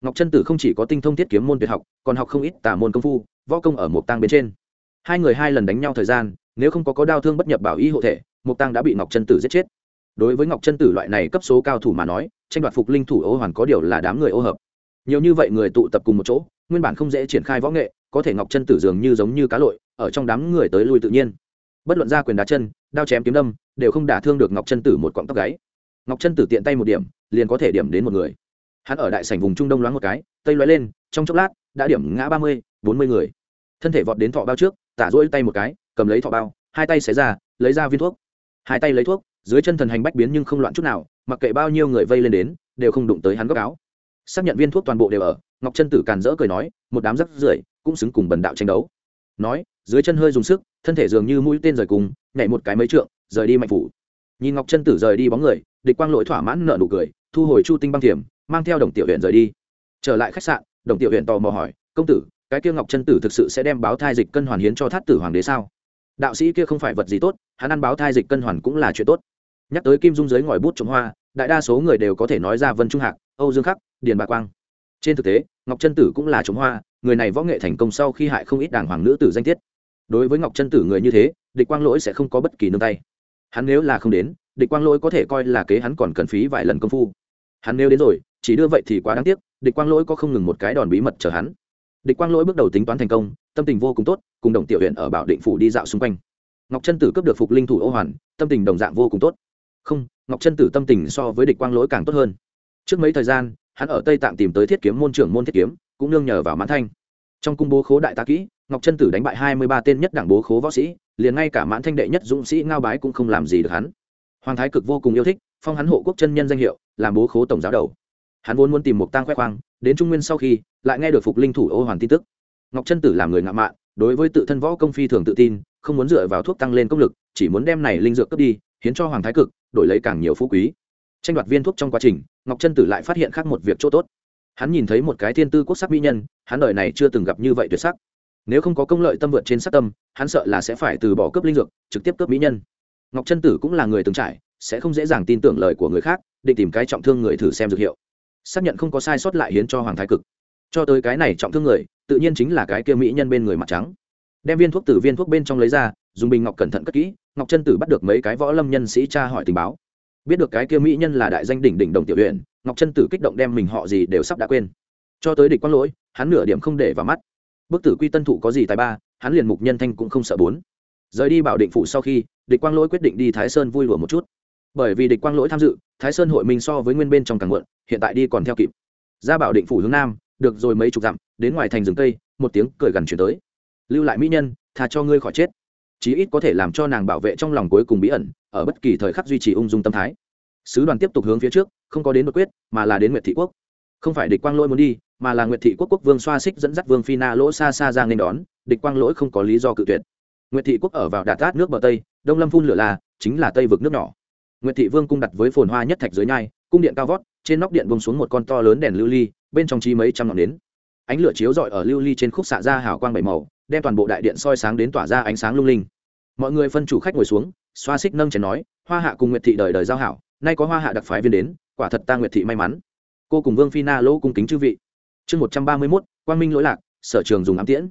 Ngọc chân tử không chỉ có tinh thông thiết kiếm môn tuyệt học, còn học không ít tả môn công phu, võ công ở một tăng bên trên. Hai người hai lần đánh nhau thời gian, nếu không có có đau thương bất nhập bảo y hộ thể, một tăng đã bị ngọc chân tử giết chết. Đối với ngọc chân tử loại này cấp số cao thủ mà nói, tranh đoạt phục linh thủ ô hoàn có điều là đám người ô hợp. Nhiều như vậy người tụ tập cùng một chỗ, nguyên bản không dễ triển khai võ nghệ, có thể ngọc chân tử dường như giống như cá lội, ở trong đám người tới lui tự nhiên. Bất luận ra quyền đá chân, đao chém kiếm đâm, đều không đả thương được ngọc chân tử một cọng tóc gáy ngọc chân tử tiện tay một điểm, liền có thể điểm đến một người. Hắn ở đại sảnh vùng trung đông loáng một cái, tây loé lên, trong chốc lát, đã điểm ngã ba mươi, bốn mươi người. Thân thể vọt đến thọ bao trước, tả rỗi tay một cái, cầm lấy thọ bao, hai tay xé ra, lấy ra viên thuốc. Hai tay lấy thuốc, dưới chân thần hành bách biến nhưng không loạn chút nào, mặc kệ bao nhiêu người vây lên đến, đều không đụng tới hắn góc áo. Xác nhận viên thuốc toàn bộ đều ở, ngọc chân tử càn rỡ cười nói, một đám rắc rưởi cũng xứng cùng bần đạo tranh đấu. Nói, dưới chân hơi dùng sức, thân thể dường như mũi tên rời cùng, nhảy một cái mấy trượng, rời đi mạnh phủ. Nhìn ngọc chân tử rời đi bóng người địch quang lỗi thỏa mãn nợ nụ cười, thu hồi chu tinh băng thiểm, mang theo đồng tiểu huyện rời đi. Trở lại khách sạn, đồng tiểu huyện tò mò hỏi, công tử, cái kia ngọc chân tử thực sự sẽ đem báo thai dịch cân hoàn hiến cho thát tử hoàng đế sao? Đạo sĩ kia không phải vật gì tốt, hắn ăn báo thai dịch cân hoàn cũng là chuyện tốt. Nhắc tới kim dung giới ngòi bút trồng hoa, đại đa số người đều có thể nói ra vân trung hạc, âu dương khắc, điền bà quang. Trên thực tế, ngọc chân tử cũng là trồng hoa, người này võ nghệ thành công sau khi hại không ít đảng hoàng nữ tử danh tiết. Đối với ngọc chân tử người như thế, địch quang lỗi sẽ không có bất kỳ nương tay. Hắn nếu là không đến địch quang lỗi có thể coi là kế hắn còn cần phí vài lần công phu. Hắn nêu đến rồi, chỉ đưa vậy thì quá đáng tiếc, địch quang lỗi có không ngừng một cái đòn bí mật chờ hắn. Địch quang lỗi bước đầu tính toán thành công, tâm tình vô cùng tốt, cùng đồng tiểu huyện ở bảo định phủ đi dạo xung quanh. Ngọc Trân tử cướp được phục linh thủ ô hoàn, tâm tình đồng dạng vô cùng tốt. Không, ngọc Trân tử tâm tình so với địch quang lỗi càng tốt hơn. Trước mấy thời gian, hắn ở tây tạng tìm tới thiết kiếm môn trưởng môn thiết kiếm, cũng nương nhờ vào mãn thanh. Trong cung bố khố đại tá kỹ, ngọc Trân tử đánh bại hai mươi ba tên nhất đảng bố khố võ sĩ, liền ngay cả mãn thanh đệ nhất dũng sĩ ngao bái cũng không làm gì được hắn hoàng thái cực vô cùng yêu thích, phong hắn hộ quốc chân nhân danh hiệu, làm bố khố tổng giáo đầu. Hắn vốn muốn tìm một tang khoe khoang, đến trung nguyên sau khi, lại nghe được phục linh thủ ô hoàn tin tức. Ngọc Trân tử làm người ngạo mạn, đối với tự thân võ công phi thường tự tin, không muốn dựa vào thuốc tăng lên công lực, chỉ muốn đem này linh dược cướp đi, hiến cho hoàng thái cực, đổi lấy càng nhiều phú quý. Tranh đoạt viên thuốc trong quá trình, ngọc Trân tử lại phát hiện khác một việc chỗ tốt. Hắn nhìn thấy một cái thiên tư quốc sắc mỹ nhân, hắn đời này chưa từng gặp như vậy tuyệt sắc. Nếu không có công lợi tâm vượt trên sắc tâm, hắn sợ là sẽ phải từ bỏ cướp linh dược, trực tiếp cướp mỹ nhân ngọc chân tử cũng là người từng trải, sẽ không dễ dàng tin tưởng lời của người khác, định tìm cái trọng thương người thử xem dược hiệu. Xác nhận không có sai sót lại hiến cho hoàng thái cực. Cho tới cái này trọng thương người, tự nhiên chính là cái kia mỹ nhân bên người mặt trắng. Đem viên thuốc từ viên thuốc bên trong lấy ra, dùng bình ngọc cẩn thận cất kỹ, ngọc chân tử bắt được mấy cái võ lâm nhân sĩ tra hỏi tình báo. Biết được cái kia mỹ nhân là đại danh đỉnh đỉnh đồng tiểu huyện ngọc chân tử kích động đem mình họ gì đều sắp đã quên. Cho tới địch quang lỗi, hắn nửa điểm không để vào mắt. Bức tử quy tân thụ có gì tài ba, hắn liền mục nhân thanh cũng không sợ bốn. Rời đi bảo định phụ sau khi địch quang lỗi quyết định đi thái sơn vui lùa một chút. Bởi vì địch quang lỗi tham dự, thái sơn hội minh so với nguyên bên trong càng muộn, hiện tại đi còn theo kịp. Ra bảo định phủ hướng nam, được rồi mấy chục dặm, đến ngoài thành rừng tây một tiếng cười gần chuyển tới. Lưu lại mỹ nhân thà cho ngươi khỏi chết. Chí ít có thể làm cho nàng bảo vệ trong lòng cuối cùng bí ẩn, ở bất kỳ thời khắc duy trì ung dung tâm thái. Sứ đoàn tiếp tục hướng phía trước, không có đến Bất quyết, mà là đến nguyệt thị quốc. Không phải địch quang lỗi muốn đi, mà là nguyệt thị quốc quốc vương xoa xích dẫn dắt vương phi na lỗ xa xa ra nên đón, địch quang lỗi không có lý do cự tuyệt. Nguyệt thị quốc ở vào đạt tát nước bờ tây đông lâm phun lửa là, chính là tây vực nước nhỏ. Nguyệt thị vương cung đặt với phồn hoa nhất thạch dưới nhai, cung điện cao vót, trên nóc điện bông xuống một con to lớn đèn lưu ly, bên trong chi mấy trăm ngọn nến. Ánh lửa chiếu rọi ở lưu ly trên khúc xạ ra hào quang bảy màu, đem toàn bộ đại điện soi sáng đến tỏa ra ánh sáng lung linh. Mọi người phân chủ khách ngồi xuống, xoa xích nâng chén nói, hoa hạ cùng nguyệt thị đời đời giao hảo, nay có hoa hạ đặc phái viên đến, quả thật ta nguyệt thị may mắn. Cô cùng vương phi na lỗ cung kính chư vị. Chương một trăm ba mươi mốt, quang minh lỗi lạc, sở trường dùng ám tiễn.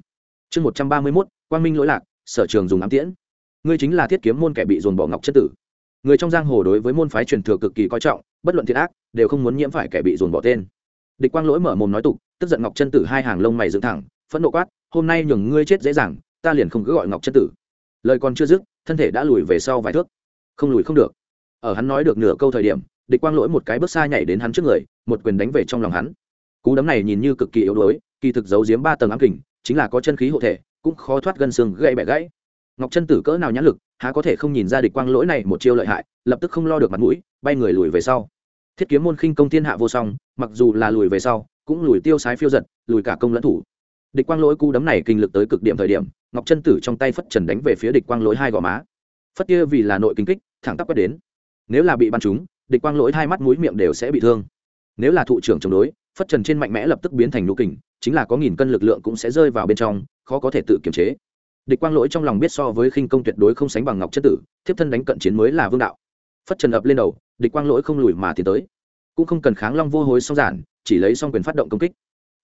Chương một trăm ba mươi mốt, quang minh lỗi lạc, sở trường dùng ám tiễn ngươi chính là thiết kiếm môn kẻ bị dồn bỏ ngọc chất tử. Người trong giang hồ đối với môn phái truyền thừa cực kỳ coi trọng, bất luận thiệt ác, đều không muốn nhiễm phải kẻ bị dồn bỏ tên. Địch quang lỗi mở mồm nói tục, tức giận ngọc chân tử hai hàng lông mày dựng thẳng, phẫn nộ quát, hôm nay nhường ngươi chết dễ dàng, ta liền không cứ gọi ngọc chân tử. Lời còn chưa dứt, thân thể đã lùi về sau vài thước. Không lùi không được. Ở hắn nói được nửa câu thời điểm, địch quang lỗi một cái bước xa nhảy đến hắn trước người, một quyền đánh về trong lòng hắn. Cú đấm này nhìn như cực kỳ yếu đuối, kỳ thực giấu giếm ba tầng ám kình, chính là có chân khí hộ thể, cũng khó thoát gân xương gãy bẻ gãy ngọc chân tử cỡ nào nhãn lực, há có thể không nhìn ra địch quang lỗi này một chiêu lợi hại, lập tức không lo được mặt mũi, bay người lùi về sau. Thiết kiếm môn khinh công thiên hạ vô song, mặc dù là lùi về sau, cũng lùi tiêu sái phiêu giật, lùi cả công lẫn thủ. Địch quang lỗi cú đấm này kinh lực tới cực điểm thời điểm, ngọc chân tử trong tay phất trần đánh về phía địch quang lỗi hai gò má. Phất kia vì là nội kinh kích, thẳng tắp quét đến. Nếu là bị bắn trúng, địch quang lỗi hai mắt mũi miệng đều sẽ bị thương. Nếu là thụ trưởng chống đối, phất trần trên mạnh mẽ lập tức biến thành nụ kình, chính là có nghìn cân lực lượng cũng sẽ rơi vào bên trong, khó có thể tự kiềm chế địch quang lỗi trong lòng biết so với khinh công tuyệt đối không sánh bằng ngọc chất tử, thiếp thân đánh cận chiến mới là vương đạo. Phất trần ập lên đầu, địch quang lỗi không lùi mà tiến tới. Cũng không cần kháng long vô hối song giản, chỉ lấy xong quyền phát động công kích.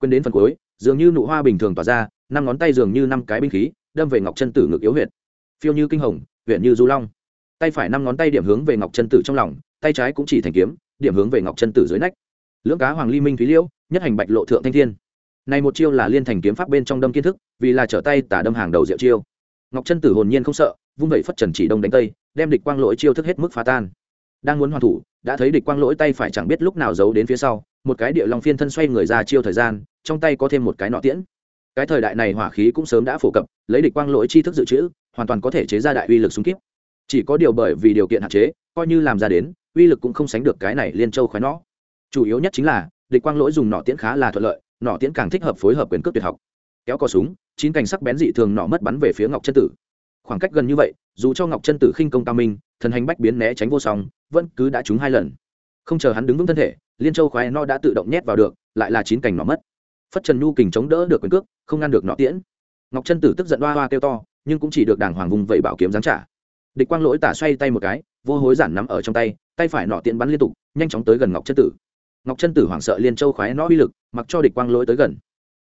Quyền đến phần cuối, dường như nụ hoa bình thường tỏa ra, năm ngón tay dường như năm cái binh khí, đâm về ngọc chân tử ngực yếu huyệt. Phiêu như kinh hồng huyện như du long. Tay phải năm ngón tay điểm hướng về ngọc chân tử trong lòng, tay trái cũng chỉ thành kiếm, điểm hướng về ngọc chân tử dưới nách. Lưỡng cá hoàng ly minh thúy liễu, nhất hành bạch lộ thượng thanh thiên này một chiêu là liên thành kiếm pháp bên trong đâm kiến thức, vì là trở tay tả đâm hàng đầu diệu chiêu. Ngọc chân tử hồn nhiên không sợ, vung vẩy phất trần chỉ đông đánh tây, đem địch quang lỗi chiêu thức hết mức phá tan. Đang muốn hoàn thủ, đã thấy địch quang lỗi tay phải chẳng biết lúc nào giấu đến phía sau, một cái địa long phiên thân xoay người ra chiêu thời gian, trong tay có thêm một cái nọ tiễn. Cái thời đại này hỏa khí cũng sớm đã phổ cập, lấy địch quang lỗi chi thức dự trữ, hoàn toàn có thể chế ra đại uy lực súng kíp chỉ có điều bởi vì điều kiện hạn chế, coi như làm ra đến, uy lực cũng không sánh được cái này liên châu khoái nó chủ yếu nhất chính là, địch quang lỗi dùng nọ tiễn khá là thuận lợi nọ tiễn càng thích hợp phối hợp quyền cước tuyệt học. Kéo cò súng, chín cành sắc bén dị thường nọ mất bắn về phía ngọc chân tử. Khoảng cách gần như vậy, dù cho ngọc chân tử khinh công cao minh, thần hành bách biến né tránh vô song, vẫn cứ đã trúng hai lần. Không chờ hắn đứng vững thân thể, liên châu khoái no đã tự động nhét vào được, lại là chín cành nọ mất. Phất trần nhu kình chống đỡ được quyền cước, không ngăn được nọ tiễn. Ngọc chân tử tức giận hoa hoa kêu to, nhưng cũng chỉ được đàng hoàng vùng vẫy bảo kiếm giáng trả. Địch quang lỗi tả xoay tay một cái, vô hối giản nắm ở trong tay tay phải nọ tiễn bắn liên tục, nhanh chóng tới gần ngọc chân tử ngọc chân tử hoảng sợ liên châu khoái nó uy lực, mặc cho địch quang lỗi tới gần.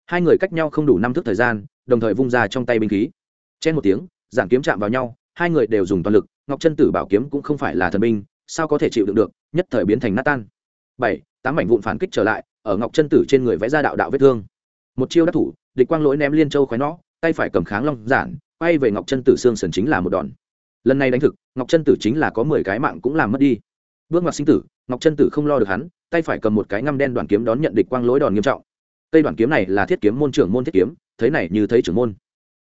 Hai người cách nhau không đủ năm thước thời gian, đồng thời vung ra trong tay binh khí. Chen một tiếng giản kiếm chạm vào nhau, hai người đều dùng toàn lực, ngọc chân tử bảo kiếm cũng không phải là thần binh, sao có thể chịu đựng được, nhất thời biến thành nát tan. Bảy, tám mảnh vụn phản kích trở lại, ở ngọc chân tử trên người vẽ ra đạo đạo vết thương. Một chiêu đắc thủ, địch quang lỗi ném liên châu khoái nó, tay phải cầm kháng long giản, quay về ngọc chân tử xương sần chính là một đòn. Lần này đánh thực, ngọc chân tử chính là có mười cái mạng cũng làm mất đi. Bước ngoặt sinh tử, ngọc chân tử không lo được hắn tay phải cầm một cái ngăm đen đoàn kiếm đón nhận địch quang lối đòn nghiêm trọng. Cây đoàn kiếm này là thiết kiếm môn trưởng môn thiết kiếm, thấy này như thấy trưởng môn.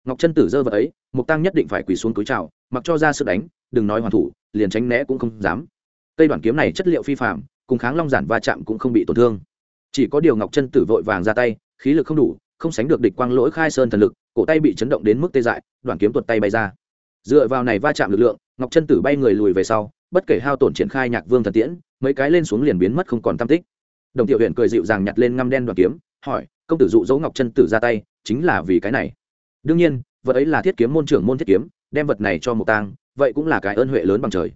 Ngọc chân tử dơ vật ấy, mục tăng nhất định phải quỳ xuống cúi trào mặc cho ra sự đánh, đừng nói hoàn thủ, liền tránh né cũng không dám. Cây đoàn kiếm này chất liệu phi phạm cùng kháng long giản va chạm cũng không bị tổn thương. Chỉ có điều ngọc chân tử vội vàng ra tay, khí lực không đủ, không sánh được địch quang lỗi khai sơn thần lực, cổ tay bị chấn động đến mức tê dại, đoàn kiếm tuột tay bay ra. Dựa vào này va chạm lực lượng, ngọc chân tử bay người lùi về sau, bất kể hao tổn triển khai nhạc vương thần tiễn mấy cái lên xuống liền biến mất không còn tam tích. Đồng tiểu huyện cười dịu dàng nhặt lên ngăm đen đoàn kiếm, hỏi, công tử dụ dỗ ngọc chân tử ra tay, chính là vì cái này? Đương nhiên, vật ấy là thiết kiếm môn trưởng môn thiết kiếm, đem vật này cho một tang, vậy cũng là cái ơn huệ lớn bằng trời.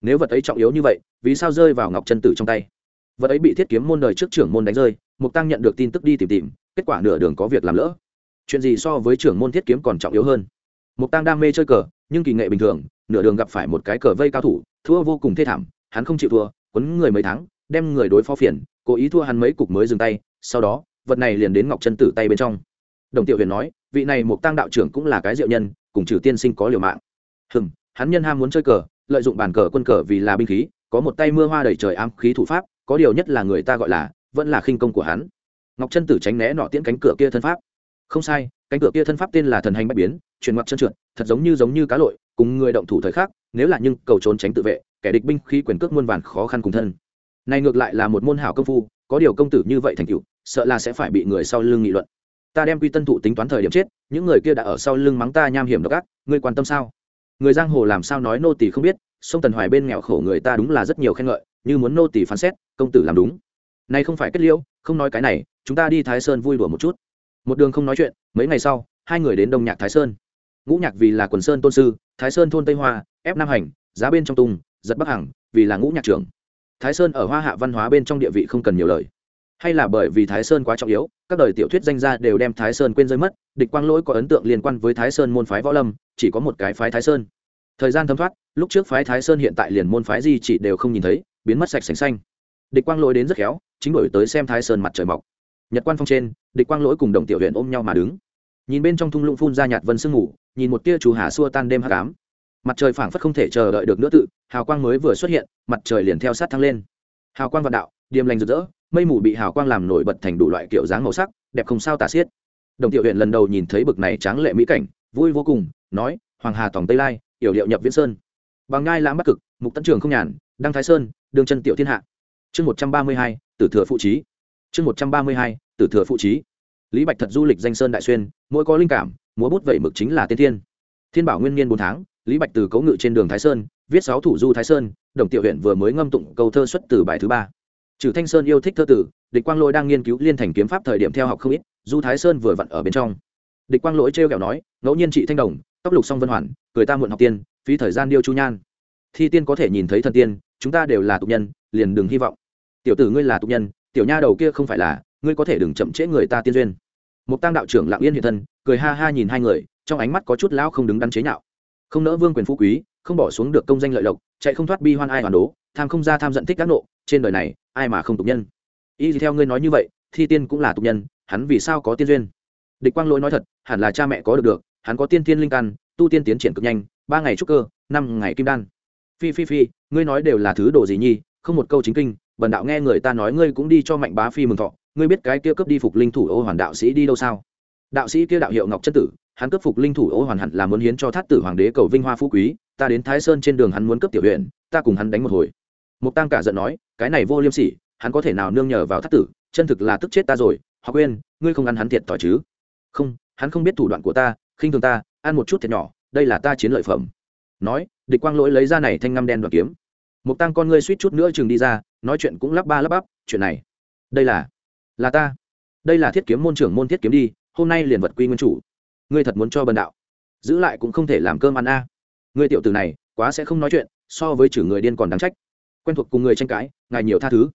Nếu vật ấy trọng yếu như vậy, vì sao rơi vào ngọc chân tử trong tay? Vật ấy bị thiết kiếm môn đời trước trưởng môn đánh rơi mục tăng nhận được tin tức đi tìm tìm, kết quả nửa đường có việc làm lỡ. Chuyện gì so với trưởng môn thiết kiếm còn trọng yếu hơn? Mục tăng đam mê chơi cờ, nhưng kỳ nghệ bình thường, nửa đường gặp phải một cái cờ vây cao thủ, thua vô cùng thê thảm, hắn không chịu thua quấn người mấy tháng, đem người đối phó phiền, cố ý thua hắn mấy cục mới dừng tay, sau đó, vật này liền đến ngọc chân tử tay bên trong. Đồng tiểu huyền nói, vị này một tăng đạo trưởng cũng là cái diệu nhân, cùng trừ tiên sinh có liều mạng. Hừm, hắn nhân ham muốn chơi cờ, lợi dụng bàn cờ quân cờ vì là binh khí, có một tay mưa hoa đầy trời ám khí thủ pháp, có điều nhất là người ta gọi là, vẫn là khinh công của hắn. Ngọc chân tử tránh né nọ tiễn cánh cửa kia thân pháp. Không sai, cánh cửa kia thân pháp tên là thần hành bách biến, chuyển ngoặt chân trượt, thật giống như giống như cá lội, cùng người động thủ thời khắc, nếu là nhưng cầu trốn tránh tự vệ kẻ địch binh khí quyền cước muôn vàn khó khăn cùng thân. Này ngược lại là một môn hảo công phu, có điều công tử như vậy thành tựu, sợ là sẽ phải bị người sau lưng nghị luận. Ta đem quy tân thụ tính toán thời điểm chết, những người kia đã ở sau lưng mắng ta nham hiểm độc ác, ngươi quan tâm sao? Người giang hồ làm sao nói nô tỳ không biết, sông tần hoài bên nghèo khổ người ta đúng là rất nhiều khen ngợi, như muốn nô tỳ phán xét, công tử làm đúng. Này không phải kết liễu, không nói cái này, chúng ta đi thái sơn vui đùa một chút. Một đường không nói chuyện, mấy ngày sau, hai người đến đông nhạc thái sơn. Ngũ nhạc vì là quần sơn tôn sư, thái sơn thôn tây hoa, ép nam hành, giá bên trong tung giật bắc hằng, vì là ngũ nhạc trưởng. Thái sơn ở hoa hạ văn hóa bên trong địa vị không cần nhiều lời. Hay là bởi vì thái sơn quá trọng yếu, các đời tiểu thuyết danh gia đều đem thái sơn quên rơi mất, địch quang lỗi có ấn tượng liên quan với thái sơn môn phái võ lâm, chỉ có một cái phái thái sơn. Thời gian thấm thoát, lúc trước phái thái sơn hiện tại liền môn phái gì chỉ đều không nhìn thấy, biến mất sạch sành xanh. Địch quang lỗi đến rất khéo, chính đổi tới xem thái sơn mặt trời mọc. Nhật quan phong trên, địch quang lỗi cùng đồng tiểu huyện ôm nhau mà đứng. Nhìn bên trong thung lũng phun ra nhạt vân sương ngủ nhìn một tia chú hà xua tan đêm hát cám mặt trời phảng phất không thể chờ đợi được nữa tự, hào quang mới vừa xuất hiện, mặt trời liền theo sát thăng lên. Hào quang vạn đạo, điềm lành rực rỡ, mây mù bị hào quang làm nổi bật thành đủ loại kiểu dáng màu sắc, đẹp không sao tả xiết. Đồng tiểu huyện lần đầu nhìn thấy bực này tráng lệ mỹ cảnh, vui vô cùng, nói, hoàng hà tòng tây lai, yểu điệu nhập viễn sơn. Bằng ngai lãng bắc cực, mục tấn trường không nhàn, đăng thái sơn, đường chân tiểu thiên hạ. Chương một trăm ba mươi hai, tử thừa phụ trí. Chương một trăm ba mươi hai, tử thừa phụ trí. Lý bạch thật du lịch danh sơn đại xuyên, mỗi có linh cảm, múa bút vậy mực chính là tiên thiên. Thiên bảo nguyên niên bốn tháng lý bạch từ cấu ngự trên đường thái sơn, viết sáu thủ du thái sơn, đồng tiểu huyện vừa mới ngâm tụng câu thơ xuất từ bài thứ ba. Trừ thanh sơn yêu thích thơ tử, địch quang lỗi đang nghiên cứu liên thành kiếm pháp thời điểm theo học không ít, du thái sơn vừa vặn ở bên trong. Địch quang lỗi trêu kẹo nói, ngẫu nhiên chị thanh đồng, tóc lục song vân hoàn, cười ta muộn học tiên, phí thời gian điêu chu nhan. Thi tiên có thể nhìn thấy thần tiên, chúng ta đều là tục nhân, liền đừng hy vọng. Tiểu tử ngươi là tục nhân, tiểu nha đầu kia không phải là, ngươi có thể đừng chậm trễ người ta tiên duyên. Một tăng đạo trưởng lặng yên hiện thân, cười ha ha nhìn hai người, trong ánh mắt có chút lão không đứng đắn chế nhạo không nỡ vương quyền phú quý, không bỏ xuống được công danh lợi lộc, chạy không thoát bi hoan ai hoàn đố, tham không ra tham giận thích các nộ, trên đời này, ai mà không tục nhân. Y theo ngươi nói như vậy, thi tiên cũng là tục nhân, hắn vì sao có tiên duyên? Địch quang lỗi nói thật, hẳn là cha mẹ có được được, hắn có tiên tiên linh căn, tu tiên tiến triển cực nhanh, ba ngày trúc cơ, năm ngày kim đan. Phi phi phi, ngươi nói đều là thứ đồ gì nhi, không một câu chính kinh, bần đạo nghe người ta nói ngươi cũng đi cho mạnh bá phi mừng thọ, ngươi biết cái kia cướp đi phục linh thủ ô hoàn đạo sĩ đi đâu sao? Đạo sĩ kia đạo hiệu ngọc chân tử, hắn cướp phục linh thủ ô hoàn hẳn là muốn hiến cho thát tử hoàng đế cầu vinh hoa phú quý, ta đến thái sơn trên đường hắn muốn cướp tiểu huyện ta cùng hắn đánh một hồi. Mục tăng cả giận nói, cái này vô liêm sỉ, hắn có thể nào nương nhờ vào thát tử, chân thực là tức chết ta rồi họ quên ngươi không ăn hắn thiệt thòi chứ? Không, hắn không biết thủ đoạn của ta, khinh thường ta, ăn một chút thiệt nhỏ, đây là ta chiến lợi phẩm. Nói, địch quang lỗi lấy ra này thanh ngăm đen đoạn kiếm. Một tăng con ngươi suýt chút nữa chừng đi ra, nói chuyện cũng lắp ba lắp bắp, chuyện này, đây là là ta, đây là thiết kiếm môn trưởng môn thiết kiếm đi hôm nay liền vật quy nguyên chủ. Ngươi thật muốn cho bần đạo. Giữ lại cũng không thể làm cơm ăn a. Ngươi tiểu tử này, quá sẽ không nói chuyện, so với chử người điên còn đáng trách. Quen thuộc cùng người tranh cãi, ngài nhiều tha thứ.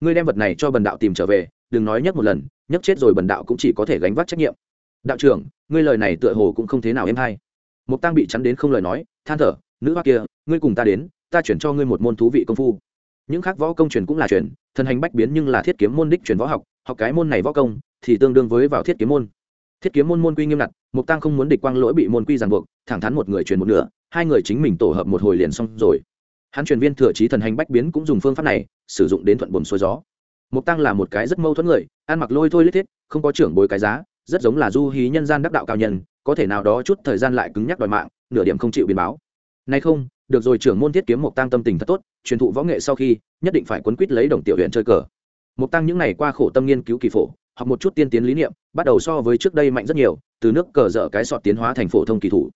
Ngươi đem vật này cho bần đạo tìm trở về, đừng nói nhắc một lần, nhắc chết rồi bần đạo cũng chỉ có thể gánh vác trách nhiệm. Đạo trưởng, ngươi lời này tựa hồ cũng không thế nào em hay. Mục tăng bị chắn đến không lời nói, than thở, nữ hoa kia, ngươi cùng ta đến, ta chuyển cho ngươi một môn thú vị công phu. Những khác võ công truyền cũng là truyền, thần hành bách biến nhưng là thiết kiếm môn đích truyền võ học học cái môn này võ công thì tương đương với vào thiết kiếm môn thiết kiếm môn môn quy nghiêm ngặt mục tăng không muốn địch quang lỗi bị môn quy ràng buộc, thẳng thắn một người truyền một nửa, hai người chính mình tổ hợp một hồi liền xong rồi. Hắn truyền viên thừa trí thần hành bách biến cũng dùng phương pháp này, sử dụng đến thuận buồn xuôi gió. Mục tăng là một cái rất mâu thuẫn người, ăn mặc lôi thôi lít thiết, không có trưởng bối cái giá, rất giống là du hí nhân gian đắc đạo cao nhân, có thể nào đó chút thời gian lại cứng nhắc đòi mạng, nửa điểm không chịu biến báo. Nay không, được rồi trưởng môn thiết kiếm mục tăng tâm tình thật tốt, truyền thụ võ nghệ sau khi, nhất định phải quấn quýt lấy đồng tiểu huyện chơi cờ. Mục tăng những ngày qua khổ tâm nghiên cứu kỳ phổ, học một chút tiên tiến lý niệm bắt đầu so với trước đây mạnh rất nhiều, từ nước cờ dở cái sọt tiến hóa thành phổ thông kỳ thủ.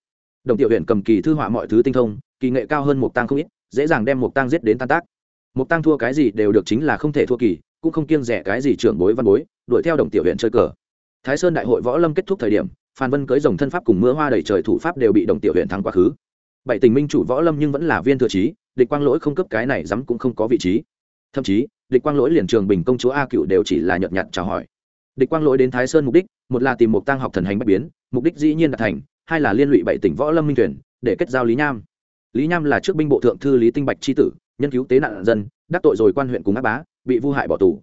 Đồng tiểu huyện cầm kỳ thư họa mọi thứ tinh thông, kỳ nghệ cao hơn mục tăng không ít, dễ dàng đem mục tăng giết đến tan tác. Mục tăng thua cái gì đều được chính là không thể thua kỳ, cũng không kiêng rẻ cái gì trưởng bối văn bối, đuổi theo đồng tiểu huyện chơi cờ. Thái sơn đại hội võ lâm kết thúc thời điểm, phan vân cưới dòng thân pháp cùng mưa hoa đầy trời thủ pháp đều bị đồng tiểu huyện thắng quá khứ. Bảy tình minh chủ võ lâm nhưng vẫn là viên thừa trí, địch quang lỗi không cấp cái này dám cũng không có vị trí. Thậm chí, địch quang lỗi liền trường bình công chúa a cựu đều chỉ là nhợt nhạt chào hỏi địch quang lỗi đến thái sơn mục đích, một là tìm một tăng học thần hành bất biến, mục đích dĩ nhiên đạt thành, hai là liên lụy bảy tỉnh võ lâm minh tuyển để kết giao lý nham. Lý nham là trước binh bộ thượng thư lý tinh bạch tri tử, nhân cứu tế nạn dân, đắc tội rồi quan huyện cùng áp bá, bị vu hại bỏ tù.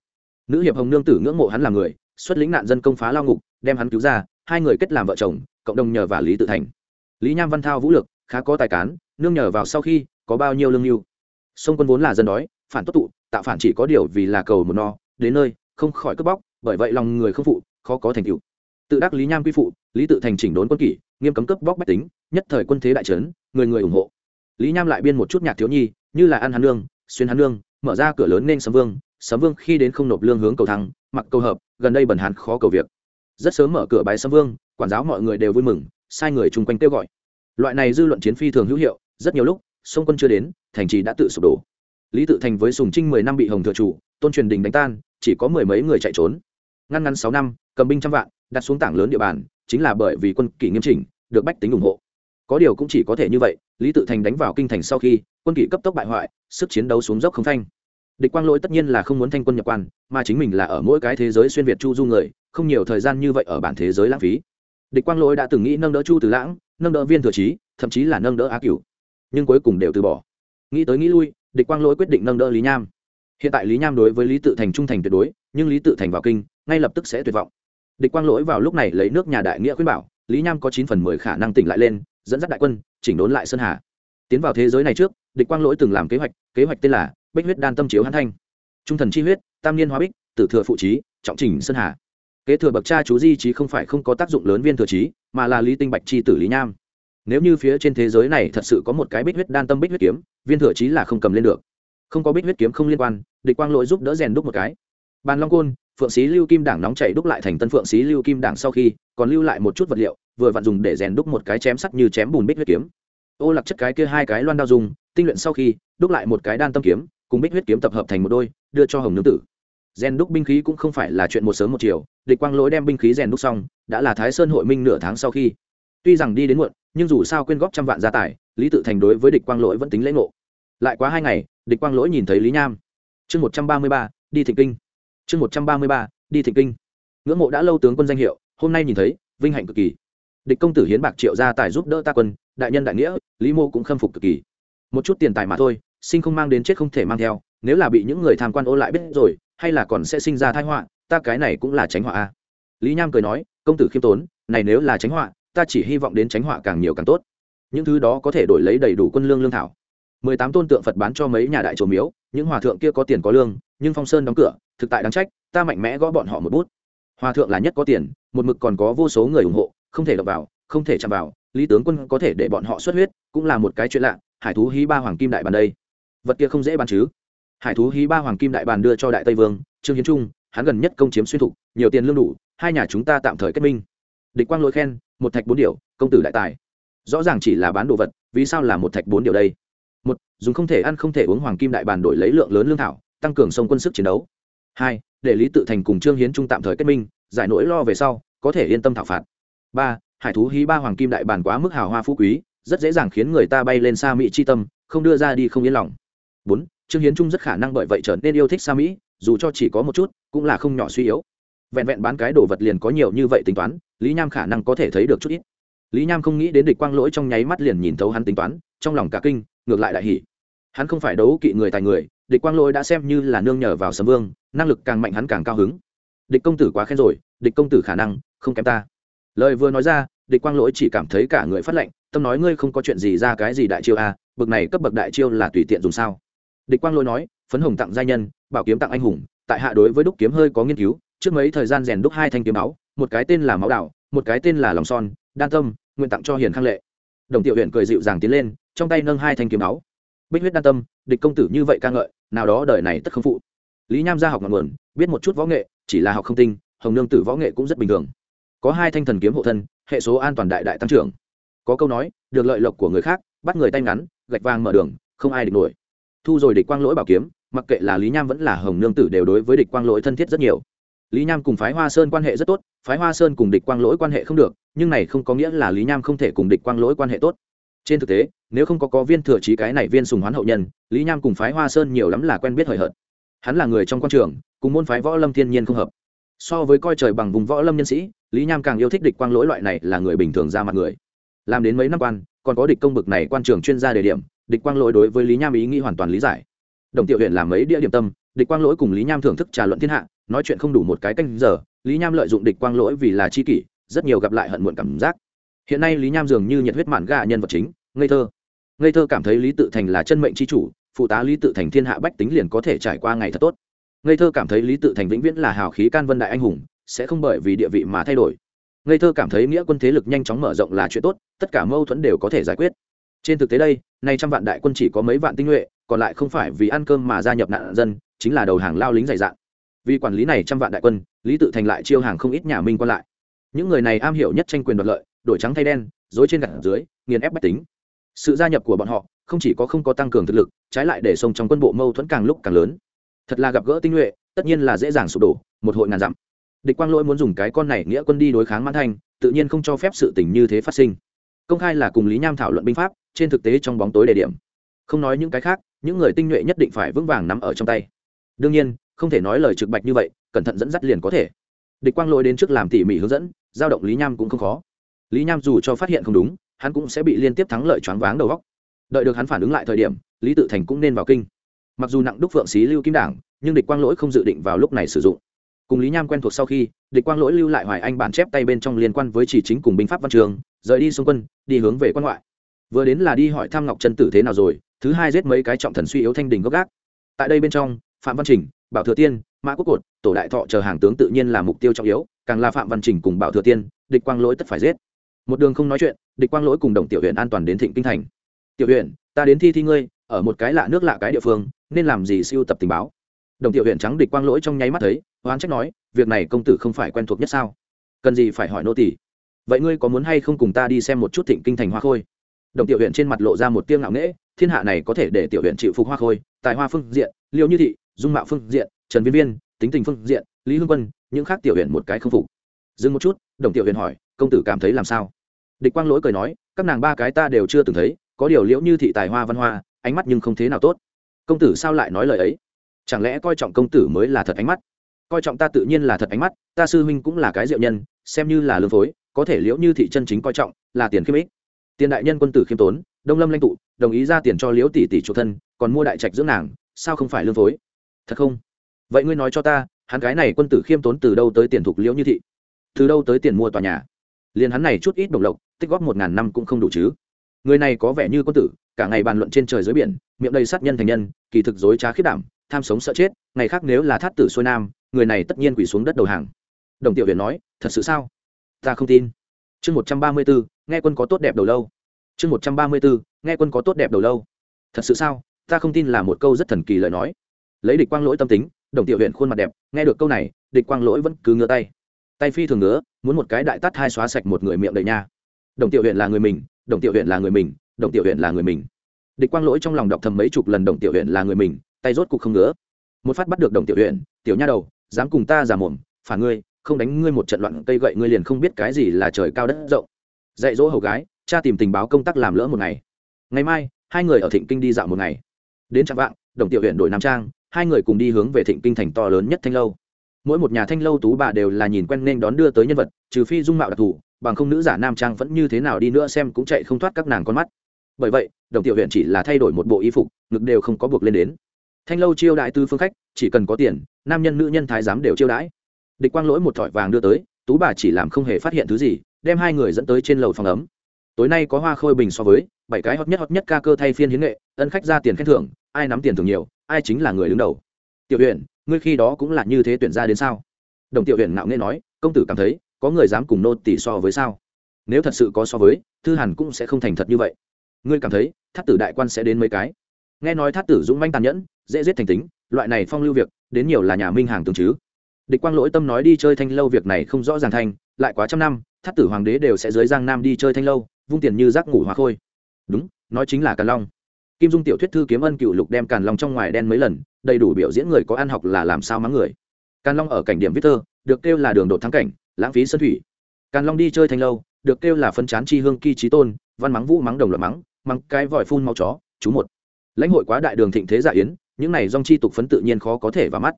Nữ hiệp hồng nương tử ngưỡng mộ hắn là người, xuất lĩnh nạn dân công phá lao ngục, đem hắn cứu ra, hai người kết làm vợ chồng, cộng đồng nhờ và lý tự thành. Lý nham văn thao vũ lực, khá có tài cán, nương nhờ vào sau khi, có bao nhiêu lương hưu sông quân vốn là dân đói, phản tốt tụ tạo phản chỉ có điều vì là cầu một no, đến nơi, không khỏi cướp bóc bởi vậy lòng người không phụ, khó có thành tựu. Tự đắc lý nham quy phụ, lý tự thành chỉnh đốn quân kỷ, nghiêm cấm cướp bóc bách tính, nhất thời quân thế đại trấn, người người ủng hộ. Lý nham lại biên một chút nhạc thiếu nhi, như là ăn hắn lương xuyên hắn lương mở ra cửa lớn nên sấm vương. Sấm vương khi đến không nộp lương hướng cầu thăng, mặc cầu hợp, gần đây bần hàn khó cầu việc. Rất sớm mở cửa bái sấm vương, quản giáo mọi người đều vui mừng, sai người chung quanh kêu gọi. Loại này dư luận chiến phi thường hữu hiệu, rất nhiều lúc, sông quân chưa đến, thành trì đã tự sụp đổ. Lý tự thành với sùng trinh mười năm bị hồng thừa chủ, tôn truyền đình đánh tan, chỉ có mười mấy người chạy trốn ngăn ngắn sáu năm, cầm binh trăm vạn, đặt xuống tảng lớn địa bàn, chính là bởi vì quân kỷ nghiêm chỉnh, được bách tính ủng hộ. Có điều cũng chỉ có thể như vậy, lý tự thành đánh vào kinh thành sau khi, quân kỷ cấp tốc bại hoại, sức chiến đấu xuống dốc không thanh. địch quang lỗi tất nhiên là không muốn thanh quân nhập quan, mà chính mình là ở mỗi cái thế giới xuyên việt chu du người, không nhiều thời gian như vậy ở bản thế giới lãng phí. Địch quang lỗi đã từng nghĩ nâng đỡ chu từ lãng, nâng đỡ viên thừa trí thậm chí là nâng đỡ á cửu. Nhưng cuối cùng đều từ bỏ. Nghĩ tới nghĩ lui, địch quang lỗi quyết định nâng đỡ lý nham. Hiện tại lý nham đối với lý tự thành trung thành tuyệt đối, nhưng lý tự thành vào kinh ngay lập tức sẽ tuyệt vọng. Địch quang lỗi vào lúc này lấy nước nhà đại nghĩa khuyên bảo, lý nham có chín phần mười khả năng tỉnh lại lên, dẫn dắt đại quân, chỉnh đốn lại sơn hà. Tiến vào thế giới này trước, địch quang lỗi từng làm kế hoạch kế hoạch tên là bích huyết đan tâm chiếu hãn thanh. Trung thần chi huyết, tam niên hóa bích, tử thừa phụ trí, trọng trình sơn hà. Kế thừa bậc cha chú di trí không phải không có tác dụng lớn viên thừa trí, mà là lý tinh bạch chi tử lý nham. Nếu như phía trên thế giới này thật sự có một cái bích huyết đan tâm bích huyết kiếm, viên thừa trí là không cầm lên được. Không có bích huyết kiếm không liên quan, địch quang lỗi giúp đỡ rèn đúc một cái. Bàn long côn phượng xí lưu kim đảng nóng chảy đúc lại thành tân phượng xí lưu kim đảng sau khi, còn lưu lại một chút vật liệu, vừa vặn dùng để rèn đúc một cái chém sắt như chém bùn bích huyết kiếm. Ô lạc chất cái kia hai cái loan đao dùng, tinh luyện sau khi, đúc lại một cái đan tâm kiếm, cùng bích huyết kiếm tập hợp thành một đôi, đưa cho hồng nương tử. Rèn đúc binh khí cũng không phải là chuyện một sớm một chiều, địch quang lỗi đem binh khí rèn đúc xong, đã là thái sơn hội minh nửa tháng sau khi. Tuy rằng đi đến muộn, nhưng dù sao quyên góp trăm vạn gia tài, lý tự thành đối với địch quang lỗi vẫn tính lễ ngộ. Lại quá hai ngày, địch quang lỗi nhìn thấy lý nham. Chương một trăm ba mươi ba, đi thịnh kinh chương một trăm ba mươi ba, đi thịnh kinh. Ngưỡng mộ đã lâu tướng quân danh hiệu, hôm nay nhìn thấy, vinh hạnh cực kỳ. Địch công tử hiến bạc triệu gia tài giúp đỡ ta quân, đại nhân đại nghĩa, lý mô cũng khâm phục cực kỳ. Một chút tiền tài mà thôi, sinh không mang đến chết không thể mang theo, nếu là bị những người tham quan ô lại biết rồi, hay là còn sẽ sinh ra thái họa, ta cái này cũng là tránh họa a. Lý nham cười nói, công tử khiêm tốn, này nếu là tránh họa, ta chỉ hy vọng đến tránh họa càng nhiều càng tốt. Những thứ đó có thể đổi lấy đầy đủ quân lương lương thảo. Mười tám tôn tượng phật bán cho mấy nhà đại chùa miếu, những hòa thượng kia có tiền có lương, nhưng phong sơn đóng cửa thực tại đáng trách, ta mạnh mẽ gõ bọn họ một bút. Hòa thượng là nhất có tiền, một mực còn có vô số người ủng hộ, không thể đập vào, không thể chạm vào, lý tướng quân có thể để bọn họ xuất huyết, cũng là một cái chuyện lạ, hải thú hí ba hoàng kim đại bàn đây. Vật kia không dễ bán chứ. Hải thú hí ba hoàng kim đại bàn đưa cho đại tây vương, trương hiến trung, hắn gần nhất công chiếm xuyên thục, nhiều tiền lương đủ, hai nhà chúng ta tạm thời kết minh. Địch quang lỗi khen, một thạch bốn điều, công tử đại tài. Rõ ràng chỉ là bán đồ vật, vì sao là một thạch bốn điều đây? Một, dùng không thể ăn không thể uống hoàng kim đại bàn đổi lấy lượng lớn lương thảo, tăng cường sông quân sức chiến đấu hai, để lý tự thành cùng trương hiến trung tạm thời kết minh, giải nỗi lo về sau, có thể yên tâm thảo phạt. Ba, hải thú hí ba hoàng kim đại bản quá mức hào hoa phú quý, rất dễ dàng khiến người ta bay lên xa mỹ chi tâm, không đưa ra đi không yên lòng. Bốn, trương hiến trung rất khả năng bởi vậy trở nên yêu thích xa mỹ dù cho chỉ có một chút, cũng là không nhỏ suy yếu. Vẹn vẹn bán cái đồ vật liền có nhiều như vậy tính toán, lý nham khả năng có thể thấy được chút ít. Lý nham không nghĩ đến địch quang lỗi trong nháy mắt liền nhìn thấu hắn tính toán, trong lòng cả kinh, ngược lại đại hỉ. Hắn không phải đấu kỵ người tài người địch quang lỗi đã xem như là nương nhờ vào sấm vương năng lực càng mạnh hắn càng cao hứng. Địch công tử quá khen rồi địch công tử khả năng không kém ta. Lời vừa nói ra địch quang lỗi chỉ cảm thấy cả người phát lệnh tâm nói ngươi không có chuyện gì ra cái gì đại chiêu a à, bậc này cấp bậc đại chiêu là tùy tiện dùng sao. Địch quang lỗi nói phấn hồng tặng gia nhân bảo kiếm tặng anh hùng tại hạ đối với đúc kiếm hơi có nghiên cứu trước mấy thời gian rèn đúc hai thanh kiếm máu một cái tên là máu đảo một cái tên là lòng son đan tâm nguyện tặng cho hiền khang lệ. Đồng tiểu huyện cười dịu dàng tiến lên trong tay nâng hai thanh kiếm máu bích huyết đan tâm địch công tử như vậy ca ngợi nào đó đời này tất không phụ. Lý nham gia học ngọn nguồn, biết một chút võ nghệ, chỉ là học không tinh, hồng nương tử võ nghệ cũng rất bình thường. Có hai thanh thần kiếm hộ thân, hệ số an toàn đại đại tăng trưởng. Có câu nói, được lợi lộc của người khác, bắt người tay ngắn, gạch vàng mở đường, không ai địch nổi. Thu rồi địch quang lỗi bảo kiếm, mặc kệ là lý nham vẫn là hồng nương tử đều đối với địch quang lỗi thân thiết rất nhiều. Lý nham cùng phái hoa sơn quan hệ rất tốt, phái hoa sơn cùng địch quang lỗi quan hệ không được, nhưng này không có nghĩa là lý nham không thể cùng địch quang lỗi quan hệ tốt trên thực tế, nếu không có có viên thừa trí cái này viên sùng hoán hậu nhân, lý nham cùng phái hoa sơn nhiều lắm là quen biết hời hợt. Hắn là người trong quan trường, cùng môn phái võ lâm thiên nhiên không hợp. So với coi trời bằng vùng võ lâm nhân sĩ, lý nham càng yêu thích địch quang lỗi loại này là người bình thường ra mặt người. Làm đến mấy năm quan, còn có địch công bực này quan trường chuyên gia đề điểm, địch quang lỗi đối với lý nham ý nghĩ hoàn toàn lý giải. Đồng tiểu huyện làm mấy địa điểm tâm, địch quang lỗi cùng lý nham thưởng thức trà luận thiên hạ, nói chuyện không đủ một cái canh giờ, lý nham lợi dụng địch quang lỗi vì là chi kỷ, rất nhiều gặp lại hận muộn cảm giác hiện nay lý nham dường như nhiệt huyết mạn gà nhân vật chính, ngây thơ. Ngây thơ cảm thấy lý tự thành là chân mệnh chi chủ, phụ tá lý tự thành thiên hạ bách tính liền có thể trải qua ngày thật tốt. Ngây thơ cảm thấy lý tự thành vĩnh viễn là hào khí can vân đại anh hùng, sẽ không bởi vì địa vị mà thay đổi. Ngây thơ cảm thấy nghĩa quân thế lực nhanh chóng mở rộng là chuyện tốt, tất cả mâu thuẫn đều có thể giải quyết. Trên thực tế đây, nay trăm vạn đại quân chỉ có mấy vạn tinh nhuệ, còn lại không phải vì ăn cơm mà gia nhập nạn dân, chính là đầu hàng lao lính dày dạn. Vì quản lý này trăm vạn đại quân, lý tự thành lại chiêu hàng không ít nhà minh quan lại. Những người này am hiểu nhất tranh quyền đoạt lợi đổi trắng thay đen, dối trên gặt dưới, nghiền ép bách tính. Sự gia nhập của bọn họ không chỉ có không có tăng cường thực lực, trái lại để sông trong quân bộ mâu thuẫn càng lúc càng lớn. Thật là gặp gỡ tinh nhuệ, tất nhiên là dễ dàng sụp đổ, một hội ngàn dặm. Địch quang lỗi muốn dùng cái con này nghĩa quân đi đối kháng mãn thanh, tự nhiên không cho phép sự tình như thế phát sinh. Công khai là cùng lý nham thảo luận binh pháp, trên thực tế trong bóng tối đề điểm. Không nói những cái khác, những người tinh nhuệ nhất định phải vững vàng nắm ở trong tay. Đương nhiên, không thể nói lời trực bạch như vậy, cẩn thận dẫn dắt liền có thể. Địch quang lỗi đến trước làm tỉ mỉ hướng dẫn, giao động lý nham cũng không khó lý nham dù cho phát hiện không đúng, hắn cũng sẽ bị liên tiếp thắng lợi choáng váng đầu góc. Đợi được hắn phản ứng lại thời điểm, lý tự thành cũng nên vào kinh. Mặc dù nặng đúc phượng xí lưu kim đảng, nhưng địch quang lỗi không dự định vào lúc này sử dụng. Cùng lý nham quen thuộc sau khi, địch quang lỗi lưu lại hoài anh bản chép tay bên trong liên quan với chỉ chính cùng binh pháp văn trường, rời đi xung quân, đi hướng về quan ngoại. Vừa đến là đi hỏi thăm ngọc Trân tử thế nào rồi, thứ hai giết mấy cái trọng thần suy yếu thanh đình gốc gác. Tại đây bên trong, phạm văn trình, bảo thừa tiên, mã quốc cột, tổ đại thọ chờ hàng tướng tự nhiên là mục tiêu trọng yếu, càng là phạm văn trình cùng bảo thừa tiên, địch quang lỗi tất phải giết một đường không nói chuyện, địch quang lỗi cùng đồng tiểu huyện an toàn đến thịnh kinh thành. Tiểu huyện ta đến thi thi ngươi, ở một cái lạ nước lạ cái địa phương, nên làm gì siêu tập tình báo? Đồng tiểu huyện trắng địch quang lỗi trong nháy mắt thấy, oán trách nói, việc này công tử không phải quen thuộc nhất sao? Cần gì phải hỏi nô tỷ vậy ngươi có muốn hay không cùng ta đi xem một chút thịnh kinh thành hoa khôi? Đồng tiểu huyện trên mặt lộ ra một tiếng ngạo nghễ, thiên hạ này có thể để tiểu huyện chịu phục hoa khôi, tài hoa phương diện, liêu như thị, dung mạo phương diện, trần viên viên, tính tình phương diện, lý hương quân, những khác tiểu huyện một cái không phục. Dừng một chút, đồng tiểu huyện hỏi, công tử cảm thấy làm sao? Địch quang lỗi cười nói, các nàng ba cái ta đều chưa từng thấy, có điều liễu như thị tài hoa văn hoa, ánh mắt nhưng không thế nào tốt. Công tử sao lại nói lời ấy? Chẳng lẽ coi trọng công tử mới là thật ánh mắt? Coi trọng ta tự nhiên là thật ánh mắt, ta sư huynh cũng là cái diệu nhân, xem như là lương phối, có thể liễu như thị chân chính coi trọng, là tiền khiêm ích. Tiền đại nhân quân tử khiêm tốn, đông lâm lãnh tụ, đồng ý ra tiền cho liễu tỷ tỷ chủ thân, còn mua đại trạch dưỡng nàng, sao không phải lương phối? Thật không? Vậy ngươi nói cho ta, hắn cái này quân tử khiêm tốn từ đâu tới tiền thục liễu như thị? Từ đâu tới tiền mua tòa nhà? Liền hắn này chút ít đồng lộc, tích góp một ngàn năm cũng không đủ chứ. Người này có vẻ như quân tử, cả ngày bàn luận trên trời dưới biển, miệng đầy sát nhân thành nhân, kỳ thực dối trá khiết đảm, tham sống sợ chết, ngày khác nếu là thát tử xuôi nam, người này tất nhiên quỳ xuống đất đầu hàng. Đồng tiểu huyền nói, thật sự sao? Ta không tin. Chương một trăm ba mươi bốn, nghe quân có tốt đẹp đầu lâu. Chương một trăm ba mươi bốn, nghe quân có tốt đẹp đầu lâu. Thật sự sao? Ta không tin là một câu rất thần kỳ lời nói. Lấy địch quang lỗi tâm tính, đồng tiểu huyện khuôn mặt đẹp, nghe được câu này, địch quang lỗi vẫn cứ ngửa tay tay phi thường ngứa, muốn một cái đại tắt hai xóa sạch một người miệng đầy nha. Đồng tiểu huyện là người mình, đồng tiểu huyện là người mình, đồng tiểu huyện là người mình. Địch quang lỗi trong lòng đọc thầm mấy chục lần đồng tiểu huyện là người mình, tay rốt cục không ngứa. Một phát bắt được đồng tiểu huyện tiểu nha đầu, dám cùng ta giả mồm phản ngươi, không đánh ngươi một trận loạn cây gậy ngươi liền không biết cái gì là trời cao đất rộng. Dạy dỗ hầu gái, cha tìm tình báo công tác làm lỡ một ngày. Ngày mai, hai người ở thịnh kinh đi dạo một ngày. Đến trạm vạng, đồng tiểu huyện đổi nam trang, hai người cùng đi hướng về thịnh kinh thành to lớn nhất thanh lâu mỗi một nhà thanh lâu tú bà đều là nhìn quen nên đón đưa tới nhân vật, trừ phi dung mạo đặc thù, bằng không nữ giả nam trang vẫn như thế nào đi nữa xem cũng chạy không thoát các nàng con mắt. Bởi vậy, đồng tiểu huyện chỉ là thay đổi một bộ y phục, ngực đều không có buộc lên đến. Thanh lâu chiêu đại tư phương khách, chỉ cần có tiền, nam nhân nữ nhân thái giám đều chiêu đãi. Địch quang lỗi một thỏi vàng đưa tới, tú bà chỉ làm không hề phát hiện thứ gì, đem hai người dẫn tới trên lầu phòng ấm. Tối nay có hoa khôi bình so với, bảy cái hot nhất hot nhất ca cơ thay phiên hiến nghệ, ân khách ra tiền khen thưởng, ai nắm tiền thường nhiều, ai chính là người đứng đầu. Tiểu huyện ngươi khi đó cũng là như thế tuyển ra đến sao? Đồng tiểu huyện nạo nghe nói, công tử cảm thấy, có người dám cùng nô tỷ so với sao? Nếu thật sự có so với, thư hàn cũng sẽ không thành thật như vậy. Ngươi cảm thấy Thát tử đại quan sẽ đến mấy cái? Nghe nói Thát tử dũng manh tàn nhẫn, dễ giết thành tính, loại này phong lưu việc, đến nhiều là nhà minh hàng tương chứ. Địch quang lỗi tâm nói đi chơi thanh lâu việc này không rõ ràng thanh lại quá trăm năm Thát tử hoàng đế đều sẽ dưới giang nam đi chơi thanh lâu, vung tiền như rác ngủ hoa khôi. Đúng, nói chính là càn long kim dung tiểu thuyết thư kiếm ân cựu lục đem càn long trong ngoài đen mấy lần, đầy đủ biểu diễn người có ăn học là làm sao mắng người. Càn long ở cảnh điểm viết thơ, được kêu là đường đột thắng cảnh, lãng phí sân thủy. Càn long đi chơi thanh lâu, được kêu là phân chán chi hương kỳ trí tôn, văn mắng vũ mắng đồng loạt mắng mắng cái vòi phun mau chó, chú một. Lãnh hội quá đại đường thịnh thế giả yến, những này dòng chi tục phấn tự nhiên khó có thể vào mắt.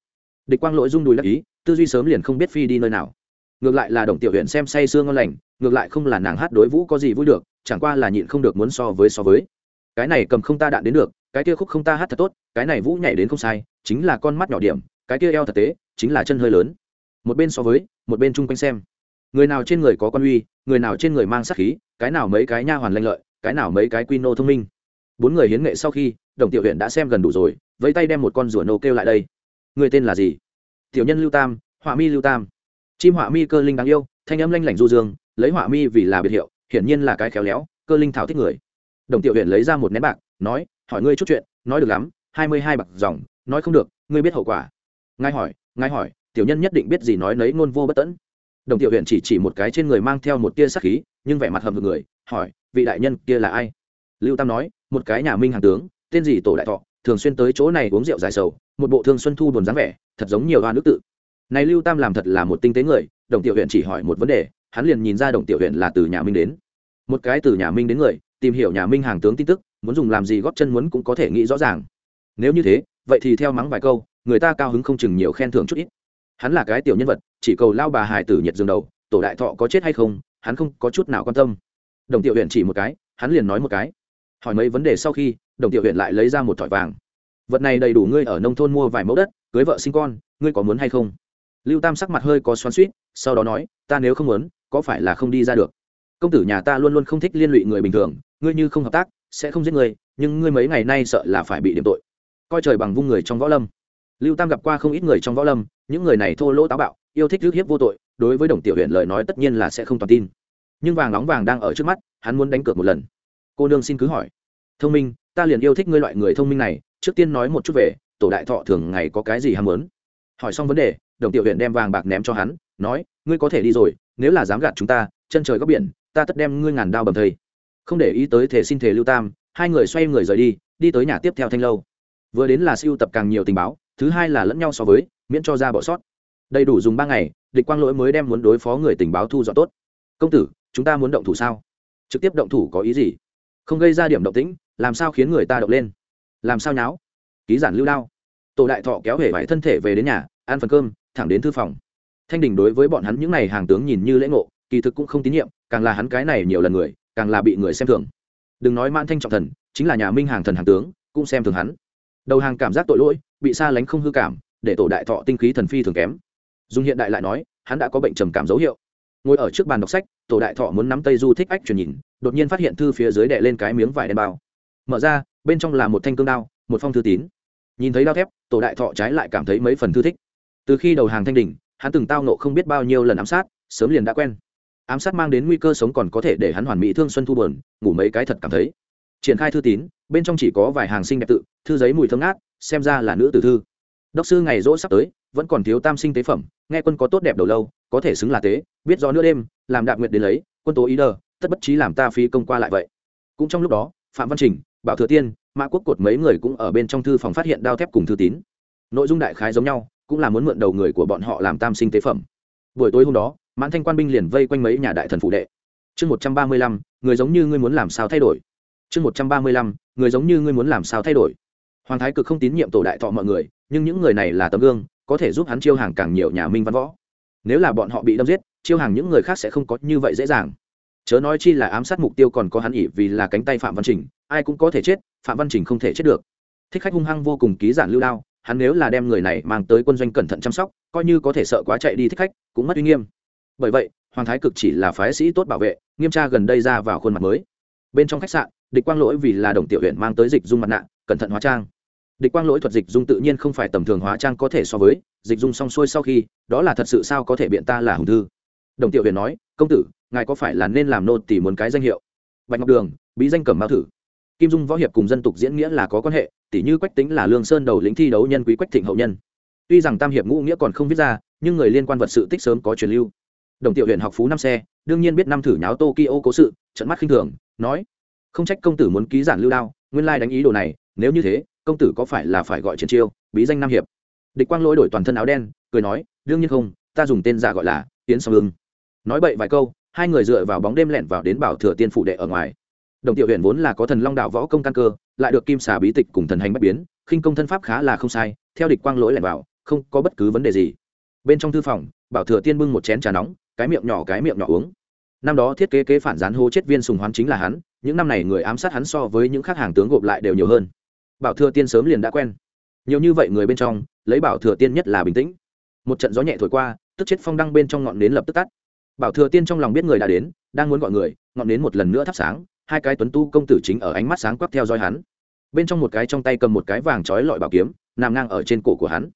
Địch quang lỗi rung đùi lắc ý, tư duy sớm liền không biết phi đi nơi nào. Ngược lại là đồng tiểu huyện xem say sương ngon lành, ngược lại không là nàng hát đối vũ có gì vui được, chẳng qua là nhịn không được muốn so với so với cái này cầm không ta đạn đến được, cái kia khúc không ta hát thật tốt, cái này vũ nhảy đến không sai, chính là con mắt nhỏ điểm, cái kia eo thật tế, chính là chân hơi lớn. Một bên so với, một bên chung quanh xem. Người nào trên người có quan uy, người nào trên người mang sát khí, cái nào mấy cái nha hoàn lanh lợi, cái nào mấy cái quy nô thông minh. Bốn người hiến nghệ sau khi, đồng tiểu huyện đã xem gần đủ rồi với tay đem một con rùa nô kêu lại đây. Người tên là gì? Tiểu nhân lưu tam, họa mi lưu tam. Chim họa mi cơ linh đáng yêu, thanh âm lanh lảnh du dương, lấy họa mi vì là biệt hiệu, hiển nhiên là cái khéo léo, cơ linh thảo thích người đồng tiểu huyện lấy ra một nén bạc, nói, hỏi ngươi chút chuyện, nói được lắm, hai mươi hai bạc dòng, nói không được, ngươi biết hậu quả. Ngài hỏi ngài hỏi, tiểu nhân nhất định biết gì nói nấy ngôn vô bất tẫn. Đồng tiểu huyện chỉ chỉ một cái trên người mang theo một tia sắc khí, nhưng vẻ mặt hầm hực người, hỏi, vị đại nhân kia là ai? Lưu tam nói, một cái nhà minh hàng tướng, tên gì tổ đại thọ, thường xuyên tới chỗ này uống rượu dài sầu, một bộ thương xuân thu buồn dáng vẻ, thật giống nhiều hoa nước tự. Này lưu tam làm thật là một tinh tế người, đồng tiểu huyện chỉ hỏi một vấn đề, hắn liền nhìn ra đồng tiểu huyện là từ nhà minh đến. Một cái từ nhà minh đến người tìm hiểu nhà minh hàng tướng tin tức, muốn dùng làm gì góp chân muốn cũng có thể nghĩ rõ ràng. Nếu như thế, vậy thì theo mắng vài câu, người ta cao hứng không chừng nhiều khen thưởng chút ít. Hắn là cái tiểu nhân vật, chỉ cầu lao bà hài tử nhiệt dương đầu, tổ đại thọ có chết hay không, hắn không có chút nào quan tâm. Đồng tiểu huyện chỉ một cái, hắn liền nói một cái. Hỏi mấy vấn đề sau khi, đồng tiểu huyện lại lấy ra một thỏi vàng. Vật này đầy đủ ngươi ở nông thôn mua vài mẫu đất, cưới vợ sinh con, ngươi có muốn hay không? Lưu tam sắc mặt hơi có xoắn suýt sau đó nói, ta nếu không muốn, có phải là không đi ra được? Công tử nhà ta luôn luôn không thích liên lụy người bình thường, ngươi như không hợp tác, sẽ không giết người, nhưng ngươi mấy ngày nay sợ là phải bị điểm tội. Coi trời bằng vung người trong võ lâm. Lưu tam gặp qua không ít người trong võ lâm, những người này thô lỗ táo bạo, yêu thích rước hiếp vô tội, đối với đồng tiểu huyện lời nói tất nhiên là sẽ không toàn tin. Nhưng vàng nóng vàng đang ở trước mắt, hắn muốn đánh cược một lần. Cô nương xin cứ hỏi. Thông minh, ta liền yêu thích ngươi loại người thông minh này, trước tiên nói một chút về, tổ đại thọ thường ngày có cái gì ham muốn? Hỏi xong vấn đề, đồng tiểu huyện đem vàng bạc ném cho hắn, nói, ngươi có thể đi rồi, nếu là dám gạt chúng ta, chân trời góc biển ta tất đem ngươi ngàn đao bầm thây không để ý tới thể xin thể lưu tam, hai người xoay người rời đi đi tới nhà tiếp theo thanh lâu. Vừa đến là siêu tập càng nhiều tình báo, thứ hai là lẫn nhau so với, miễn cho ra bỏ sót. Đầy đủ dùng ba ngày, địch quang lỗi mới đem muốn đối phó người tình báo thu dọn tốt. Công tử, chúng ta muốn động thủ sao? Trực tiếp động thủ có ý gì? Không gây ra điểm động tĩnh, làm sao khiến người ta động lên? Làm sao nháo? Ký giản lưu đao. Tổ đại thọ kéo hể vải thân thể về đến nhà, ăn phần cơm, thẳng đến thư phòng. Thanh đình đối với bọn hắn những n à y hàng tướng nhìn như lễ ngộ, kỳ thực cũng không tín nhiệm càng là hắn cái này nhiều lần người, càng là bị người xem thường. Đừng nói man thanh trọng thần, chính là nhà minh hàng thần hàng tướng, cũng xem thường hắn. Đầu hàng cảm giác tội lỗi, bị xa lánh không hư cảm, để tổ đại thọ tinh khí thần phi thường kém. Dùng hiện đại lại nói, hắn đã có bệnh trầm cảm dấu hiệu. Ngồi ở trước bàn đọc sách, tổ đại thọ muốn nắm tay du thích ách truyền nhìn, đột nhiên phát hiện thư phía dưới đệ lên cái miếng vải đen bao. Mở ra, bên trong là một thanh cương đao, một phong thư tín. Nhìn thấy đao thép, tổ đại thọ trái lại cảm thấy mấy phần thư thích. Từ khi đầu hàng thanh đình hắn từng tao nộ không biết bao nhiêu lần ám sát, sớm liền đã quen ám sát mang đến nguy cơ sống còn có thể để hắn hoàn mỹ thương xuân thu buồn, ngủ mấy cái thật cảm thấy. Triển khai thư tín, bên trong chỉ có vài hàng sinh đẹp tự, thư giấy mùi thơm ngát, xem ra là nữ tử thư. Đốc sư ngày rỗ sắp tới, vẫn còn thiếu tam sinh tế phẩm, nghe quân có tốt đẹp đầu lâu, có thể xứng là tế, biết do nửa đêm, làm đạp nguyệt đến lấy, quân tố ý đờ, tất bất trí làm ta phi công qua lại vậy. Cũng trong lúc đó, phạm văn trình, bảo thừa tiên, mã quốc cột mấy người cũng ở bên trong thư phòng phát hiện đao thép cùng thư tín. Nội dung đại khái giống nhau, cũng là muốn mượn đầu người của bọn họ làm tam sinh tế phẩm. Buổi tối hôm đó mãn thanh quan binh liền vây quanh mấy nhà đại thần phụ đệ. Chương một trăm ba mươi lăm, người giống như ngươi muốn làm sao thay đổi? Chương một trăm ba mươi lăm, người giống như ngươi muốn làm sao thay đổi? Hoàng thái cực không tín nhiệm tổ đại thọ mọi người, nhưng những người này là tấm gương, có thể giúp hắn chiêu hàng càng nhiều nhà minh văn võ. Nếu là bọn họ bị đâm giết, chiêu hàng những người khác sẽ không có như vậy dễ dàng. Chớ nói chi là ám sát mục tiêu còn có hắn ỉ vì là cánh tay phạm văn trình, ai cũng có thể chết, phạm văn trình không thể chết được. Thích khách hung hăng vô cùng ký giản lưu đao, hắn nếu là đem người này mang tới quân doanh cẩn thận chăm sóc, coi như có thể sợ quá chạy đi thích khách, cũng mất uy nghiêm bởi vậy, hoàng thái cực chỉ là phái sĩ tốt bảo vệ, nghiêm tra gần đây ra vào khuôn mặt mới. Bên trong khách sạn, địch quang lỗi vì là đồng tiểu huyện mang tới dịch dung mặt nạ, cẩn thận hóa trang. Địch quang lỗi thuật dịch dung tự nhiên không phải tầm thường hóa trang có thể so với, dịch dung xong xuôi sau khi, đó là thật sự sao có thể biện ta là hùng thư. Đồng tiểu huyền nói, công tử, ngài có phải là nên làm nô tỷ muốn cái danh hiệu? Bạch ngọc đường, bí danh cẩm mao thử. Kim dung võ hiệp cùng dân tục diễn nghĩa là có quan hệ tỷ như quách tính là lương sơn đầu lĩnh thi đấu nhân quý quách thịnh hậu nhân. Tuy rằng tam hiệp ngũ nghĩa còn không viết ra, nhưng người liên quan vật sự tích sớm có truyền lưu đồng tiểu huyện học phú năm xe, đương nhiên biết năm thử nháo tokyo cố sự, trận mắt khinh thường, nói, không trách công tử muốn ký giản lưu đao, nguyên lai đánh ý đồ này, nếu như thế, công tử có phải là phải gọi triển chiêu, bí danh nam hiệp? Địch quang lỗi đổi toàn thân áo đen, cười nói, đương nhiên không, ta dùng tên giả gọi là tiến song ưng. Nói bậy vài câu, hai người dựa vào bóng đêm lẻn vào đến bảo thừa tiên phụ đệ ở ngoài. Đồng tiểu huyện vốn là có thần long đạo võ công căn cơ, lại được kim xà bí tịch cùng thần hành bất biến, khinh công thân pháp khá là không sai, theo địch quang lỗi lẻn vào, không có bất cứ vấn đề gì. Bên trong thư phòng, bảo thừa tiên bưng một chén trà nóng cái miệng nhỏ cái miệng nhỏ uống. Năm đó thiết kế kế phản gián hô chết viên sùng hoán chính là hắn, những năm này người ám sát hắn so với những khác hàng tướng gộp lại đều nhiều hơn. Bảo thừa tiên sớm liền đã quen. Nhiều như vậy người bên trong, lấy bảo thừa tiên nhất là bình tĩnh. Một trận gió nhẹ thổi qua, tức chết phong đăng bên trong ngọn nến lập tức tắt. Bảo thừa tiên trong lòng biết người đã đến, đang muốn gọi người, ngọn nến một lần nữa thắp sáng, hai cái tuấn tu công tử chính ở ánh mắt sáng quắc theo dõi hắn. Bên trong một cái trong tay cầm một cái vàng trói lọi bảo kiếm, nằm ngang ở trên cổ của hắn.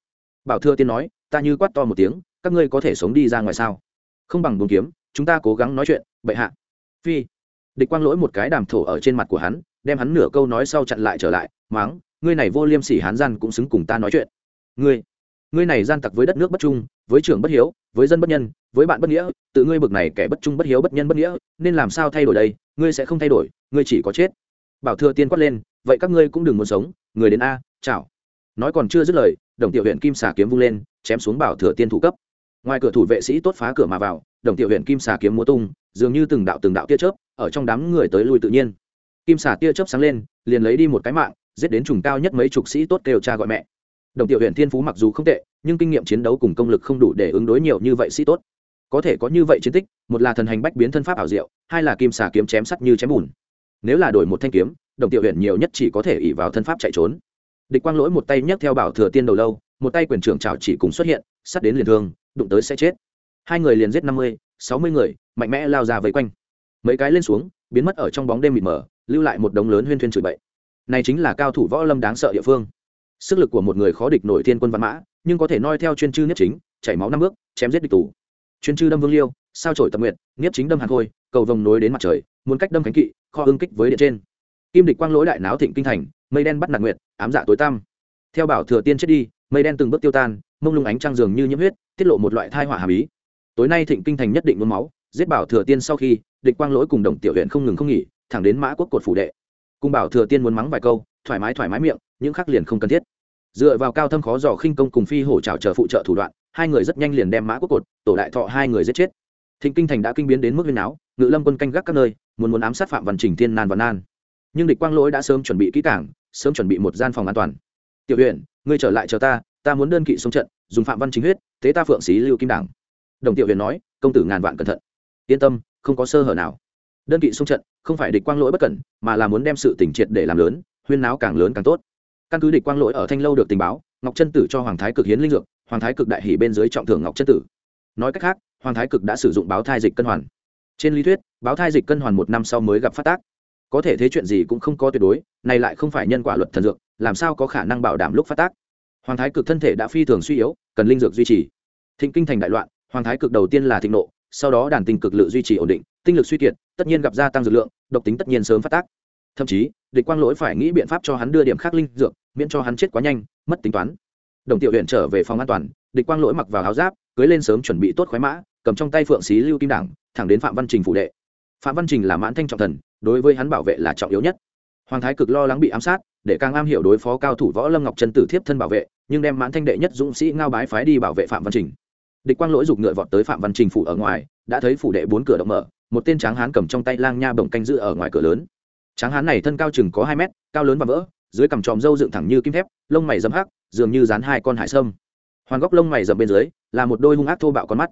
Bảo thừa tiên nói, ta như quát to một tiếng, các ngươi có thể sống đi ra ngoài sao? Không bằng buồn kiếm, chúng ta cố gắng nói chuyện, bệ hạ. Phi. Địch quang lỗi một cái đàm thổ ở trên mặt của hắn, đem hắn nửa câu nói sau chặn lại trở lại, máng, ngươi này vô liêm sỉ hán gian cũng xứng cùng ta nói chuyện. Ngươi ngươi này gian tặc với đất nước bất trung, với trưởng bất hiếu, với dân bất nhân, với bạn bất nghĩa, tự ngươi bực này kẻ bất trung bất hiếu bất nhân bất nghĩa, nên làm sao thay đổi đây? Ngươi sẽ không thay đổi, ngươi chỉ có chết. Bảo thừa tiên quát lên, vậy các ngươi cũng đừng muốn sống, người đến a, chào. Nói còn chưa dứt lời, đồng tiểu huyện kim xà kiếm vung lên, chém xuống bảo thừa tiên thủ cấp ngoài cửa thủ vệ sĩ tốt phá cửa mà vào, đồng tiểu huyện kim xà kiếm múa tung, dường như từng đạo từng đạo tia chớp, ở trong đám người tới lui tự nhiên. Kim xà tia chớp sáng lên, liền lấy đi một cái mạng, giết đến trùng cao nhất mấy chục sĩ tốt kêu cha gọi mẹ. Đồng tiểu huyện thiên phú mặc dù không tệ, nhưng kinh nghiệm chiến đấu cùng công lực không đủ để ứng đối nhiều như vậy sĩ tốt. Có thể có như vậy chiến tích, một là thần hành bách biến thân pháp ảo diệu, hai là kim xà kiếm chém sắt như chém bùn. Nếu là đổi một thanh kiếm, đồng tiểu huyện nhiều nhất chỉ có thể ỉ vào thân pháp chạy trốn. Địch quang lỗi một tay nhấc theo bảo thừa tiên đầu lâu, một tay quyền trưởng trào chỉ cùng xuất hiện, sắt đến liền thương đụng tới sẽ chết. Hai người liền giết năm mươi, sáu mươi người, mạnh mẽ lao ra vây quanh. Mấy cái lên xuống, biến mất ở trong bóng đêm mịt mờ, lưu lại một đống lớn huyên thuyên chửi bậy. Này chính là cao thủ võ lâm đáng sợ địa phương. Sức lực của một người khó địch nổi thiên quân văn mã, nhưng có thể noi theo chuyên chư nhất chính, chảy máu năm bước, chém giết địch tù. Chuyên chư đâm vương liêu, sao trổi tập nguyện nghiếp chính đâm hàn khôi, cầu vồng nối đến mặt trời, muốn cách đâm cánh kỵ, kho ưng kích với điện trên. Kim địch quang lỗi đại náo thịnh kinh thành, mây đen bắt nạt nguyệt, ám dạ tối tăm. Theo bảo thừa tiên chết đi, mây đen từng bước tiêu tan mông lung ánh trăng dường như nhiễm huyết, tiết lộ một loại thai hỏa hàm ý. Tối nay thịnh kinh thành nhất định muốn máu, giết bảo thừa tiên sau khi, địch quang lỗi cùng đồng tiểu huyện không ngừng không nghỉ, thẳng đến mã quốc cột phủ đệ. Cùng bảo thừa tiên muốn mắng vài câu, thoải mái thoải mái miệng, những khác liền không cần thiết. Dựa vào cao thâm khó dò khinh công cùng phi hổ trào chờ phụ trợ thủ đoạn, hai người rất nhanh liền đem mã quốc cột, tổ đại thọ hai người giết chết. Thịnh kinh thành đã kinh biến đến mức viên áo, ngự lâm quân canh gác các nơi, muốn muốn ám sát phạm văn trình thiên nan và nan. Nhưng địch quang lỗi đã sớm chuẩn bị kỹ cảng sớm chuẩn bị một gian phòng an toàn. Tiểu huyện, ngươi trở lại chờ ta ta muốn đơn kỵ sống trận, dùng phạm văn chính huyết thế ta phượng xí lưu kim đảng. Đồng tiểu huyền nói, công tử ngàn vạn cẩn thận. Yên tâm, không có sơ hở nào. Đơn kỵ xung trận, không phải địch quang lỗi bất cẩn, mà là muốn đem sự tỉnh triệt để làm lớn, huyên náo càng lớn càng tốt. Căn cứ địch quang lỗi ở thanh lâu được tình báo, ngọc chân tử cho hoàng thái cực hiến linh dược, hoàng thái cực đại hỷ bên dưới trọng thưởng ngọc chân tử. Nói cách khác, hoàng thái cực đã sử dụng báo thai dịch cân hoàn. Trên lý thuyết, báo thai dịch cân hoàn một năm sau mới gặp phát tác. Có thể thế chuyện gì cũng không có tuyệt đối, này lại không phải nhân quả luật thần dược, làm sao có khả năng bảo đảm lúc phát tác? Hoàng thái cực thân thể đã phi thường suy yếu, cần linh dược duy trì. Thịnh kinh thành đại loạn, hoàng thái cực đầu tiên là thịnh nộ, sau đó đàn tinh cực lự duy trì ổn định, tinh lực suy kiệt, tất nhiên gặp gia tăng dược lượng, độc tính tất nhiên sớm phát tác. Thậm chí, địch quang lỗi phải nghĩ biện pháp cho hắn đưa điểm khác linh dược, miễn cho hắn chết quá nhanh, mất tính toán. Đồng tiểu huyện trở về phòng an toàn, địch quang lỗi mặc vào áo giáp, cưới lên sớm chuẩn bị tốt khoái mã, cầm trong tay phượng xí lưu kim đảng, thẳng đến phạm văn trình phủ đệ. Phạm văn trình là mãn thanh trọng thần, đối với hắn bảo vệ là trọng yếu nhất. Hoàng thái cực lo lắng bị ám sát để càng am hiểu đối phó cao thủ võ lâm ngọc trần tử thiếp thân bảo vệ, nhưng đem mãn thanh đệ nhất dũng sĩ ngao bái phái đi bảo vệ phạm văn trình. Địch quang lỗi giục ngựa vọt tới phạm văn trình phủ ở ngoài, đã thấy phủ đệ bốn cửa động mở, một tên tráng hán cầm trong tay lang nha bồng canh giữ ở ngoài cửa lớn. Tráng hán này thân cao chừng có hai mét, cao lớn và vỡ, dưới cằm tròm râu dựng thẳng như kim thép, lông mày dấm hắc, dường như dán hai con hải sâm. Hoàn góc lông mày dầm bên dưới, là một đôi hung ác thô bạo con mắt.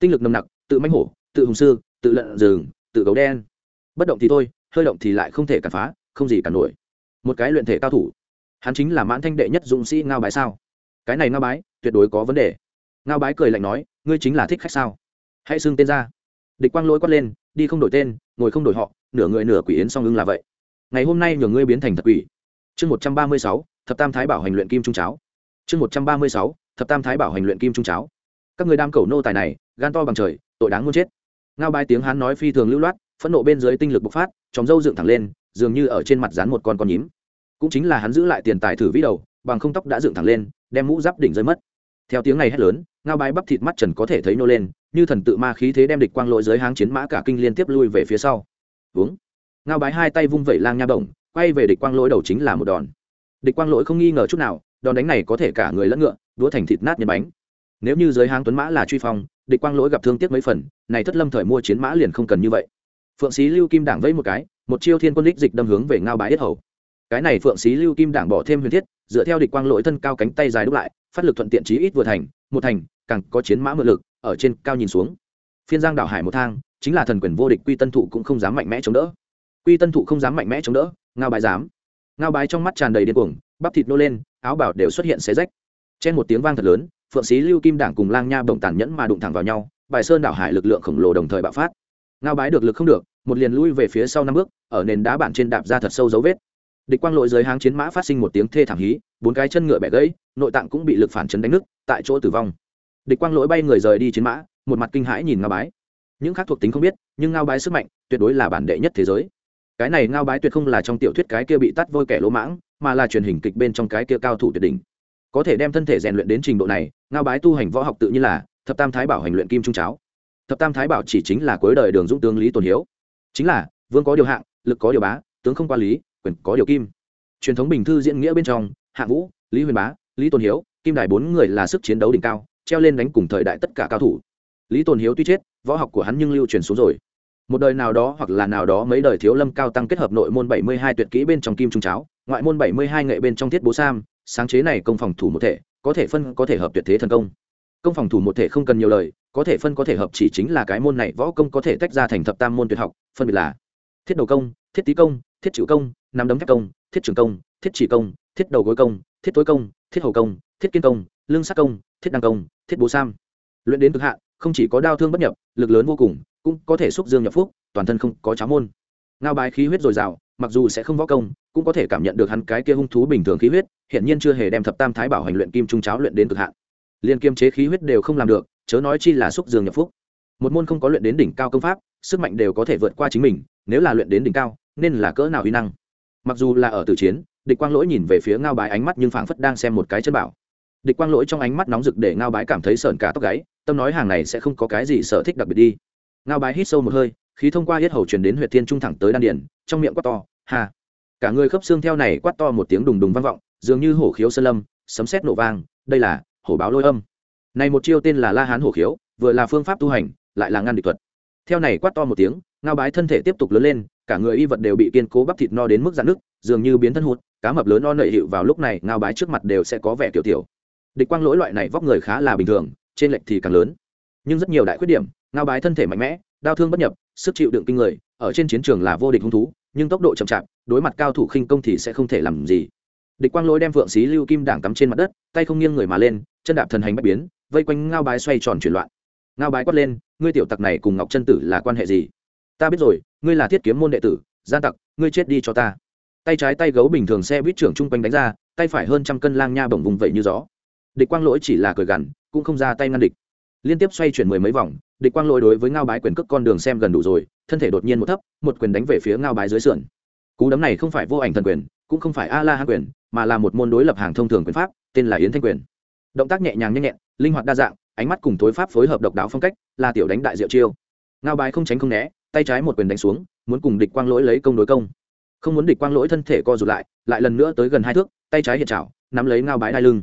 Tinh lực nồng nặc, tự manh hổ, tự hùng sư, tự lợn rừng, tự gấu đen. Bất động thì thôi, hơi động thì lại không thể cản phá, không gì cản nổi một cái luyện thể cao thủ. Hắn chính là mãn thanh đệ nhất dũng sĩ ngao bái sao? Cái này ngao bái, tuyệt đối có vấn đề. Ngao bái cười lạnh nói, ngươi chính là thích khách sao? Hãy xưng tên ra. Địch quang lỗi quát lên, đi không đổi tên, ngồi không đổi họ, nửa người nửa quỷ yến song ưng là vậy. Ngày hôm nay nhường ngươi biến thành thật quỷ. Chương một trăm ba mươi sáu, thập tam thái bảo hành luyện kim trung cháo. Chương một trăm ba mươi sáu, thập tam thái bảo hành luyện kim trung cháo. Các người đam cầu nô tài này, gan to bằng trời, tội đáng muốn chết. Ngao bái tiếng hán nói phi thường lưu loát, phẫn nộ bên dưới tinh lực bộc phát chóng râu dựng thẳng lên, dường như ở trên mặt dán một con con nhím cũng chính là hắn giữ lại tiền tài thử vĩ đầu, bằng không tóc đã dựng thẳng lên, đem mũ giáp đỉnh rơi mất. Theo tiếng này hét lớn, ngao bái bắp thịt mắt trần có thể thấy nô lên, như thần tự ma khí thế đem địch quang lỗi dưới háng chiến mã cả kinh liên tiếp lui về phía sau. Uống. Ngao bái hai tay vung vẩy lang nha bổng, quay về địch quang lỗi đầu chính là một đòn. Địch quang lỗi không nghi ngờ chút nào, đòn đánh này có thể cả người lẫn ngựa, đũa thành thịt nát nhân bánh. Nếu như dưới háng tuấn mã là truy phong, địch quang lỗi gặp thương tiếc mấy phần, này thất lâm thời mua chiến mã liền không cần như vậy. Phượng sĩ lưu kim đảng vẫy một cái, một chiêu thiên quân đích dịch đâm hướng về ngao bái yết hầu cái này phượng sĩ lưu kim đảng bỏ thêm huyền thiết, dựa theo địch quang lỗi thân cao cánh tay dài đúc lại, phát lực thuận tiện chí ít vừa thành, một thành, càng có chiến mã mượn lực, ở trên cao nhìn xuống. Phiên giang đảo hải một thang, chính là thần quyền vô địch quy tân thụ cũng không dám mạnh mẽ chống đỡ. Quy tân thụ không dám mạnh mẽ chống đỡ, ngao bái dám. Ngao bái trong mắt tràn đầy điên cuồng, bắp thịt nô lên, áo bảo đều xuất hiện xé rách. Trên một tiếng vang thật lớn, phượng sĩ lưu kim đảng cùng lang nha bồng tàn nhẫn mà đụng thẳng vào nhau, bài sơn đảo hải lực lượng khổng lồ đồng thời bạo phát. Ngao bái được lực không được, một liền lui về phía sau năm bước, ở nền đá bản trên đạp ra thật sâu dấu vết địch quang lội dưới háng chiến mã phát sinh một tiếng thê thảm hí, bốn cái chân ngựa bẻ gãy, nội tạng cũng bị lực phản chấn đánh nứt, tại chỗ tử vong. Địch quang lỗi bay người rời đi chiến mã, một mặt kinh hãi nhìn ngao bái. Những khác thuộc tính không biết, nhưng ngao bái sức mạnh tuyệt đối là bản đệ nhất thế giới. Cái này ngao bái tuyệt không là trong tiểu thuyết cái kia bị tắt vôi kẻ lỗ mãng, mà là truyền hình kịch bên trong cái kia cao thủ tuyệt đỉnh. Có thể đem thân thể rèn luyện đến trình độ này, ngao bái tu hành võ học tự nhiên là thập tam thái bảo hành luyện kim trung cháo. Thập tam thái bảo chỉ chính là cuối đời đường dũng tướng lý tồn hiếu. Chính là, vương có điều hạng, lực có điều bá, tướng không qua lý quyền có điều kim. Truyền thống bình thư diễn nghĩa bên trong hạng vũ, lý huyền bá, lý tôn hiếu, kim đài bốn người là sức chiến đấu đỉnh cao, treo lên đánh cùng thời đại tất cả cao thủ. Lý tôn hiếu tuy chết, võ học của hắn nhưng lưu truyền xuống rồi. Một đời nào đó hoặc là nào đó mấy đời thiếu lâm cao tăng kết hợp nội môn bảy mươi hai tuyệt kỹ bên trong kim trung cháo, ngoại môn bảy mươi hai nghệ bên trong thiết bố sam, sáng chế này công phòng thủ một thể, có thể phân, có thể hợp tuyệt thế thần công. Công phòng thủ một thể không cần nhiều lời, có thể phân, có thể hợp chỉ chính là cái môn này võ công có thể tách ra thành thập tam môn tuyệt học, phân biệt là thiết đầu công, thiết tý công, thiết chịu công nắm đấm thép công, thiết trường công, thiết chỉ công, thiết đầu gối công, thiết tối công, thiết hầu công, thiết kiên công lương sắc công, thiết đăng công, thiết bố sam. Luyện đến cực hạn, không chỉ có đau thương bất nhập, lực lớn vô cùng, cũng có thể xúc dương nhập phúc, toàn thân không có cháo môn. Ngao bài khí huyết dồi dào, mặc dù sẽ không võ công, cũng có thể cảm nhận được hắn cái kia hung thú bình thường khí huyết hiện nhiên chưa hề đem thập tam thái bảo hành luyện kim trung cháo luyện đến cực hạn. Liên kiêm chế khí huyết đều không làm được, chớ nói chi là xúc dương nhập phúc. Một môn không có luyện đến đỉnh cao công pháp, sức mạnh đều có thể vượt qua chính mình, nếu là luyện đến đỉnh cao, nên là cỡ nào uy năng mặc dù là ở tử chiến, địch quang lỗi nhìn về phía ngao bái ánh mắt nhưng phảng phất đang xem một cái chân bảo. Địch quang lỗi trong ánh mắt nóng rực để ngao bái cảm thấy sợn cả tóc gáy, tâm nói hàng này sẽ không có cái gì sở thích đặc biệt đi. Ngao bái hít sâu một hơi, khí thông qua hết hầu truyền đến huyệt thiên trung thẳng tới đan điển trong miệng quát to hà cả người khớp xương theo này quát to một tiếng đùng đùng vang vọng, dường như hổ khiếu sơn lâm, sấm sét nổ vang, đây là hổ báo lôi âm. Này một chiêu tên là la hán hổ khiếu, vừa là phương pháp tu hành, lại là ngăn địch thuật. Theo này quát to một tiếng, ngao bái thân thể tiếp tục lớn lên cả người y vật đều bị kiên cố bắp thịt no đến mức dạn nước dường như biến thân hụt, cá mập lớn no nậy hiệu vào lúc này, ngao bái trước mặt đều sẽ có vẻ tiểu tiểu. Địch quang lỗi loại này vóc người khá là bình thường, trên lệch thì càng lớn. Nhưng rất nhiều đại khuyết điểm, ngao bái thân thể mạnh mẽ, đau thương bất nhập, sức chịu đựng kinh người, ở trên chiến trường là vô địch hung thú, nhưng tốc độ chậm chạp, đối mặt cao thủ khinh công thì sẽ không thể làm gì. Địch quang lỗi đem phượng xí lưu kim đảng cắm trên mặt đất, tay không nghiêng người mà lên, chân đạp thần hành bách biến, vây quanh ngao bái xoay tròn chuyển loạn. Ngao bái quát lên, ngươi tiểu tặc này cùng ngọc chân tử là quan hệ gì? Ta biết rồi ngươi là thiết kiếm môn đệ tử, gian tặc, ngươi chết đi cho ta. Tay trái tay gấu bình thường xe buýt trưởng chung quanh đánh ra, tay phải hơn trăm cân lang nha bổng vùng vẫy như gió. Địch quang lỗi chỉ là cười gằn, cũng không ra tay ngăn địch. Liên tiếp xoay chuyển mười mấy vòng, địch quang lỗi đối với ngao bái quyền cước con đường xem gần đủ rồi, thân thể đột nhiên một thấp, một quyền đánh về phía ngao bái dưới sườn. Cú đấm này không phải vô ảnh thần quyền, cũng không phải a la hán quyền, mà là một môn đối lập hàng thông thường quyền pháp, tên là yến thanh quyền. Động tác nhẹ nhàng nhanh nhẹn, linh hoạt đa dạng, ánh mắt cùng thối pháp phối hợp độc đáo phong cách, là tiểu đánh đại diệu chiêu. Ngao bái không tránh không né tay trái một quyền đánh xuống muốn cùng địch quang lỗi lấy công đối công. Không muốn địch quang lỗi thân thể co rụt lại lại lần nữa tới gần hai thước tay trái hiện chảo, nắm lấy ngao bái đai lưng.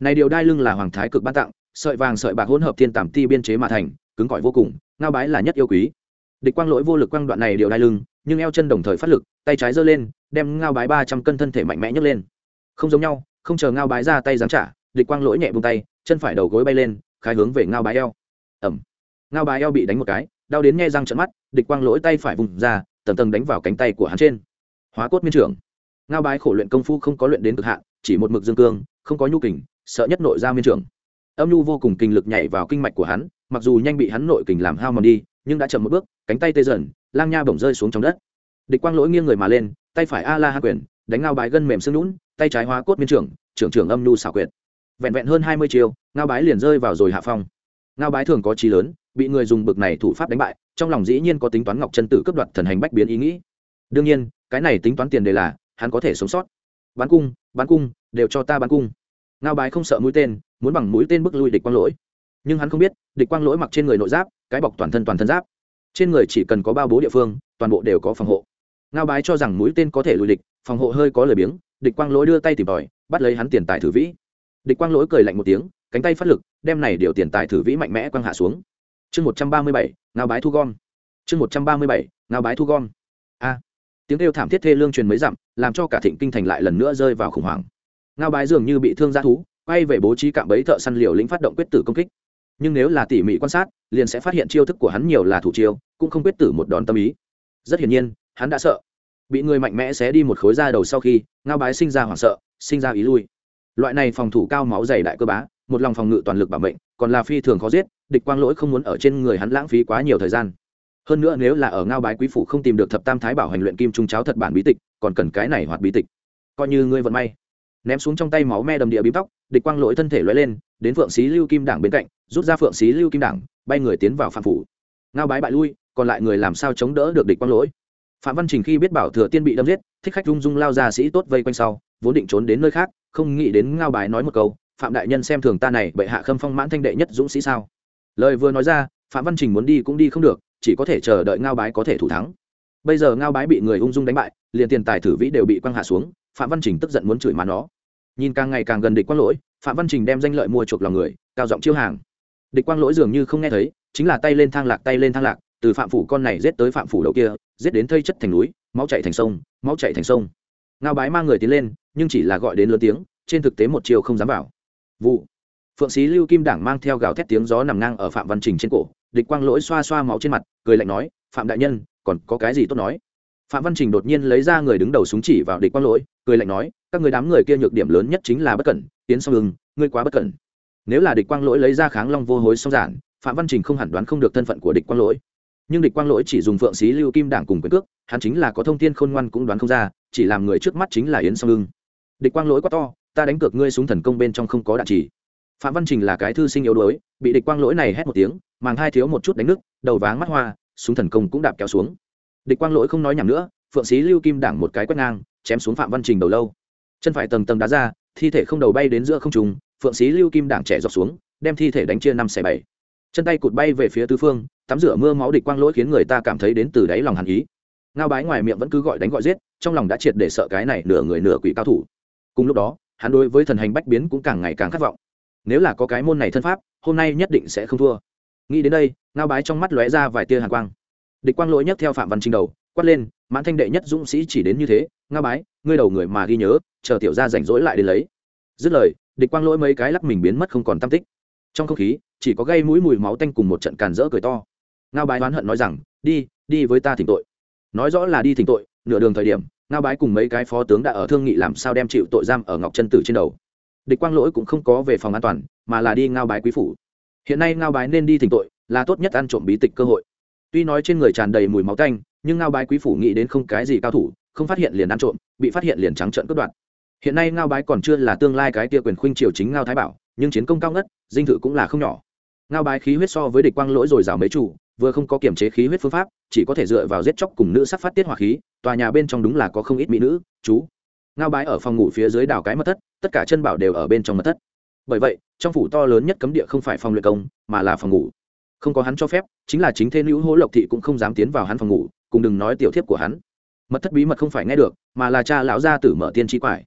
Này điều đai lưng là hoàng thái cực ban tặng sợi vàng sợi bạc hỗn hợp thiên tàm ti biên chế mà thành cứng cỏi vô cùng ngao bái là nhất yêu quý. Địch quang lỗi vô lực quang đoạn này điều đai lưng nhưng eo chân đồng thời phát lực tay trái giơ lên đem ngao bái ba trăm cân thân thể mạnh mẽ nhấc lên. Không giống nhau không chờ ngao bái ra tay dám trả địch quang lỗi nhẹ bông tay chân phải đầu gối bay lên khai hướng về ngao bái eo. Ẩm ngao bái eo bị đánh một cái đau đến nghe răng trận mắt, địch quang lỗi tay phải vùng ra, tầng tầng đánh vào cánh tay của hắn trên. Hóa cốt miên trưởng. Ngao bái khổ luyện công phu không có luyện đến cực hạn, chỉ một mực dương cương, không có nhu kình, sợ nhất nội ra miên trưởng. Âm nhu vô cùng kinh lực nhảy vào kinh mạch của hắn, mặc dù nhanh bị hắn nội kình làm hao mòn đi, nhưng đã chậm một bước, cánh tay tê dần, lang nha bổng rơi xuống trong đất. Địch quang lỗi nghiêng người mà lên, tay phải a la hạ quyền, đánh ngao bái gân mềm xương lún tay trái hóa cốt miên trưởng trưởng trưởng âm nhu xảo quyệt. Vẹn vẹn hơn hai mươi chiều ngao bái liền rơi vào rồi hạ phong. Ngao bái thường có trí lớn bị người dùng bực này thủ pháp đánh bại, trong lòng dĩ nhiên có tính toán ngọc chân tử cấp đoạt thần hành bách biến ý nghĩ. Đương nhiên, cái này tính toán tiền đề là, hắn có thể sống sót. Bắn cung bắn cung, đều cho ta bắn cung. Ngao bái không sợ mũi tên, muốn bằng mũi tên bức lui địch quang lỗi. Nhưng hắn không biết, địch quang lỗi mặc trên người nội giáp, cái bọc toàn thân toàn thân giáp. Trên người chỉ cần có bao bố địa phương, toàn bộ đều có phòng hộ. Ngao bái cho rằng mũi tên có thể lùi địch, phòng hộ hơi có lời biếng, địch quang lỗi đưa tay tìm tòi, bắt lấy hắn tiền tài thử vĩ. Địch quang lỗi cười lạnh một tiếng, cánh tay phát lực, đem này điều tiền tài thử vĩ mạnh mẽ quăng hạ xuống chương một trăm ba mươi bảy, ngao bái thu gom. Chương một trăm ba mươi bảy, ngao bái thu gom. A. Tiếng kêu thảm thiết thê lương truyền mấy dặm, làm cho cả thịnh kinh thành lại lần nữa rơi vào khủng hoảng. Ngao bái dường như bị thương g thú, quay về bố trí cạm bẫy thợ săn liều lĩnh phát động quyết tử công kích. Nhưng nếu là tỉ mỉ quan sát, liền sẽ phát hiện chiêu thức của hắn nhiều là thủ chiêu, cũng không quyết tử một đòn tâm ý. Rất hiển nhiên, hắn đã sợ. Bị người mạnh mẽ xé đi một khối da đầu sau khi, ngao bái sinh ra hoảng sợ, sinh ra ý lui. Loại này phòng thủ cao máu dày đại cơ bá, một lòng phòng ngự toàn lực bảo mệnh còn là phi thường khó giết, địch quang lỗi không muốn ở trên người hắn lãng phí quá nhiều thời gian. Hơn nữa nếu là ở ngao bái quý phủ không tìm được thập tam thái bảo hành luyện kim trung cháo thật bản bí tịch, còn cần cái này hoạt bí tịch. Coi như ngươi vận may. Ném xuống trong tay máu me đầm địa bím tóc, địch quang lỗi thân thể lóe lên, đến phượng xí lưu kim đảng bên cạnh, rút ra phượng xí lưu kim đảng, bay người tiến vào phạm phủ. Ngao bái bại lui, còn lại người làm sao chống đỡ được địch quang lỗi? Phạm văn trình khi biết bảo thừa tiên bị đâm giết, thích khách rung rung lao ra sĩ tốt vây quanh sau, vốn định trốn đến nơi khác, không nghĩ đến ngao bái nói một câu phạm đại nhân xem thường ta này, bệ hạ khâm phong mãn thanh đệ nhất dũng sĩ sao? Lời vừa nói ra, phạm văn trình muốn đi cũng đi không được, chỉ có thể chờ đợi ngao bái có thể thủ thắng. Bây giờ ngao bái bị người ung dung đánh bại, liền tiền tài thử vĩ đều bị quăng hạ xuống, phạm văn trình tức giận muốn chửi mà nó. Nhìn càng ngày càng gần địch quang lỗi, phạm văn trình đem danh lợi mua chuộc lòng người, cao giọng chiêu hàng. Địch quang lỗi dường như không nghe thấy, chính là tay lên thang lạc, tay lên thang lạc, từ phạm phủ con này giết tới phạm phủ đầu kia, giết đến thây chất thành núi, máu chạy thành sông, máu chạy thành sông. Ngao bái mang người tiến lên, nhưng chỉ là gọi đến lớn tiếng, trên thực tế một chiều không dám vào vụ. Phượng sĩ lưu kim đảng mang theo gào thét tiếng gió nằm ngang ở phạm văn trình trên cổ, địch quang lỗi xoa xoa máu trên mặt, cười lạnh nói, phạm đại nhân, còn có cái gì tốt nói? Phạm văn trình đột nhiên lấy ra người đứng đầu súng chỉ vào địch quang lỗi, cười lạnh nói, các người đám người kia nhược điểm lớn nhất chính là bất cẩn, tiến song ưng, ngươi quá bất cẩn. Nếu là địch quang lỗi lấy ra kháng long vô hối song giản, phạm văn trình không hẳn đoán không được thân phận của địch quang lỗi. Nhưng địch quang lỗi chỉ dùng phượng xí lưu kim đảng cùng quyền cước, hắn chính là có thông tin khôn ngoan cũng đoán không ra, chỉ làm người trước mắt chính là yến song ưng. Địch quang lỗi quá to ta đánh cược ngươi súng thần công bên trong không có đạn chỉ. Phạm văn trình là cái thư sinh yếu đuối, bị địch quang lỗi này hét một tiếng, màng hai thiếu một chút đánh nước, đầu váng mắt hoa, súng thần công cũng đạp kéo xuống. Địch quang lỗi không nói nhảm nữa, phượng sĩ lưu kim đảng một cái quét ngang, chém xuống phạm văn trình đầu lâu. Chân phải tầng tầng đá ra, thi thể không đầu bay đến giữa không trùng phượng sĩ lưu kim đảng trẻ dọc xuống, đem thi thể đánh chia năm xẻ bảy. Chân tay cụt bay về phía tứ phương, tắm rửa mưa máu địch quang lỗi khiến người ta cảm thấy đến từ đáy lòng hàn ý. Ngao bái ngoài miệng vẫn cứ gọi đánh gọi giết, trong lòng đã triệt để sợ cái này nửa người nửa quỷ cao thủ. Cùng lúc đó hắn đối với thần hành bách biến cũng càng ngày càng khát vọng. Nếu là có cái môn này thân pháp, hôm nay nhất định sẽ không thua. Nghĩ đến đây, ngao bái trong mắt lóe ra vài tia hàn quang. Địch quang lỗi nhấc theo phạm văn trình đầu, quát lên, mãn thanh đệ nhất dũng sĩ chỉ đến như thế, ngao bái, ngươi đầu người mà ghi nhớ, chờ tiểu ra rảnh rỗi lại đến lấy. Dứt lời, địch quang lỗi mấy cái lắc mình biến mất không còn tam tích. Trong không khí, chỉ có gây mũi mùi máu tanh cùng một trận càn rỡ cười to. Ngao bái oán hận nói rằng, đi đi với ta thỉnh tội. Nói rõ là đi thỉnh tội nửa đường thời điểm, ngao bái cùng mấy cái phó tướng đã ở thương nghị làm sao đem chịu tội giam ở ngọc chân tử trên đầu. Địch quang lỗi cũng không có về phòng an toàn, mà là đi ngao bái quý phủ. Hiện nay ngao bái nên đi thỉnh tội, là tốt nhất ăn trộm bí tịch cơ hội. Tuy nói trên người tràn đầy mùi máu tanh, nhưng ngao bái quý phủ nghĩ đến không cái gì cao thủ, không phát hiện liền ăn trộm, bị phát hiện liền trắng trợn cướp đoạt. Hiện nay ngao bái còn chưa là tương lai cái tia quyền khuynh triều chính ngao thái bảo, nhưng chiến công cao ngất, dinh thự cũng là không nhỏ. Ngao bái khí huyết so với địch quang lỗi rồi rào mấy chủ vừa không có kiểm chế khí huyết phương pháp, chỉ có thể dựa vào giết chóc cùng nữ sắc phát tiết hỏa khí, tòa nhà bên trong đúng là có không ít mỹ nữ, chú. Ngao bái ở phòng ngủ phía dưới đảo cái mật thất, tất cả chân bảo đều ở bên trong mật thất. Bởi vậy, trong phủ to lớn nhất cấm địa không phải phòng luyện công, mà là phòng ngủ. Không có hắn cho phép, chính là chính thế nữ hỗ lộc thị cũng không dám tiến vào hắn phòng ngủ, cùng đừng nói tiểu thiếp của hắn. Mật thất bí mật không phải nghe được, mà là cha lão gia tử mở tiên trí quải.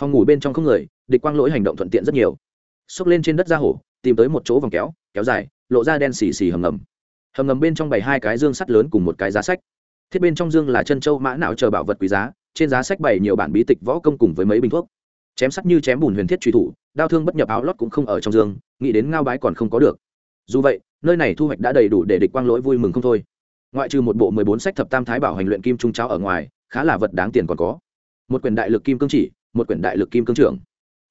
Phòng ngủ bên trong không người, địch quang lỗi hành động thuận tiện rất nhiều. Xốc lên trên đất ra hổ, tìm tới một chỗ vòng kéo kéo dài, lộ ra đen xì xì hầm ngầm hầm ngầm bên trong bày hai cái dương sắt lớn cùng một cái giá sách thiết bên trong dương là chân châu mã não chờ bảo vật quý giá trên giá sách bày nhiều bản bí tịch võ công cùng với mấy bình thuốc chém sắt như chém bùn huyền thiết truy thủ đao thương bất nhập áo lót cũng không ở trong dương nghĩ đến ngao bái còn không có được dù vậy nơi này thu hoạch đã đầy đủ để địch quang lỗi vui mừng không thôi ngoại trừ một bộ mười bốn sách thập tam thái bảo hành luyện kim trung cháo ở ngoài khá là vật đáng tiền còn có một quyển đại lực kim cương chỉ một quyển đại lực kim cương trưởng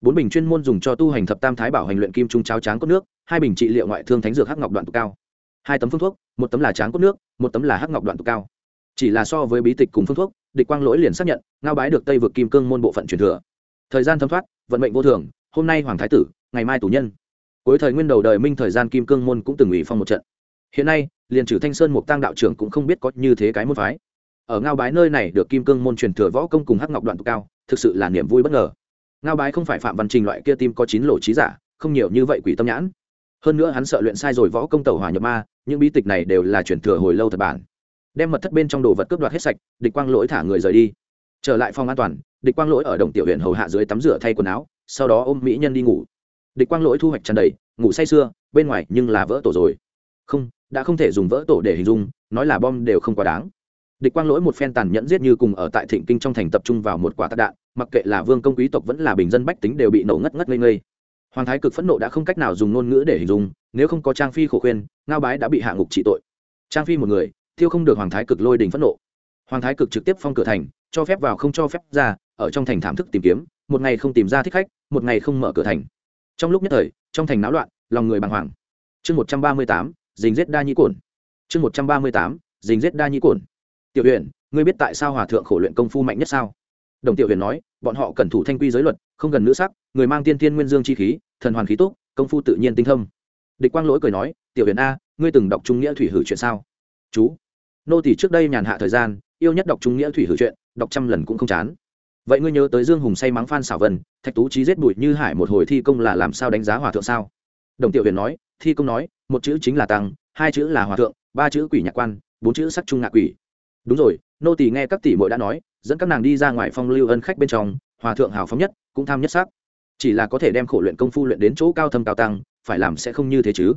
bốn bình chuyên môn dùng cho tu hành thập tam thái bảo hành luyện kim trung cháo tráng cốt nước hai bình trị liệu ngoại thương thánh dược hắc ngọc đoạn tụ cao hai tấm phương thuốc, một tấm là tráng cốt nước, một tấm là hắc ngọc đoạn tụ cao. Chỉ là so với bí tịch cùng phương thuốc, địch quang lỗi liền xác nhận, ngao bái được tây vực kim cương môn bộ phận truyền thừa. Thời gian thấm thoát, vận mệnh vô thường, hôm nay hoàng thái tử, ngày mai tù nhân. Cuối thời nguyên đầu đời minh thời gian kim cương môn cũng từng ủy phong một trận. Hiện nay, liền trừ thanh sơn mục tăng đạo trưởng cũng không biết có như thế cái môn phái. Ở ngao bái nơi này được kim cương môn truyền thừa võ công cùng hắc ngọc đoạn tụ cao, thực sự là niềm vui bất ngờ. Ngao bái không phải phạm văn trình loại kia tim có chín lỗ trí giả, không nhiều như vậy quỷ tâm nhãn. Hơn nữa hắn sợ luyện sai rồi võ công tẩu hỏa nhập ma những bí tịch này đều là chuyển thừa hồi lâu thật bản. Đem mật thất bên trong đồ vật cướp đoạt hết sạch, địch quang lỗi thả người rời đi. Trở lại phòng an toàn, địch quang lỗi ở đồng tiểu huyện hầu hạ dưới tắm rửa thay quần áo, sau đó ôm mỹ nhân đi ngủ. Địch quang lỗi thu hoạch tràn đầy, ngủ say sưa, bên ngoài nhưng là vỡ tổ rồi. Không, đã không thể dùng vỡ tổ để hình dung, nói là bom đều không quá đáng. Địch quang lỗi một phen tàn nhẫn giết như cùng ở tại thịnh kinh trong thành tập trung vào một quả tạc đạn, mặc kệ là vương công quý tộc vẫn là bình dân bách tính đều bị nổ ngất ngất ngây ngây hoàng thái cực phẫn nộ đã không cách nào dùng ngôn ngữ để hình dung, nếu không có trang phi khổ khuyên, ngao bái đã bị hạ ngục trị tội. Trang phi một người thiêu không được hoàng thái cực lôi đình phẫn nộ. Hoàng thái cực trực tiếp phong cửa thành, cho phép vào không cho phép ra, ở trong thành thảm thức tìm kiếm, một ngày không tìm ra thích khách, một ngày không mở cửa thành. Trong lúc nhất thời, trong thành náo loạn, lòng người bàng hoàng. Chương một trăm ba mươi tám, Dình giết đa nhĩ cổn. Chương một trăm ba mươi tám, Dình giết đa nhĩ cổn. Tiểu huyện ngươi biết tại sao hòa thượng khổ luyện công phu mạnh nhất sao? Đồng tiểu huyền nói, bọn họ cần thủ thanh quy giới luật, không gần nữ sắc, người mang tiên tiên nguyên dương chi khí, thần hoàn khí tốt công phu tự nhiên tinh thông. địch quang lỗi cười nói, tiểu huyền a, ngươi từng đọc trung nghĩa thủy hử chuyện sao? Chú. Nô tỷ trước đây nhàn hạ thời gian, yêu nhất đọc trung nghĩa thủy hử chuyện, đọc trăm lần cũng không chán. Vậy ngươi nhớ tới dương hùng say mắng phan xảo vân, thạch tú trí giết bụi như hải một hồi thi công là làm sao đánh giá hòa thượng sao? Đồng tiểu huyền nói, thi công nói, một chữ chính là tăng, hai chữ là hòa thượng, ba chữ quỷ nhạc quan, bốn chữ sắc trung ngạ quỷ. Đúng rồi nô tỳ nghe các tỷ muội đã nói, dẫn các nàng đi ra ngoài phong lưu ân khách bên trong, hòa thượng hào phóng nhất, cũng tham nhất sắc. Chỉ là có thể đem khổ luyện công phu luyện đến chỗ cao thâm cao tăng, phải làm sẽ không như thế chứ.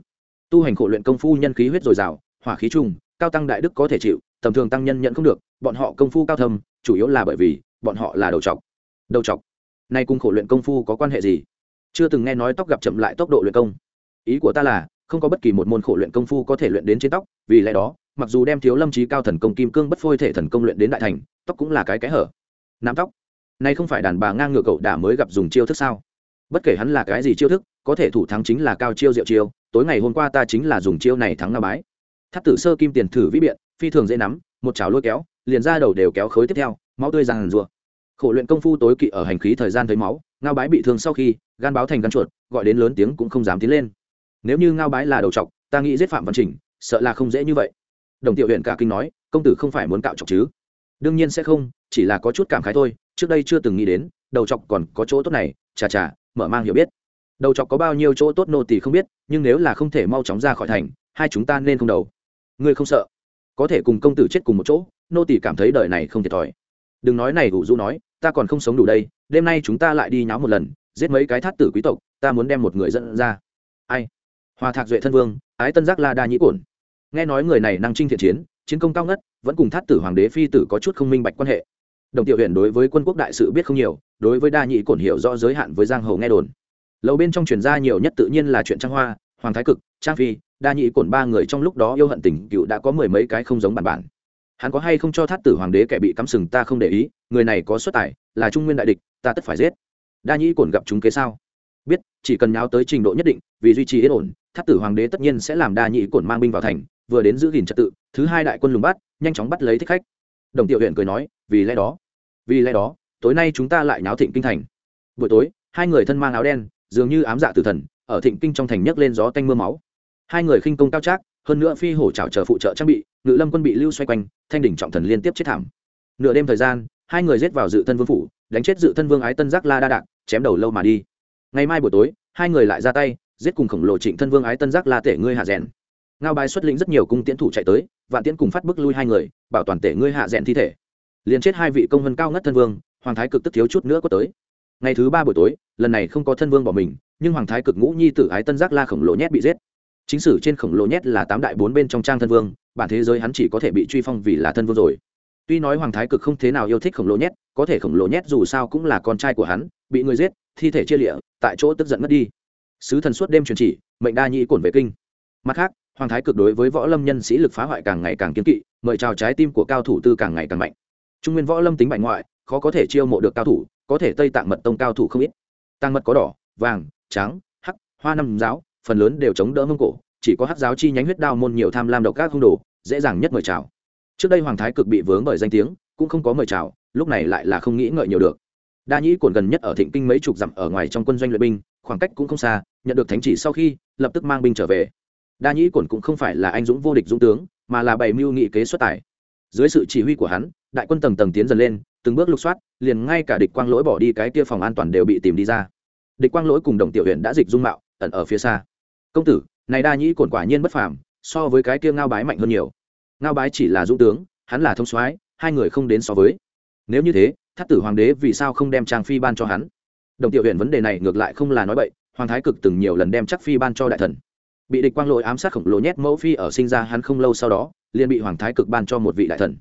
Tu hành khổ luyện công phu nhân khí huyết dồi dào, hỏa khí trung cao tăng đại đức có thể chịu, tầm thường tăng nhân nhận không được, bọn họ công phu cao thâm, chủ yếu là bởi vì, bọn họ là đầu trọc đầu trọc nay cùng khổ luyện công phu có quan hệ gì? Chưa từng nghe nói tóc gặp chậm lại tốc độ luyện công. Ý của ta là, không có bất kỳ một môn khổ luyện công phu có thể luyện đến trên tóc, vì lẽ đó mặc dù đem thiếu lâm trí cao thần công kim cương bất phôi thể thần công luyện đến đại thành, tóc cũng là cái cái hở. Nắm tóc. Nay không phải đàn bà ngang ngựa cậu đã mới gặp dùng chiêu thức sao? Bất kể hắn là cái gì chiêu thức, có thể thủ thắng chính là cao chiêu diệu chiêu, tối ngày hôm qua ta chính là dùng chiêu này thắng nga bái. Thắt tử sơ kim tiền thử vĩ biện, phi thường dễ nắm, một chảo lôi kéo, liền ra đầu đều kéo khối tiếp theo, máu tươi ràng rùa khổ luyện công phu tối kỵ ở hành khí thời gian thấy máu, ngao bái bị thương sau khi, gan báo thành gan chuột, gọi đến lớn tiếng cũng không dám tiến lên. Nếu như ngao bái là đầu trọc, ta nghĩ giết phạm văn trình sợ là không dễ như vậy đồng tiểu huyện cả kinh nói, công tử không phải muốn cạo chọc chứ? Đương nhiên sẽ không, chỉ là có chút cảm khái thôi, trước đây chưa từng nghĩ đến, đầu chọc còn có chỗ tốt này, chà chà, mở mang hiểu biết. Đầu chọc có bao nhiêu chỗ tốt nô tỳ không biết, nhưng nếu là không thể mau chóng ra khỏi thành, hai chúng ta nên không đầu. Ngươi không sợ? Có thể cùng công tử chết cùng một chỗ, nô tỳ cảm thấy đời này không thiệt thòi. Đừng nói này ủ du nói, ta còn không sống đủ đây, đêm nay chúng ta lại đi nháo một lần, giết mấy cái thát tử quý tộc, ta muốn đem một người dẫn ra. Ai? Hòa thạc duệ thân vương, ái tân giác la đa nhĩ cổn nghe nói người này năng trinh thiện chiến chiến công cao ngất, vẫn cùng thát tử hoàng đế phi tử có chút không minh bạch quan hệ. Đồng tiểu huyện đối với quân quốc đại sự biết không nhiều, đối với đa nhị cổn hiểu rõ giới hạn với giang hồ nghe đồn. Lầu bên trong truyền ra nhiều nhất tự nhiên là chuyện trang hoa, hoàng thái cực, trang phi, đa nhị cổn ba người trong lúc đó yêu hận tình cựu đã có mười mấy cái không giống bản bản. Hắn có hay không cho thát tử hoàng đế kẻ bị cắm sừng ta không để ý, người này có xuất tài, là trung nguyên đại địch, ta tất phải giết. Đa nhĩ cổn gặp chúng kế sao? Biết, chỉ cần nháo tới trình độ nhất định, vì duy trì yên ổn, thát tử hoàng đế tất nhiên sẽ làm đa nhĩ cổn mang binh vào thành vừa đến giữ gìn trật tự, thứ hai đại quân lùng bắt, nhanh chóng bắt lấy thích khách. Đồng tiểu huyện cười nói, vì lẽ đó, vì lẽ đó, tối nay chúng ta lại nháo thịnh kinh thành. Buổi tối, hai người thân mang áo đen, dường như ám dạ tử thần, ở thịnh kinh trong thành nhấc lên gió tanh mưa máu. Hai người khinh công cao trác, hơn nữa phi hổ trào chờ phụ trợ trang bị, ngự lâm quân bị lưu xoay quanh, thanh đỉnh trọng thần liên tiếp chết thảm. Nửa đêm thời gian, hai người giết vào dự thân vương phủ, đánh chết dự thân vương ái tân giác la đa đạc, chém đầu lâu mà đi. Ngày mai buổi tối, hai người lại ra tay, giết cùng khổng lồ trịnh thân vương ái tân giác la tể ngươi hạ rèn ngao bái xuất lĩnh rất nhiều cung tiễn thủ chạy tới và tiễn cùng phát bức lui hai người, bảo toàn tể ngươi hạ rèn thi thể. Liền chết hai vị công vân cao ngất thân vương, hoàng thái cực tức thiếu chút nữa có tới. Ngày thứ ba buổi tối, lần này không có thân vương bỏ mình, nhưng hoàng thái cực ngũ nhi tử ái tân giác la khổng lồ nhét bị giết. Chính sử trên khổng lồ nhét là tám đại bốn bên trong trang thân vương, bản thế giới hắn chỉ có thể bị truy phong vì là thân vương rồi. Tuy nói hoàng thái cực không thế nào yêu thích khổng lồ nhét, có thể khổng lồ nhét dù sao cũng là con trai của hắn, bị người giết, thi thể chia lịa, tại chỗ tức giận mất đi. Sứ thần suốt đêm truyền chỉ, mệnh đa nhĩ cổn về kinh. Mặt khác hoàng thái cực đối với võ lâm nhân sĩ lực phá hoại càng ngày càng kiên kỵ, mời chào trái tim của cao thủ tư càng ngày càng mạnh. Trung nguyên võ lâm tính bại ngoại, khó có thể chiêu mộ được cao thủ, có thể tây tạng mật tông cao thủ không ít. Tăng mật có đỏ, vàng, trắng, hắc, hoa năm giáo, phần lớn đều chống đỡ mông cổ, chỉ có hắc giáo chi nhánh huyết đao môn nhiều tham lam độc các hung đồ, dễ dàng nhất mời chào. Trước đây hoàng thái cực bị vướng bởi danh tiếng, cũng không có mời chào, lúc này lại là không nghĩ ngợi nhiều được. Đa nhĩ cồn gần nhất ở thịnh kinh mấy chục dặm ở ngoài trong quân doanh luyện binh, khoảng cách cũng không xa, nhận được thánh chỉ sau khi, lập tức mang binh trở về đa nhĩ cồn cũng không phải là anh dũng vô địch dũng tướng, mà là bày mưu nghị kế xuất tài. Dưới sự chỉ huy của hắn, đại quân tầng tầng tiến dần lên, từng bước lục soát, liền ngay cả địch quang lỗi bỏ đi cái kia phòng an toàn đều bị tìm đi ra. Địch quang lỗi cùng đồng tiểu huyện đã dịch dung mạo, ẩn ở phía xa. Công tử, này đa nhĩ cồn quả nhiên bất phàm, so với cái kia ngao bái mạnh hơn nhiều. Ngao bái chỉ là dũng tướng, hắn là thông soái, hai người không đến so với. Nếu như thế thắt tử hoàng đế vì sao không đem trang phi ban cho hắn? Đồng tiểu huyện vấn đề này ngược lại không là nói bậy, hoàng thái cực từng nhiều lần đem chắc phi ban cho đại thần bị địch quang lội ám sát khổng lồ nhét mẫu phi ở sinh ra hắn không lâu sau đó, liền bị hoàng thái cực ban cho một vị đại thần.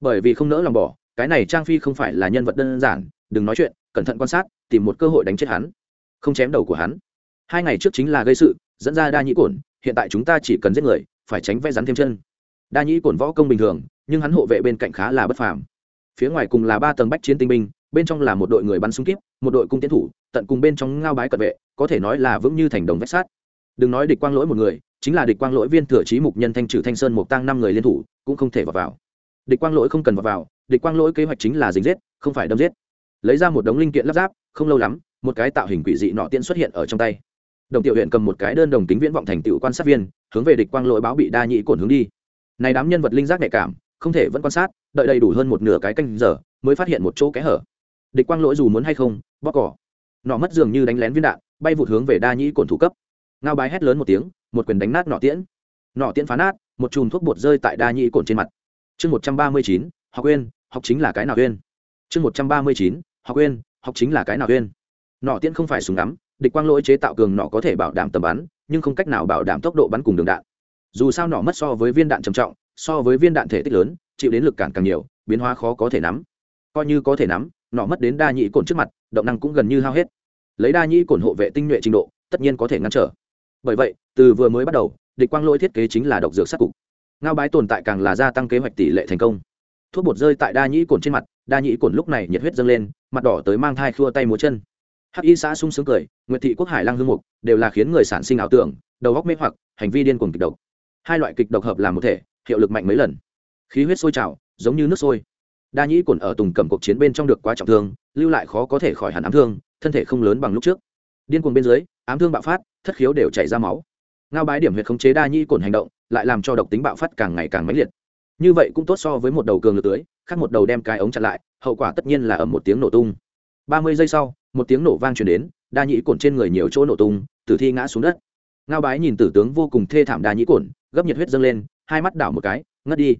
Bởi vì không nỡ lòng bỏ, cái này trang phi không phải là nhân vật đơn giản, đừng nói chuyện, cẩn thận quan sát, tìm một cơ hội đánh chết hắn. Không chém đầu của hắn. Hai ngày trước chính là gây sự, dẫn ra đa nhĩ cổn, hiện tại chúng ta chỉ cần giết người, phải tránh vẽ rắn thêm chân. Đa nhĩ cổn võ công bình thường, nhưng hắn hộ vệ bên cạnh khá là bất phàm. Phía ngoài cùng là ba tầng bách chiến tinh binh, bên trong là một đội người bắn súng kíp, một đội cung tiến thủ, tận cùng bên trong ngao bái cận vệ, có thể nói là vững như thành đồng vách sát đừng nói địch quang lỗi một người, chính là địch quang lỗi viên thừa trí mục nhân thanh trừ thanh sơn mục tăng năm người liên thủ, cũng không thể vào vào. Địch quang lỗi không cần vào vào, địch quang lỗi kế hoạch chính là dính giết, không phải đâm giết. Lấy ra một đống linh kiện lắp ráp, không lâu lắm, một cái tạo hình quỷ dị nọ tiễn xuất hiện ở trong tay. Đồng tiểu huyện cầm một cái đơn đồng tính viễn vọng thành tựu quan sát viên, hướng về địch quang lỗi báo bị đa nhị cổn hướng đi. Này đám nhân vật linh giác nhạy cảm, không thể vẫn quan sát, đợi đầy đủ hơn một nửa cái canh giờ, mới phát hiện một chỗ kẽ hở. Địch quang lỗi dù muốn hay không bóc cỏ. Nọ mất dường như đánh lén viên đạn, bay vụt hướng về đa nhĩ cổn thủ cấp ngao bái hét lớn một tiếng, một quyền đánh nát nọ tiễn. Nọ tiễn phá nát, một chùm thuốc bột rơi tại đa nhĩ cồn trên mặt. Chương một trăm ba mươi chín, học quên, học chính là cái nào quên? Chương một trăm ba mươi chín, học quên, học chính là cái nào quên? Nọ tiễn không phải súng ngắm, địch quang lỗi chế tạo cường nọ có thể bảo đảm tầm bắn, nhưng không cách nào bảo đảm tốc độ bắn cùng đường đạn. Dù sao nọ mất so với viên đạn trầm trọng, so với viên đạn thể tích lớn, chịu đến lực cản càng nhiều, biến hóa khó có thể nắm. Coi như có thể nắm nọ mất đến đa nhĩ cồn trước mặt, động năng cũng gần như hao hết. Lấy đa nhĩ cồn hộ vệ tinh nhuệ trình độ, tất nhiên có thể ngăn trở bởi vậy, từ vừa mới bắt đầu, địch quang lỗi thiết kế chính là độc dược sát cục. Ngao bái tồn tại càng là gia tăng kế hoạch tỷ lệ thành công. Thuốc bột rơi tại đa nhĩ cồn trên mặt, đa nhĩ cồn lúc này nhiệt huyết dâng lên, mặt đỏ tới mang thai khua tay múa chân. Hắc y xã sung sướng cười, nguyệt thị quốc hải lang hương mục, đều là khiến người sản sinh ảo tưởng, đầu góc mê hoặc, hành vi điên cuồng kịch độc. Hai loại kịch độc hợp làm một thể, hiệu lực mạnh mấy lần. Khí huyết sôi trào, giống như nước sôi. Đa nhĩ cồn ở tùng cầm cuộc chiến bên trong được quá trọng thương, lưu lại khó có thể khỏi hẳn ám thương, thân thể không lớn bằng lúc trước. Điên cuồng bên dưới, ám thương bạo phát thất khiếu đều chảy ra máu. Ngao bái điểm huyệt khống chế đa nhĩ cồn hành động, lại làm cho độc tính bạo phát càng ngày càng mãnh liệt. Như vậy cũng tốt so với một đầu cường lực tưới khác một đầu đem cái ống chặn lại, hậu quả tất nhiên là ở một tiếng nổ tung. Ba mươi giây sau, một tiếng nổ vang truyền đến, đa nhĩ cồn trên người nhiều chỗ nổ tung, tử thi ngã xuống đất. Ngao bái nhìn tử tướng vô cùng thê thảm đa nhĩ cồn gấp nhiệt huyết dâng lên, hai mắt đảo một cái, ngất đi.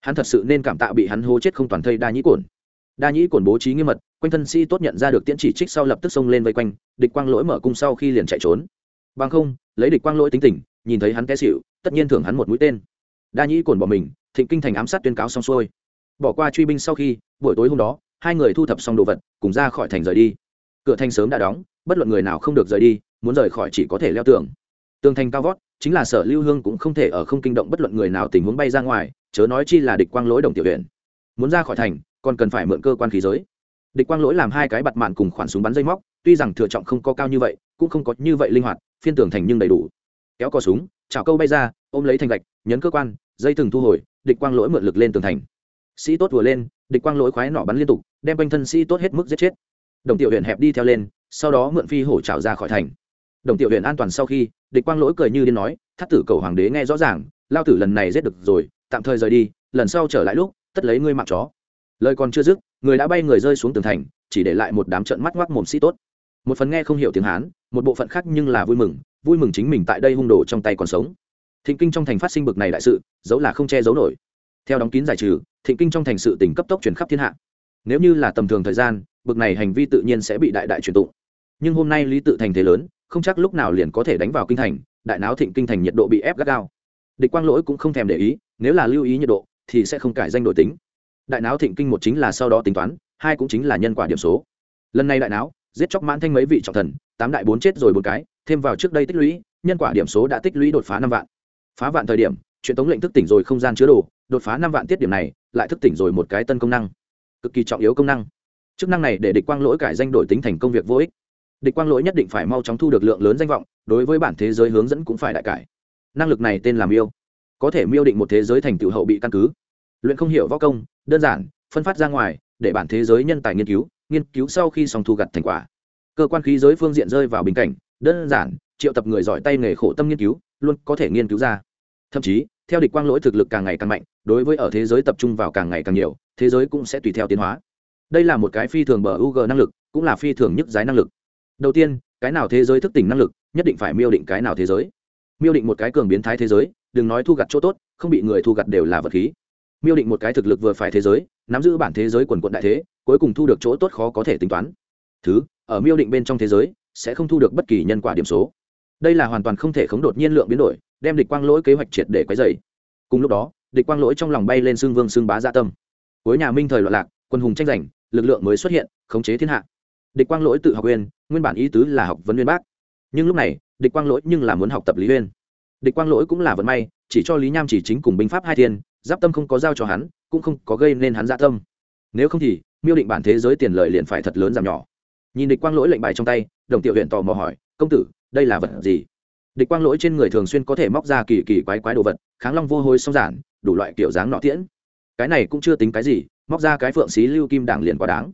Hắn thật sự nên cảm tạ bị hắn hô chết không toàn thây đa nhĩ cồn đa nhĩ cồn bố trí nghiêm mật, quanh thân sĩ tốt nhận ra được tiễn chỉ trích sau lập tức xông lên vây quanh, địch quang lỗi mở cung sau khi liền chạy trốn bằng không, lấy địch quang lỗi tính tình, nhìn thấy hắn té xịu tất nhiên thưởng hắn một mũi tên. Đa nhĩ cồn bỏ mình, thịnh kinh thành ám sát tuyên cáo xong xuôi. Bỏ qua truy binh sau khi, buổi tối hôm đó, hai người thu thập xong đồ vật, cùng ra khỏi thành rời đi. Cửa thành sớm đã đóng, bất luận người nào không được rời đi, muốn rời khỏi chỉ có thể leo tường. Tường thành cao vót, chính là sở lưu hương cũng không thể ở không kinh động bất luận người nào tình huống bay ra ngoài, chớ nói chi là địch quang lỗi đồng tiểu huyện. Muốn ra khỏi thành, còn cần phải mượn cơ quan khí giới. Địch quang lỗi làm hai cái bặt mạn cùng khoản súng bắn dây móc, tuy rằng thừa trọng không có cao như vậy, cũng không có như vậy linh hoạt phiên tưởng thành nhưng đầy đủ. Kéo cò súng, chảo câu bay ra, ôm lấy thành gạch, nhấn cơ quan, dây thừng thu hồi, địch quang lỗi mượn lực lên tường thành. Sĩ tốt vừa lên, địch quang lỗi khoái nỏ bắn liên tục, đem quanh thân sĩ tốt hết mức giết chết. Đồng tiểu huyện hẹp đi theo lên, sau đó mượn phi hổ trào ra khỏi thành. Đồng tiểu huyện an toàn sau khi, địch quang lỗi cười như điên nói thắt tử cầu hoàng đế nghe rõ ràng, lao tử lần này giết được rồi, tạm thời rời đi, lần sau trở lại lúc, tất lấy ngươi mạng chó. Lời còn chưa dứt, người đã bay người rơi xuống tường thành, chỉ để lại một đám trận mắt ngoác mồm sĩ tốt một phần nghe không hiểu tiếng hán, một bộ phận khác nhưng là vui mừng vui mừng chính mình tại đây hung đồ trong tay còn sống. Thịnh kinh trong thành phát sinh bực này đại sự giấu là không che giấu nổi. Theo đóng kín giải trừ, thịnh kinh trong thành sự tỉnh cấp tốc chuyển khắp thiên hạ. Nếu như là tầm thường thời gian, bực này hành vi tự nhiên sẽ bị đại đại truyền tụng. Nhưng hôm nay lý tự thành thế lớn, không chắc lúc nào liền có thể đánh vào kinh thành, đại náo thịnh kinh thành nhiệt độ bị ép gắt gao. Địch quang lỗi cũng không thèm để ý, nếu là lưu ý nhiệt độ, thì sẽ không cải danh đổi tính. Đại náo thịnh kinh một chính là sau đó tính toán, hai cũng chính là nhân quả điểm số. Lần này đại náo giết chóc mãn thanh mấy vị trọng thần, tám đại bốn chết rồi một cái, thêm vào trước đây tích lũy, nhân quả điểm số đã tích lũy đột phá năm vạn. Phá vạn thời điểm chuyện tống lệnh thức tỉnh rồi không gian chứa đồ, đột phá năm vạn tiết điểm này, lại thức tỉnh rồi một cái tân công năng. Cực kỳ trọng yếu công năng. Chức năng này để địch quang lỗi cải danh đổi tính thành công việc vô ích. Địch quang lỗi nhất định phải mau chóng thu được lượng lớn danh vọng, đối với bản thế giới hướng dẫn cũng phải đại cải. Năng lực này tên là miêu. Có thể miêu định một thế giới thành tựu hậu bị căn cứ. Luyện không hiểu võ công, đơn giản, phân phát ra ngoài, để bản thế giới nhân tài nghiên cứu nghiên cứu sau khi xong thu gặt thành quả. Cơ quan khí giới phương diện rơi vào bình cảnh, đơn giản, triệu tập người giỏi tay nghề khổ tâm nghiên cứu, luôn có thể nghiên cứu ra. Thậm chí, theo địch quang lỗi thực lực càng ngày càng mạnh, đối với ở thế giới tập trung vào càng ngày càng nhiều, thế giới cũng sẽ tùy theo tiến hóa. Đây là một cái phi thường bờ u g năng lực, cũng là phi thường nhất giái năng lực. Đầu tiên, cái nào thế giới thức tỉnh năng lực, nhất định phải miêu định cái nào thế giới. Miêu định một cái cường biến thái thế giới, đừng nói thu gặt chỗ tốt, không bị người thu gặt đều là vật khí. Miêu định một cái thực lực vừa phải thế giới nắm giữ bản thế giới quần quận đại thế, cuối cùng thu được chỗ tốt khó có thể tính toán. Thứ, ở miêu định bên trong thế giới, sẽ không thu được bất kỳ nhân quả điểm số. Đây là hoàn toàn không thể khống đột nhiên lượng biến đổi, đem địch quang lỗi kế hoạch triệt để quấy dày cùng lúc đó, địch quang lỗi trong lòng bay lên xương vương xương bá gia dạ tâm. Cuối nhà minh thời loạn lạc, quân hùng tranh giành, lực lượng mới xuất hiện, khống chế thiên hạ. Địch quang lỗi tự học uyên, nguyên bản ý tứ là học vấn uyên bác. Nhưng lúc này, địch quang lỗi nhưng là muốn học tập lý uyên. Địch quang lỗi cũng là vận may, chỉ cho lý nham chỉ chính cùng binh pháp hai thiên, giáp tâm không có giao cho hắn cũng không có gây nên hắn dạ tâm. Nếu không thì, miêu định bản thế giới tiền lợi liền phải thật lớn giảm nhỏ. Nhìn địch quang lỗi lệnh bài trong tay, đồng tiểu huyện tò mò hỏi, công tử, đây là vật gì? Địch quang lỗi trên người thường xuyên có thể móc ra kỳ kỳ quái quái đồ vật, kháng long vô hối song giản, đủ loại kiểu dáng nọ tiễn. Cái này cũng chưa tính cái gì, móc ra cái phượng xí lưu kim đảng liền quá đáng.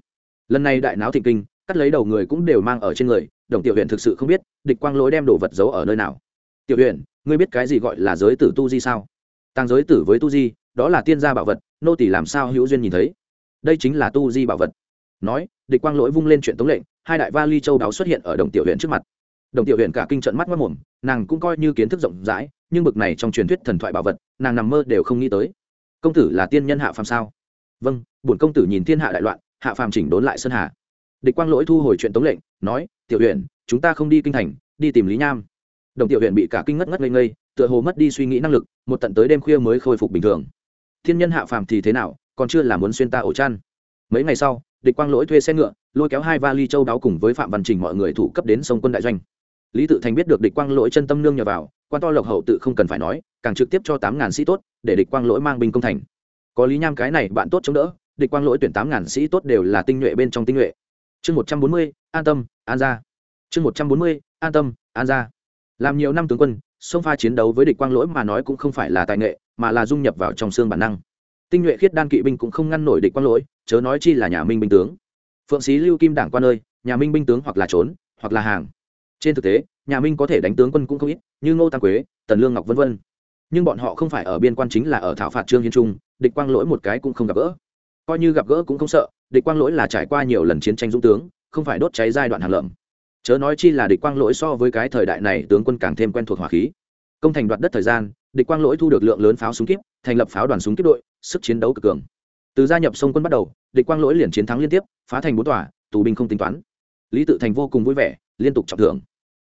Lần này đại náo thịnh kinh, cắt lấy đầu người cũng đều mang ở trên người, đồng tiểu huyện thực sự không biết địch quang lỗi đem đồ vật giấu ở nơi nào. Tiểu huyện, ngươi biết cái gì gọi là giới tử tu di sao? Tăng giới tử với tu di đó là tiên gia bảo vật, nô tỷ làm sao hữu duyên nhìn thấy? Đây chính là tu di bảo vật. Nói, địch quang lỗi vung lên chuyện tống lệnh, hai đại vali châu đáo xuất hiện ở đồng tiểu huyện trước mặt. Đồng tiểu huyện cả kinh trận mắt mất mồm nàng cũng coi như kiến thức rộng rãi, nhưng bực này trong truyền thuyết thần thoại bảo vật, nàng nằm mơ đều không nghĩ tới. Công tử là tiên nhân hạ phàm sao? Vâng bổn công tử nhìn thiên hạ đại loạn, hạ phàm chỉnh đốn lại sơn hà. Địch quang lỗi thu hồi chuyện tống lệnh, nói, tiểu huyện chúng ta không đi kinh thành, đi tìm lý nham. Đồng tiểu huyện bị cả kinh ngất ngất ngây ngây, tựa hồ mất đi suy nghĩ năng lực, một tận tới đêm khuya mới khôi phục bình thường thiên nhân hạ phàm thì thế nào còn chưa là muốn xuyên ta ổ chăn. Mấy ngày sau địch quang lỗi thuê xe ngựa lôi kéo hai vali châu đáo cùng với phạm văn trình mọi người thủ cấp đến sông quân đại doanh. Lý tự thành biết được địch quang lỗi chân tâm nương nhờ vào quan to lộc hậu tự không cần phải nói càng trực tiếp cho tám ngàn sĩ tốt để địch quang lỗi mang binh công thành. Có lý nham cái này bạn tốt chống đỡ địch quang lỗi tuyển tám ngàn sĩ tốt đều là tinh nhuệ bên trong tinh nhuệ. Chương một trăm bốn mươi an tâm an gia, chương một trăm bốn mươi an tâm an gia, làm nhiều năm tướng quân sông pha chiến đấu với địch quang lỗi mà nói cũng không phải là tài nghệ mà là dung nhập vào trong xương bản năng. Tinh nhuệ khiết đan kỵ binh cũng không ngăn nổi địch quang lỗi, chớ nói chi là nhà minh binh tướng. Phượng sĩ lưu kim đảng quan ơi, nhà minh binh tướng hoặc là trốn, hoặc là hàng. Trên thực tế, nhà minh có thể đánh tướng quân cũng không ít, như ngô tăng quế, tần lương ngọc v v nhưng bọn họ không phải ở biên quan chính là ở thảo phạt trương hiên trung, địch quang lỗi một cái cũng không gặp gỡ. Coi như gặp gỡ cũng không sợ, địch quang lỗi là trải qua nhiều lần chiến tranh dũng tướng, không phải đốt cháy giai đoạn hàng lợm. Chớ nói chi là địch quang lỗi so với cái thời đại này tướng quân càng thêm quen thuộc hỏa khí công thành đoạt đất thời gian, địch quang lỗi thu được lượng lớn pháo súng kíp, thành lập pháo đoàn súng kíp đội, sức chiến đấu cực cường. Từ gia nhập sông quân bắt đầu, địch quang lỗi liền chiến thắng liên tiếp, phá thành bốn tòa, tù binh không tính toán. Lý tự thành vô cùng vui vẻ, liên tục trọng thưởng.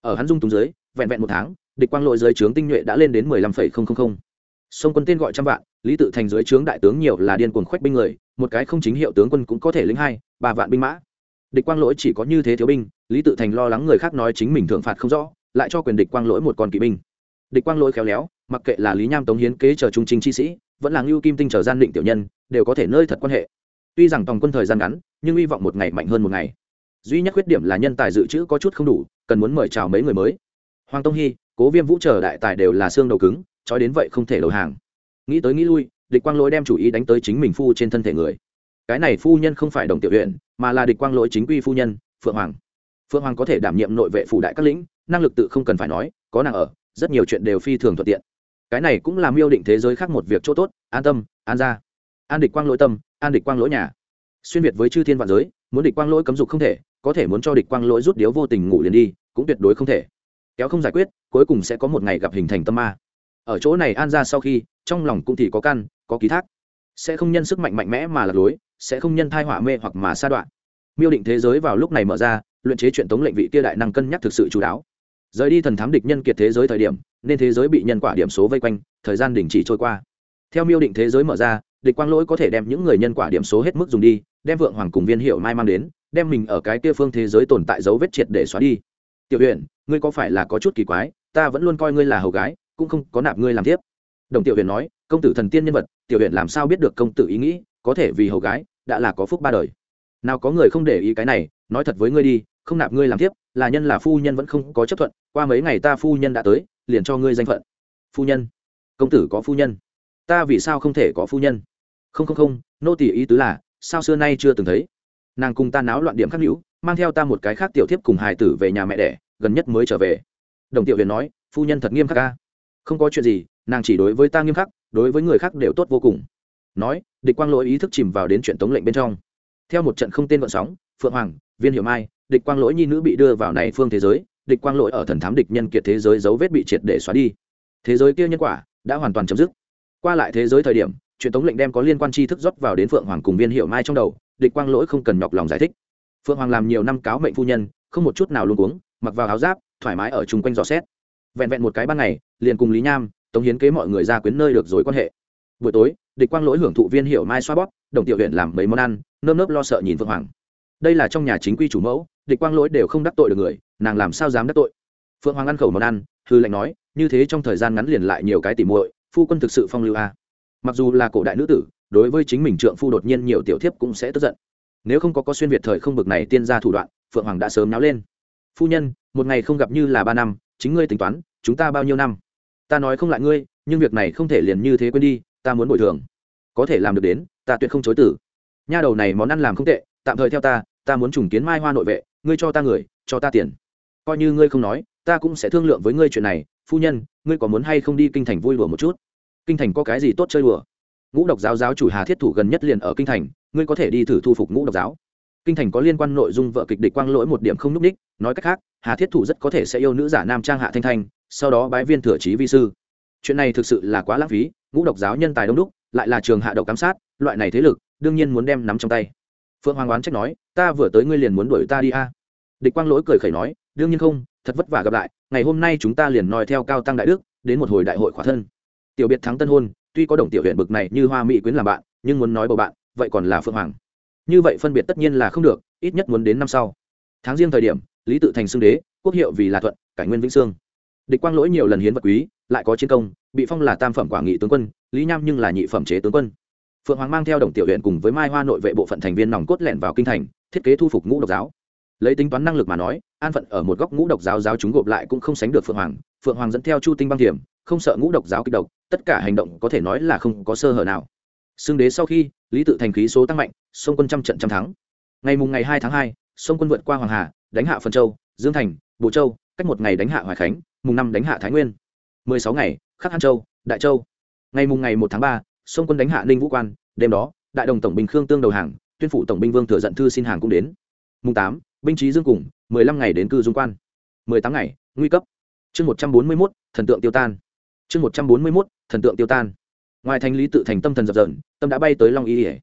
Ở hắn dung túng dưới, vẹn vẹn một tháng, địch quang lỗi dưới trướng tinh nhuệ đã lên đến mười lăm phẩy không không không. Sông quân tên gọi trăm vạn, lý tự thành dưới trướng đại tướng nhiều là điên cuồng khoách binh người, một cái không chính hiệu tướng quân cũng có thể lĩnh hai, ba vạn binh mã. Địch quang lỗi chỉ có như thế thiếu binh, lý tự thành lo lắng người khác nói chính mình thượng phạt không rõ, lại cho quyền địch quang lỗi một con kỵ binh địch quang lỗi khéo léo, mặc kệ là lý nham tống hiến kế chờ trung trình chi sĩ, vẫn là ngưu kim tinh chờ gian định tiểu nhân, đều có thể nơi thật quan hệ. Tuy rằng tòng quân thời gian ngắn, nhưng hy vọng một ngày mạnh hơn một ngày. Duy nhất khuyết điểm là nhân tài dự trữ có chút không đủ, cần muốn mời chào mấy người mới. Hoàng tông hy, cố viêm vũ chờ đại tài đều là xương đầu cứng, trói đến vậy không thể đầu hàng. Nghĩ tới nghĩ lui, địch quang lỗi đem chủ ý đánh tới chính mình phu trên thân thể người. Cái này phu nhân không phải đồng tiểu huyện, mà là địch quang lỗi chính quy phu nhân, phượng hoàng. Phượng hoàng có thể đảm nhiệm nội vệ phủ đại các lĩnh, năng lực tự không cần phải nói, có nàng ở rất nhiều chuyện đều phi thường thuận tiện. Cái này cũng làm yêu định thế giới khác một việc chỗ tốt, an tâm, an ra. An địch quang lỗi tâm, an địch quang lỗi nhà. Xuyên việt với chư thiên vạn giới, muốn địch quang lỗi cấm dục không thể, có thể muốn cho địch quang lỗi rút điếu vô tình ngủ liền đi, cũng tuyệt đối không thể. Kéo không giải quyết, cuối cùng sẽ có một ngày gặp hình thành tâm ma. Ở chỗ này an ra sau khi, trong lòng cũng thì có căn, có ký thác. Sẽ không nhân sức mạnh mạnh mẽ mà lạc lối, sẽ không nhân thai họa mê hoặc mà sa đoạn miêu định thế giới vào lúc này mở ra, luyện chế chuyện tống lệnh vị kia đại năng cân nhắc thực sự chú đáo rời đi thần thám địch nhân kiệt thế giới thời điểm, nên thế giới bị nhân quả điểm số vây quanh, thời gian đình chỉ trôi qua. Theo miêu định thế giới mở ra, địch quang lỗi có thể đem những người nhân quả điểm số hết mức dùng đi, đem vượng hoàng cùng viên hiệu mai mang đến, đem mình ở cái kia phương thế giới tồn tại dấu vết triệt để xóa đi. Tiểu huyện ngươi có phải là có chút kỳ quái, ta vẫn luôn coi ngươi là hầu gái, cũng không có nạp ngươi làm tiếp đồng tiểu huyện nói, công tử thần tiên nhân vật, tiểu huyện làm sao biết được công tử ý nghĩ, có thể vì hầu gái, đã là có phúc ba đời. Nào có người không để ý cái này, nói thật với ngươi đi không nạp ngươi làm tiếp, là nhân là phu nhân vẫn không có chấp thuận, qua mấy ngày ta phu nhân đã tới, liền cho ngươi danh phận. Phu nhân? Công tử có phu nhân? Ta vì sao không thể có phu nhân? Không không không, nô tỷ ý tứ là, sao xưa nay chưa từng thấy? Nàng cùng ta náo loạn điểm khắc hữu, mang theo ta một cái khác tiểu thiếp cùng hài tử về nhà mẹ đẻ, gần nhất mới trở về. Đồng tiểu huyền nói, phu nhân thật nghiêm khắc ca không có chuyện gì, nàng chỉ đối với ta nghiêm khắc, đối với người khác đều tốt vô cùng. Nói, địch quang lỗi ý thức chìm vào đến chuyện tống lệnh bên trong. Theo một trận không tên vận sóng, phượng hoàng, viên hiệu mai địch quang lỗi nhi nữ bị đưa vào này phương thế giới, địch quang lỗi ở thần thám địch nhân kiệt thế giới dấu vết bị triệt để xóa đi. Thế giới kia nhân quả đã hoàn toàn chấm dứt. Qua lại thế giới thời điểm, truyền tống lệnh đem có liên quan tri thức rót vào đến phượng hoàng cùng viên hiệu mai trong đầu, địch quang lỗi không cần nhọc lòng giải thích. Phượng hoàng làm nhiều năm cáo mệnh phu nhân, không một chút nào luôn uống mặc vào áo giáp, thoải mái ở chung quanh dò xét. Vẹn vẹn một cái ban ngày, liền cùng lý nham, tống hiến kế mọi người ra quyến nơi được rồi quan hệ. Buổi tối, địch quang lỗi hưởng thụ viên hiệu mai xoa bóp, đồng tiểu huyện làm mấy món ăn, nơm nớp lo sợ nhìn phượng hoàng đây là trong nhà chính quy chủ mẫu, địch quang lỗi đều không đắc tội được người, nàng làm sao dám đắc tội? Phượng hoàng ăn khẩu món ăn, hư lệnh nói, như thế trong thời gian ngắn liền lại nhiều cái tỉ muội, phu quân thực sự phong lưu a. Mặc dù là cổ đại nữ tử, đối với chính mình trượng phu đột nhiên nhiều tiểu thiếp cũng sẽ tức giận. Nếu không có có xuyên việt thời không bực này tiên ra thủ đoạn, phượng hoàng đã sớm náo lên. Phu nhân, một ngày không gặp như là ba năm, chính ngươi tính toán, chúng ta bao nhiêu năm? Ta nói không lại ngươi, nhưng việc này không thể liền như thế quên đi, ta muốn bồi thường. Có thể làm được đến, ta tuyệt không chối tử nha đầu này món ăn làm không tệ tạm thời theo ta ta muốn trùng kiến mai hoa nội vệ, ngươi cho ta người, cho ta tiền. Coi như ngươi không nói, ta cũng sẽ thương lượng với ngươi chuyện này. Phu nhân, ngươi có muốn hay không đi kinh thành vui đùa một chút? Kinh thành có cái gì tốt chơi đùa? Ngũ độc giáo giáo chủ hà thiết thủ gần nhất liền ở kinh thành, ngươi có thể đi thử thu phục ngũ độc giáo. Kinh thành có liên quan nội dung vợ kịch địch quang lỗi một điểm không n ú c ních, nói cách khác, hà thiết thủ rất có thể sẽ yêu nữ giả nam trang hạ thanh thanh, sau đó bái viên thừa trí vi sư. Chuyện này thực sự là quá lãng phí, ngũ độc giáo nhân tài đông đúc, lại là trường hạ độc giám sát, loại này thế lực, đương nhiên muốn đem nắm trong tay phượng hoàng oán trách nói, ta vừa tới ngươi liền muốn đuổi ta đi a. Địch quang lỗi cười khẩy nói, đương nhiên không, thật vất vả gặp lại, ngày hôm nay chúng ta liền nói theo cao tăng đại đức, đến một hồi đại hội khỏa thân. Tiểu biệt thắng tân hôn, tuy có đồng tiểu huyện bực này như hoa mỹ quyến làm bạn, nhưng muốn nói bầu bạn, vậy còn là phượng hoàng. Như vậy phân biệt tất nhiên là không được, ít nhất muốn đến năm sau. Tháng riêng thời điểm, lý tự thành xưng đế, quốc hiệu vì là thuận, cải nguyên vĩnh sương. Địch quang lỗi nhiều lần hiến vật quý, lại có chiến công, bị phong là tam phẩm quả nghị tướng quân, lý nham nhưng là nhị phẩm chế tướng quân phượng hoàng mang theo đồng tiểu huyện cùng với mai hoa nội vệ bộ phận thành viên nòng cốt lẻn vào kinh thành, thiết kế thu phục ngũ độc giáo. Lấy tính toán năng lực mà nói, an phận ở một góc ngũ độc giáo giáo chúng gộp lại cũng không sánh được phượng hoàng phượng hoàng dẫn theo chu tinh băng thiểm, không sợ ngũ độc giáo kích độc, tất cả hành động có thể nói là không có sơ hở nào. Xưng đế sau khi, lý tự thành khí số tăng mạnh sông quân trăm trận trăm thắng. Ngày mùng ngày hai tháng hai sông quân vượt qua hoàng hà, đánh hạ phần châu, dương thành bộ châu, cách một ngày đánh hạ hoài khánh, mùng năm đánh hạ thái nguyên. Mười sáu ngày, khắc An châu, đại châu. Ngày mùng ngày một tháng ba xông quân đánh hạ ninh vũ quan, đêm đó, đại đồng tổng binh khương tương đầu hàng, tuyên phủ tổng binh vương thừa giận thư xin hàng cũng đến. Mùng tám, binh trí dương cùng, mười lăm ngày đến cư dung quan. mười tám ngày, nguy cấp. Chương một trăm bốn mươi mốt, thần tượng tiêu tan. Chương một trăm bốn mươi mốt, thần tượng tiêu tan. Ngoài thành lý tự thành tâm thần dập dờn, tâm đã bay tới long y ỉa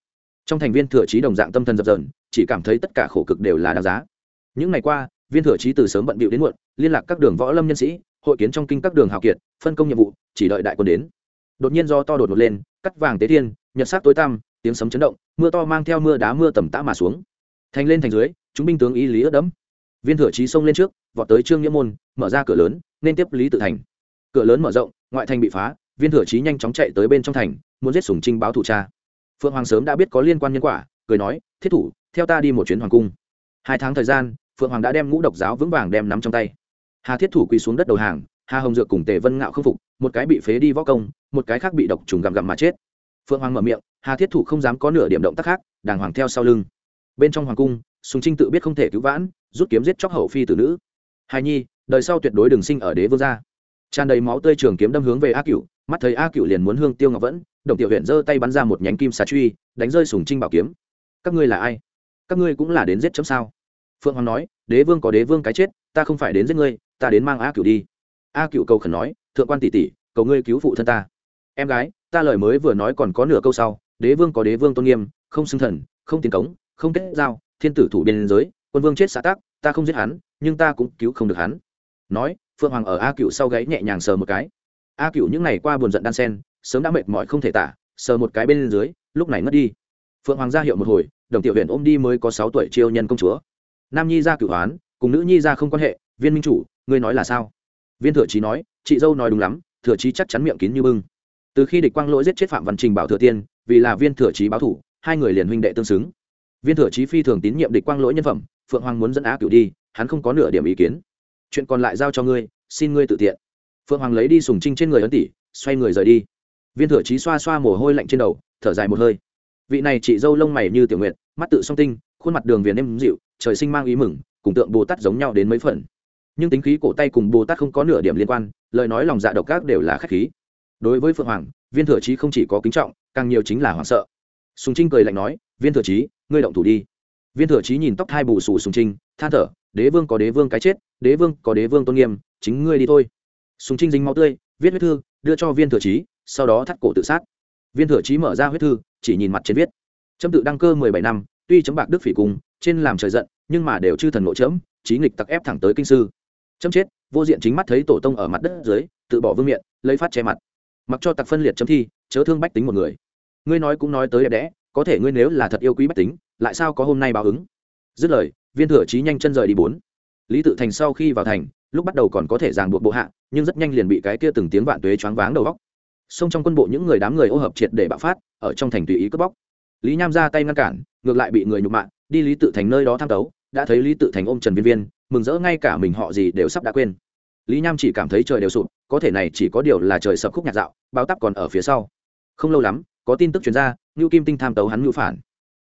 trong thành viên thừa trí đồng dạng tâm thần dập dờn, chỉ cảm thấy tất cả khổ cực đều là đáng giá. Những ngày qua, viên thừa trí từ sớm bận bịu đến muộn, liên lạc các đường võ lâm nhân sĩ, hội kiến trong kinh các đường hào kiệt, phân công nhiệm vụ, chỉ đợi đại quân đến đột nhiên do to đột ngột lên, cắt vàng tế thiên, nhật sắc tối tăm, tiếng sấm chấn động, mưa to mang theo mưa đá mưa tầm tã mà xuống. Thành lên thành dưới, chúng binh tướng ý lý ướt đẫm. Viên thừa trí xông lên trước, vọt tới trương nghĩa môn, mở ra cửa lớn, nên tiếp lý tự thành. Cửa lớn mở rộng, ngoại thành bị phá, viên thừa trí nhanh chóng chạy tới bên trong thành, muốn giết sùng trinh báo thủ cha. Phượng hoàng sớm đã biết có liên quan nhân quả, cười nói, thiết thủ, theo ta đi một chuyến hoàng cung. Hai tháng thời gian, phượng hoàng đã đem ngũ độc giáo vững vàng đem nắm trong tay. Hà thiết thủ quỳ xuống đất đầu hàng hà hồng dược cùng tề vân ngạo khâm phục, một cái bị phế đi võ công, một cái khác bị độc trùng gặm gặm mà chết. Phượng hoàng mở miệng, hà thiết thủ không dám có nửa điểm động tác khác, đàng hoàng theo sau lưng. Bên trong hoàng cung, sùng trinh tự biết không thể cứu vãn, rút kiếm giết chóc hậu phi tử nữ. Hài nhi, đời sau tuyệt đối đừng sinh ở đế vương gia. Tràn đầy máu tươi trường kiếm đâm hướng về a cựu mắt thấy a cựu liền muốn hương tiêu ngọc vẫn, đồng tiểu huyện giơ tay bắn ra một nhánh kim xà truy, đánh rơi sùng trinh bảo kiếm. Các ngươi là ai? Các ngươi cũng là đến giết chấm sao? Phượng hoàng nói, đế vương có đế vương cái chết, ta không phải đến giết ngươi, ta đến mang a cựu đi a cựu cầu khẩn nói, thượng quan tỷ tỷ, cầu ngươi cứu phụ thân ta. Em gái, ta lời mới vừa nói còn có nửa câu sau, đế vương có đế vương tôn nghiêm, không xưng thần, không tiến cống, không kết giao, thiên tử thủ biên giới, quân vương chết xã tác ta không giết hắn, nhưng ta cũng cứu không được hắn. Nói, phượng hoàng ở a cựu sau gáy nhẹ nhàng sờ một cái. A cựu những ngày qua buồn giận đan sen, sớm đã mệt mỏi không thể tả, sờ một cái bên dưới, lúc này mất đi. Phượng hoàng ra hiệu một hồi, đồng tiểu huyện ôm đi mới có sáu tuổi chiêu nhân công chúa. Nam nhi ra cửu hoán, cùng nữ nhi ra không quan hệ, viên minh chủ, ngươi nói là sao? Viên thừa trí nói, chị dâu nói đúng lắm, thừa trí chắc chắn miệng kín như bưng. Từ khi địch quang lỗi giết chết phạm văn trình bảo thừa tiên, vì là viên thừa trí báo thủ, hai người liền huynh đệ tương xứng. Viên thừa trí phi thường tín nhiệm địch quang lỗi nhân phẩm, phượng hoàng muốn dẫn á cửu đi, hắn không có nửa điểm ý kiến. Chuyện còn lại giao cho ngươi, xin ngươi tự tiện. Phượng hoàng lấy đi sùng trinh trên người ấn tỷ, xoay người rời đi. Viên thừa trí xoa xoa mồ hôi lạnh trên đầu, thở dài một hơi. Vị này chị dâu lông mày như tiểu nguyện mắt tự song tinh, khuôn mặt đường viền êm dịu, trời sinh mang ý mừng, cùng tượng bồ tát giống nhau đến mấy phần nhưng tính khí cổ tay cùng bồ tát không có nửa điểm liên quan lời nói lòng dạ độc các đều là khách khí đối với phượng hoàng viên thừa trí không chỉ có kính trọng càng nhiều chính là hoảng sợ sùng trinh cười lạnh nói viên thừa trí ngươi động thủ đi viên thừa trí nhìn tóc hai bù xù sùng trinh than thở đế vương có đế vương cái chết đế vương có đế vương tôn nghiêm chính ngươi đi thôi sùng trinh dính máu tươi viết huyết thư đưa cho viên thừa trí sau đó thắt cổ tự sát viên thừa trí mở ra huyết thư chỉ nhìn mặt trên viết chấm tự đăng cơ mười bảy năm tuy chấm bạc đức phỉ cùng trên làm trời giận nhưng mà đều chư thần nội chấm trí nghịch tặc ép thẳng tới kinh sư chấm chết, vô diện chính mắt thấy tổ tông ở mặt đất dưới, tự bỏ vương miện, lấy phát che mặt. Mặc cho tặc phân liệt chấm thi, chớ thương bách tính một người. Ngươi nói cũng nói tới đẹp đẽ, có thể ngươi nếu là thật yêu quý bách tính, lại sao có hôm nay báo ứng? Dứt lời, viên thừa trí nhanh chân rời đi bốn. Lý tự thành sau khi vào thành, lúc bắt đầu còn có thể ràng buộc bộ hạ, nhưng rất nhanh liền bị cái kia từng tiếng vạn tuế choáng váng đầu góc xông trong quân bộ những người đám người ô hợp triệt để bạo phát, ở trong thành tùy ý cướp bóc. Lý nham ra tay ngăn cản, ngược lại bị người nhục mạ, đi lý tự thành nơi đó tham tấu, đã thấy lý tự thành ôm trần viên viên mừng rỡ ngay cả mình họ gì đều sắp đã quên. Lý nham chỉ cảm thấy trời đều sụp, có thể này chỉ có điều là trời sập khúc nhạc dạo, bao tắp còn ở phía sau. Không lâu lắm, có tin tức chuyển ra, ngưu kim tinh tham tấu hắn ngưu phản.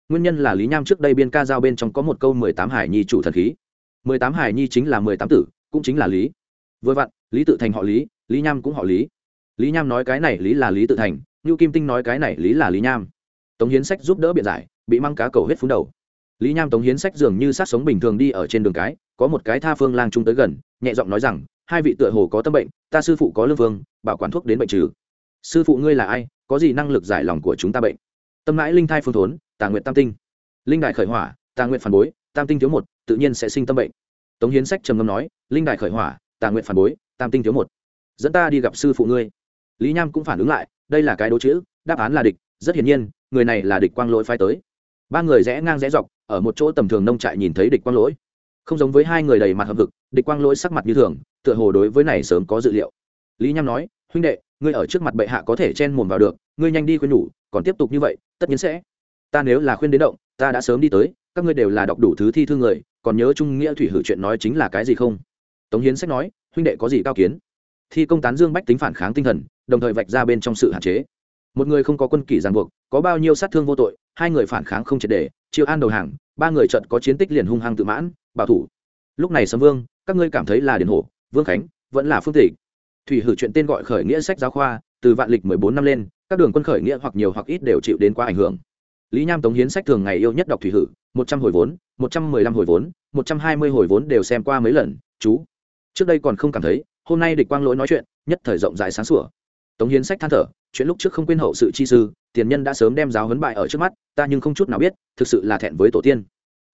Nguyên nhân là lý nham trước đây biên ca giao bên trong có một câu mười tám hải nhi chủ thần khí. Mười tám hải nhi chính là mười tám tử, cũng chính là lý. Vừa vặn, lý tự thành họ lý lý nham cũng họ lý. Lý nham nói cái này lý là lý tự thành, ngưu kim tinh nói cái này lý là lý nham. Tống hiến sách giúp đỡ biện giải, bị măng cá cầu hết phúng đầu. Lý nham tống hiến sách dường như sát sống bình thường đi ở trên đường cái có một cái tha phương lang trung tới gần, nhẹ giọng nói rằng, hai vị tựa hồ có tâm bệnh, ta sư phụ có lương vương, bảo quản thuốc đến bệnh trừ. Sư phụ ngươi là ai, có gì năng lực giải lòng của chúng ta bệnh? Tâm mãi linh thai phương thốn, tà nguyện tam tinh. Linh đại khởi hỏa, tà nguyện phản bối, tam tinh thiếu một, tự nhiên sẽ sinh tâm bệnh. Tống hiến sách trầm ngâm nói, linh đại khởi hỏa, tà nguyện phản bối, tam tinh thiếu một. Dẫn ta đi gặp sư phụ ngươi. Lý nham cũng phản ứng lại, đây là cái đố chữ, đáp án là địch, rất hiển nhiên, người này là địch quang lỗi phái tới. Ba người rẽ ngang rẽ dọc, ở một chỗ tầm thường nông trại nhìn thấy địch quang lỗi không giống với hai người đầy mặt hợp vực địch quang lỗi sắc mặt như thường, tựa hồ đối với này sớm có dự liệu. Lý nham nói, huynh đệ, ngươi ở trước mặt bệ hạ có thể chen mồm vào được, ngươi nhanh đi khuyên nhủ, còn tiếp tục như vậy, tất nhiên sẽ. Ta nếu là khuyên đến động, ta đã sớm đi tới, các ngươi đều là đọc đủ thứ thi thư người, còn nhớ trung nghĩa thủy hử chuyện nói chính là cái gì không? Tống hiến sách nói, huynh đệ có gì cao kiến? Thi công tán dương bách tính phản kháng tinh thần, đồng thời vạch ra bên trong sự hạn chế. Một người không có quân kỷ ràng buộc, có bao nhiêu sát thương vô tội, hai người phản kháng không triệt để chiêu an đầu hàng, ba người trận có chiến tích liền hung hăng tự mãn, bảo thủ. Lúc này sấm vương, các ngươi cảm thấy là điển hổ, vương khánh, vẫn là phương tịch thủy hử chuyện tên gọi khởi nghĩa sách giáo khoa, từ vạn lịch mười bốn năm lên, các đường quân khởi nghĩa hoặc nhiều hoặc ít đều chịu đến quá ảnh hưởng. Lý nham tống hiến sách thường ngày yêu nhất đọc thủy hử, một trăm hồi vốn, một trăm mười lăm hồi vốn, một trăm hai mươi hồi vốn đều xem qua mấy lần, chú. Trước đây còn không cảm thấy, hôm nay địch quang lỗi nói chuyện, nhất thời rộng rãi sáng sủa tống hiến sách than thở, chuyện lúc trước không quên hậu sự chi sư, tiền nhân đã sớm đem giáo huấn bại ở trước mắt, ta nhưng không chút nào biết, thực sự là thẹn với tổ tiên.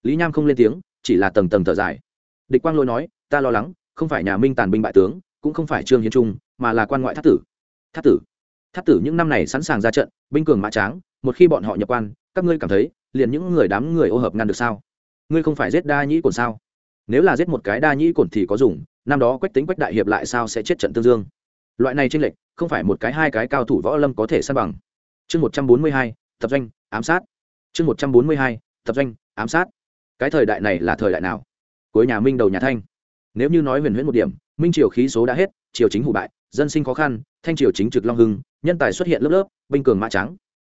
Lý nham không lên tiếng, chỉ là tầng tầng thở dài. Địch quang Lôi nói, ta lo lắng, không phải nhà minh tàn binh bại tướng, cũng không phải trương hiến trung, mà là quan ngoại thác tử. Thác tử? Thác tử những năm này sẵn sàng ra trận, binh cường mã tráng, một khi bọn họ nhập quan, các ngươi cảm thấy, liền những người đám người ô hợp ngăn được sao? Ngươi không phải giết đa nhĩ cồn sao? Nếu là giết một cái đa nhĩ cồn thì có dùng, năm đó quách tính quách đại hiệp lại sao sẽ chết trận tương dương? Loại này tranh lệch, không phải một cái hai cái cao thủ võ lâm có thể san bằng. Chương một trăm bốn mươi hai, tập doanh, ám sát. Chương một trăm bốn mươi hai, tập doanh, ám sát. Cái thời đại này là thời đại nào? Cuối nhà minh đầu nhà thanh. Nếu như nói huyền huyễn một điểm, minh triều khí số đã hết, triều chính hủ bại, dân sinh khó khăn, thanh triều chính trực long hưng, nhân tài xuất hiện lớp lớp, binh cường mã trắng.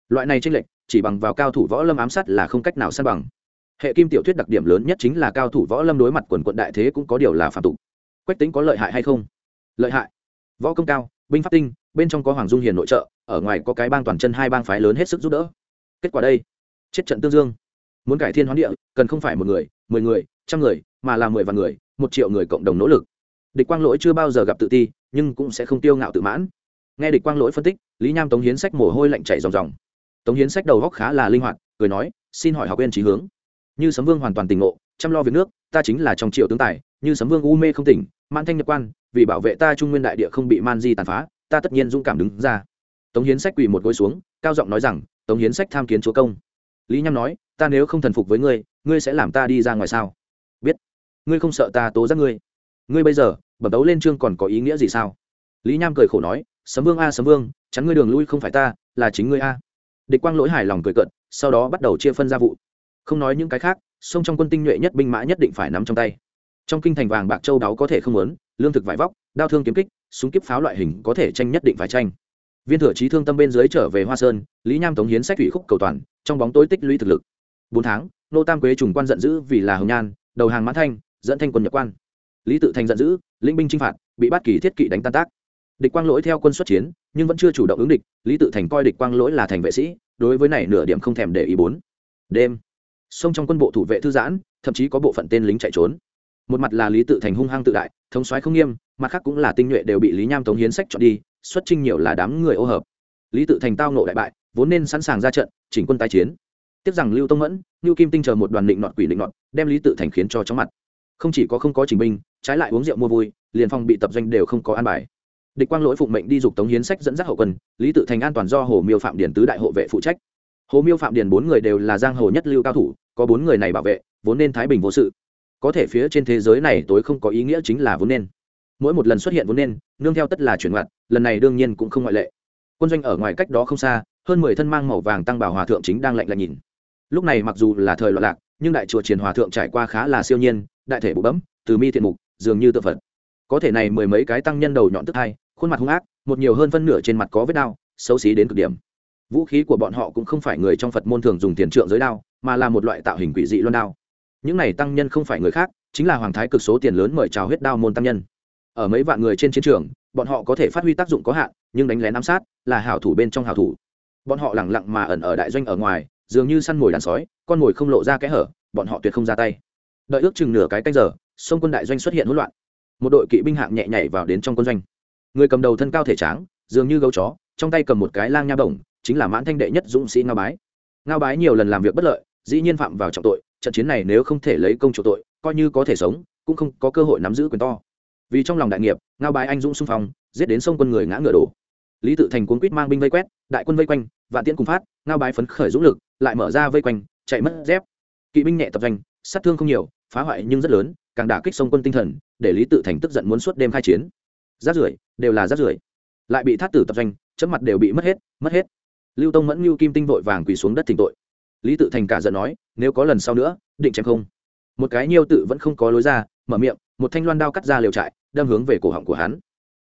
Loại này tranh lệch, chỉ bằng vào cao thủ võ lâm ám sát là không cách nào san bằng. Hệ kim tiểu thuyết đặc điểm lớn nhất chính là cao thủ võ lâm đối mặt quần quận đại thế cũng có điều là phạm tục. Quách tính có lợi hại hay không? Lợi hại võ công cao, binh pháp tinh, bên trong có hoàng dung hiền nội trợ, ở ngoài có cái bang toàn chân hai bang phái lớn hết sức giúp đỡ. Kết quả đây, chết trận tương dương. Muốn cải thiên hoán địa, cần không phải một người, mười người, trăm người, mà là mười vạn người, một triệu người cộng đồng nỗ lực. Địch quang lỗi chưa bao giờ gặp tự ti, nhưng cũng sẽ không tiêu ngạo tự mãn. Nghe địch quang lỗi phân tích, lý nham tống hiến sách mồ hôi lạnh chảy ròng ròng. Tống hiến sách đầu góc khá là linh hoạt, cười nói, xin hỏi học viên trí hướng. Như sấm vương hoàn toàn tỉnh ngộ, chăm lo việc nước, ta chính là trong triệu tướng tài, như sấm vương u mê không tỉnh man thanh nhập quan vì bảo vệ ta trung nguyên đại địa không bị man di tàn phá, ta tất nhiên dũng cảm đứng ra. Tống hiến sách quỳ một gối xuống, cao giọng nói rằng, tống hiến sách tham kiến chúa công. Lý nham nói, ta nếu không thần phục với ngươi ngươi sẽ làm ta đi ra ngoài sao? Biết. Ngươi không sợ ta tố giác ngươi? Ngươi bây giờ, bẩm đấu lên chương còn có ý nghĩa gì sao? Lý nham cười khổ nói, sấm vương a, sấm vương, chắn ngươi đường lui không phải ta, là chính ngươi a. Địch quang lỗi hài lòng cười cận sau đó bắt đầu chia phân ra vụ. Không nói những cái khác, sông trong quân tinh nhuệ nhất binh mã nhất định phải nắm trong tay. Trong kinh thành vàng bạc châu đáo có thể không lớn lương thực vải vóc, đao thương kiếm kích, súng kiếp pháo loại hình có thể tranh nhất định phải tranh. Viên thừa trí thương tâm bên dưới trở về hoa sơn, lý nham tống hiến sách thủy khúc cầu toàn, trong bóng tối tích lũy thực lực. Bốn tháng, nô tam quế trùng quan giận dữ vì là hồng nhan, đầu hàng mã thanh, dẫn thanh quân nhập quan. Lý tự thành giận dữ, lĩnh binh chinh phạt, bị bắt kỳ thiết kỵ đánh tan tác. Địch quang lỗi theo quân xuất chiến, nhưng vẫn chưa chủ động ứng địch, lý tự thành coi địch quang lỗi là thành vệ sĩ, đối với này nửa điểm không thèm để ý bốn. Đêm, sông trong quân bộ thủ vệ thư giãn, thậm chí có bộ phận tên lính chạy trốn một mặt là lý tự thành hung hăng tự đại, thống soái không nghiêm, mặt khác cũng là tinh nhuệ đều bị lý nham tống hiến sách chọn đi, xuất trinh nhiều là đám người ô hợp. Lý tự thành tao nộ đại bại, vốn nên sẵn sàng ra trận, chỉnh quân tái chiến. Tiếc rằng lưu tông mẫn, lưu kim tinh chờ một đoàn định nọt quỷ định nọt, đem lý tự thành khiến cho chóng mặt. Không chỉ có không có trình binh, trái lại uống rượu mua vui, liền phong bị tập doanh đều không có an bài. Địch quang lỗi phụng mệnh đi dục tống hiến sách dẫn dắt hậu quân, lý tự thành an toàn do hồ miêu phạm điền tứ đại hộ vệ phụ trách. Hồ miêu phạm điền bốn người đều là giang hồ nhất lưu cao thủ, có bốn người này bảo vệ, vốn nên thái bình vô sự có thể phía trên thế giới này tối không có ý nghĩa chính là vốn nên. Mỗi một lần xuất hiện vốn nên, nương theo tất là chuyển ngoặt, lần này đương nhiên cũng không ngoại lệ. Quân doanh ở ngoài cách đó không xa, hơn mười thân mang màu vàng tăng bảo hòa thượng chính đang lạnh lạnh nhìn. Lúc này mặc dù là thời loạn lạc, nhưng đại chùa triền hòa thượng trải qua khá là siêu nhiên, đại thể bụ bấm từ mi thiện mục, dường như tự phật. Có thể này mười mấy cái tăng nhân đầu nhọn tức hai, khuôn mặt hung ác, một nhiều hơn phân nửa trên mặt có vết đao xấu xí đến cực điểm. Vũ khí của bọn họ cũng không phải người trong phật môn thường dùng tiền trượng giới đao, mà là một loại tạo hình quỷ dị loan đao những này tăng nhân không phải người khác, chính là hoàng thái cực số tiền lớn mời chào huyết đao môn tăng nhân. Ở mấy vạn người trên chiến trường, bọn họ có thể phát huy tác dụng có hạn, nhưng đánh lén ám sát là hảo thủ bên trong hảo thủ. Bọn họ lẳng lặng mà ẩn ở đại doanh ở ngoài, dường như săn mồi đàn sói, con mồi không lộ ra kẽ hở, bọn họ tuyệt không ra tay. Đợi ước chừng nửa cái canh giờ, sông quân đại doanh xuất hiện hỗn loạn. Một đội kỵ binh hạng nhẹ nhảy vào đến trong quân doanh. Người cầm đầu thân cao thể tráng, dường như gấu chó, trong tay cầm một cái lang nha bổng, chính là mãn thanh đệ nhất dũng sĩ ngao bái. Ngao bái nhiều lần làm việc bất lợi, dĩ nhiên phạm vào trọng tội trận chiến này nếu không thể lấy công chủ tội, coi như có thể sống, cũng không có cơ hội nắm giữ quyền to. Vì trong lòng đại nghiệp, ngao bái anh dũng xung phong, giết đến sông quân người ngã ngựa đổ. Lý tự thành cuốn quýt mang binh vây quét, đại quân vây quanh, vạn tiễn cùng phát, ngao bái phấn khởi dũng lực, lại mở ra vây quanh, chạy mất dép. Kỵ binh nhẹ tập doanh, sát thương không nhiều, phá hoại nhưng rất lớn, càng đả kích sông quân tinh thần, để lý tự thành tức giận muốn suốt đêm khai chiến. Rát rưởi, đều là rát rưởi. Lại bị thát tử tập doanh chấm mặt đều bị mất hết mất hết. Lưu tông mẫn lưu kim tinh vội vàng quỳ xuống đất thỉnh tội. Lý tự thành cả giận nói nếu có lần sau nữa, định chém không. Một cái nhiêu tự vẫn không có lối ra, mở miệng, một thanh loan đao cắt ra liều trại, đâm hướng về cổ họng của hắn.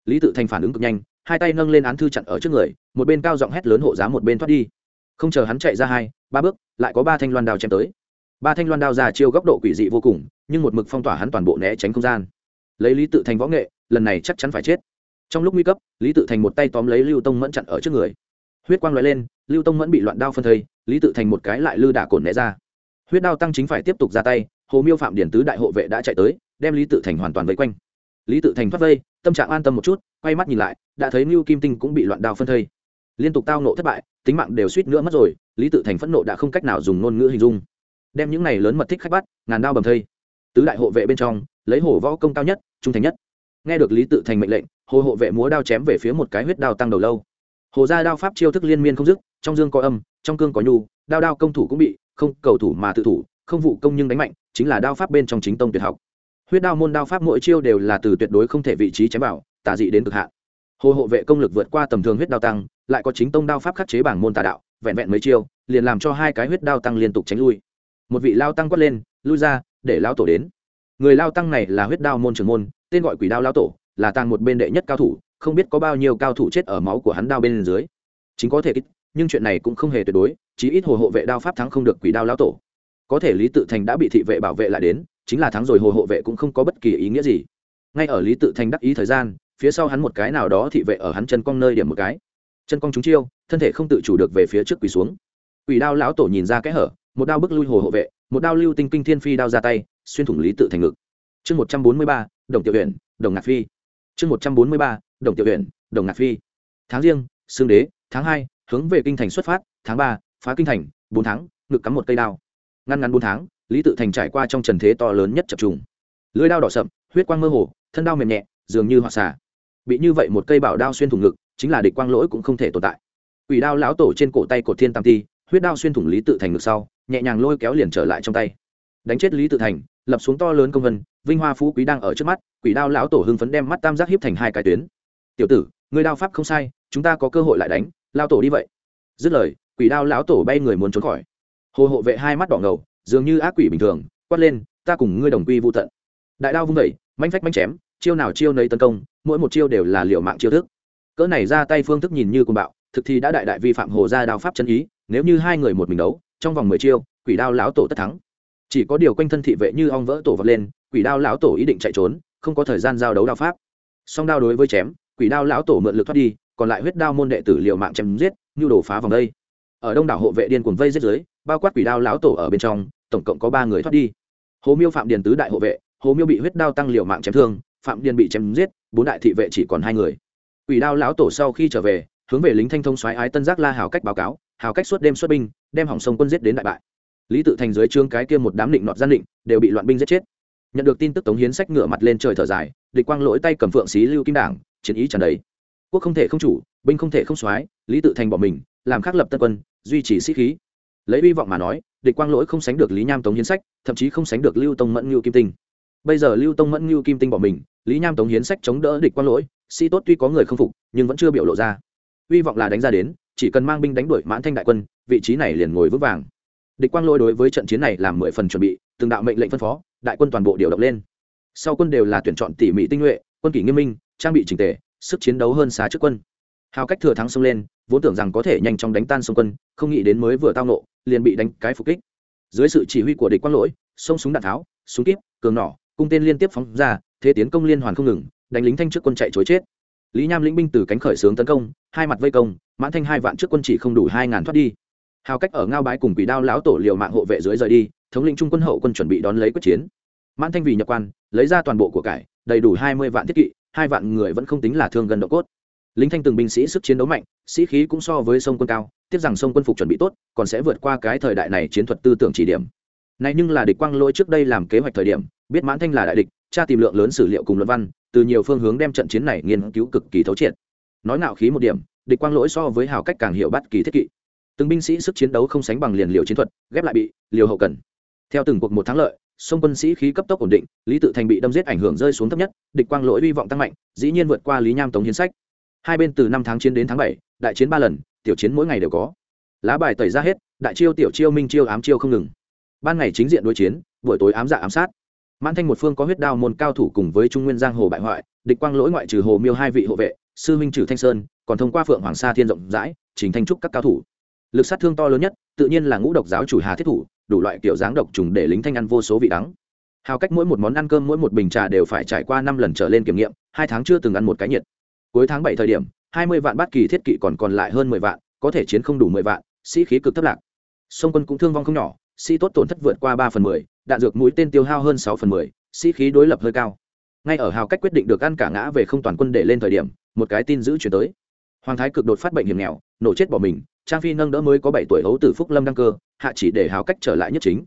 Lý tự thành phản ứng cực nhanh, hai tay nâng lên án thư chặn ở trước người, một bên cao giọng hét lớn hộ giá một bên thoát đi. Không chờ hắn chạy ra hai, ba bước, lại có ba thanh loan đao chém tới. Ba thanh loan đao ra chiêu góc độ quỷ dị vô cùng, nhưng một mực phong tỏa hắn toàn bộ né tránh không gian. Lấy lý tự thành võ nghệ, lần này chắc chắn phải chết. Trong lúc nguy cấp, lý tự thành một tay tóm lấy lưu tông mẫn chặn ở trước người. Huyết quang l lên, lưu tông mẫn bị loạn đao phân thây, lý tự thành một cái lại lư đả cồn né ra huyết đao tăng chính phải tiếp tục ra tay, hồ miêu phạm điển tứ đại hộ vệ đã chạy tới, đem lý tự thành hoàn toàn vây quanh. Lý tự thành thoát vây, tâm trạng an tâm một chút, quay mắt nhìn lại, đã thấy mưu kim tinh cũng bị loạn đao phân thây. Liên tục tao nộ thất bại, tính mạng đều suýt nữa mất rồi, lý tự thành phẫn nộ đã không cách nào dùng ngôn ngữ hình dung. Đem những này lớn mật thích khách bắt, ngàn đao bầm thây. Tứ đại hộ vệ bên trong, lấy hổ võ công cao nhất, trung thành nhất. Nghe được lý tự thành mệnh lệnh, hồ hộ vệ múa đao chém về phía một cái huyết đao tăng đầu lâu. Hồ gia đao pháp chiêu thức liên miên không dứt, trong dương có âm, trong cương có nhu, đao đao công thủ cũng bị không cầu thủ mà tự thủ, không vụ công nhưng đánh mạnh, chính là đao pháp bên trong chính tông tuyệt học. Huyết đao môn đao pháp mỗi chiêu đều là từ tuyệt đối không thể vị trí chém vào, tà dị đến cực hạn. Hồ hộ vệ công lực vượt qua tầm thường huyết đao tăng, lại có chính tông đao pháp khắc chế bảng môn tà đạo, vẹn vẹn mấy chiêu, liền làm cho hai cái huyết đao tăng liên tục tránh lui. Một vị lao tăng quát lên, lui ra, để lao tổ đến. Người lao tăng này là huyết đao môn trưởng môn, tên gọi quỷ đao lao tổ, là tăng một bên đệ nhất cao thủ, không biết có bao nhiêu cao thủ chết ở máu của hắn đao bên dưới. Chính có thể kích, nhưng chuyện này cũng không hề tuyệt đối chí ít hồ hộ vệ đao pháp thắng không được quỷ đao lão tổ. Có thể lý tự thành đã bị thị vệ bảo vệ lại đến, chính là thắng rồi hồ hộ vệ cũng không có bất kỳ ý nghĩa gì. Ngay ở lý tự thành đắc ý thời gian, phía sau hắn một cái nào đó thị vệ ở hắn chân cong nơi điểm một cái. Chân cong chúng chiêu, thân thể không tự chủ được về phía trước quỳ xuống. Quỷ đao lão tổ nhìn ra kẽ hở, một đao bức lui hồ hộ vệ, một đao lưu tinh kinh thiên phi đao ra tay, xuyên thủng lý tự thành ngực. Chương một trăm bốn mươi ba, đồng tiểu huyện đồng ngạc phi. Chương một trăm bốn mươi ba, đồng tiểu huyện đồng ngạc phi. Tháng riêng, xương đế, tháng hai, hướng về kinh thành xuất phát, tháng ba phá kinh thành, bốn tháng, ngực cắm một cây đao. Ngăn ngắn bốn tháng, lý tự thành trải qua trong trần thế to lớn nhất chập trùng. Lưới đao đỏ sậm, huyết quang mơ hồ, thân đao mềm nhẹ, dường như họa xà bị như vậy một cây bảo đao xuyên thủng ngực, chính là địch quang lỗi cũng không thể tồn tại. Quỷ đao lão tổ trên cổ tay cột thiên tam ti, huyết đao xuyên thủng lý tự thành ngực sau, nhẹ nhàng lôi kéo liền trở lại trong tay. Đánh chết lý tự thành, lập xuống to lớn công vân, vinh hoa phú quý đang ở trước mắt, quỷ đao lão tổ hưng phấn đem mắt tam giác hiếp thành hai cái tuyến. Tiểu tử người đao pháp không sai, chúng ta có cơ hội lại đánh lao tổ đi vậy. Dứt lời quỷ đao lão tổ bay người muốn trốn khỏi. Hồ hộ vệ hai mắt đỏ ngầu, dường như ác quỷ bình thường, quát lên, ta cùng ngươi đồng quy vô tận. Đại đao vung vẩy manh phách manh chém, chiêu nào chiêu nấy tấn công, mỗi một chiêu đều là liệu mạng chiêu thức. Cỡ này ra tay phương thức nhìn như cùng bạo, thực thì đã đại đại vi phạm hồ gia đao pháp chân ý, nếu như hai người một mình đấu, trong vòng mười chiêu, quỷ đao lão tổ tất thắng. Chỉ có điều quanh thân thị vệ như ong vỡ tổ vật lên, quỷ đao lão tổ ý định chạy trốn, không có thời gian giao đấu đao pháp. Song đao đối với chém, quỷ đao lão tổ mượn lực thoát đi, còn lại huyết đao môn đệ tử liệu mạng chém giết như đổ phá vòng đây ở đông đảo hộ vệ điên cuồng vây giết dưới, bao quát quỷ đao lão tổ ở bên trong, tổng cộng có ba người thoát đi. Hồ miêu phạm điền tứ đại hộ vệ, hồ miêu bị huyết đao tăng liều mạng chém thương, phạm điền bị chém giết, bốn đại thị vệ chỉ còn hai người. Quỷ đao lão tổ sau khi trở về, hướng về lính thanh thông xoáy ái tân giác la hào cách báo cáo, hào cách suốt đêm xuất binh, đem hỏng sông quân giết đến đại bại. Lý tự thành dưới trương cái kia một đám định nọt gian định đều bị loạn binh giết chết. Nhận được tin tức tống hiến sách ngựa mặt lên trời thở dài, địch quang lỗi tay cầm phượng xí lưu kim đảng, chiến ý trần đấy quốc không thể không chủ, binh không thể không soái, lý tự thành bỏ mình, làm khắc lập tân quân duy trì sĩ khí. Lấy hy vọng mà nói, địch quang lỗi không sánh được lý nham tống hiến sách, thậm chí không sánh được lưu tông mẫn ngưu kim tinh. Bây giờ lưu tông mẫn ngưu kim tinh bỏ mình, lý nham tống hiến sách chống đỡ địch quang lỗi, sĩ tốt tuy có người không phục, nhưng vẫn chưa biểu lộ ra. Hy vọng là đánh ra đến, chỉ cần mang binh đánh đuổi mãn thanh đại quân, vị trí này liền ngồi vững vàng. Địch quang lỗi đối với trận chiến này làm mười phần chuẩn bị, từng đạo mệnh lệnh phân phó, đại quân toàn bộ điều động lên. Sau quân đều là tuyển chọn tỉ mỉ tinh nhuệ, quân kỷ nghiêm minh, trang bị trình tề, sức chiến đấu hơn xa trước quân hào cách thừa thắng xông lên, vốn tưởng rằng có thể nhanh chóng đánh tan sông quân, không nghĩ đến mới vừa tao nộ liền bị đánh cái phục kích. Dưới sự chỉ huy của địch quang lỗi, sông súng đạn tháo, súng kíp, cường nỏ, cung tên liên tiếp phóng ra, thế tiến công liên hoàn không ngừng, đánh lính thanh trước quân chạy chối chết. Lý nham lĩnh binh từ cánh khởi xướng tấn công, hai mặt vây công, mãn thanh hai vạn trước quân chỉ không đủ hai ngàn thoát đi. Hào cách ở ngao bái cùng quỷ đao lão tổ liều mạng hộ vệ dưới rời đi, thống lĩnh trung quân hậu quân chuẩn bị đón lấy quyết chiến. Mãn thanh vì nhập quan, lấy ra toàn bộ của cải, đầy đủ hai mươi vạn thiết kỵ, hai vạn người vẫn không tính là thương gần độ cốt lính thanh từng binh sĩ sức chiến đấu mạnh, sĩ khí cũng so với sông quân cao, tiếc rằng sông quân phục chuẩn bị tốt, còn sẽ vượt qua cái thời đại này chiến thuật tư tưởng chỉ điểm. Này nhưng là địch quang lỗi trước đây làm kế hoạch thời điểm, biết mãn thanh là đại địch, tra tìm lượng lớn sử liệu cùng luận văn, từ nhiều phương hướng đem trận chiến này nghiên cứu cực kỳ thấu triệt. Nói nạo khí một điểm, địch quang lỗi so với hào cách càng hiểu bắt kỳ thiết kỵ. Từng binh sĩ sức chiến đấu không sánh bằng liền liều chiến thuật, ghép lại bị, liều hậu cần. Theo từng cuộc một thắng lợi, sông quân sĩ khí cấp tốc ổn định, lý tự thành bị đâm giết ảnh hưởng rơi xuống thấp nhất, địch quang lỗi hy vọng tăng mạnh, dĩ nhiên vượt qua lý nham tống hiến sách hai bên từ năm tháng chiến đến tháng bảy, đại chiến ba lần, tiểu chiến mỗi ngày đều có. Lá bài tẩy ra hết, đại chiêu tiểu chiêu minh chiêu ám chiêu không ngừng. Ban ngày chính diện đối chiến, buổi tối ám dạ ám sát. Mãn thanh một phương có huyết đao môn cao thủ cùng với trung nguyên giang hồ bại hoại, địch quang lỗi ngoại trừ hồ miêu hai vị hộ vệ, sư minh trừ thanh sơn, còn thông qua phượng hoàng sa thiên rộng rãi, trình thanh trúc các cao thủ. Lực sát thương to lớn nhất, tự nhiên là ngũ độc giáo chủ hà thiết thủ, đủ loại kiểu dáng độc trùng để lính thanh ăn vô số vị đắng. Hào cách mỗi một món ăn cơm, mỗi một bình trà đều phải trải qua năm lần trở lên kiểm nghiệm, hai tháng chưa từng ăn một cái nhiệt cuối tháng bảy thời điểm, hai mươi vạn bát kỳ thiết kỵ còn còn lại hơn mười vạn, có thể chiến không đủ mười vạn, sĩ khí cực thấp lạc. Sông quân cũng thương vong không nhỏ, sĩ tốt tổn thất vượt qua ba phần mười, đạn dược mũi tên tiêu hao hơn sáu phần mười, sĩ khí đối lập hơi cao. Ngay ở hào cách quyết định được ăn cả ngã về không toàn quân để lên thời điểm, một cái tin giữ chuyển tới. Hoàng thái cực đột phát bệnh hiểm nghèo, nổ chết bỏ mình, trang phi nâng đỡ mới có bảy tuổi hấu tử phúc lâm đăng cơ, hạ chỉ để hào cách trở lại nhất chính.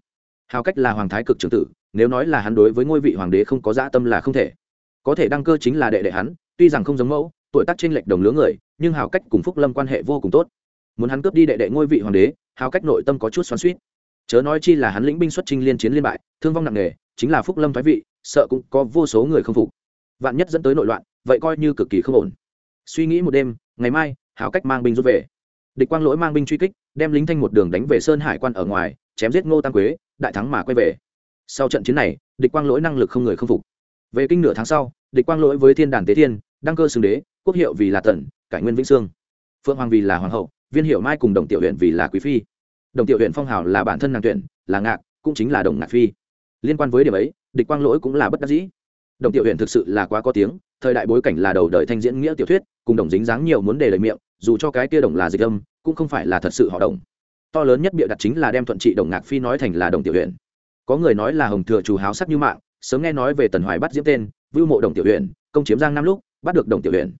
Hào cách là hoàng thái cực trưởng tử, nếu nói là hắn đối với ngôi vị hoàng đế không có dã tâm là không thể. Có thể đăng cơ chính là đệ đệ hắn, tuy rằng không giống mẫu tuổi tác trên lệch đồng lứa người, nhưng hào cách cùng phúc lâm quan hệ vô cùng tốt. Muốn hắn cướp đi đệ đệ ngôi vị hoàng đế, hào cách nội tâm có chút xoắn suýt chớ nói chi là hắn lĩnh binh xuất trinh liên chiến liên bại, thương vong nặng nề, chính là phúc lâm thái vị, sợ cũng có vô số người không phục. Vạn nhất dẫn tới nội loạn, vậy coi như cực kỳ không ổn. Suy nghĩ một đêm, ngày mai, hào cách mang binh rút về. Địch quang lỗi mang binh truy kích, đem lính thanh một đường đánh về sơn hải quan ở ngoài, chém giết ngô tam quế, đại thắng mà quay về. Sau trận chiến này, địch quang lỗi năng lực không người không phục. Về kinh nửa tháng sau, địch quang lỗi với thiên đàn tế thiên đăng cơ xưng đế, quốc hiệu vì là tần, cải nguyên vĩnh sương phượng hoàng vì là hoàng hậu, viên hiệu mai cùng đồng tiểu huyện vì là quý phi. Đồng tiểu huyện phong hào là bản thân nàng tuyển, là ngạc, cũng chính là đồng ngạc phi. Liên quan với điểm ấy, địch quang lỗi cũng là bất đắc dĩ. Đồng tiểu huyện thực sự là quá có tiếng, thời đại bối cảnh là đầu đời thanh diễn nghĩa tiểu thuyết, cùng đồng dính dáng nhiều muốn đề lời miệng, dù cho cái kia đồng là dịch âm, cũng không phải là thật sự họ đồng. To lớn nhất bịa đặt chính là đem thuận trị đồng ngạc phi nói thành là đồng tiểu huyện có người nói là hồng thừa chủ háo sắc như mạng, sớm nghe nói về tần hoài bắt diễm tên, vưu mộ đồng tiểu huyện công chiếm giang năm lúc bắt được đồng tiểu huyện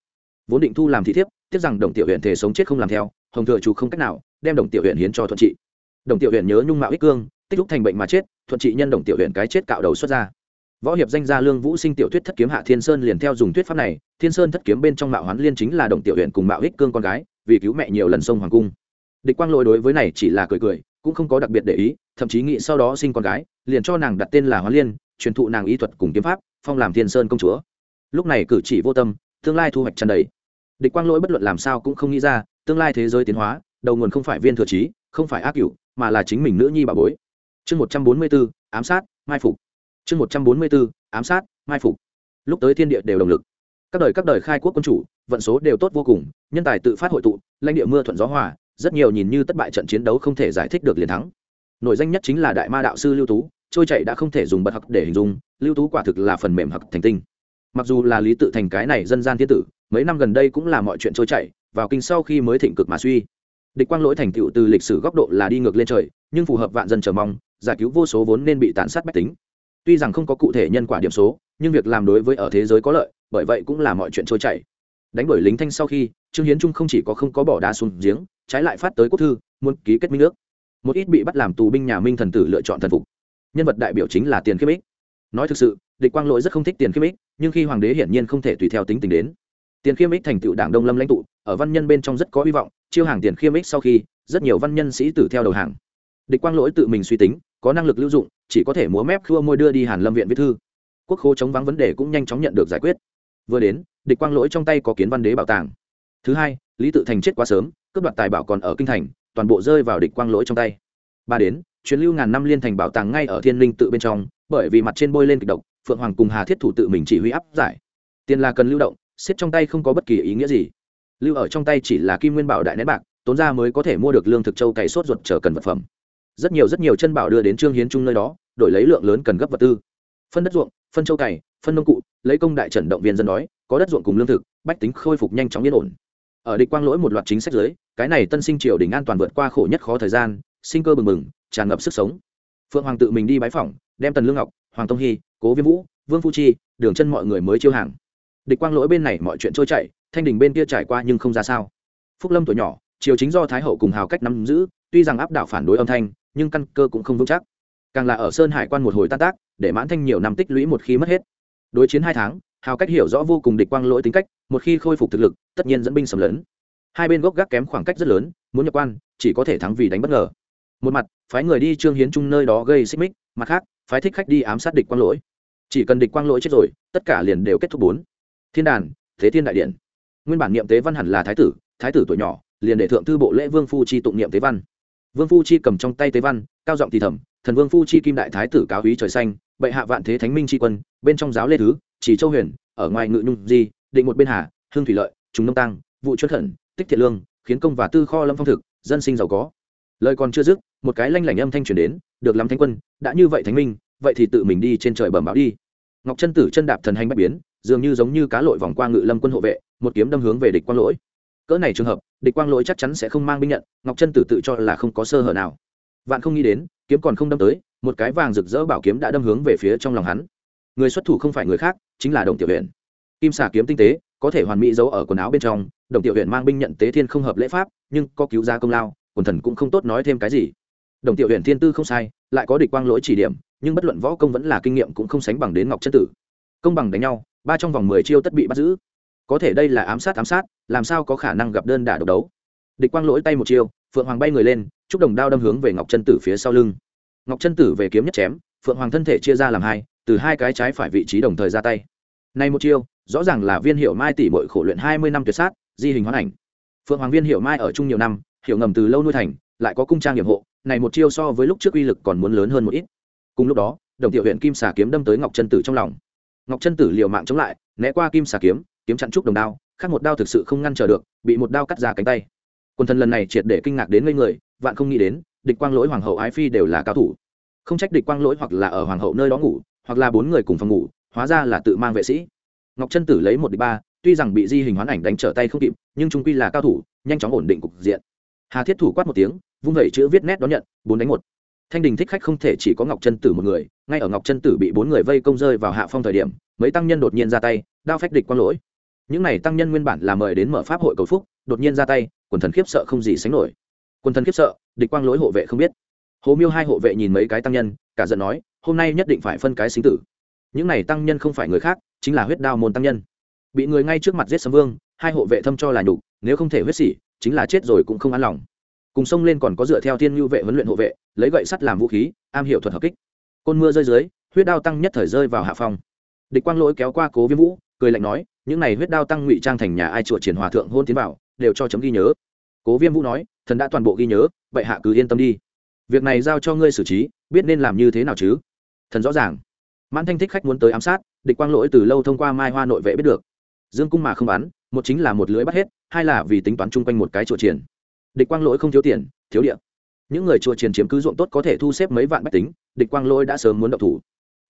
vốn định thu làm thị thiếp, tiếc rằng đồng tiểu huyện thể sống chết không làm theo, hồng thừa chủ không cách nào, đem đồng tiểu huyện hiến cho thuận trị. Đồng tiểu huyện nhớ nhung mạo ích cương, tích lúc thành bệnh mà chết, thuận trị nhân đồng tiểu huyện cái chết cạo đầu xuất ra. Võ hiệp danh gia lương vũ sinh tiểu thuyết thất kiếm hạ thiên sơn liền theo dùng thuyết pháp này, thiên sơn thất kiếm bên trong mạo hoán liên chính là đồng tiểu huyện cùng mạo ích cương con gái, vì cứu mẹ nhiều lần sông hoàng cung. Địch quang lỗi đối với này chỉ là cười cười, cũng không có đặc biệt để ý, thậm chí nghĩ sau đó sinh con gái, liền cho nàng đặt tên là hoán liên, truyền thụ nàng y thuật cùng kiếm pháp, phong làm thiên sơn công chúa lúc này cử chỉ vô tâm, tương lai thu hoạch tràn đầy. Địch quang lỗi bất luận làm sao cũng không nghĩ ra, tương lai thế giới tiến hóa, đầu nguồn không phải viên thừa trí, không phải ác cửu mà là chính mình nữ nhi bà bối. Chương một trăm bốn mươi bốn, ám sát, mai phục. Chương một trăm bốn mươi bốn, ám sát, mai phục. Lúc tới thiên địa đều động lực. Các đời các đời khai quốc quân chủ, vận số đều tốt vô cùng, nhân tài tự phát hội tụ, lãnh địa mưa thuận gió hòa, rất nhiều nhìn như thất bại trận chiến đấu không thể giải thích được liền thắng. Nổi danh nhất chính là đại ma đạo sư lưu tú, trôi chạy đã không thể dùng bật hặc để hình dung, lưu tú quả thực là phần mềm hặc thành tinh mặc dù là lý tự thành cái này dân gian thiên tử, mấy năm gần đây cũng là mọi chuyện trôi chảy, vào kinh sau khi mới thịnh cực mà suy. Địch quang lỗi thành tựu từ lịch sử góc độ là đi ngược lên trời, nhưng phù hợp vạn dân chờ mong, giải cứu vô số vốn nên bị tàn sát bách tính. Tuy rằng không có cụ thể nhân quả điểm số, nhưng việc làm đối với ở thế giới có lợi, bởi vậy cũng là mọi chuyện trôi chảy. Đánh đuổi lính thanh sau khi, trương hiến trung không chỉ có không có bỏ đá xuống giếng, trái lại phát tới quốc thư, muốn ký kết minh nước một ít bị bắt làm tù binh nhà minh thần tử lựa chọn thần phục. Nhân vật đại biểu chính là tiền khiêm ích. Nói thực sự địch quang lỗi rất không thích tiền khiêm ích, nhưng khi hoàng đế hiển nhiên không thể tùy theo tính tình đến. Tiền khiêm ích thành tựu đảng đông lâm lãnh tụ, ở văn nhân bên trong rất có hy vọng, chiêu hàng tiền khiêm ích sau khi, rất nhiều văn nhân sĩ tử theo đầu hàng. Địch quang lỗi tự mình suy tính, có năng lực lưu dụng, chỉ có thể múa mép khua môi đưa đi hàn lâm viện viết thư. Quốc khố chống vắng vấn đề cũng nhanh chóng nhận được giải quyết. Vừa đến, địch quang lỗi trong tay có kiến văn đế bảo tàng. Thứ hai, lý tự thành chết quá sớm, cướp đoạt tài bảo còn ở kinh thành, toàn bộ rơi vào địch quang lỗi trong tay. Ba đến, chuyến lưu ngàn năm liên thành bảo tàng ngay ở thiên linh tự bên trong, bởi vì mặt trên bôi lên kịch độc phượng hoàng cùng hà thiết thủ tự mình chỉ huy áp giải. Tiền là cần lưu động xiết trong tay không có bất kỳ ý nghĩa gì. Lưu ở trong tay chỉ là kim nguyên bảo đại nét bạc, tốn ra mới có thể mua được lương thực châu cày sốt ruột chờ cần vật phẩm. Rất nhiều rất nhiều chân bảo đưa đến trương hiến trung nơi đó, đổi lấy lượng lớn cần gấp vật tư. Phân đất ruộng, phân châu cày, phân nông cụ, lấy công đại trần động viên dân đói, có đất ruộng cùng lương thực, bách tính khôi phục nhanh chóng yên ổn. Ở địch quang lỗi một loạt chính sách giới cái này tân sinh triều đình an toàn vượt qua khổ nhất khó thời gian, sinh cơ bừng bừng, tràn ngập sức sống. Phượng hoàng tự mình đi bái phỏng, đem tần lương ngọc, hoàng tông hy cố viêm vũ, vương phu chi, đường chân mọi người mới chiêu hàng. Địch quang lỗi bên này mọi chuyện trôi chảy, thanh đình bên kia trải qua nhưng không ra sao. Phúc lâm tuổi nhỏ, triều chính do thái hậu cùng hào cách nắm giữ, tuy rằng áp đảo phản đối âm thanh, nhưng căn cơ cũng không vững chắc. Càng là ở sơn hải quan một hồi tan tác, để mãn thanh nhiều năm tích lũy một khi mất hết. Đối chiến hai tháng, hào cách hiểu rõ vô cùng địch quang lỗi tính cách, một khi khôi phục thực lực, tất nhiên dẫn binh sầm lớn hai bên gốc gác kém khoảng cách rất lớn, muốn nhập quan, chỉ có thể thắng vì đánh bất ngờ. Một mặt, phái người đi trương hiến trung nơi đó gây xích mích, mặt khác, phái thích khách đi ám sát địch quang lỗi chỉ cần địch quang lỗi chết rồi, tất cả liền đều kết thúc bốn. Thiên đàn, thế thiên đại điện. Nguyên bản niệm tế văn hẳn là thái tử thái tử tuổi nhỏ, liền để thượng thư bộ lễ vương phu chi tụng niệm tế văn. Vương phu chi cầm trong tay tế văn, cao giọng thì thầm, thần vương phu chi kim đại thái tử cáo hí trời xanh, bệ hạ vạn thế thánh minh tri quân, bên trong giáo lê thứ, chỉ châu huyền, ở ngoài ngự nhung di, định một bên hà, hương thủy lợi chúng nông tăng vụ chuất khẩn tích thiện lương, khiến công và tư kho lâm phong thực, dân sinh giàu có. Lời còn chưa dứt, một cái lanh lảnh âm thanh truyền đến, được làm thánh quân, đã như vậy thánh minh vậy thì tự mình đi trên trời bẩm báo đi. Ngọc chân tử chân đạp thần hành bất biến, dường như giống như cá lội vòng qua ngự lâm quân hộ vệ, một kiếm đâm hướng về địch quang lỗi. Cỡ này trường hợp, địch quang lỗi chắc chắn sẽ không mang binh nhận, ngọc chân tử tự cho là không có sơ hở nào. Vạn không nghĩ đến, kiếm còn không đâm tới, một cái vàng rực rỡ bảo kiếm đã đâm hướng về phía trong lòng hắn. Người xuất thủ không phải người khác, chính là đồng tiểu huyện kim xà kiếm tinh tế, có thể hoàn mỹ giấu ở quần áo bên trong, đồng tiểu huyện mang binh nhận tế thiên không hợp lễ pháp, nhưng có cứu ra công lao, quần thần cũng không tốt nói thêm cái gì. Đồng tiểu huyện thiên tư không sai, lại có địch quang lỗi chỉ điểm nhưng bất luận võ công vẫn là kinh nghiệm cũng không sánh bằng đến ngọc chân tử. Công bằng đánh nhau, ba trong vòng mười chiêu tất bị bắt giữ. Có thể đây là ám sát ám sát, làm sao có khả năng gặp đơn đả độc đấu? Địch quang lỗi tay một chiêu, phượng hoàng bay người lên chúc đồng đao đâm hướng về ngọc chân tử phía sau lưng. Ngọc chân tử về kiếm nhất chém, phượng hoàng thân thể chia ra làm hai, từ hai cái trái phải vị trí đồng thời ra tay. Này một chiêu, rõ ràng là viên hiệu mai tỷ mội khổ luyện hai mươi năm tuyệt sát, di hình hoán ảnh. Phượng hoàng viên hiệu mai ở chung nhiều năm, hiểu ngầm từ lâu nuôi thành, lại có cung trang nghiệp hộ, này một chiêu so với lúc trước uy lực còn muốn lớn hơn một ít cùng lúc đó, đồng tiểu huyện kim xà kiếm đâm tới ngọc chân tử trong lòng. Ngọc chân tử liều mạng chống lại, né qua kim xà kiếm kiếm chặn trúc đồng đao, khác một đao thực sự không ngăn trở được, bị một đao cắt ra cánh tay. Quần thần lần này triệt để kinh ngạc đến ngây người, vạn không nghĩ đến, địch quang lỗi hoàng hậu ái phi đều là cao thủ. Không trách địch quang lỗi hoặc là ở hoàng hậu nơi đó ngủ, hoặc là bốn người cùng phòng ngủ, hóa ra là tự mang vệ sĩ. Ngọc chân tử lấy một địch ba, tuy rằng bị di hình hoán ảnh đánh trở tay không kịp, nhưng trung quy là cao thủ, nhanh chóng ổn định cục diện. Hà thiết thủ quát một tiếng, vung vẩy chữ viết nét đón nhận, bốn đánh một thanh đình thích khách không thể chỉ có ngọc chân tử một người ngay ở ngọc chân tử bị bốn người vây công rơi vào hạ phong thời điểm mấy tăng nhân đột nhiên ra tay đao phách địch quang lỗi. Những này tăng nhân nguyên bản là mời đến mở pháp hội cầu phúc đột nhiên ra tay quần thần khiếp sợ không gì sánh nổi. Quần thần khiếp sợ địch quang lỗi hộ vệ không biết. Hồ miêu hai hộ vệ nhìn mấy cái tăng nhân cả giận nói hôm nay nhất định phải phân cái sinh tử. Những này tăng nhân không phải người khác chính là huyết đao môn tăng nhân. Bị người ngay trước mặt giết sấm vương hai hộ vệ thâm cho là nhục nếu không thể huyết xỉ, chính là chết rồi cũng không an lòng cùng sông lên còn có dựa theo thiên nhu vệ huấn luyện hộ vệ, lấy gậy sắt làm vũ khí, am hiểu thuật hợp kích. Côn mưa rơi dưới, huyết đao tăng nhất thời rơi vào hạ phong. Địch quang lỗi kéo qua cố viêm vũ, cười lạnh nói, những này huyết đao tăng ngụy trang thành nhà ai chùa triển hòa thượng hôn tiến vào, đều cho chấm ghi nhớ. Cố viêm vũ nói, thần đã toàn bộ ghi nhớ, vậy hạ cứ yên tâm đi. Việc này giao cho ngươi xử trí, biết nên làm như thế nào chứ? Thần rõ ràng. Mãn thanh thích khách muốn tới ám sát, địch quang lỗi từ lâu thông qua mai hoa nội vệ biết được. Dương cung mà không bắn, một chính là một lưới bắt hết, hai là vì tính toán chung quanh một cái chùa triển địch quang lỗi không thiếu tiền, thiếu địa. Những người chùa triền chiếm cứ ruộng tốt có thể thu xếp mấy vạn bách tính, địch quang lỗi đã sớm muốn động thủ.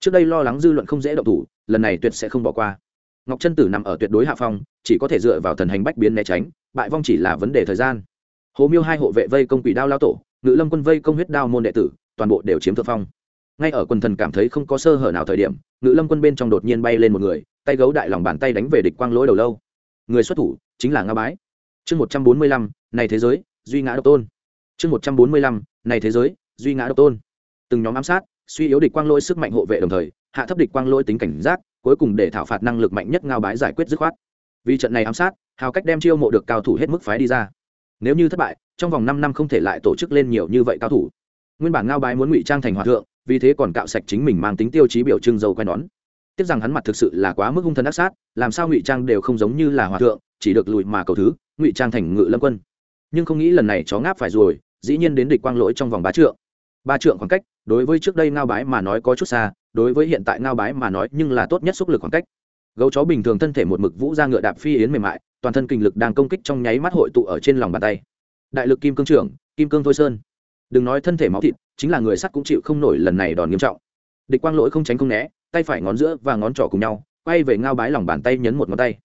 Trước đây lo lắng dư luận không dễ động thủ, lần này tuyệt sẽ không bỏ qua. Ngọc Trân tử nằm ở tuyệt đối hạ phong, chỉ có thể dựa vào thần hành bách biến né tránh, bại vong chỉ là vấn đề thời gian. Hồ miêu hai hộ vệ vây công quỷ đao lao tổ, ngự lâm quân vây công huyết đao môn đệ tử, toàn bộ đều chiếm thượng phong. Ngay ở quần thần cảm thấy không có sơ hở nào thời điểm, ngự lâm quân bên trong đột nhiên bay lên một người, tay gấu đại lòng bàn tay đánh về địch quang lỗi đầu lâu. Người xuất thủ chính là nga bái. Chương một trăm bốn mươi lăm, này thế giới duy ngã độc tôn. Chương một trăm bốn mươi lăm, này thế giới, duy ngã độc tôn. Từng nhóm ám sát, suy yếu địch quang lỗi sức mạnh hộ vệ đồng thời, hạ thấp địch quang lỗi tính cảnh giác, cuối cùng để thảo phạt năng lực mạnh nhất ngao bái giải quyết dứt khoát. Vì trận này ám sát, hào cách đem chiêu mộ được cao thủ hết mức phái đi ra. Nếu như thất bại, trong vòng năm năm không thể lại tổ chức lên nhiều như vậy cao thủ. Nguyên bản ngao bái muốn ngụy trang thành hòa thượng, vì thế còn cạo sạch chính mình mang tính tiêu chí biểu trưng dầu quay nón. Tiếc rằng hắn mặt thực sự là quá mức hung thần ác sát, làm sao ngụy trang đều không giống như là hòa thượng, chỉ được lùi mà cầu thứ, ngụy trang thành ngự lâm quân nhưng không nghĩ lần này chó ngáp phải rồi, dĩ nhiên đến địch quang lỗi trong vòng ba trượng. Ba trượng khoảng cách, đối với trước đây ngao bái mà nói có chút xa, đối với hiện tại ngao bái mà nói nhưng là tốt nhất xúc lực khoảng cách. Gấu chó bình thường thân thể một mực vũ ra ngựa đạp phi yến mềm mại, toàn thân kinh lực đang công kích trong nháy mắt hội tụ ở trên lòng bàn tay. Đại lực kim cương trưởng, kim cương thôi sơn. Đừng nói thân thể máu thịt, chính là người sắt cũng chịu không nổi lần này đòn nghiêm trọng. Địch quang lỗi không tránh không né, tay phải ngón giữa và ngón trỏ cùng nhau, quay về ngao bái lòng bàn tay nhấn một ngón tay.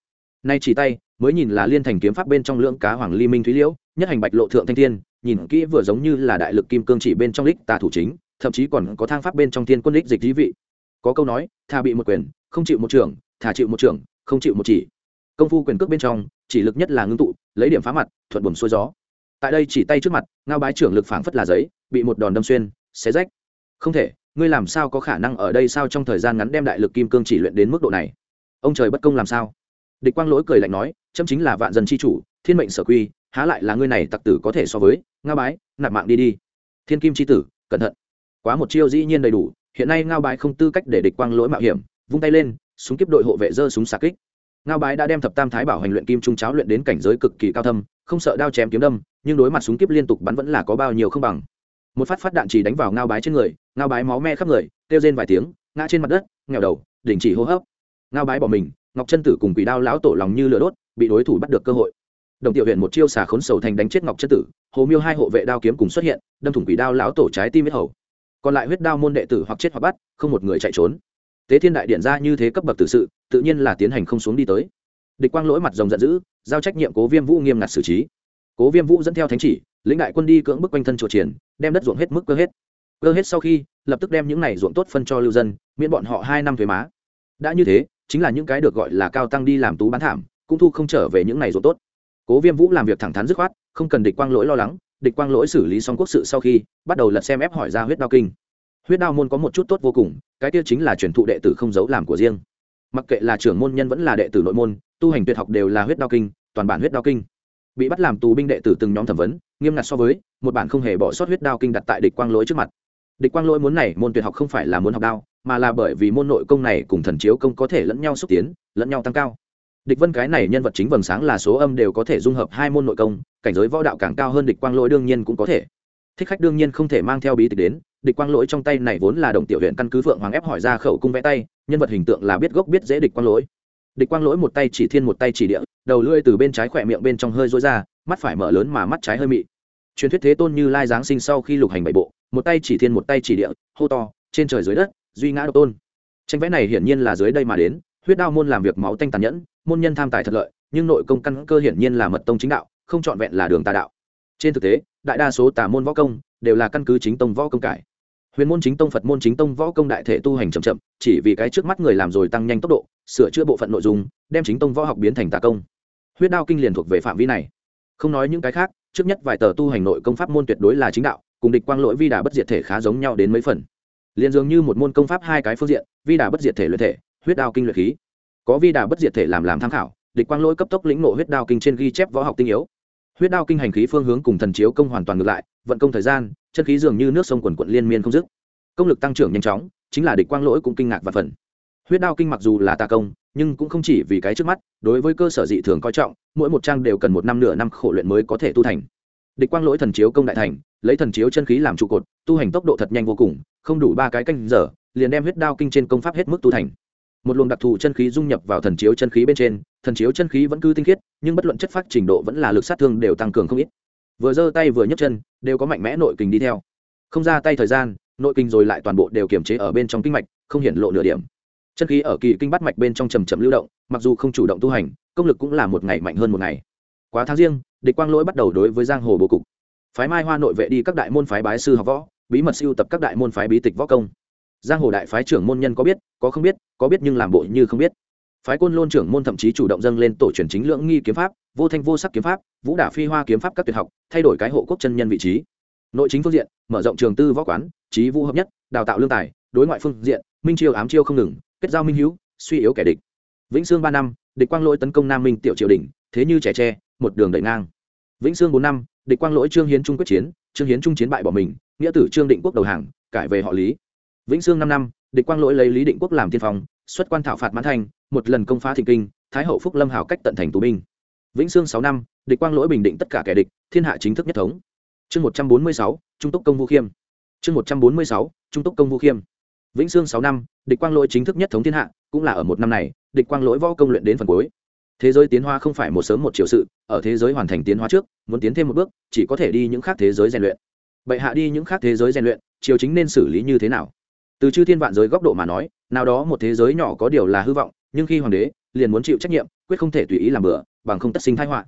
Nay chỉ tay, mới nhìn là liên thành kiếm pháp bên trong lưỡng cá hoàng ly minh thúy liễu nhất hành bạch lộ thượng thanh thiên nhìn kỹ vừa giống như là đại lực kim cương chỉ bên trong lích tà thủ chính thậm chí còn có thang pháp bên trong thiên quân lích dịch thí vị. Có câu nói thà bị một quyền không chịu một trường, thà chịu một trường, không chịu một chỉ. Công phu quyền cước bên trong chỉ lực nhất là ngưng tụ lấy điểm phá mặt thuận buồm xuôi gió. Tại đây chỉ tay trước mặt ngao bái trưởng lực phảng phất là giấy bị một đòn đâm xuyên xé rách. Không thể ngươi làm sao có khả năng ở đây sao trong thời gian ngắn đem đại lực kim cương chỉ luyện đến mức độ này? Ông trời bất công làm sao? Địch quang lỗi cười lạnh nói chấm chính là vạn dân c h i chủ thiên mệnh sở quy há lại là ngươi này tặc tử có thể so với, ngao bái, nạp mạng đi đi. Thiên kim c h i tử, cẩn thận. Quá một chiêu dĩ nhiên đầy đủ, hiện nay ngao bái không tư cách để địch quang lỗi mạo hiểm, vung tay lên, súng kiếp đội hộ vệ dơ súng xà kích. Ngao bái đã đem thập tam thái bảo hành luyện kim trung cháo luyện đến cảnh giới cực kỳ cao thâm, không sợ đao chém kiếm đâm, nhưng đối mặt súng kiếp liên tục bắn vẫn là có bao nhiêu không bằng. Một phát phát đạn chỉ đánh vào ngao bái trên người, ngao bái máu me khắp người, kêu rên vài tiếng, ngã trên mặt đất, nghèo đầu, đình chỉ hô hấp. Ngao bái bỏ mình, ngọc chân tử cùng quỷ đao lão tổ lòng như lửa đốt, bị đối thủ bắt được cơ hội đồng tiểu huyện một chiêu xà khốn sầu thành đánh chết ngọc chất tử, hồ miêu hai hộ vệ đao kiếm cùng xuất hiện, đâm thủng quỷ đao lão tổ trái tim huyết hầu. Còn lại huyết đao môn đệ tử hoặc chết hoặc bắt, không một người chạy trốn. Tế thiên đại điện ra như thế cấp bậc tử sự, tự nhiên là tiến hành không xuống đi tới. Địch quang lỗi mặt rồng giận dữ, giao trách nhiệm cố viêm vũ nghiêm ngặt xử trí. Cố viêm vũ dẫn theo thánh chỉ, lĩnh đại quân đi cưỡng bức quanh thân chùa triển, đem đất ruộng hết mức cơ hết. Cơ hết sau khi, lập tức đem những này ruộng tốt phân cho lưu dân, miễn bọn họ hai năm thuế má. Đã như thế, chính là những cái được gọi là cao tăng đi làm tú bán thảm, cũng thu không trở về những này ruộng tốt cố viêm vũ làm việc thẳng thắn dứt khoát, không cần địch quang lỗi lo lắng, địch quang lỗi xử lý xong quốc sự sau khi, bắt đầu lật xem ép hỏi ra huyết đao kinh. Huyết đao môn có một chút tốt vô cùng, cái tiêu chính là truyền thụ đệ tử không giấu làm của riêng. Mặc kệ là trưởng môn nhân vẫn là đệ tử nội môn, tu hành tuyệt học đều là huyết đao kinh, toàn bản huyết đao kinh. Bị bắt làm tù binh đệ tử từng nhóm thẩm vấn, nghiêm ngặt so với, một bản không hề bỏ sót huyết đao kinh đặt tại địch quang lỗi trước mặt. Địch quang lỗi muốn này, môn tuyệt học không phải là muốn học đao, mà là bởi vì môn nội công này cùng thần chiếu công có thể lẫn nhau xúc tiến, lẫn nhau tăng cao địch vân cái này nhân vật chính vầng sáng là số âm đều có thể dung hợp hai môn nội công, cảnh giới võ đạo càng cao hơn địch quang lỗi đương nhiên cũng có thể. Thích khách đương nhiên không thể mang theo bí tịch đến, địch quang lỗi trong tay này vốn là đồng tiểu huyện căn cứ phượng hoàng ép hỏi ra khẩu cung vẽ tay, nhân vật hình tượng là biết gốc biết dễ địch quang lỗi. Địch quang lỗi một tay chỉ thiên một tay chỉ địa, đầu lưỡi từ bên trái khỏe miệng bên trong hơi rối ra, mắt phải mở lớn mà mắt trái hơi mị. Truyền thuyết thế tôn như lai giáng sinh sau khi lục hành bảy bộ, một tay chỉ thiên một tay chỉ địa, hô to, trên trời dưới đất, duy ngã độc tôn. Tranh vẽ này hiển nhiên là dưới đây mà đến, huyết đao môn làm việc máu tanh tàn nhẫn môn nhân tham tài thật lợi, nhưng nội công căn cơ hiển nhiên là mật tông chính đạo, không trọn vẹn là đường tà đạo. Trên thực tế, đại đa số tà môn võ công đều là căn cứ chính tông võ công cải. Huyền môn chính tông, phật môn chính tông võ công đại thể tu hành chậm chậm, chỉ vì cái trước mắt người làm rồi tăng nhanh tốc độ, sửa chữa bộ phận nội dung, đem chính tông võ học biến thành tà công. Huyết đao kinh liền thuộc về phạm vi này. Không nói những cái khác, trước nhất vài tờ tu hành nội công pháp môn tuyệt đối là chính đạo, cùng địch quang lỗi vi đà bất diệt thể khá giống nhau đến mấy phần. Liền dường như một môn công pháp hai cái phương diện, vi đà bất diệt thể luyện thể, huyết đao kinh luyện khí có vi đà bất diệt thể làm làm tham khảo, địch quang lỗi cấp tốc lĩnh nộ huyết đao kinh trên ghi chép võ học tinh yếu. Huyết đao kinh hành khí phương hướng cùng thần chiếu công hoàn toàn ngược lại, vận công thời gian, chân khí dường như nước sông quần quận liên miên không dứt. Công lực tăng trưởng nhanh chóng, chính là địch quang lỗi cũng kinh ngạc và phần. Huyết đao kinh mặc dù là tà công, nhưng cũng không chỉ vì cái trước mắt, đối với cơ sở dị thường coi trọng, mỗi một trang đều cần một năm nửa năm khổ luyện mới có thể tu thành. Địch quang lỗi thần chiếu công đại thành, lấy thần chiếu chân khí làm trụ cột, tu hành tốc độ thật nhanh vô cùng, không đủ ba cái canh giờ, liền đem huyết đao kinh trên công pháp hết mức tu thành một luồng đặc thù chân khí dung nhập vào thần chiếu chân khí bên trên, thần chiếu chân khí vẫn cứ tinh khiết, nhưng bất luận chất phát trình độ vẫn là lực sát thương đều tăng cường không ít. Vừa giơ tay vừa nhấc chân, đều có mạnh mẽ nội kình đi theo. Không ra tay thời gian, nội kinh rồi lại toàn bộ đều kiềm chế ở bên trong kinh mạch, không hiện lộ nửa điểm. Chân khí ở kỳ kinh bắt mạch bên trong trầm trầm lưu động, mặc dù không chủ động tu hành, công lực cũng là một ngày mạnh hơn một ngày. Quá tháng riêng, địch quang lỗi bắt đầu đối với giang hồ bố cục. Phái mai hoa nội vệ đi các đại môn phái bái sư học võ, bí mật siêu tập các đại môn phái bí tịch võ công giang hồ đại phái trưởng môn nhân có biết, có không biết, có biết nhưng làm bộ như không biết. Phái côn lôn trưởng môn thậm chí chủ động dâng lên tổ truyền chính lưỡng nghi kiếm pháp, vô thanh vô sắc kiếm pháp, vũ đả phi hoa kiếm pháp các tuyệt học, thay đổi cái hộ quốc chân nhân vị trí. Nội chính phương diện, mở rộng trường tư võ quán, trí vũ hợp nhất, đào tạo lương tài, đối ngoại phương diện, minh chiêu ám chiêu không ngừng, kết giao minh hữu, suy yếu kẻ địch. Vĩnh sương ba năm, địch quang lỗi tấn công nam minh tiểu triều đình thế như trẻ tre, một đường đẩy ngang. Vĩnh sương bốn năm, địch quang lỗi trương hiến trung quyết chiến, trương hiến trung chiến bại bỏ mình, nghĩa tử trương định quốc đầu hàng, cải về họ lý vĩnh sương năm năm, địch quang lỗi lấy lý định quốc làm tiên phong, xuất quan thảo phạt mãn thành, một lần công phá thịnh kinh, thái hậu phúc lâm hảo cách tận thành tù binh. Vĩnh sương sáu năm, địch quang lỗi bình định tất cả kẻ địch, thiên hạ chính thức nhất thống. Chương một trăm bốn mươi sáu, trung túc công vũ khiêm. Chương một trăm bốn mươi sáu, trung túc công vũ khiêm. Vĩnh sương sáu năm, địch quang lỗi chính thức nhất thống thiên hạ, cũng là ở một năm này, địch quang lỗi võ công luyện đến phần cuối. Thế giới tiến hóa không phải một sớm một chiều sự, ở thế giới hoàn thành tiến hóa trước, muốn tiến thêm một bước, chỉ có thể đi những khác thế giới rèn luyện. Bệ hạ đi những khác thế giới rèn luyện chiều chính nên xử lý như thế nào? Từ chư thiên vạn giới góc độ mà nói, nào đó một thế giới nhỏ có điều là hư vọng, nhưng khi hoàng đế liền muốn chịu trách nhiệm, quyết không thể tùy ý làm bừa, bằng không tất sinh thái họa.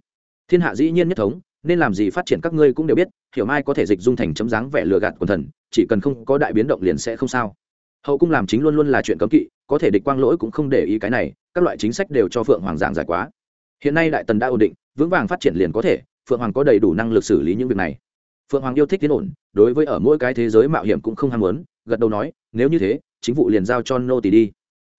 Thiên hạ dĩ nhiên nhất thống, nên làm gì phát triển các ngươi cũng đều biết, hiểu mai có thể dịch dung thành chấm dáng vẻ lừa gạt quần thần, chỉ cần không có đại biến động liền sẽ không sao. Hậu cung làm chính luôn luôn là chuyện cấm kỵ, có thể địch quang lỗi cũng không để ý cái này, các loại chính sách đều cho phượng hoàng giảng giải quá. Hiện nay đại tần đã ổn định, vững vàng phát triển liền có thể, phượng hoàng có đầy đủ năng lực xử lý những việc này. Phượng hoàng yêu thích tiến ổn, đối với ở mỗi cái thế giới mạo hiểm cũng không ham muốn gật đầu nói, nếu như thế, chính vụ liền giao cho nô tỳ đi.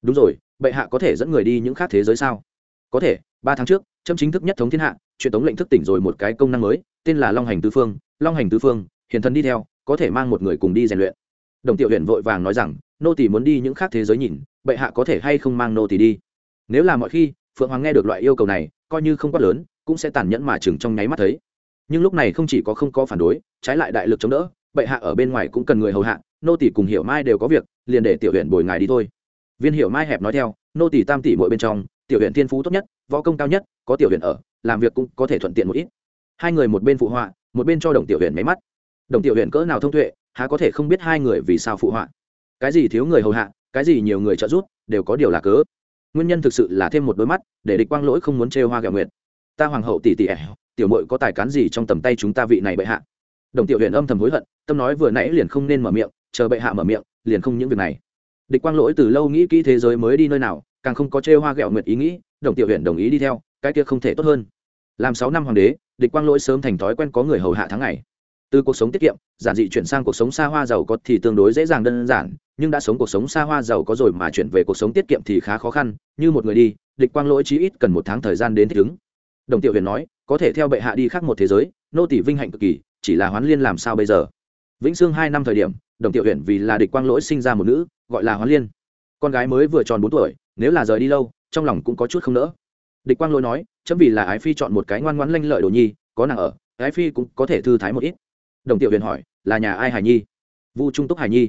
Đúng rồi, bệ hạ có thể dẫn người đi những khác thế giới sao? Có thể, ba tháng trước trâm chính thức nhất thống thiên hạ, truyền tống lệnh thức tỉnh rồi một cái công năng mới, tên là long hành tứ phương. Long hành tứ phương, hiền thần đi theo, có thể mang một người cùng đi rèn luyện. Đồng tiểu huyện vội vàng nói rằng, nô tỳ muốn đi những khác thế giới nhìn, bệ hạ có thể hay không mang nô tỳ đi? Nếu là mọi khi, phượng hoàng nghe được loại yêu cầu này, coi như không quá lớn, cũng sẽ tàn nhẫn mà chừng trong nháy mắt thấy. Nhưng lúc này không chỉ có không có phản đối, trái lại đại lực chống đỡ, bệ hạ ở bên ngoài cũng cần người hầu hạ nô tỷ cùng hiểu mai đều có việc, liền để tiểu huyện bồi ngài đi thôi. Viên hiểu mai hẹp nói theo, nô tỷ tam tỷ mỗi bên trong, tiểu huyện thiên phú tốt nhất, võ công cao nhất, có tiểu huyện ở, làm việc cũng có thể thuận tiện một ít. Hai người một bên phụ họa, một bên cho đồng tiểu huyện máy mắt. Đồng tiểu huyện cỡ nào thông tuệ, há có thể không biết hai người vì sao phụ họa. Cái gì thiếu người hầu hạ, cái gì nhiều người trợ giúp, đều có điều là cớ. Nguyên nhân thực sự là thêm một đôi mắt, để địch quang lỗi không muốn trêu hoa gạo nguyện ta hoàng hậu tỷ tỷ ẻ tiểu mội có tài cán gì trong tầm tay chúng ta vị này bệ hạ? Đồng tiểu huyện âm thầm hối hận, tâm nói vừa nãy liền không nên mở miệng chờ bệ hạ mở miệng, liền không những việc này. Địch quang lỗi từ lâu nghĩ kỹ thế giới mới đi nơi nào, càng không có chê hoa ghẹo nguyệt ý nghĩ, đồng tiểu huyện đồng ý đi theo, cái kia không thể tốt hơn. Làm sáu năm hoàng đế, địch quang lỗi sớm thành thói quen có người hầu hạ tháng ngày. Từ cuộc sống tiết kiệm, giản dị chuyển sang cuộc sống xa hoa giàu có thì tương đối dễ dàng đơn giản, nhưng đã sống cuộc sống xa hoa giàu có rồi mà chuyển về cuộc sống tiết kiệm thì khá khó khăn, như một người đi, địch quang lỗi chí ít cần một tháng thời gian đến thích ứng. Đồng tiểu huyền nói, có thể theo bệ hạ đi khác một thế giới, nô tỷ vinh hạnh cực kỳ, chỉ là hoán liên làm sao bây giờ? Vĩnh sương hai năm thời điểm đồng tiểu huyện vì là địch quang lỗi sinh ra một nữ, gọi là hoán liên. Con gái mới vừa tròn bốn tuổi, nếu là rời đi lâu, trong lòng cũng có chút không nỡ. Địch quang lỗi nói, chấm vì là ái phi chọn một cái ngoan ngoãn lanh lợi đồ nhi, có nàng ở, ái phi cũng có thể thư thái một ít. Đồng tiểu huyện hỏi, là nhà ai hải nhi? Vu trung túc hải nhi.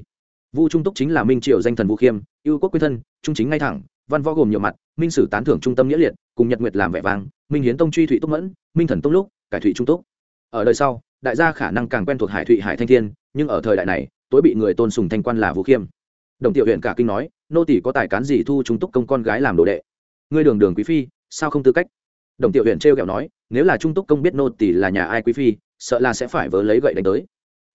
Vu trung túc chính là minh triều danh thần vũ khiêm yêu quốc quyên thân, trung chính ngay thẳng, văn võ gồm nhiều mặt, minh sử tán thưởng trung tâm nghĩa liệt, cùng nhật nguyệt làm vẻ vang, minh hiến tông truy thụy túc mẫn, minh thần tông lúc, cải thụy trung túc. Ở đời sau, đại gia khả năng càng quen thuộc hải thụy hải thanh thiên, nhưng ở thời đại này tối bị người tôn sùng thanh quan là vũ khiêm đồng tiểu huyện cả kinh nói nô tỷ có tài cán gì thu trung túc công con gái làm đồ đệ ngươi đường đường quý phi sao không tư cách đồng tiểu huyện trêu kẹo nói nếu là trung túc công biết nô tỷ là nhà ai quý phi sợ là sẽ phải vớ lấy gậy đánh tới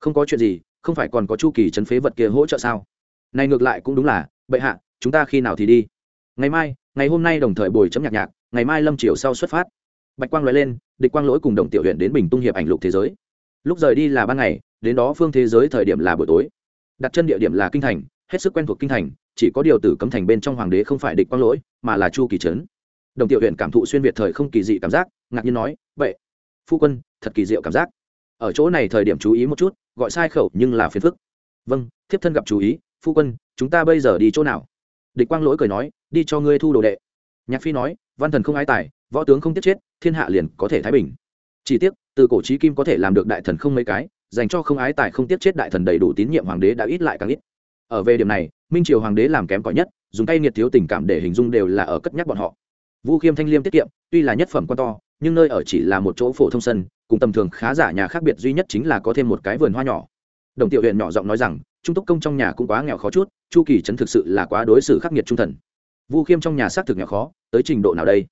không có chuyện gì không phải còn có chu kỳ chấn phế vật kia hỗ trợ sao này ngược lại cũng đúng là bệ hạ chúng ta khi nào thì đi ngày mai ngày hôm nay đồng thời bồi chấm nhạc nhạc ngày mai lâm chiều sau xuất phát bạch quang nói lên địch quang lỗi cùng đồng tiểu huyện đến bình tung hiệp ảnh lục thế giới lúc rời đi là ban ngày đến đó phương thế giới thời điểm là buổi tối. Đặt chân địa điểm là kinh thành, hết sức quen thuộc kinh thành, chỉ có điều tử cấm thành bên trong hoàng đế không phải địch quang lỗi, mà là chu kỳ trấn. Đồng tiểu huyện cảm thụ xuyên việt thời không kỳ dị cảm giác, ngạc nhiên nói, vậy, phu quân, thật kỳ diệu cảm giác. Ở chỗ này thời điểm chú ý một chút, gọi sai khẩu nhưng là phiền phức. Vâng thiếp thân gặp chú ý, phu quân, chúng ta bây giờ đi chỗ nào? Địch quang lỗi cười nói, đi cho ngươi thu đồ đệ. Nhạc phi nói, văn thần không ai tài, võ tướng không tiết chết, thiên hạ liền có thể thái bình. Chỉ tiếc, từ cổ trí kim có thể làm được đại thần không mấy cái dành cho không ái tài không tiết chết đại thần đầy đủ tín nhiệm hoàng đế đã ít lại càng ít. Ở về điểm này, minh triều hoàng đế làm kém cỏi nhất, dùng tay nghiệt thiếu tình cảm để hình dung đều là ở cất nhắc bọn họ. Vu khiêm thanh liêm tiết kiệm, tuy là nhất phẩm quan to, nhưng nơi ở chỉ là một chỗ phổ thông sân, cùng tầm thường khá giả nhà khác biệt duy nhất chính là có thêm một cái vườn hoa nhỏ. Đồng tiểu huyện nhỏ giọng nói rằng, trung túc công trong nhà cũng quá nghèo khó chút, chu kỳ trấn thực sự là quá đối xử khắc nghiệt trung thần. Vu khiêm trong nhà xác thực nghèo khó, tới trình độ nào đây?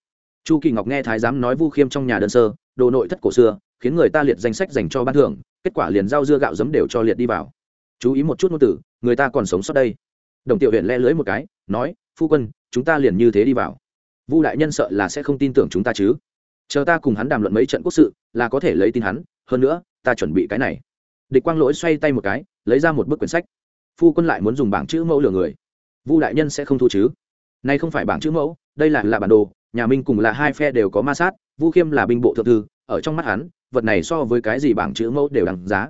Chu kỳ ngọc nghe thái giám nói vu khiêm trong nhà đơn sơ, đồ nội thất cổ xưa khiến người ta liệt danh sách dành cho ban thưởng, kết quả liền rau dưa gạo giấm đều cho liệt đi vào. Chú ý một chút ngôn tử người ta còn sống sót đây. Đồng tiểu huyện le lưới một cái, nói, phu quân, chúng ta liền như thế đi vào. Vu đại nhân sợ là sẽ không tin tưởng chúng ta chứ. Chờ ta cùng hắn đàm luận mấy trận quốc sự, là có thể lấy tin hắn, hơn nữa, ta chuẩn bị cái này. Địch quang lỗi xoay tay một cái, lấy ra một bức quyển sách. Phu quân lại muốn dùng bảng chữ mẫu lừa người. Vu đại nhân sẽ không thu chứ. Nay không phải bảng chữ mẫu, đây là là bản đồ, nhà minh cùng là hai phe đều có ma sát, vu khiêm là binh bộ thượng thư, ở trong mắt hắn vật này so với cái gì bảng chữ mẫu đều đằng giá.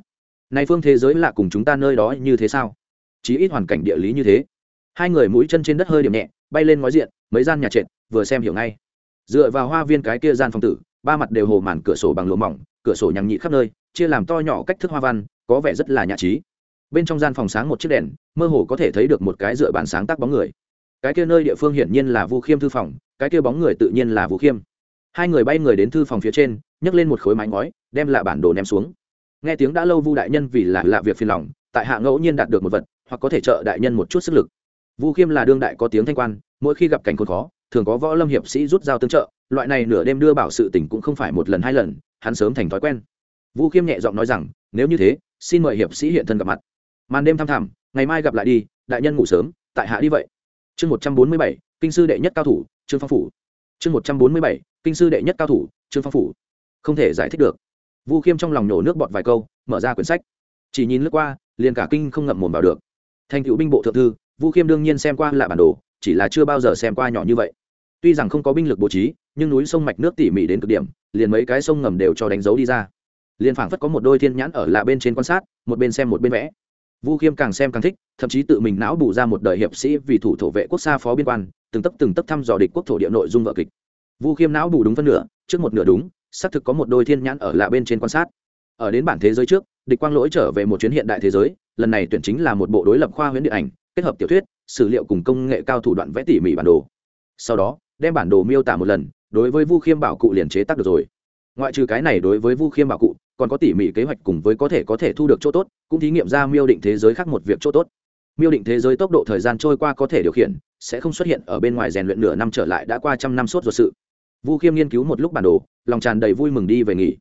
Này phương thế giới là cùng chúng ta nơi đó như thế sao? Chí ít hoàn cảnh địa lý như thế. Hai người mũi chân trên đất hơi điểm nhẹ, bay lên ngói diện, mấy gian nhà trệt, vừa xem hiểu ngay. Dựa vào hoa viên cái kia gian phòng tử, ba mặt đều hồ màn cửa sổ bằng lụa mỏng, cửa sổ nhằng nhị khắp nơi, chia làm to nhỏ cách thức hoa văn, có vẻ rất là nhã trí. Bên trong gian phòng sáng một chiếc đèn, mơ hồ có thể thấy được một cái dựa bàn sáng tác bóng người. Cái kia nơi địa phương hiển nhiên là vu khiêm thư phòng, cái kia bóng người tự nhiên là vu khiêm hai người bay người đến thư phòng phía trên, nhấc lên một khối mái ngói, đem lại bản đồ ném xuống. Nghe tiếng đã lâu vu đại nhân vì là lạ việc phiền lòng, tại hạ ngẫu nhiên đạt được một vật, hoặc có thể trợ đại nhân một chút sức lực. Vu khiêm là đương đại có tiếng thanh quan, mỗi khi gặp cảnh khốn khó, thường có võ lâm hiệp sĩ rút dao tương trợ, loại này nửa đêm đưa bảo sự tỉnh cũng không phải một lần hai lần, hắn sớm thành thói quen. Vu khiêm nhẹ giọng nói rằng, nếu như thế, xin mời hiệp sĩ hiện thân gặp mặt. Màn đêm thăm thẳm, ngày mai gặp lại đi, đại nhân ngủ sớm, tại hạ đi vậy. Chương một trăm bốn mươi bảy, kinh sư đệ nhất cao thủ, trương phong phủ. Chương một trăm bốn mươi bảy kinh sư đệ nhất cao thủ, trương phong phủ. Không thể giải thích được. Vu khiêm trong lòng nhổ nước bọt vài câu, mở ra quyển sách. Chỉ nhìn lướt qua, liền cả kinh không ngậm mồm vào được. Thành cựu binh bộ thượng thư, vu khiêm đương nhiên xem qua là bản đồ, chỉ là chưa bao giờ xem qua nhỏ như vậy. Tuy rằng không có binh lực bố trí, nhưng núi sông mạch nước tỉ mỉ đến cực điểm, liền mấy cái sông ngầm đều cho đánh dấu đi ra. Liền phảng phất có một đôi thiên nhãn ở lạ bên trên quan sát, một bên xem một bên vẽ. Vu khiêm càng xem càng thích, thậm chí tự mình não bù ra một đời hiệp sĩ vì thủ thổ vệ quốc gia phó biên quan, từng tấp từng tấp thăm dò địch quốc thổ địa nội dung vợ kịch vu khiêm não đủ đúng phân nửa, trước một nửa đúng, xác thực có một đôi thiên nhãn ở lạ bên trên quan sát. Ở đến bản thế giới trước, địch quang lỗi trở về một chuyến hiện đại thế giới, lần này tuyển chính là một bộ đối lập khoa huyễn điện ảnh, kết hợp tiểu thuyết, sử liệu cùng công nghệ cao thủ đoạn vẽ tỉ mỉ bản đồ. Sau đó, đem bản đồ miêu tả một lần, đối với vu khiêm bảo cụ liền chế tác được rồi. Ngoại trừ cái này đối với vu khiêm bảo cụ, còn có tỉ mỉ kế hoạch cùng với có thể có thể thu được chỗ tốt, cũng thí nghiệm ra miêu định thế giới khác một việc chỗ tốt. Miêu định thế giới tốc độ thời gian trôi qua có thể điều khiển, sẽ không xuất hiện ở bên ngoài rèn luyện nửa năm trở lại đã qua trăm năm suốt ruột sự vu khiêm nghiên cứu một lúc bản đồ, lòng tràn đầy vui mừng đi về nghỉ.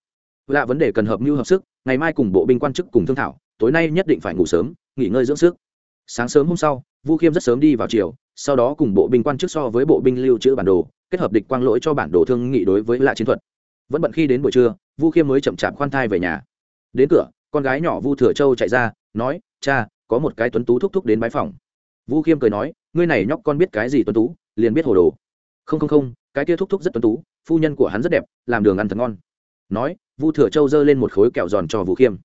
Lạ vấn đề cần hợp mưu hợp sức, ngày mai cùng bộ binh quan chức cùng thương thảo, tối nay nhất định phải ngủ sớm, nghỉ ngơi dưỡng sức. Sáng sớm hôm sau, vu khiêm rất sớm đi vào chiều sau đó cùng bộ binh quan chức so với bộ binh lưu trữ bản đồ, kết hợp địch quang lỗi cho bản đồ thương nghị đối với lạ chiến thuật. Vẫn bận khi đến buổi trưa, vu khiêm mới chậm chạp khoan thai về nhà. Đến cửa, con gái nhỏ vu thừa châu chạy ra, nói, cha, có một cái tuấn tú thúc thúc đến bái phòng. Vu khiêm cười nói, ngươi này nhóc con biết cái gì tuấn tú, liền biết hồ đồ không không không, cái kia thúc thúc rất tuấn tú, phu nhân của hắn rất đẹp, làm đường ăn thật ngon. Nói, vu thừa châu giơ lên một khối kẹo giòn cho vũ khiêm.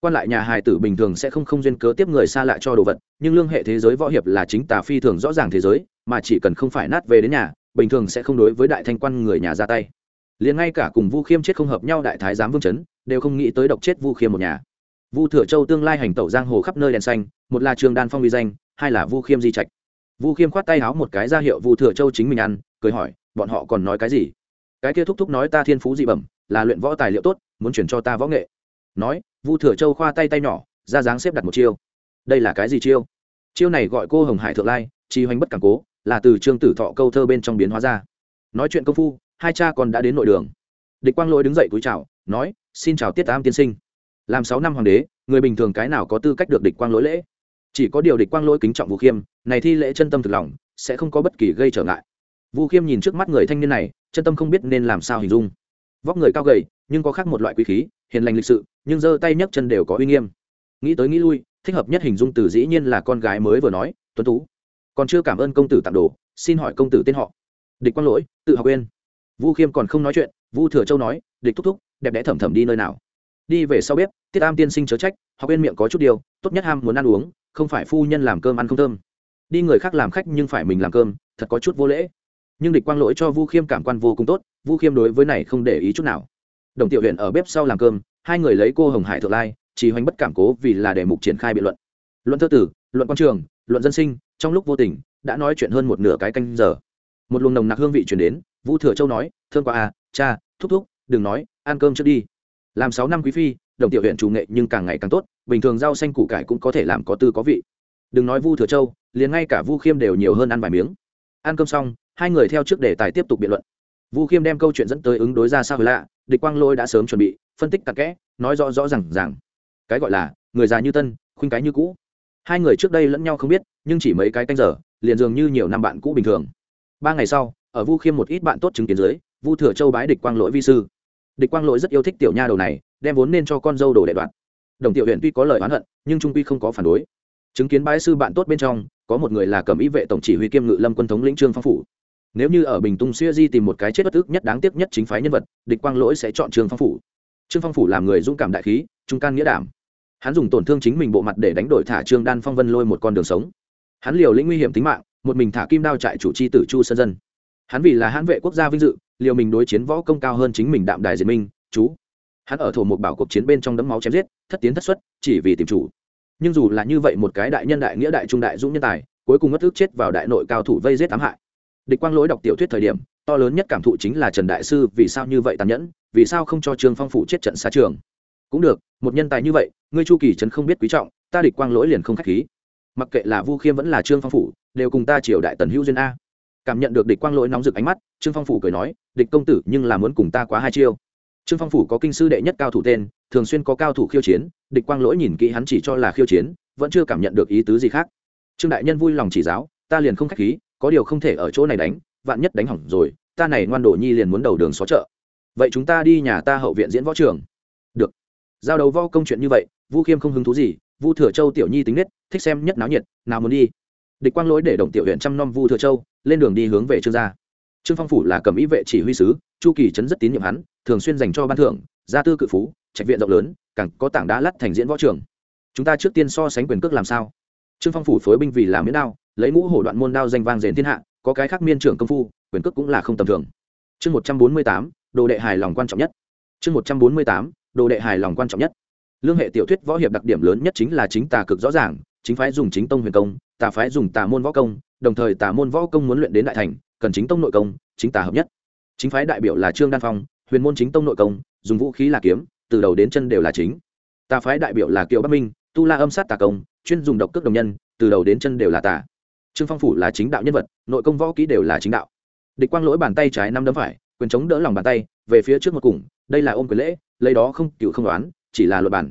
Quan lại nhà hài tử bình thường sẽ không không duyên cớ tiếp người xa lạ cho đồ vật, nhưng lương hệ thế giới võ hiệp là chính tà phi thường rõ ràng thế giới, mà chỉ cần không phải nát về đến nhà, bình thường sẽ không đối với đại thanh quan người nhà ra tay. Liền ngay cả cùng vu khiêm chết không hợp nhau đại thái giám vương chấn, đều không nghĩ tới độc chết vu khiêm một nhà. Vu thừa châu tương lai hành tẩu giang hồ khắp nơi đèn xanh, một là trường đan phong uy danh, hai là vu khiêm di trạch. Vu khiêm khoát tay háo một cái ra hiệu vu thừa châu chính mình ăn cười hỏi, bọn họ còn nói cái gì? Cái kia thúc thúc nói ta thiên phú dị bẩm, là luyện võ tài liệu tốt, muốn chuyển cho ta võ nghệ. Nói, vu thừa châu khoa tay tay nhỏ, ra dáng xếp đặt một chiêu. Đây là cái gì chiêu? Chiêu này gọi cô hồng hải thượng lai, chi hoành bất cản cố, là từ trương tử thọ câu thơ bên trong biến hóa ra. Nói chuyện công phu, hai cha còn đã đến nội đường. Địch quang lỗi đứng dậy cúi chào, nói, xin chào tiết tam tiên sinh. Làm sáu năm hoàng đế, người bình thường cái nào có tư cách được địch quang lỗi lễ? Chỉ có điều địch quang lỗi kính trọng vũ khiêm, này thi lễ chân tâm thực lòng, sẽ không có bất kỳ gây trở ngại vũ khiêm nhìn trước mắt người thanh niên này, chân tâm không biết nên làm sao hình dung. Vóc người cao gầy, nhưng có khác một loại quý khí, hiền lành lịch sự, nhưng giơ tay nhấc chân đều có uy nghiêm. Nghĩ tới nghĩ lui, thích hợp nhất hình dung từ dĩ nhiên là con gái mới vừa nói, tuấn tú, còn chưa cảm ơn công tử tặng đồ, xin hỏi công tử tên họ. Địch quang lỗi, tự học quên. Vu khiêm còn không nói chuyện, vu thừa châu nói, địch thúc thúc, đẹp đẽ thẩm thẩm đi nơi nào? Đi về sau bếp, tiết am tiên sinh chớ trách, học quên miệng có chút điều, tốt nhất ham muốn ăn uống, không phải phu nhân làm cơm ăn không thơm. Đi người khác làm khách nhưng phải mình làm cơm, thật có chút vô lễ nhưng địch quang lỗi cho vu khiêm cảm quan vô cùng tốt, vu khiêm đối với này không để ý chút nào. Đồng tiểu huyện ở bếp sau làm cơm, hai người lấy cô hồng hải thượng lai, chỉ hoành bất cảm cố vì là đề mục triển khai biện luận. Luận thơ tử, luận quan trường, luận dân sinh, trong lúc vô tình, đã nói chuyện hơn một nửa cái canh giờ. Một luồng nồng nặc hương vị chuyển đến, vu thừa châu nói thương qua à cha, thúc thúc, đừng nói, ăn cơm trước đi. Làm sáu năm quý phi, đồng tiểu huyện chủ nghệ nhưng càng ngày càng tốt, bình thường rau xanh củ cải cũng có thể làm có tư có vị. Đừng nói vu thừa châu, liền ngay cả vu khiêm đều nhiều hơn ăn vài miếng. Ăn cơm xong hai người theo trước đề tài tiếp tục biện luận. Vu khiêm đem câu chuyện dẫn tới ứng đối ra sao lạ, địch quang lôi đã sớm chuẩn bị, phân tích tặc kẽ, nói rõ rõ r à n g rằng cái gọi là, người già như tân, khuynh cái như cũ. Hai người trước đây lẫn nhau không biết, nhưng chỉ mấy cái canh giờ, liền dường như nhiều năm bạn cũ bình thường. Ba ngày sau, ở vu khiêm một ít bạn tốt chứng kiến dưới, vu thừa châu bái địch quang lỗi vi sư. Địch quang lỗi rất yêu thích tiểu nha đầu này, đem vốn nên cho con dâu đồ đệ đoạn đồng tiểu huyện tuy có lời oán hận, nhưng trung quy không có phản đối. Chứng kiến bái sư bạn tốt bên trong, có một người là cầm ý vệ tổng chỉ huy kiêm ngự lâm quân thống lĩnh trương phong phủ nếu như ở bình tung xuya di tìm một cái chết bất ức nhất đáng tiếc nhất chính phái nhân vật, địch quang lỗi sẽ chọn trương phong phủ. Trương phong phủ làm người dũng cảm đại khí, trung can nghĩa đảm. Hắn dùng tổn thương chính mình bộ mặt để đánh đổi thả trương đan phong vân lôi một con đường sống. Hắn liều lĩnh nguy hiểm tính mạng, một mình thả kim đao trại chủ chi tử chu sơn dân. Hắn vì là hãn vệ quốc gia vinh dự, liều mình đối chiến võ công cao hơn chính mình đạm đài diệt minh, chú. Hắn ở thổ một bảo cuộc chiến bên trong đấm máu chém giết, thất tiến thất xuất, chỉ vì tìm chủ. Nhưng dù là như vậy một cái đại nhân đại nghĩa đại trung đại dũng nhân tài, cuối cùng mất ước chết vào đại nội cao thủ vây giết tám hại địch quang lỗi đọc tiểu thuyết thời điểm, to lớn nhất cảm thụ chính là trần đại sư vì sao như vậy tàn nhẫn, vì sao không cho trương phong phủ chết trận xa trường. Cũng được, một nhân tài như vậy, ngươi chu kỳ trấn không biết quý trọng, ta địch quang lỗi liền không k h á c h khí. Mặc kệ là vu khiêm vẫn là trương phong phủ, đều cùng ta triều đại tần hữu duyên a. Cảm nhận được địch quang lỗi nóng rực ánh mắt, trương phong phủ cười nói, địch công tử, nhưng là muốn cùng ta quá hai chiêu. Trương phong phủ có kinh sư đệ nhất cao thủ tên, thường xuyên có cao thủ khiêu chiến, địch quang lỗi nhìn kỹ hắn chỉ cho là khiêu chiến, vẫn chưa cảm nhận được ý tứ gì khác. Trương đại nhân vui lòng chỉ giáo, ta liền không k h á c h khí có điều không thể ở chỗ này đánh, vạn nhất đánh hỏng rồi, ta này ngoan đồ nhi liền muốn đầu đường xó chợ. Vậy chúng ta đi nhà ta hậu viện diễn võ trường. Được. Giao đấu vo công chuyện như vậy, vu khiêm không hứng thú gì, vu thừa châu tiểu nhi tính nết, thích xem nhất náo nhiệt, nào muốn đi. Địch quang lỗi để đồng tiểu huyện chăm nom vu thừa châu, lên đường đi hướng về trương gia. Trương phong phủ là cầm ý vệ chỉ huy sứ, chu kỳ trấn rất tín nhiệm hắn, thường xuyên dành cho ban thưởng, gia tư cự phú, trạch viện rộng lớn, càng có tảng đá lắt thành diễn võ trường. Chúng ta trước tiên so sánh quyền cước làm sao? Trương phong phủ phối binh vì làm miễn đao lấy ngũ hổ đoạn môn đao danh vang rền thiên hạ, có cái khác miên trưởng công phu, quyền cước cũng là không tầm thường. Chương một trăm bốn mươi tám, đồ đệ hài lòng quan trọng nhất. Chương một trăm bốn mươi tám, đồ đệ hài lòng quan trọng nhất. Lương hệ tiểu thuyết võ hiệp đặc điểm lớn nhất chính là chính tà cực rõ ràng, chính phái dùng chính tông huyền công, tà phái dùng tà môn võ công, đồng thời tà môn võ công muốn luyện đến đại thành, cần chính tông nội công, chính tà hợp nhất. Chính phái đại biểu là trương đan phong, huyền môn chính tông nội công, dùng vũ khí là kiếm, từ đầu đến chân đều là chính. Tà phái đại biểu là kiều bắc minh, tu la âm sát tà công, chuyên dùng độc cước đồng nhân, từ đầu đến chân đều là tà trương phong phủ là chính đạo nhân vật, nội công võ kỹ đều là chính đạo. Địch quang lỗi bàn tay trái năm đấm phải, quyền chống đỡ lòng bàn tay, về phía trước một cùng, đây là ôm quyền lễ, lấy đó không, cựu không đoán, chỉ là luật bản.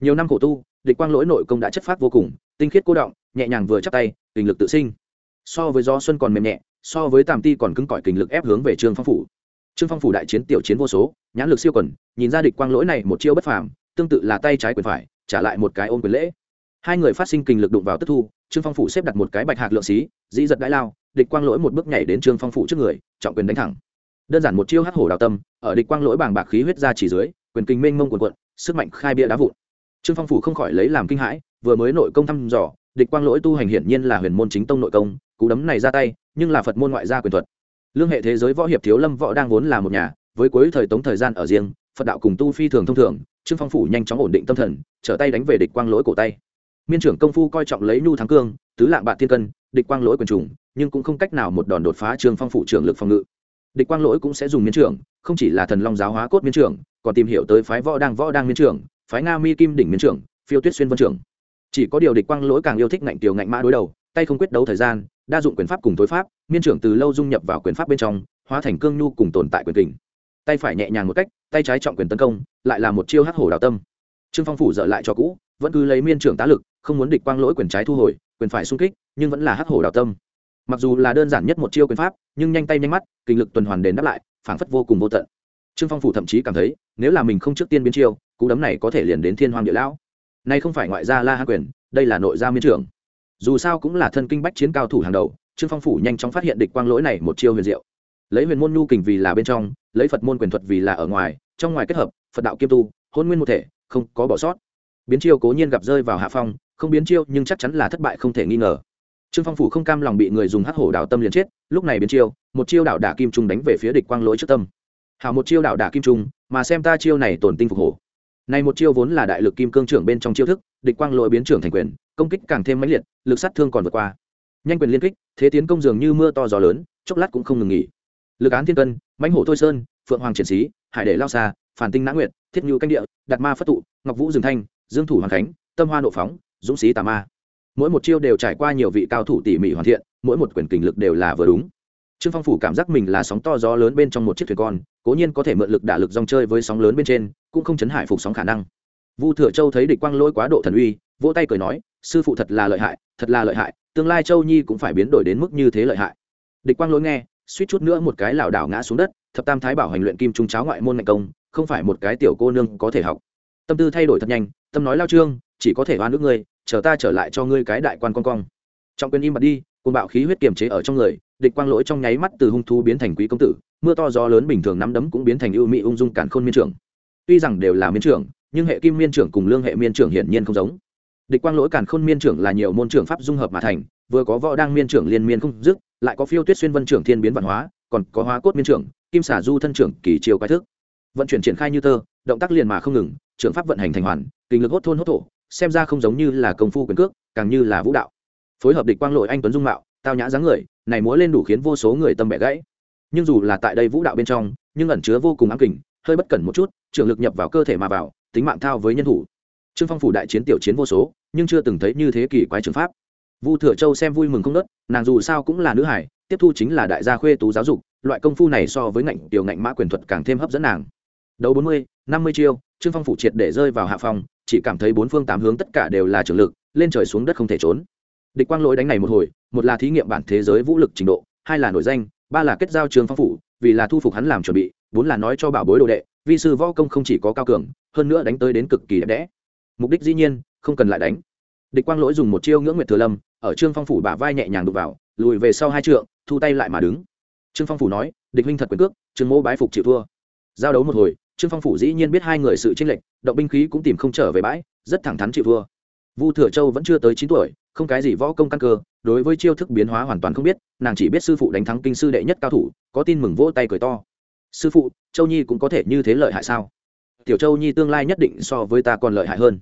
Nhiều năm khổ tu, địch quang lỗi nội công đã chất phát vô cùng, tinh khiết cố động, nhẹ nhàng vừa chắp tay, kình lực tự sinh. So với Do xuân còn mềm nhẹ, so với tàm ti còn cứng cỏi kình lực ép hướng về trương phong phủ. Trương phong phủ đại chiến tiểu chiến vô số, nhãn lực siêu quần, nhìn ra địch quang lỗi này một chiêu bất phàm, tương tự là tay trái quyền phải, trả lại một cái ôm quyền lễ. Hai người phát sinh kình lực đụng vào tức thu trương phong phủ xếp đặt một cái bạch hạc lượng xí, dĩ giật đãi lao, địch quang lỗi một bước nhảy đến trương phong phủ trước người, trọng quyền đánh thẳng. Đơn giản một chiêu hắc hổ đào tâm, ở địch quang lỗi bàng bạc khí huyết ra chỉ dưới, quyền kinh mênh mông quần quận sức mạnh khai bia đá vụn. Trương phong phủ không khỏi lấy làm kinh hãi, vừa mới nội công thăm dò, địch quang lỗi tu hành hiển nhiên là huyền môn chính tông nội công, cú đấm này ra tay, nhưng là phật môn ngoại gia quyền thuật. Lương hệ thế giới võ hiệp thiếu lâm võ đang vốn là một nhà, với cuối thời tống thời gian ở riêng, phật đạo cùng tu phi thường thông thường, trương phong phủ nhanh chóng ổn định tâm thần, trở tay đánh về địch quang lỗi cổ tay miên trưởng công phu coi trọng lấy nhu thắng cương, tứ lạng bạn thiên cân, địch quang lỗi quyền trùng, nhưng cũng không cách nào một đòn đột phá trương phong phủ trưởng lực phòng ngự. Địch quang lỗi cũng sẽ dùng miên trưởng, không chỉ là thần long giáo hóa cốt miên trưởng, còn tìm hiểu tới phái võ đang võ đang miên trưởng, phái nga mi kim đỉnh miên trưởng, phiêu tuyết xuyên vân trưởng. Chỉ có điều địch quang lỗi càng yêu thích ngạnh tiểu ngạnh mã đối đầu, tay không quyết đấu thời gian, đa dụng quyền pháp cùng tối pháp, miên trưởng từ lâu dung nhập vào quyền pháp bên trong, hóa thành cương nhu cùng tồn tại quyền kình. Tay phải nhẹ nhàng một cách, tay trái trọng quyền tấn công, lại là một chiêu hắc hổ đào tâm. Trương phong phủ dở lại cho cũ, vẫn cứ lấy miên trưởng tá lực không muốn địch quang lỗi quyền trái thu hồi, quyền phải xung kích, nhưng vẫn là hắc hổ đào tâm. Mặc dù là đơn giản nhất một chiêu quyền pháp, nhưng nhanh tay nhanh mắt, kinh lực tuần hoàn đền đáp lại, phảng phất vô cùng vô tận. Trương phong phủ thậm chí cảm thấy, nếu là mình không trước tiên biến chiêu, cú đấm này có thể liền đến thiên hoàng địa lão. Nay không phải ngoại gia la hạ quyền, đây là nội gia miên trưởng. Dù sao cũng là thân kinh bách chiến cao thủ hàng đầu, trương phong phủ nhanh chóng phát hiện địch quang lỗi này một chiêu huyền diệu. Lấy huyền môn nhu kình vì là bên trong, lấy phật môn quyền thuật vì là ở ngoài, trong ngoài kết hợp, phật đạo kiêm tu, hôn nguyên một thể, không có bỏ sót. Biến chiêu cố nhiên gặp rơi vào hạ phong không biến chiêu, nhưng chắc chắn là thất bại không thể nghi ngờ. Trương phong phủ không cam lòng bị người dùng hắc hổ đảo tâm liền chết, lúc này biến chiêu, một chiêu đảo đả kim trung đánh về phía địch quang lỗi trước tâm. Hảo một chiêu đảo đả kim trung, mà xem ta chiêu này tổn tinh phục hổ. Này một chiêu vốn là đại lực kim cương trưởng bên trong chiêu thức, địch quang lỗi biến trưởng thành quyền, công kích càng thêm mãnh liệt, lực sát thương còn vượt qua. Nhanh quyền liên kích, thế tiến công dường như mưa to gió lớn, chốc lát cũng không ngừng nghỉ. Lực án thiên cân, mãnh hổ thôi sơn, phượng hoàng triển sĩ, hải đệ lao xa phản tinh nã nguyệt, thiết nhu canh địa, đạt ma phất tụ, ngọc vũ dừng thanh, dương thủ hoàng khánh, tâm hoa nộ phóng dũng sĩ tà ma. Mỗi một chiêu đều trải qua nhiều vị cao thủ tỉ mỉ hoàn thiện, mỗi một quyền kình lực đều là vừa đúng. Trương phong phủ cảm giác mình là sóng to gió lớn bên trong một chiếc thuyền con, cố nhiên có thể mượn lực đả lực dòng chơi với sóng lớn bên trên, cũng không chấn hải phục sóng khả năng. Vu thừa châu thấy địch quang lỗi quá độ thần uy, vỗ tay cười nói, sư phụ thật là lợi hại, thật là lợi hại, tương lai châu nhi cũng phải biến đổi đến mức như thế lợi hại. Địch quang lỗi nghe, suýt chút nữa một cái lảo đảo ngã xuống đất, thập tam thái bảo hành luyện kim trung cháo ngoại môn ngành công, không phải một cái tiểu cô nương có thể học. Tâm tư thay đổi thật nhanh, tâm nói lao trương chỉ có thể oan nước ngươi, chờ ta trở lại cho ngươi cái đại quan con cong. Trọng quyền im bật đi côn bạo khí huyết kiềm chế ở trong người, địch quang lỗi trong nháy mắt từ hung thú biến thành quý công tử, mưa to gió lớn bình thường nắm đấm cũng biến thành ưu mỹ ung dung cản khôn miên trưởng. Tuy rằng đều là miên trưởng, nhưng hệ kim miên trưởng cùng lương hệ miên trưởng hiển nhiên không giống. Địch quang lỗi cản khôn miên trưởng là nhiều môn trưởng pháp dung hợp mà thành, vừa có võ đang miên trưởng liên miên không dứt, lại có phiêu tuyết xuyên vân trưởng thiên biến văn hóa, còn có hóa cốt miên trưởng, kim xả du thân trưởng kỳ chiều quái thức. Vận chuyển triển khai như tơ, động tác liền mà không ngừng, trưởng pháp vận hành thành hoàn, kinh lực hốt thôn hốt thổ xem ra không giống như là công phu quyền cước, càng như là vũ đạo. Phối hợp địch quang lội anh tuấn dung mạo, tao nhã dáng người, này múa lên đủ khiến vô số người tâm bẻ gãy. Nhưng dù là tại đây vũ đạo bên trong, nhưng ẩn chứa vô cùng ám kình, hơi bất cẩn một chút, trường lực nhập vào cơ thể mà vào, tính mạng thao với nhân thủ. Trương phong phủ đại chiến tiểu chiến vô số, nhưng chưa từng thấy như thế kỷ quái trường pháp. Vu thừa châu xem vui mừng không nớt nàng dù sao cũng là nữ hải, tiếp thu chính là đại gia khuê tú giáo dục, loại công phu này so với ngạnh tiểu ngạnh mã quyền thuật càng thêm hấp dẫn nàng đấu bốn mươi, năm mươi chiêu, trương phong phủ triệt để rơi vào hạ phòng chỉ cảm thấy bốn phương tám hướng tất cả đều là trường lực, lên trời xuống đất không thể trốn. Địch quang lỗi đánh này một hồi, một là thí nghiệm bản thế giới vũ lực trình độ, hai là nổi danh, ba là kết giao trương phong phủ, vì là thu phục hắn làm chuẩn bị, bốn là nói cho bảo bối đồ đệ, vi sư võ công không chỉ có cao cường, hơn nữa đánh tới đến cực kỳ đẹp đẽ. Mục đích dĩ nhiên, không cần lại đánh. Địch quang lỗi dùng một chiêu ngưỡng nguyệt thừa lâm, ở trương phong phủ bả vai nhẹ nhàng đụng vào, lùi về sau hai trượng, thu tay lại mà đứng. Trương phong phủ nói, địch huynh thật quyền cước, trương mô bái phục chịu thua. Giao đấu một hồi trương phong phủ dĩ nhiên biết hai người sự tranh lệch, động binh khí cũng tìm không trở về bãi, rất thẳng thắn chịu thua. Vu thừa châu vẫn chưa tới chín tuổi, không cái gì võ công căn cơ, đối với chiêu thức biến hóa hoàn toàn không biết, nàng chỉ biết sư phụ đánh thắng kinh sư đệ nhất cao thủ, có tin mừng vỗ tay cười to. Sư phụ, châu nhi cũng có thể như thế lợi hại sao? Tiểu châu nhi tương lai nhất định so với ta còn lợi hại hơn.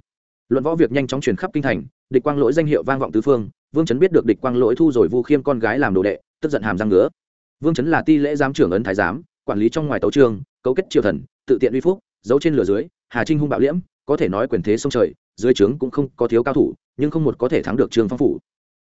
Luận võ việc nhanh chóng truyền khắp kinh thành, địch quang lỗi danh hiệu vang vọng tứ phương, vương chấn biết được địch quang lỗi thu rồi vu khiêm con gái làm đồ đệ, tức giận hàm răng ngứa. Vương chấn là ti lễ giám trưởng ấn thái giám, quản lý trong ngoài tấu trường, cấu kết triều thần tự tiện uy phúc, giấu trên lửa dưới, hà trinh hung bạo liễm, có thể nói quyền thế sông trời, dưới trướng cũng không có thiếu cao thủ, nhưng không một có thể thắng được trương phong phủ.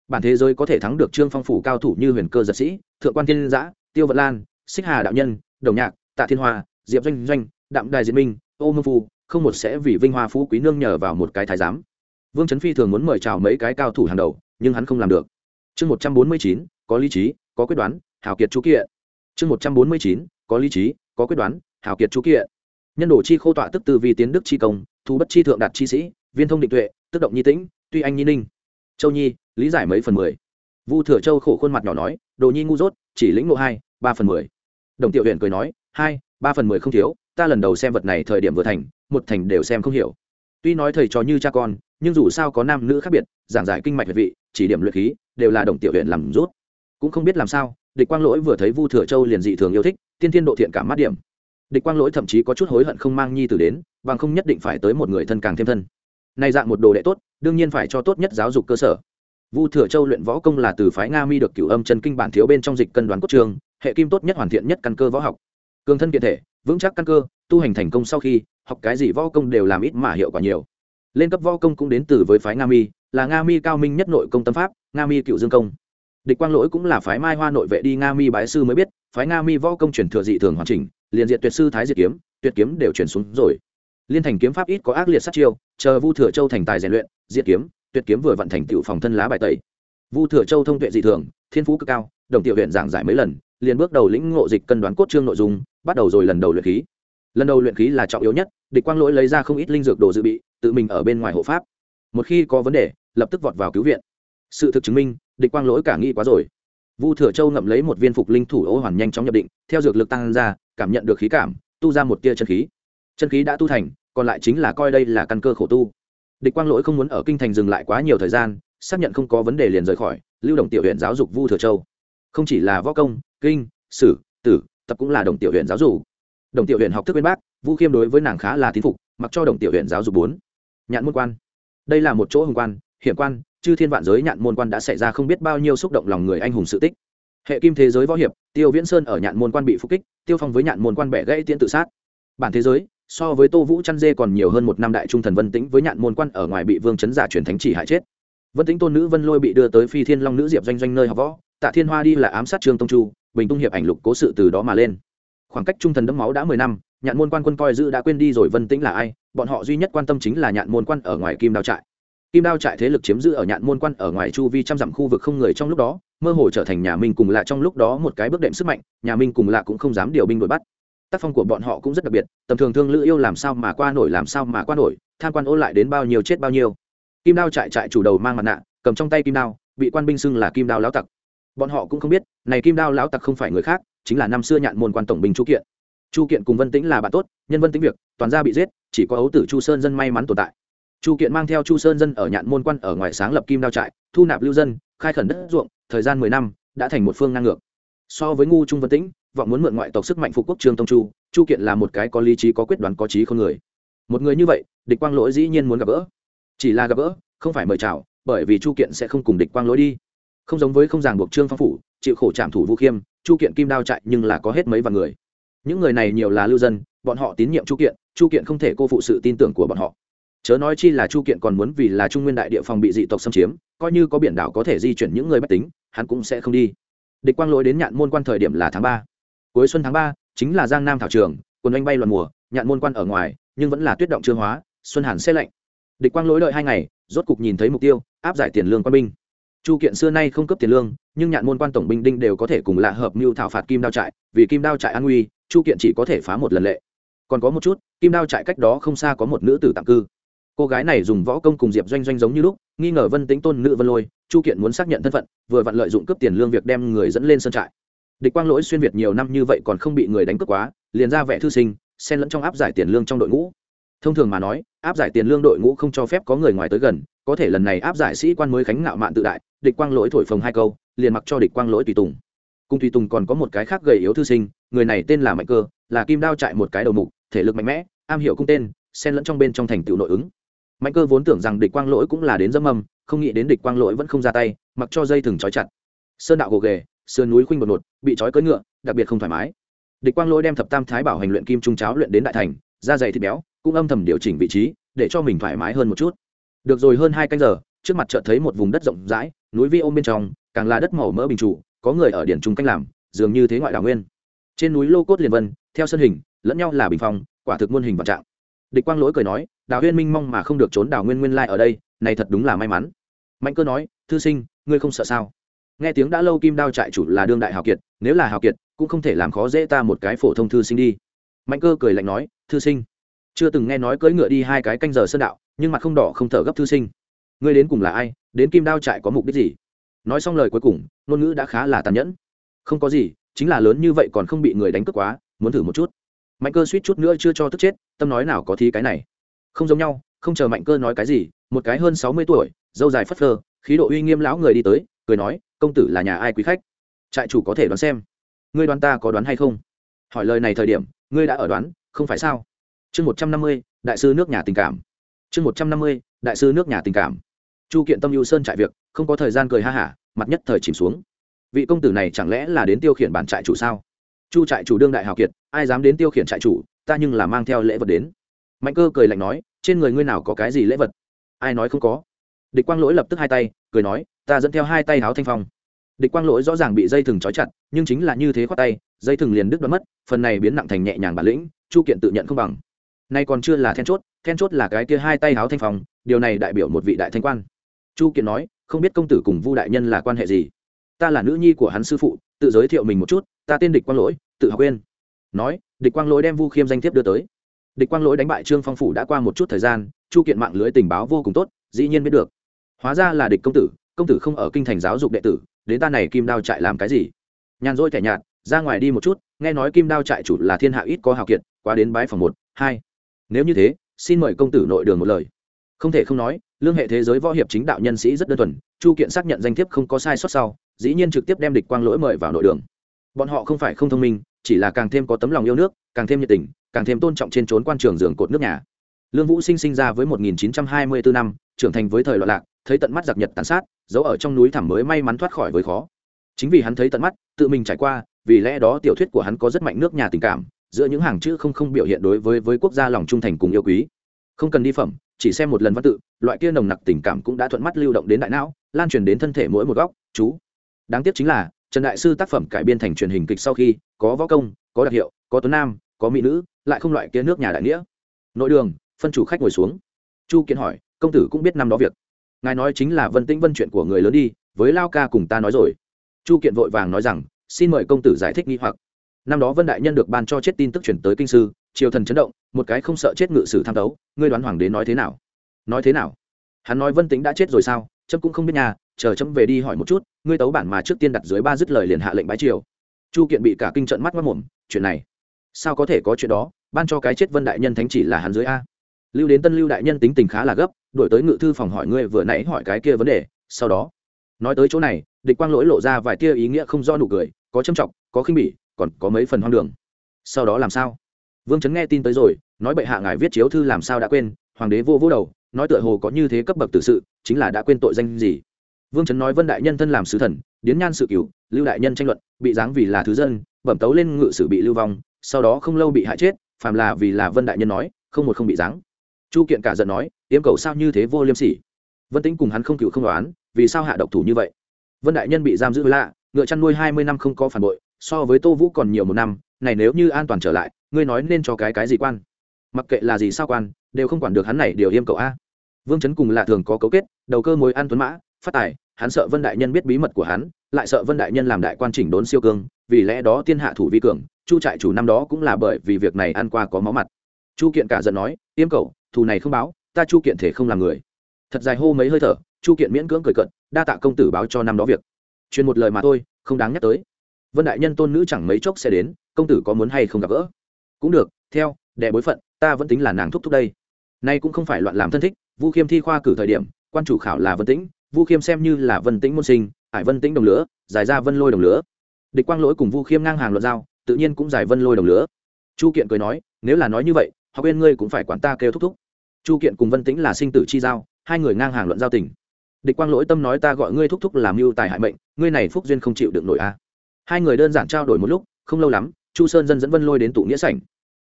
Bản thế giới có thể thắng được trương phong phủ cao thủ như huyền cơ giật sĩ, thượng quan thiên giã, tiêu vận lan, xích hà đạo nhân, đồng nhạc, tạ thiên hoa, diệp doanh doanh, đạm đài diệt minh, ô mơ phu, không một sẽ vì vinh hoa phú quý nương nhờ vào một cái thái giám. Vương trấn phi thường muốn mời chào mấy cái cao thủ hàng đầu, nhưng hắn không làm được. Chương một trăm bốn mươi chín, có lý trí, có quyết đoán, hào kiệt chú kiện chương một trăm bốn mươi chín, có lý trí, có quyết đoán, hào kiệt chú kiện nhân đồ chi khô tọa tức từ vi tiến đức chi công, thu bất chi thượng đạt chi sĩ, viên thông định tuệ, tức động nhi tĩnh, tuy anh nhi ninh. Châu nhi, lý giải mấy phần mười. Vu thừa châu khổ khuôn mặt nhỏ nói, đồ nhi ngu dốt, chỉ lĩnh ngộ hai, ba phần mười. Đồng tiểu huyện cười nói, hai, ba phần mười không thiếu, ta lần đầu xem vật này thời điểm vừa thành, một thành đều xem không hiểu. Tuy nói thầy trò như cha con, nhưng dù sao có nam nữ khác biệt, giảng giải kinh mạch việt vị, chỉ điểm luyện khí, đều là đồng tiểu huyện làm rút. Cũng không biết làm sao, địch quang lỗi vừa thấy vu thừa châu liền dị thường yêu thích, tiên thiên độ thiện cảm mát điểm địch quang lỗi thậm chí có chút hối hận không mang nhi tử đến, bằng không nhất định phải tới một người thân càng thêm thân. Nay dạng một đồ đệ tốt, đương nhiên phải cho tốt nhất giáo dục cơ sở. Vu thừa châu luyện võ công là từ phái nga mi được cửu âm chân kinh bản thiếu bên trong dịch cân đoán cốt trường, hệ kim tốt nhất hoàn thiện nhất căn cơ võ học. Cường thân kiện thể, vững chắc căn cơ, tu hành thành công sau khi, học cái gì võ công đều làm ít mà hiệu quả nhiều. Lên cấp võ công cũng đến từ với phái nga mi, là nga mi cao minh nhất nội công tâm pháp, nga mi cựu dương công. Địch quang lỗi cũng là phái mai hoa nội vệ đi nga mi bái sư mới biết, phái nga mi võ công truyền thừa dị thường hoàn chỉnh liền diện tuyệt sư thái diệt kiếm, tuyệt kiếm đều chuyển xuống rồi. Liên thành kiếm pháp ít có ác liệt sát chiêu, chờ vu thừa châu thành tài rèn luyện, diệt kiếm, tuyệt kiếm vừa vận thành tựu phòng thân lá bài tẩy. Vu thừa châu thông tuệ dị thường, thiên phú cực cao, đồng tiểu huyện giảng giải mấy lần, liền bước đầu lĩnh ngộ dịch cân đoán cốt trương nội dung, bắt đầu rồi lần đầu luyện khí. Lần đầu luyện khí là trọng yếu nhất, địch quang lỗi lấy ra không ít linh dược đồ dự bị, tự mình ở bên ngoài hộ pháp. Một khi có vấn đề, lập tức vọt vào cứu viện. Sự thực chứng minh, địch quang lỗi cả nghi quá rồi. Vu thừa châu ngậm lấy một viên phục linh thủ ô hoàn nhanh chóng nhập định, theo dược lực tăng ra cảm nhận được khí cảm, tu ra một tia chân khí. Chân khí đã tu thành, còn lại chính là coi đây là căn cơ khổ tu. Địch quang lỗi không muốn ở kinh thành dừng lại quá nhiều thời gian, xác nhận không có vấn đề liền rời khỏi, lưu đồng tiểu huyện giáo dục vu thừa châu. Không chỉ là võ công, kinh, sử, tử, tập cũng là đồng tiểu huyện giáo dục. Đồng tiểu huyện học thức bên bác, vu khiêm đối với nàng khá là tín phục, mặc cho đồng tiểu huyện giáo dục bốn. Nhạn môn quan. Đây là một chỗ hùng quan, hiểm quan, chư thiên vạn giới nhạn môn quan đã xảy ra không biết bao nhiêu xúc động lòng người anh hùng sự tích hệ kim thế giới võ hiệp, tiêu viễn sơn ở nhạn môn quan bị phục kích, tiêu phong với nhạn môn quan bẻ gãy tiễn tự sát. Bản thế giới, so với tô vũ chăn dê còn nhiều hơn một năm đại trung thần vân tĩnh với nhạn môn quan ở ngoài bị vương chấn giả truyền thánh chỉ hại chết. Vân tĩnh tôn nữ vân lôi bị đưa tới phi thiên long nữ diệp doanh doanh nơi học võ, tạ thiên hoa đi là ám sát trương tông chu, bình tung hiệp ảnh lục cố sự từ đó mà lên. Khoảng cách trung thần đẫm máu đã mười năm, nhạn môn quan quân coi giữ đã quên đi rồi vân tĩnh là ai, bọn họ duy nhất quan tâm chính là nhạn môn quan ở ngoài kim Đào trại kim đao trại thế lực chiếm giữ ở nhạn môn quan ở ngoài chu vi trăm dặm khu vực không người trong lúc đó, mơ hồ trở thành nhà minh cùng lạ trong lúc đó một cái bước đệm sức mạnh, nhà minh cùng lạ cũng không dám điều binh đuổi bắt. Tác phong của bọn họ cũng rất đặc biệt, tầm thường thương lữ yêu làm sao mà qua nổi, làm sao mà qua nổi, tham quan ô lại đến bao nhiêu chết bao nhiêu. Kim đao trại trại chủ đầu mang mặt nạ, cầm trong tay kim đao, bị quan binh xưng là kim đao lão tặc. Bọn họ cũng không biết, này kim đao lão tặc không phải người khác, chính là năm xưa nhạn môn quan tổng binh chu kiện. Chu kiện cùng vân tĩnh là bạn tốt, nhân vân tĩnh việc, toàn gia bị giết, chỉ có ấu tử chu sơn dân may mắn tồn tại chu kiện mang theo chu sơn dân ở nhạn môn quan ở ngoài sáng lập kim đao trại, thu nạp lưu dân, khai khẩn đất ruộng, thời gian mười năm, đã thành một phương ngang ngược. So với ngu trung vân tĩnh, vọng muốn mượn ngoại tộc sức mạnh phục quốc trương tông chu chu kiện là một cái có lý trí, có quyết đoán, có trí không người. Một người như vậy, địch quang lỗi dĩ nhiên muốn gặp gỡ. Chỉ là gặp gỡ, không phải mời chào, bởi vì chu kiện sẽ không cùng địch quang lỗi đi. Không giống với không ràng buộc trương phong phủ, chịu khổ trảm thủ vũ khiêm, chu kiện kim đao chạy nhưng là có hết mấy vạn người. Những người này nhiều là lưu dân, bọn họ tín nhiệm chu kiện chu kiện không thể cô phụ sự tin tưởng của bọn họ chớ nói chi là chu kiện còn muốn vì là trung nguyên đại địa phòng bị dị tộc xâm chiếm, coi như có biển đảo có thể di chuyển những người bất tính, hắn cũng sẽ không đi. Địch quang lỗi đến nhạn môn quan thời điểm là tháng ba. Cuối xuân tháng ba, chính là giang nam thảo trường, quần anh bay loạn mùa, nhạn môn quan ở ngoài, nhưng vẫn là tuyết động chưa hóa, xuân hàn xe lạnh. Địch quang lỗi đợi hai ngày, rốt cục nhìn thấy mục tiêu, áp giải tiền lương quân binh. Chu kiện xưa nay không cấp tiền lương, nhưng nhạn môn quan tổng binh đinh đều có thể cùng lạ hợp mưu thảo phạt kim đao trại, vì kim đao trại an nguy, chu kiện chỉ có thể phá một lần lệ. Còn có một chút, kim đao trại cách đó không xa có một nữ tử tạm cư cô gái này dùng võ công cùng diệp doanh doanh giống như lúc, nghi ngờ vân tính tôn nữ vân lôi, chu kiện muốn xác nhận thân phận, vừa vặn lợi dụng cướp tiền lương việc đem người dẫn lên sân trại. Địch quang lỗi xuyên việt nhiều năm như vậy còn không bị người đánh cướp quá, liền ra vẻ thư sinh, xen lẫn trong áp giải tiền lương trong đội ngũ. Thông thường mà nói, áp giải tiền lương đội ngũ không cho phép có người ngoài tới gần, có thể lần này áp giải sĩ quan mới khánh ngạo mạn tự đại, địch quang lỗi thổi phồng hai câu, liền mặc cho địch quang lỗi tùy tùng. Cùng tùy tùng còn có một cái khác gầy yếu thư sinh, người này tên là mạnh cơ, là kim đao chạy một cái đầu mục, thể lực mạnh mẽ, am hiểu cung tên, xen lẫn trong bên trong thành tựu nội ứng mạnh cơ vốn tưởng rằng địch quang lỗi cũng là đến dâm âm, không nghĩ đến địch quang lỗi vẫn không ra tay, mặc cho dây thừng trói chặt. Sơn đạo gồ ghề, sườn núi khuynh một nột bị trói cưỡi ngựa, đặc biệt không thoải mái. Địch quang lỗi đem thập tam thái bảo hành luyện kim trung cháo luyện đến đại thành, da dày thịt béo, cũng âm thầm điều chỉnh vị trí, để cho mình thoải mái hơn một chút. Được rồi hơn hai canh giờ, trước mặt chợt thấy một vùng đất rộng rãi, núi vi ôm bên trong, càng là đất màu mỡ bình trụ, có người ở điển trung cách làm, dường như thế ngoại đảo nguyên. Trên núi lô cốt liền vân, theo sân hình, lẫn nhau là bình phong, quả thực muôn hình vạn trạng. Địch quang lỗi cười nói đào huyên minh mong mà không được trốn đào nguyên nguyên lai ở đây, này thật đúng là may mắn. Mạnh cơ nói, thư sinh, ngươi không sợ sao? Nghe tiếng đã lâu kim đao trại chủ là đương đại hào kiệt, nếu là hào kiệt, cũng không thể làm khó dễ ta một cái phổ thông thư sinh đi. Mạnh cơ cười lạnh nói, thư sinh. Chưa từng nghe nói cưỡi ngựa đi hai cái canh giờ sơn đạo, nhưng mặt không đỏ không thở gấp thư sinh. Ngươi đến cùng là ai? Đến kim đao trại có mục đích gì? Nói xong lời cuối cùng, ngôn ngữ đã khá là tàn nhẫn. Không có gì, chính là lớn như vậy còn không bị người đánh cướp quá, muốn thử một chút. Mạnh cơ suýt chút nữa chưa cho tức chết, tâm nói nào có thí cái này không giống nhau, không chờ mạnh cơ nói cái gì, một cái hơn sáu mươi tuổi, dâu dài phất phơ, khí độ uy nghiêm lão người đi tới, cười nói, công tử là nhà ai quý khách? Trại chủ có thể đoán xem. Ngươi đoán ta có đoán hay không? Hỏi lời này thời điểm, ngươi đã ở đoán, không phải sao? Chương một trăm năm mươi, đại sư nước nhà tình cảm. Chương một trăm năm mươi, đại sư nước nhà tình cảm. Chu kiện tâm ưu sơn trại việc, không có thời gian cười ha hả, mặt nhất thời chìm xuống. Vị công tử này chẳng lẽ là đến tiêu khiển bản trại chủ sao? Chu trại chủ đương đại hào kiệt, ai dám đến tiêu khiển trại chủ, ta nhưng là mang theo lễ vật đến mạnh cơ cười lạnh nói, trên người ngươi nào có cái gì lễ vật? Ai nói không có. Địch quang lỗi lập tức hai tay, cười nói, ta dẫn theo hai tay háo thanh phong. Địch quang lỗi rõ ràng bị dây thừng trói chặt, nhưng chính là như thế khoát tay, dây thừng liền đứt đoán mất, phần này biến nặng thành nhẹ nhàng bản lĩnh, chu kiện tự nhận không bằng. Nay còn chưa là then chốt then chốt là cái kia hai tay háo thanh phong, điều này đại biểu một vị đại thanh quan. Chu kiện nói, không biết công tử cùng vu đại nhân là quan hệ gì? Ta là nữ nhi của hắn sư phụ, tự giới thiệu mình một chút, ta tên địch quang lỗi, tự học quên. Nói, địch quang lỗi đem vu khiêm danh thiếp đưa tới địch quang lỗi đánh bại trương phong phủ đã qua một chút thời gian, chu kiện mạng lưới tình báo vô cùng tốt, dĩ nhiên biết được. Hóa ra là địch công tử công tử không ở kinh thành giáo dục đệ tử, đến ta này kim đao trại làm cái gì? Nhàn rỗi thẻ nhạt, ra ngoài đi một chút, nghe nói kim đao trại chủ là thiên hạ ít có hào kiệt quá đến bái phòng một, hai. Nếu như thế, xin mời công tử nội đường một lời. Không thể không nói, lương hệ thế giới võ hiệp chính đạo nhân sĩ rất đơn thuần, chu kiện xác nhận danh thiếp không có sai sót sau, dĩ nhiên trực tiếp đem địch quang lỗi mời vào nội đường. Bọn họ không phải không thông minh chỉ là càng thêm có tấm lòng yêu nước, càng thêm nhiệt tình, càng thêm tôn trọng trên trốn quan trường giường cột nước nhà. Lương vũ sinh sinh ra với 1924 năm, trưởng thành với thời loạn lạc, thấy tận mắt giặc nhật tàn sát, giấu ở trong núi thẳm mới may mắn thoát khỏi với khó. Chính vì hắn thấy tận mắt, tự mình trải qua, vì lẽ đó tiểu thuyết của hắn có rất mạnh nước nhà tình cảm, giữa những hàng chữ không không biểu hiện đối với với quốc gia lòng trung thành cùng yêu quý. Không cần đi phẩm, chỉ xem một lần văn tự, loại kia nồng nặc tình cảm cũng đã thuận mắt lưu động đến đại não, lan truyền đến thân thể mỗi một góc, chú. Đáng tiếc chính là trần đại sư tác phẩm cải biên thành truyền hình kịch sau khi, có võ công, có đặc hiệu, có tuấn nam, có mỹ nữ, lại không loại kia nước nhà đại nghĩa. Nội đường, phân chủ khách ngồi xuống. Chu kiến hỏi, công tử cũng biết năm đó việc. Ngài nói chính là vân tĩnh vân chuyện của người lớn đi, với lao ca cùng ta nói rồi. Chu kiện vội vàng nói rằng, xin mời công tử giải thích nghi hoặc. Năm đó vân đại nhân được ban cho chết tin tức chuyển tới kinh sư, triều thần chấn động, một cái không sợ chết ngự sử tham đấu, ngươi đoán hoàng đế nói thế nào? Nói thế nào? Hắn nói vân tính đã chết rồi sao? Trâm cũng không biết nhà chờ chấm về đi hỏi một chút, ngươi tấu bản mà trước tiên đặt dưới ba dứt lời liền hạ lệnh bái triều. Chu kiện bị cả kinh trận mắt mất mồm chuyện này, sao có thể có chuyện đó, ban cho cái chết vân đại nhân thánh chỉ là hắn dưới a. Lưu đến tân lưu đại nhân tính tình khá là gấp đổi tới ngự thư phòng hỏi ngươi vừa nãy hỏi cái kia vấn đề, sau đó, nói tới chỗ này, địch quang lỗi lộ ra vài tia ý nghĩa không do nụ cười, có châm trọng có khinh bỉ, còn có mấy phần hoang đường. Sau đó làm sao? Vương trấn nghe tin tới rồi, nói bệ hạ ngài viết chiếu thư làm sao đã quên, hoàng đế vô vô đầu, nói tựa hồ có như thế cấp bậc tử sự, chính là đã quên tội danh gì vương trấn nói vân đại nhân thân làm sứ thần, điến nhan sự cửu, lưu đại nhân tranh luận, bị giáng vì là thứ dân, bẩm tấu lên ngự sử bị lưu vong, sau đó không lâu bị hại chết, phàm là vì là vân đại nhân nói, không một không bị giáng. Chu kiện cả giận nói yếm cầu sao như thế vô liêm sỉ? Vân tính cùng hắn không cựu không đoán, vì sao hạ độc thủ như vậy? Vân đại nhân bị giam giữ lạ, ngựa chăn nuôi hai mươi năm không có phản bội, so với tô vũ còn nhiều một năm, này nếu như an toàn trở lại, ngươi nói nên cho cái cái gì quan? Mặc kệ là gì sao quan, đều không quản được hắn này điều yêm cầu a. Vương chấn cùng lạ thường có cấu kết, đầu cơ mối an tuấn mã phát tài, hắn sợ vân đại nhân biết bí mật của hắn, lại sợ vân đại nhân làm đại quan chỉnh đốn siêu cương, vì lẽ đó tiên hạ thủ vi cường, chu trại chủ năm đó cũng là bởi vì việc này ăn qua có máu mặt. Chu kiện cả giận nói, tiêm cầu thù này không báo, ta chu kiện thể không làm người. Thật dài hô mấy hơi thở, chu kiện miễn cưỡng cười cận đa tạ công tử báo cho năm đó việc. Truyền một lời mà thôi, không đáng nhắc tới. Vân đại nhân tôn nữ chẳng mấy chốc sẽ đến, công tử có muốn hay không gặp gỡ? Cũng được, theo, đệ bối phận, ta vẫn tính là nàng thúc thúc đây. Nay cũng không phải loạn làm thân thích, vu khiêm thi khoa cử thời điểm, quan chủ khảo là vân tĩnh vu khiêm xem như là vân tĩnh môn sinh hải vân tĩnh đồng lửa, giải ra vân lôi đồng lửa. địch quang lỗi cùng vu khiêm ngang hàng luận giao tự nhiên cũng giải vân lôi đồng lửa. chu kiện cười nói nếu là nói như vậy họ quên ngươi cũng phải quản ta kêu thúc thúc. Chu kiện cùng vân tĩnh là sinh tử chi giao hai người ngang hàng luận giao tình. Địch quang lỗi tâm nói ta gọi ngươi thúc thúc làm mưu tài hại mệnh ngươi này phúc duyên không chịu được nổi a. Hai người đơn giản trao đổi một lúc không lâu lắm chu sơn dân dẫn vân lôi đến tụ nghĩa sảnh.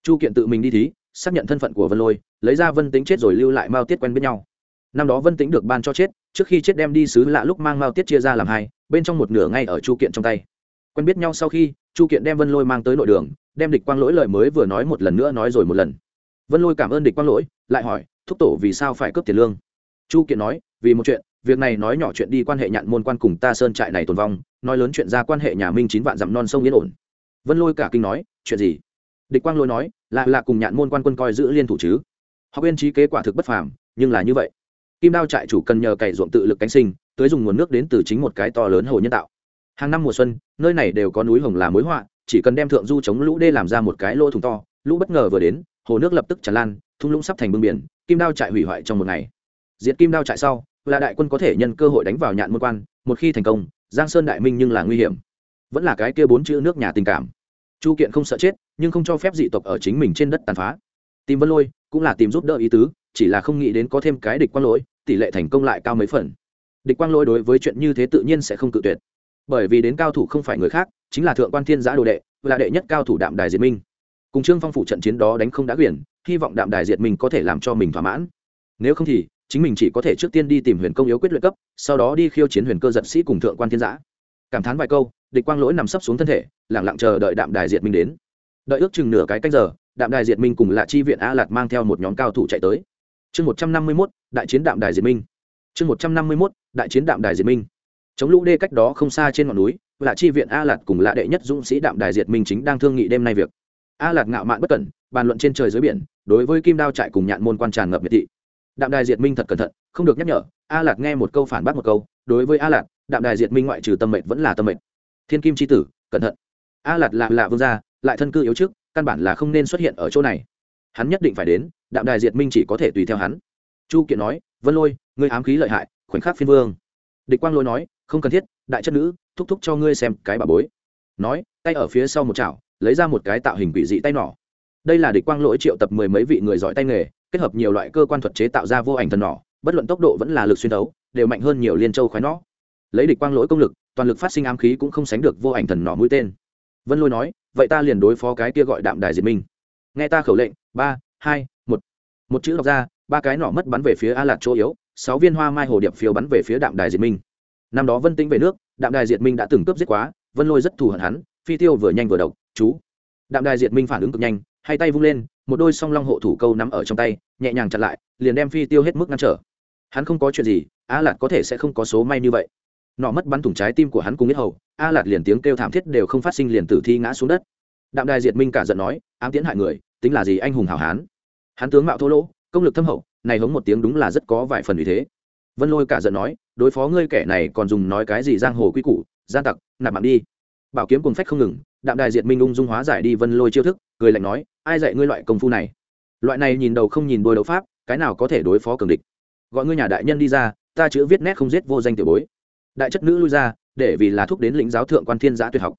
Chu kiện tự mình đi thí xác nhận thân phận của vân lôi lấy ra vân tính chết rồi lưu lại mao tiết quen biết nhau. Năm đó vân tính được ban cho chết trước khi chết đem đi xứ lạ lúc mang mao tiết chia ra làm hai, bên trong một nửa ngay ở chu kiện trong tay. Quen biết nhau sau khi, chu kiện đem vân lôi mang tới nội đường, đem địch quang lỗi lời mới vừa nói một lần nữa nói rồi một lần. Vân lôi cảm ơn địch quang lỗi, lại hỏi, thúc tổ vì sao phải cướp tiền lương? Chu kiện nói, vì một chuyện, việc này nói nhỏ chuyện đi quan hệ nhạn môn quan cùng ta sơn trại này tồn vong, nói lớn chuyện ra quan hệ nhà minh chín vạn dặm non sông yên ổn. Vân lôi cả kinh nói, chuyện gì? Địch quang lôi nói, lạ lạ cùng nhạn môn quan quân coi giữ liên thủ chứ. Học viên trí kế quả thực bất phàm, nhưng là như vậy kim đao trại chủ cần nhờ cày ruộng tự lực cánh sinh tới dùng nguồn nước đến từ chính một cái to lớn hồ nhân tạo. Hàng năm mùa xuân, nơi này đều có núi hồng là mối họa, chỉ cần đem thượng du chống lũ đê làm ra một cái lỗ thùng to, lũ bất ngờ vừa đến, hồ nước lập tức tràn lan, thung lũng sắp thành bưng biển, kim đao trại hủy hoại trong một ngày. Diệt kim đao trại sau, là đại quân có thể nhân cơ hội đánh vào nhạn môn quan, một khi thành công, giang sơn đại minh nhưng là nguy hiểm. Vẫn là cái kia bốn chữ nước nhà tình cảm. Chu kiện không sợ chết, nhưng không cho phép dị tộc ở chính mình trên đất tàn phá. Tìm vân lôi cũng là tìm giúp đỡ ý tứ, chỉ là không nghĩ đến có thêm cái địch quan lỗi tỷ lệ thành công lại cao mấy phần. Địch quang lỗi đối với chuyện như thế tự nhiên sẽ không cự tuyệt. Bởi vì đến cao thủ không phải người khác, chính là thượng quan thiên giã đồ đệ, là đệ nhất cao thủ đạm đài diệt minh. Cùng trương phong phủ trận chiến đó đánh không đã quyển hy vọng đạm đài diệt minh có thể làm cho mình thỏa mãn. Nếu không thì, chính mình chỉ có thể trước tiên đi tìm huyền công yếu quyết luyện cấp, sau đó đi khiêu chiến huyền cơ giật sĩ cùng thượng quan thiên giã. Cảm thán vài câu, địch quang lỗi nằm sấp xuống thân thể lẳng lặng chờ đợi đạm đài diệt minh đến. Đợi ước chừng nửa cái cách giờ, đạm đài diệt minh cùng lạ chi viện a lạt mang theo một nhóm cao thủ chạy tới chương một trăm năm mươi mốt, đại chiến đạm đài diệt minh. Chương một trăm năm mươi mốt, đại chiến đạm đài diệt minh. Chống lũ đê cách đó không xa trên ngọn núi, lạ chi viện a lạt cùng lạ đệ nhất dũng sĩ đạm đài diệt minh chính đang thương nghị đêm nay việc. A lạt ngạo mạn bất cẩn, bàn luận trên trời dưới biển, đối với kim đao trại cùng nhạn môn quan tràn ngập miệt thị. Đạm đài diệt minh thật cẩn thận, không được nhắc nhở, a lạt nghe một câu phản bác một câu, đối với a lạt, đạm đài diệt minh ngoại trừ tâm mệnh vẫn là tâm mệnh. Thiên kim c tử, cẩn thận. A lạt lạ lạ vương gia, lại thân cư yếu trước, căn bản là không nên xuất hiện ở chỗ này hắn nhất định phải đến, đạm đài diệt minh chỉ có thể tùy theo hắn. Chu kiện nói, vân lôi, ngươi ám khí lợi hại, khoảnh khắc phiên vương. Địch quang lôi nói, không cần thiết, đại chất nữ, thúc thúc cho ngươi xem cái bà bối. Nói, tay ở phía sau một chảo, lấy ra một cái tạo hình quỷ dị tay nỏ. Đây là địch quang lỗi triệu tập mười mấy vị người giỏi tay nghề, kết hợp nhiều loại cơ quan thuật chế tạo ra vô ảnh thần nỏ, bất luận tốc độ vẫn là lực xuyên đấu đều mạnh hơn nhiều liên châu khoái nỏ. Lấy địch quang lỗi công lực, toàn lực phát sinh ám khí cũng không sánh được vô ảnh thần nỏ mũi tên. Vân lôi nói, vậy ta liền đối phó cái kia gọi đạm đài diệt minh nghe ta khẩu lệnh, ba, hai, một. Một chữ đọc ra, ba cái nỏ mất bắn về phía a lạt chỗ yếu, sáu viên hoa mai hồ điệp phiếu bắn về phía đạm đài diệt minh. Năm đó vân tĩnh về nước, đạm đài diệt minh đã từng cướp giết quá, vân lôi rất thù hận hắn, phi tiêu vừa nhanh vừa độc, chú. Đạm đài diệt minh phản ứng cực nhanh, hai tay vung lên, một đôi song long hộ thủ câu nắm ở trong tay, nhẹ nhàng chặt lại, liền đem phi tiêu hết mức ngăn trở. Hắn không có chuyện gì, a lạt có thể sẽ không có số may như vậy. Nọ mất bắn thủng trái tim của hắn cùng biết hầu, a lạt liền tiếng kêu thảm thiết đều không phát sinh liền tử thi ngã xuống đất đạm đài diệt minh cả giận nói, ám tiễn hại người, tính là gì anh hùng hảo hán? Hán tướng mạo thô lỗ, công lực thâm hậu, này hống một tiếng đúng là rất có vài phần vì thế. Vân lôi cả giận nói, đối phó ngươi kẻ này còn dùng nói cái gì giang hồ quy củ, gian tặc, nạp mạng đi. Bảo kiếm cùng phách không ngừng, đạm đài diệt minh ung dung hóa giải đi vân lôi chiêu thức, cười lạnh nói, ai dạy ngươi loại công phu này? Loại này nhìn đầu không nhìn đôi đấu pháp, cái nào có thể đối phó cường địch? Gọi ngươi nhà đại nhân đi ra, ta chữ viết nét không giết vô danh tiểu bối. Đại chất nữ lui ra, để vì là thúc đến lĩnh giáo thượng quan thiên giã tuyệt học.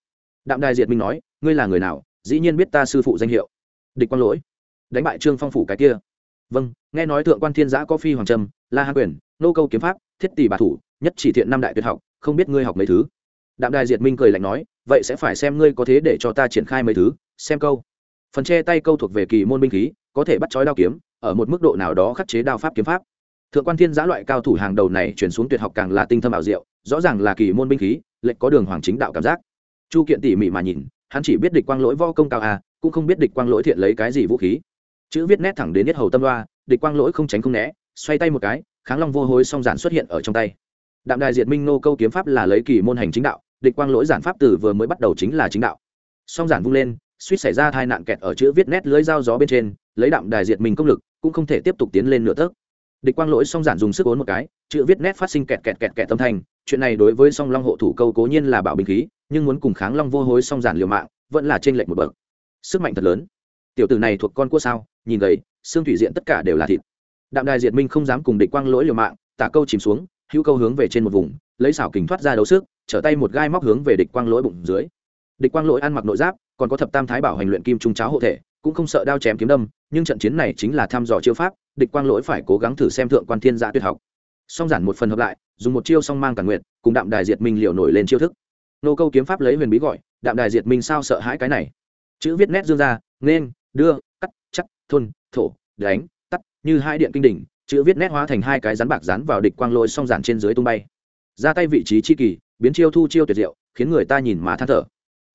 Đạm đài diệt minh nói ngươi là người nào, dĩ nhiên biết ta sư phụ danh hiệu. Địch quang lỗi. Đánh bại trương phong phủ cái kia. Vâng nghe nói thượng quan thiên giã có phi hoàng trâm la hạ quyền, nô câu kiếm pháp, thiết tỷ bà thủ, nhất chỉ thiện năm đại tuyệt học, không biết ngươi học mấy thứ? Đạm đài diệt minh cười lạnh nói, vậy sẽ phải xem ngươi có thế để cho ta triển khai mấy thứ, xem câu. Phần che tay câu thuộc về kỳ môn binh khí, có thể bắt chói đao kiếm, ở một mức độ nào đó khắc chế đao pháp kiếm pháp. Thượng quan thiên giã loại cao thủ hàng đầu này chuyển xuống tuyệt học càng là tinh thâm ảo diệu, rõ ràng là kỳ môn binh khí lệnh có đường hoàng chính đạo cảm giác. Chu kiện tỉ mỉ mà nhìn hắn chỉ biết địch quang lỗi vo công cao à cũng không biết địch quang lỗi thiện lấy cái gì vũ khí. Chữ viết nét thẳng đến nhất hầu tâm loa địch quang lỗi không tránh không né, xoay tay một cái, kháng long vô hối song giản xuất hiện ở trong tay. Đạm đài diệt minh nô câu kiếm pháp là lấy kỳ môn hành chính đạo, địch quang lỗi giản pháp từ vừa mới bắt đầu chính là chính đạo. Song giản vung lên, suýt xảy ra tai nạn kẹt ở chữ viết nét lưới dao gió bên trên, lấy đạm đài diệt minh công lực, cũng không thể tiếp tục tiến lên nửa tấc địch quang lỗi song giản dùng sức ốn một cái, chữ viết nét phát sinh kẹt kẹt kẹt kẹt tâm thành chuyện này đối với song long hộ thủ câu cố nhiên là bảo bình khí, nhưng muốn cùng kháng long vô hối song giản liều mạng, vẫn là trên lệnh một bậc. Sức mạnh thật lớn. Tiểu tử này thuộc con cua sao? Nhìn gầy, xương thủy diện tất cả đều là thịt. Đạm đài diệt minh không dám cùng địch quang lỗi liều mạng, tả câu chìm xuống, hữu câu hướng về trên một vùng, lấy xảo kình thoát ra đấu sức, trở tay một gai móc hướng về địch quang lỗi bụng dưới. Địch quang lỗi ăn mặc nội giáp, còn có thập tam thái bảo hành luyện kim trung cháo hộ thể, cũng không sợ đao chém kiếm đâm, nhưng trận chiến này chính là thăm dò chiêu pháp địch quang lỗi phải cố gắng thử xem thượng quan thiên gia tuyệt học. Song giản một phần hợp lại, dùng một chiêu song mang cả nguyện cùng đạm đài diệt minh liệu nổi lên chiêu thức. Nô câu kiếm pháp lấy huyền bí gọi, đạm đài diệt minh sao sợ hãi cái này. Chữ viết nét dương ra, nên, đưa, cắt, chắc, thôn, thổ, đánh, tắt, như hai điện kinh đỉnh, chữ viết nét hóa thành hai cái rắn bạc rán vào địch quang lỗi song giản trên dưới tung bay. Ra tay vị trí chi kỳ, biến chiêu thu chiêu tuyệt diệu, khiến người ta nhìn mà than thở.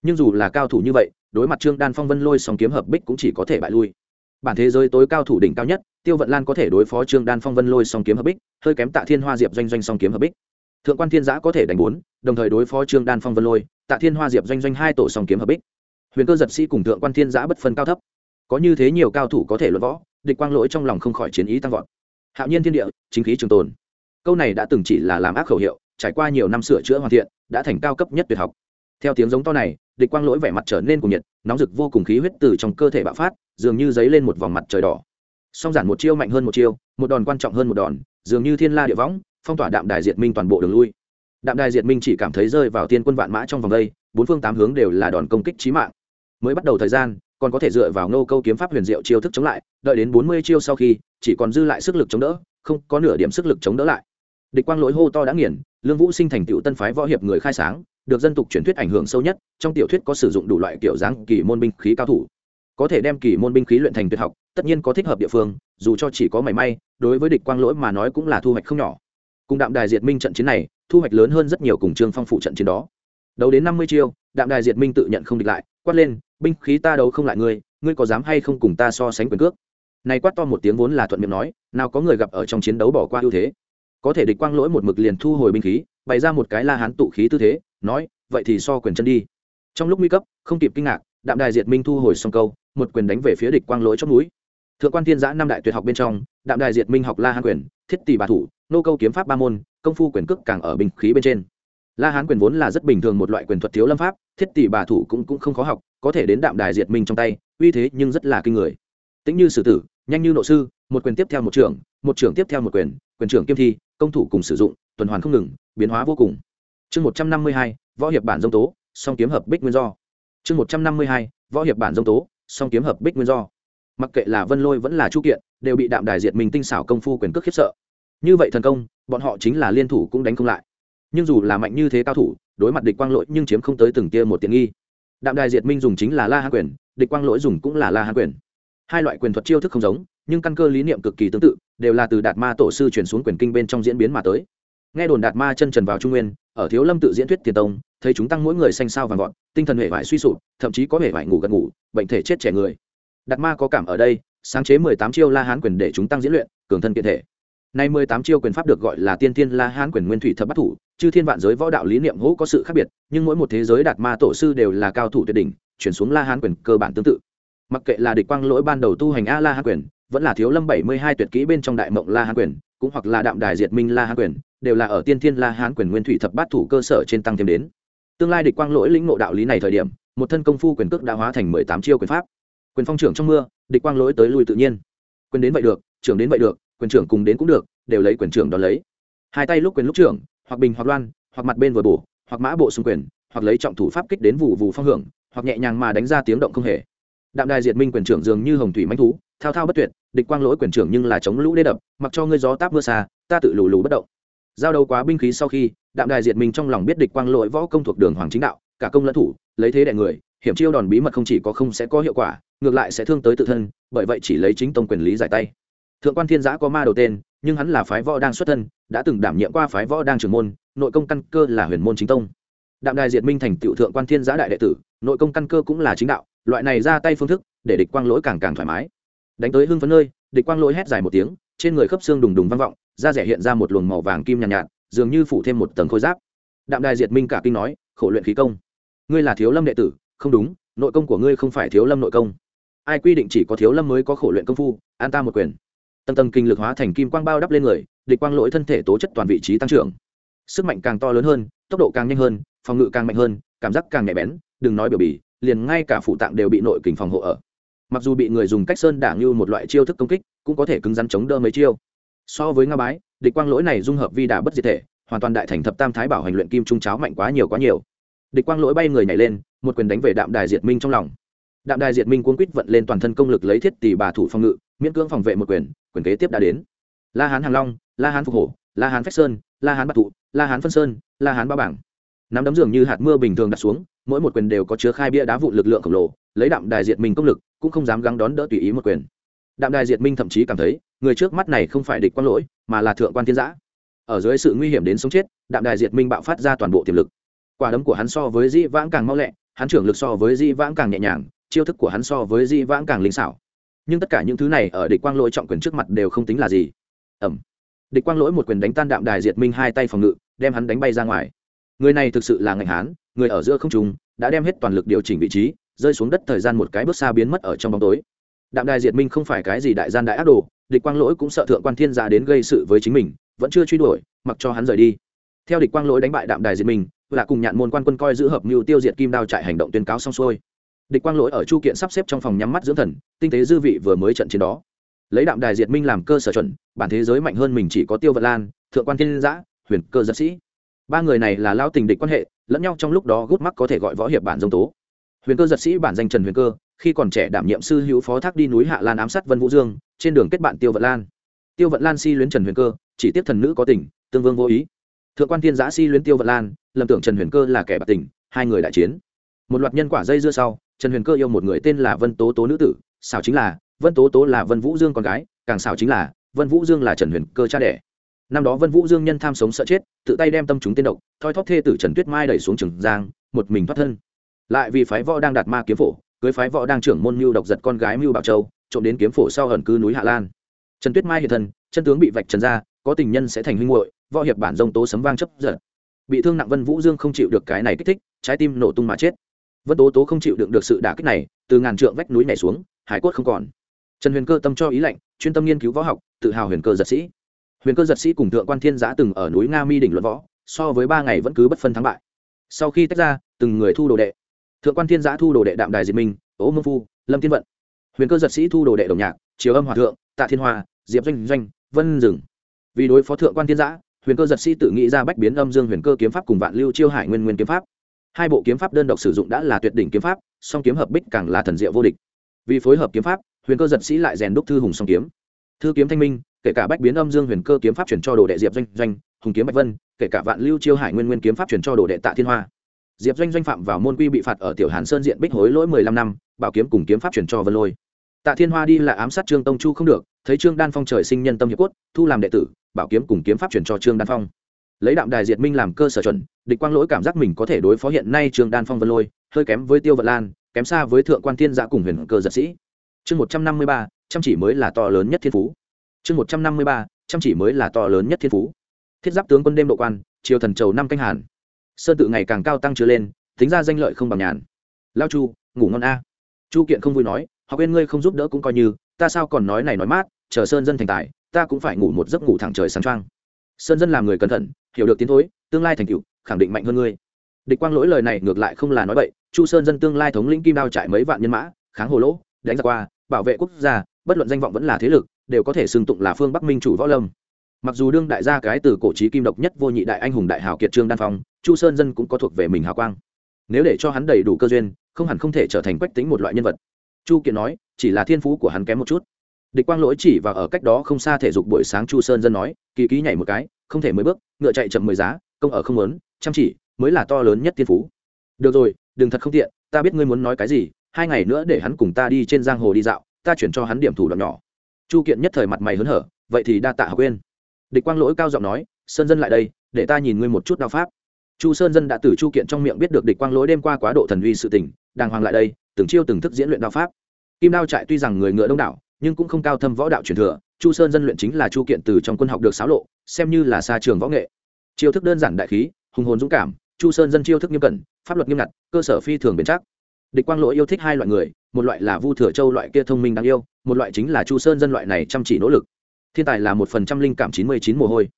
Nhưng dù là cao thủ như vậy, đối mặt trương đan phong vân lôi song kiếm hợp bích cũng chỉ có thể bại lui. Bản thế giới tối cao thủ đỉnh cao nhất tiêu vận lan có thể đối phó trương đan phong vân lôi song kiếm hợp bích, hơi kém tạ thiên hoa diệp doanh doanh song kiếm hợp bích. Thượng quan thiên giã có thể đánh bốn, đồng thời đối phó trương đan phong vân lôi, tạ thiên hoa diệp doanh doanh hai tổ song kiếm hợp bích. Huyền cơ giật sĩ cùng thượng quan thiên giã bất phân cao thấp. Có như thế nhiều cao thủ có thể luận võ, địch quang lỗi trong lòng không khỏi chiến ý tăng vọt. Hạo nhiên thiên địa, chính khí trường tồn. Câu này đã từng chỉ là làm ác khẩu hiệu, trải qua nhiều năm sửa chữa hoàn thiện, đã thành cao cấp nhất tuyệt học. Theo tiếng giống to này, địch quang lỗi vẻ mặt trở nên cuồng nhiệt, nóng rực vô cùng khí huyết từ trong cơ thể bạo phát, dường như dấy lên một vòng mặt trời đỏ song giản một chiêu mạnh hơn một chiêu, một đòn quan trọng hơn một đòn, dường như thiên la địa võng, phong tỏa đạm đài diệt minh toàn bộ đường lui. Đạm đài diệt minh chỉ cảm thấy rơi vào tiên quân vạn mã trong vòng đây, bốn phương tám hướng đều là đòn công kích trí mạng. Mới bắt đầu thời gian, còn có thể dựa vào nô câu kiếm pháp huyền diệu chiêu thức chống lại, đợi đến bốn mươi chiêu sau khi, chỉ còn dư lại sức lực chống đỡ, không có nửa điểm sức lực chống đỡ lại. Địch quang lỗi hô to đã nghiền, lương vũ sinh thành tựu tân phái võ hiệp người khai sáng, được dân tục truyền thuyết ảnh hưởng sâu nhất, trong tiểu thuyết có sử dụng đủ loại kiểu dáng kỳ môn binh khí cao thủ. Có thể đem kỳ môn binh khí luyện thành tuyệt học tất nhiên có thích hợp địa phương, dù cho chỉ có mảy may, đối với địch quang lỗi mà nói cũng là thu hoạch không nhỏ. Cùng đạm đài diệt minh trận chiến này, thu hoạch lớn hơn rất nhiều cùng trương phong phụ trận chiến đó. Đấu đến năm mươi chiêu, đạm đài diệt minh tự nhận không địch lại, quát lên, binh khí ta đấu không lại ngươi ngươi có dám hay không cùng ta so sánh quyền cước? Này quát to một tiếng vốn là thuận miệng nói, nào có người gặp ở trong chiến đấu bỏ qua ưu thế. Có thể địch quang lỗi một mực liền thu hồi binh khí, bày ra một cái la hán tụ khí tư thế, nói, vậy thì so quyền chân đi. Trong lúc nguy cấp, không kịp kinh ngạc, đạm đài diệt minh thu hồi xong câu, một quyền đánh về phía địch quang lỗi trong núi thượng quan thiên giã năm đại tuyệt học bên trong, đạm đài diệt minh học la hán quyền, thiết tỷ bà thủ, nô câu kiếm pháp ba môn, công phu quyền cước càng ở bình khí bên trên. La hán quyền vốn là rất bình thường một loại quyền thuật thiếu lâm pháp, thiết tỷ bà thủ cũng cũng không khó học, có thể đến đạm đài diệt minh trong tay, uy thế nhưng rất là kinh người. Tính như sử tử, nhanh như nội sư, một quyền tiếp theo một trưởng một trưởng tiếp theo một quyền quyền trưởng kiêm thi, công thủ cùng sử dụng, tuần hoàn không ngừng, biến hóa vô cùng. Chương một trăm năm mươi hai, võ hiệp bản dông tố, song kiếm hợp bích nguyên do. Chương một trăm năm mươi hai, võ hiệp bản dông tố, song kiếm hợp bích nguyên do mặc kệ là vân lôi vẫn là chu kiện, đều bị đạm đài diệt mình tinh xảo công phu quyền cước khiếp sợ. Như vậy thần công, bọn họ chính là liên thủ cũng đánh không lại. Nhưng dù là mạnh như thế cao thủ, đối mặt địch quang lỗi nhưng chiếm không tới từng tia một tiện nghi. Đạm đài diệt minh dùng chính là la hạ quyền, địch quang lỗi dùng cũng là la hạ quyền. Hai loại quyền thuật chiêu thức không giống, nhưng căn cơ lý niệm cực kỳ tương tự, đều là từ đạt ma tổ sư chuyển xuống quyền kinh bên trong diễn biến mà tới. Nghe đồn đạt ma chân trần vào trung nguyên, ở thiếu lâm tự diễn thuyết tiền tông, thấy chúng tăng mỗi người xanh sao vàng vọt, tinh thần hệ vải suy sụp, thậm chí có hệ vải ngủ gật ngủ, bệnh thể chết trẻ người đạt ma có cảm ở đây, sáng chế mười tám chiêu la hán quyền để chúng tăng diễn luyện, cường thân kiện thể. Nay mười tám chiêu quyền pháp được gọi là tiên tiên la hán quyền nguyên thủy thập bắt thủ, chư thiên vạn giới võ đạo lý niệm hỗ có sự khác biệt, nhưng mỗi một thế giới đạt ma tổ sư đều là cao thủ tuyệt đỉnh, chuyển xuống la hán quyền cơ bản tương tự. Mặc kệ là địch quang lỗi ban đầu tu hành a la hán quyền, vẫn là thiếu lâm bảy mươi hai tuyệt kỹ bên trong đại mộng la hán quyền, cũng hoặc là đạm đài diệt minh la hán quyền, đều là ở tiên thiên la hán quyền nguyên thủy thập bát thủ cơ sở trên tăng thêm đến. Tương lai địch quang lỗi lĩnh ngộ đạo lý này thời điểm, một thân công phu quyền cước đã hóa thành mười tám chiêu quyền pháp quyền phong trưởng trong mưa, địch quang lỗi tới lui tự nhiên. Quyền đến vậy được, trưởng đến vậy được, quyền trưởng cùng đến cũng được, đều lấy quyền trưởng đón lấy. Hai tay lúc quyền lúc trưởng, hoặc bình hoặc loan, hoặc mặt bên vừa bổ, hoặc mã bộ xung quyền, hoặc lấy trọng thủ pháp kích đến vụ vụ phong hưởng, hoặc nhẹ nhàng mà đánh ra tiếng động không hề. Đạm đài diệt minh quyền trưởng dường như hồng thủy manh thú, thao thao bất tuyệt, địch quang lỗi quyền trưởng nhưng là chống lũ đê đập, mặc cho ngươi gió táp mưa xa, ta tự lù lù bất động. Giao đấu quá binh khí sau khi, đạm đài diệt minh trong lòng biết địch quang lỗi võ công thuộc đường hoàng chính đạo, cả công lẫn thủ, lấy thế đại người, hiểm chiêu đòn bí mật không chỉ có không sẽ có hiệu quả ngược lại sẽ thương tới tự thân bởi vậy chỉ lấy chính tông quyền lý giải tay. Thượng quan thiên giã có ma đầu tên nhưng hắn là phái võ đang xuất thân đã từng đảm nhiệm qua phái võ đang trưởng môn nội công căn cơ là huyền môn chính tông. Đạm đài diệt minh thành tựu thượng quan thiên giã đại đệ tử nội công căn cơ cũng là chính đạo loại này ra tay phương thức để địch quang lỗi càng càng thoải mái. Đánh tới hưng phấn nơi địch quang lỗi hét dài một tiếng trên người khớp xương đùng đùng vang vọng da rẻ hiện ra một luồng màu vàng kim nhàn nhạt, nhạt dường như phủ thêm một tầng khôi giáp. Đạm đài diệt minh cả kinh nói khổ luyện khí công ngươi là thiếu lâm đệ tử không đúng nội công của ngươi không phải thiếu lâm nội công ai quy định chỉ có thiếu lâm mới có khổ luyện công phu, an ta một quyền. Tầng tầng kinh lực hóa thành kim quang bao đắp lên người, địch quang lỗi thân thể tố chất toàn vị trí tăng trưởng. Sức mạnh càng to lớn hơn, tốc độ càng nhanh hơn, phòng ngự càng mạnh hơn, cảm giác càng nhạy bén, đừng nói biểu bì, liền ngay cả phụ tạng đều bị nội kình phòng hộ ở. Mặc dù bị người dùng cách sơn đảng như một loại chiêu thức công kích, cũng có thể cứng rắn chống đỡ mấy chiêu. So với nga bái, địch quang lỗi này dung hợp vi đà bất diệt thể, hoàn toàn đại thành thập tam thái bảo hành luyện kim trung cháo mạnh quá nhiều quá nhiều. Địch quang lỗi bay người nhảy lên, một quyền đánh về đạm đài diệt minh trong lòng đạm đài diệt minh cuốn quýt vận lên toàn thân công lực lấy thiết tỷ bà thủ phòng ngự, miễn cưỡng phòng vệ một quyền quyền kế tiếp đã đến. La hán hàng long, la hán phục hổ, la hán phách sơn, la hán bạc thụ la hán phân sơn, la hán ba bảng. Nắm đấm dường như hạt mưa bình thường đặt xuống, mỗi một quyền đều có chứa khai bia đá vụ lực lượng khổng lồ, lấy đạm đài diệt minh công lực, cũng không dám gắng đón đỡ tùy ý một quyền. Đạm đài diệt minh thậm chí cảm thấy, người trước mắt này không phải địch quang lỗi, mà là thượng quan thiên giã. Ở dưới sự nguy hiểm đến sống chết, đạm đài diệt minh bạo phát ra toàn bộ tiềm lực. Quả đấm của hắn so với dĩ vãng càng mau lẹ, hắn trưởng lực so với dĩ vãng càng nhẹ nhàng chiêu thức của hắn so với Di vãng càng linh xảo. Nhưng tất cả những thứ này ở địch quang lỗi trọng quyền trước mặt đều không tính là gì. Ẩm. Địch quang lỗi một quyền đánh tan đạm đài diệt minh hai tay phòng ngự, đem hắn đánh bay ra ngoài. Người này thực sự là ngạnh hán, người ở giữa không trùng đã đem hết toàn lực điều chỉnh vị trí, rơi xuống đất thời gian một cái bước xa biến mất ở trong bóng tối. Đạm đài diệt minh không phải cái gì đại gian đại ác đồ, địch quang lỗi cũng sợ thượng quan thiên giả đến gây sự với chính mình, vẫn chưa truy đuổi, mặc cho hắn rời đi. Theo địch quang lỗi đánh bại đạm đài diệt minh, là cùng nhạn môn quan quân coi giữ hợp mưu tiêu diệt kim đao trại hành động tuyên cáo xong xuôi địch quang lỗi ở chu kiện sắp xếp trong phòng nhắm mắt dưỡng thần, tinh tế dư vị vừa mới trận chiến đó. Lấy đạm đài diệt minh làm cơ sở chuẩn, bản thế giới mạnh hơn mình chỉ có tiêu vận lan, thượng quan thiên giã, huyền cơ giật sĩ. Ba người này là lao tình địch quan hệ, lẫn nhau trong lúc đó gút mắc có thể gọi võ hiệp bản dông tố. Huyền cơ giật sĩ bản danh trần huyền cơ, khi còn trẻ đảm nhiệm sư hữu phó thác đi núi hạ lan ám sát vân vũ dương, trên đường kết bạn tiêu vận lan. Tiêu vận lan si luyến trần huyền cơ, chỉ tiếp thần nữ có tình, tương vương vô ý. Thượng quan thiên giã si luyến tiêu vận lan, lầm tưởng trần huyền cơ là kẻ bạc tình, hai người đại chiến một loạt nhân quả dây dưa sau, trần huyền cơ yêu một người tên là vân tố tố nữ tử, xảo chính là vân tố tố là vân vũ dương con gái, càng xảo chính là vân vũ dương là trần huyền cơ cha đẻ. Năm đó vân vũ dương nhân tham sống sợ chết, tự tay đem tâm chúng tên độc, thoi thóp thê tử trần tuyết mai đẩy xuống trường giang, một mình thoát thân. Lại vì phái võ đang đạt ma kiếm phổ, cưới phái võ đang trưởng môn mưu độc giật con gái mưu bảo châu, trộm đến kiếm phổ sau ẩn cư núi hạ lan. Trần tuyết mai hiện thân, chân tướng bị vạch trần ra, có tình nhân sẽ thành huynh hội võ hiệp bản dông tố sấm vang chấp giật. Bị thương nặng vân vũ dương không chịu được cái này kích thích, trái tim nổ tung mà chết vân tố tố không chịu đựng được sự đả kích này, từ ngàn trượng vách núi này xuống, hải cốt không còn. Trần huyền cơ tâm cho ý lệnh chuyên tâm nghiên cứu võ học, tự hào huyền cơ giật sĩ. Huyền cơ giật sĩ cùng thượng quan thiên giã từng ở núi nga mi đỉnh luận võ, so với ba ngày vẫn cứ bất phân thắng bại. Sau khi tách ra, từng người thu đồ đệ. Thượng quan thiên giã thu đồ đệ đạm đài diệt minh ố mông phu, lâm thiên vận. Huyền cơ giật sĩ thu đồ đệ đồng nhạc chiếu âm hòa thượng, tạ thiên hoa, diệp doanh doanh, vân rừng vì đối phó thượng quan thiên giã, huyền cơ giật sĩ tự nghĩ ra bách biến âm dương huyền cơ kiếm pháp cùng vạn lưu chiêu hải nguyên nguyên kiếm pháp hai bộ kiếm pháp đơn độc sử dụng đã là tuyệt đỉnh kiếm pháp, song kiếm hợp bích càng là thần diệu vô địch. Vì phối hợp kiếm pháp, huyền cơ giật sĩ lại rèn đúc thư hùng song kiếm. Thư kiếm thanh minh, kể cả bách biến âm dương huyền cơ kiếm pháp chuyển cho đồ đệ diệp doanh doanh, hùng kiếm bạch vân, kể cả vạn lưu chiêu hải nguyên nguyên kiếm pháp chuyển cho đồ đệ tạ thiên hoa. Diệp doanh doanh phạm vào môn quy bị phạt ở tiểu hàn sơn diện bích hối lỗi mười lăm năm, bảo kiếm cùng kiếm pháp chuyển cho vân lôi. Tạ thiên hoa đi là ám sát trương tông chu không được, thấy trương đan phong trời sinh nhân tâm hiệp cốt, thu làm đệ tử, bảo kiếm cùng kiếm pháp chuyển cho trương đan phong. Lấy đạm đài diệt minh làm cơ sở chuẩn địch quang lỗi cảm giác mình có thể đối phó hiện nay Trường đan phong vân lôi, hơi kém với tiêu vận lan, kém xa với thượng quan thiên giã cùng huyền cơ giật sĩ. Chương một trăm năm mươi ba, chăm chỉ mới là to lớn nhất thiên phú. Chương một trăm năm mươi ba, chăm chỉ mới là to lớn nhất thiên phú. Thiết giáp tướng quân đêm độ quan, triều thần trầu năm canh hàn. Sơn tự ngày càng cao tăng chưa lên, tính ra danh lợi không bằng nhàn. Lao chu, ngủ ngon a. Chu kiện không vui nói họ quên ngươi không giúp đỡ cũng coi như, ta sao còn nói này nói mát, chờ sơn dân thành tài, ta cũng phải ngủ một giấc ngủ thẳng trời sáng trăng sơn dân làm người cẩn thận, hiểu được tiến thối, tương lai thành tựu khẳng định mạnh hơn ngươi. Địch quang lỗi lời này ngược lại không là nói bậy, chu sơn dân tương lai thống lĩnh kim đao trại mấy vạn nhân mã, kháng hồ lỗ, đánh giặc qua, bảo vệ quốc gia, bất luận danh vọng vẫn là thế lực, đều có thể xưng tụng là phương bắc minh chủ võ lâm. Mặc dù đương đại gia cái từ cổ trí kim độc nhất vô nhị đại anh hùng đại hào kiệt trương đan phong, chu sơn dân cũng có thuộc về mình hào quang. Nếu để cho hắn đầy đủ cơ duyên, không hẳn không thể trở thành quách tính một loại nhân vật. Chu Kiệt nói, chỉ là thiên phú của hắn kém một chút. Địch quang lỗi chỉ và ở cách đó không xa thể dục buổi sáng chu sơn dân nói, kỳ ký nhảy một cái, không thể mới bước, ngựa chạy chậm mười giá, công ở không lớn chăm chỉ mới là to lớn nhất thiên phú. Được rồi, đừng thật không tiện, ta biết ngươi muốn nói cái gì, hai ngày nữa để hắn cùng ta đi trên giang hồ đi dạo, ta chuyển cho hắn điểm thủ đoạn nhỏ. Chu kiện nhất thời mặt mày hớn hở, vậy thì đa tạ học quên địch quang lỗi cao giọng nói, sơn dân lại đây, để ta nhìn ngươi một chút đao pháp. Chu sơn dân đã từ chu kiện trong miệng biết được địch quang lỗi đêm qua quá độ thần uy sự tình, đàng hoàng lại đây, từng chiêu từng thức diễn luyện đao pháp. Kim đao trại tuy rằng người ngựa đông đảo, nhưng cũng không cao thâm võ đạo truyền thừa, chu sơn dân luyện chính là chu kiện từ trong quân học được xáo lộ, xem như là xa trường võ nghệ. Chiêu thức đơn giản đại khí hùng hồn dũng cảm, chu sơn dân chiêu thức nghiêm cẩn, pháp luật nghiêm ngặt, cơ sở phi thường bền chắc. Địch quang lỗi yêu thích hai loại người, một loại là vu thừa châu loại kia thông minh đáng yêu, một loại chính là chu sơn dân loại này chăm chỉ nỗ lực. Thiên tài là một phần trăm linh cảm chín mươi chín mồ hôi.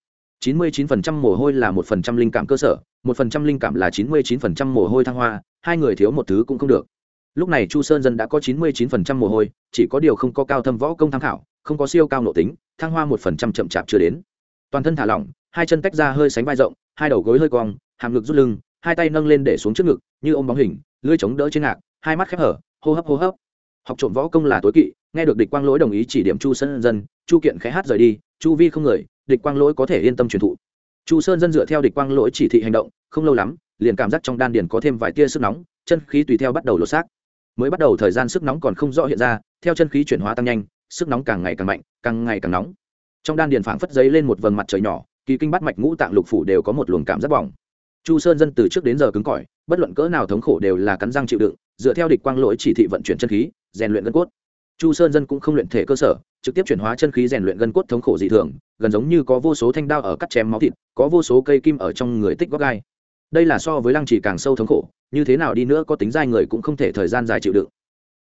chín mươi chín phần trăm mồ hôi là một phần trăm linh cảm cơ sở, một phần trăm linh cảm là chín mươi chín phần trăm mồ hôi thăng hoa, hai người thiếu một thứ cũng không được. Lúc này chu sơn dân đã có chín mươi chín phần trăm mồ hôi, chỉ có điều không có cao thâm võ công tham khảo, không có siêu cao nội tính, thăng hoa một phần trăm chậm chạp chưa đến. Toàn thân thả lỏng, hai chân tách ra hơi sánh vai rộng hai đầu gối hơi cong, hàm ngực rút lưng, hai tay nâng lên để xuống trước ngực, như ôm bóng hình, lưỡi chống đỡ trên ngạc, hai mắt khép hở, hô hấp hô hấp. Học trộm võ công là tối kỵ, nghe được địch quang lỗi đồng ý chỉ điểm chu sơn dân, chu kiện khẽ hát rời đi, chu vi không người, địch quang lỗi có thể yên tâm truyền thụ. Chu sơn dân dựa theo địch quang lỗi chỉ thị hành động, không lâu lắm, liền cảm giác trong đan điền có thêm vài tia sức nóng, chân khí tùy theo bắt đầu lột xác. Mới bắt đầu thời gian sức nóng còn không rõ hiện ra, theo chân khí chuyển hóa tăng nhanh, sức nóng càng ngày càng mạnh, càng ngày càng nóng. Trong đan điền phảng phất giấy lên một vầng mặt trời nhỏ kỳ kinh bắt mạch ngũ tạng lục phủ đều có một luồng cảm giác bỏng chu sơn dân từ trước đến giờ cứng cỏi, bất luận cỡ nào thống khổ đều là cắn răng chịu đựng, dựa theo địch quang lỗi chỉ thị vận chuyển chân khí, rèn luyện gân cốt. Chu sơn dân cũng không luyện thể cơ sở, trực tiếp chuyển hóa chân khí rèn luyện gân cốt thống khổ dị thường, gần giống như có vô số thanh đao ở cắt chém máu thịt, có vô số cây kim ở trong người tích góc gai. Đây là so với lăng trì càng sâu thống khổ, như thế nào đi nữa có tính dai người cũng không thể thời gian dài chịu đựng.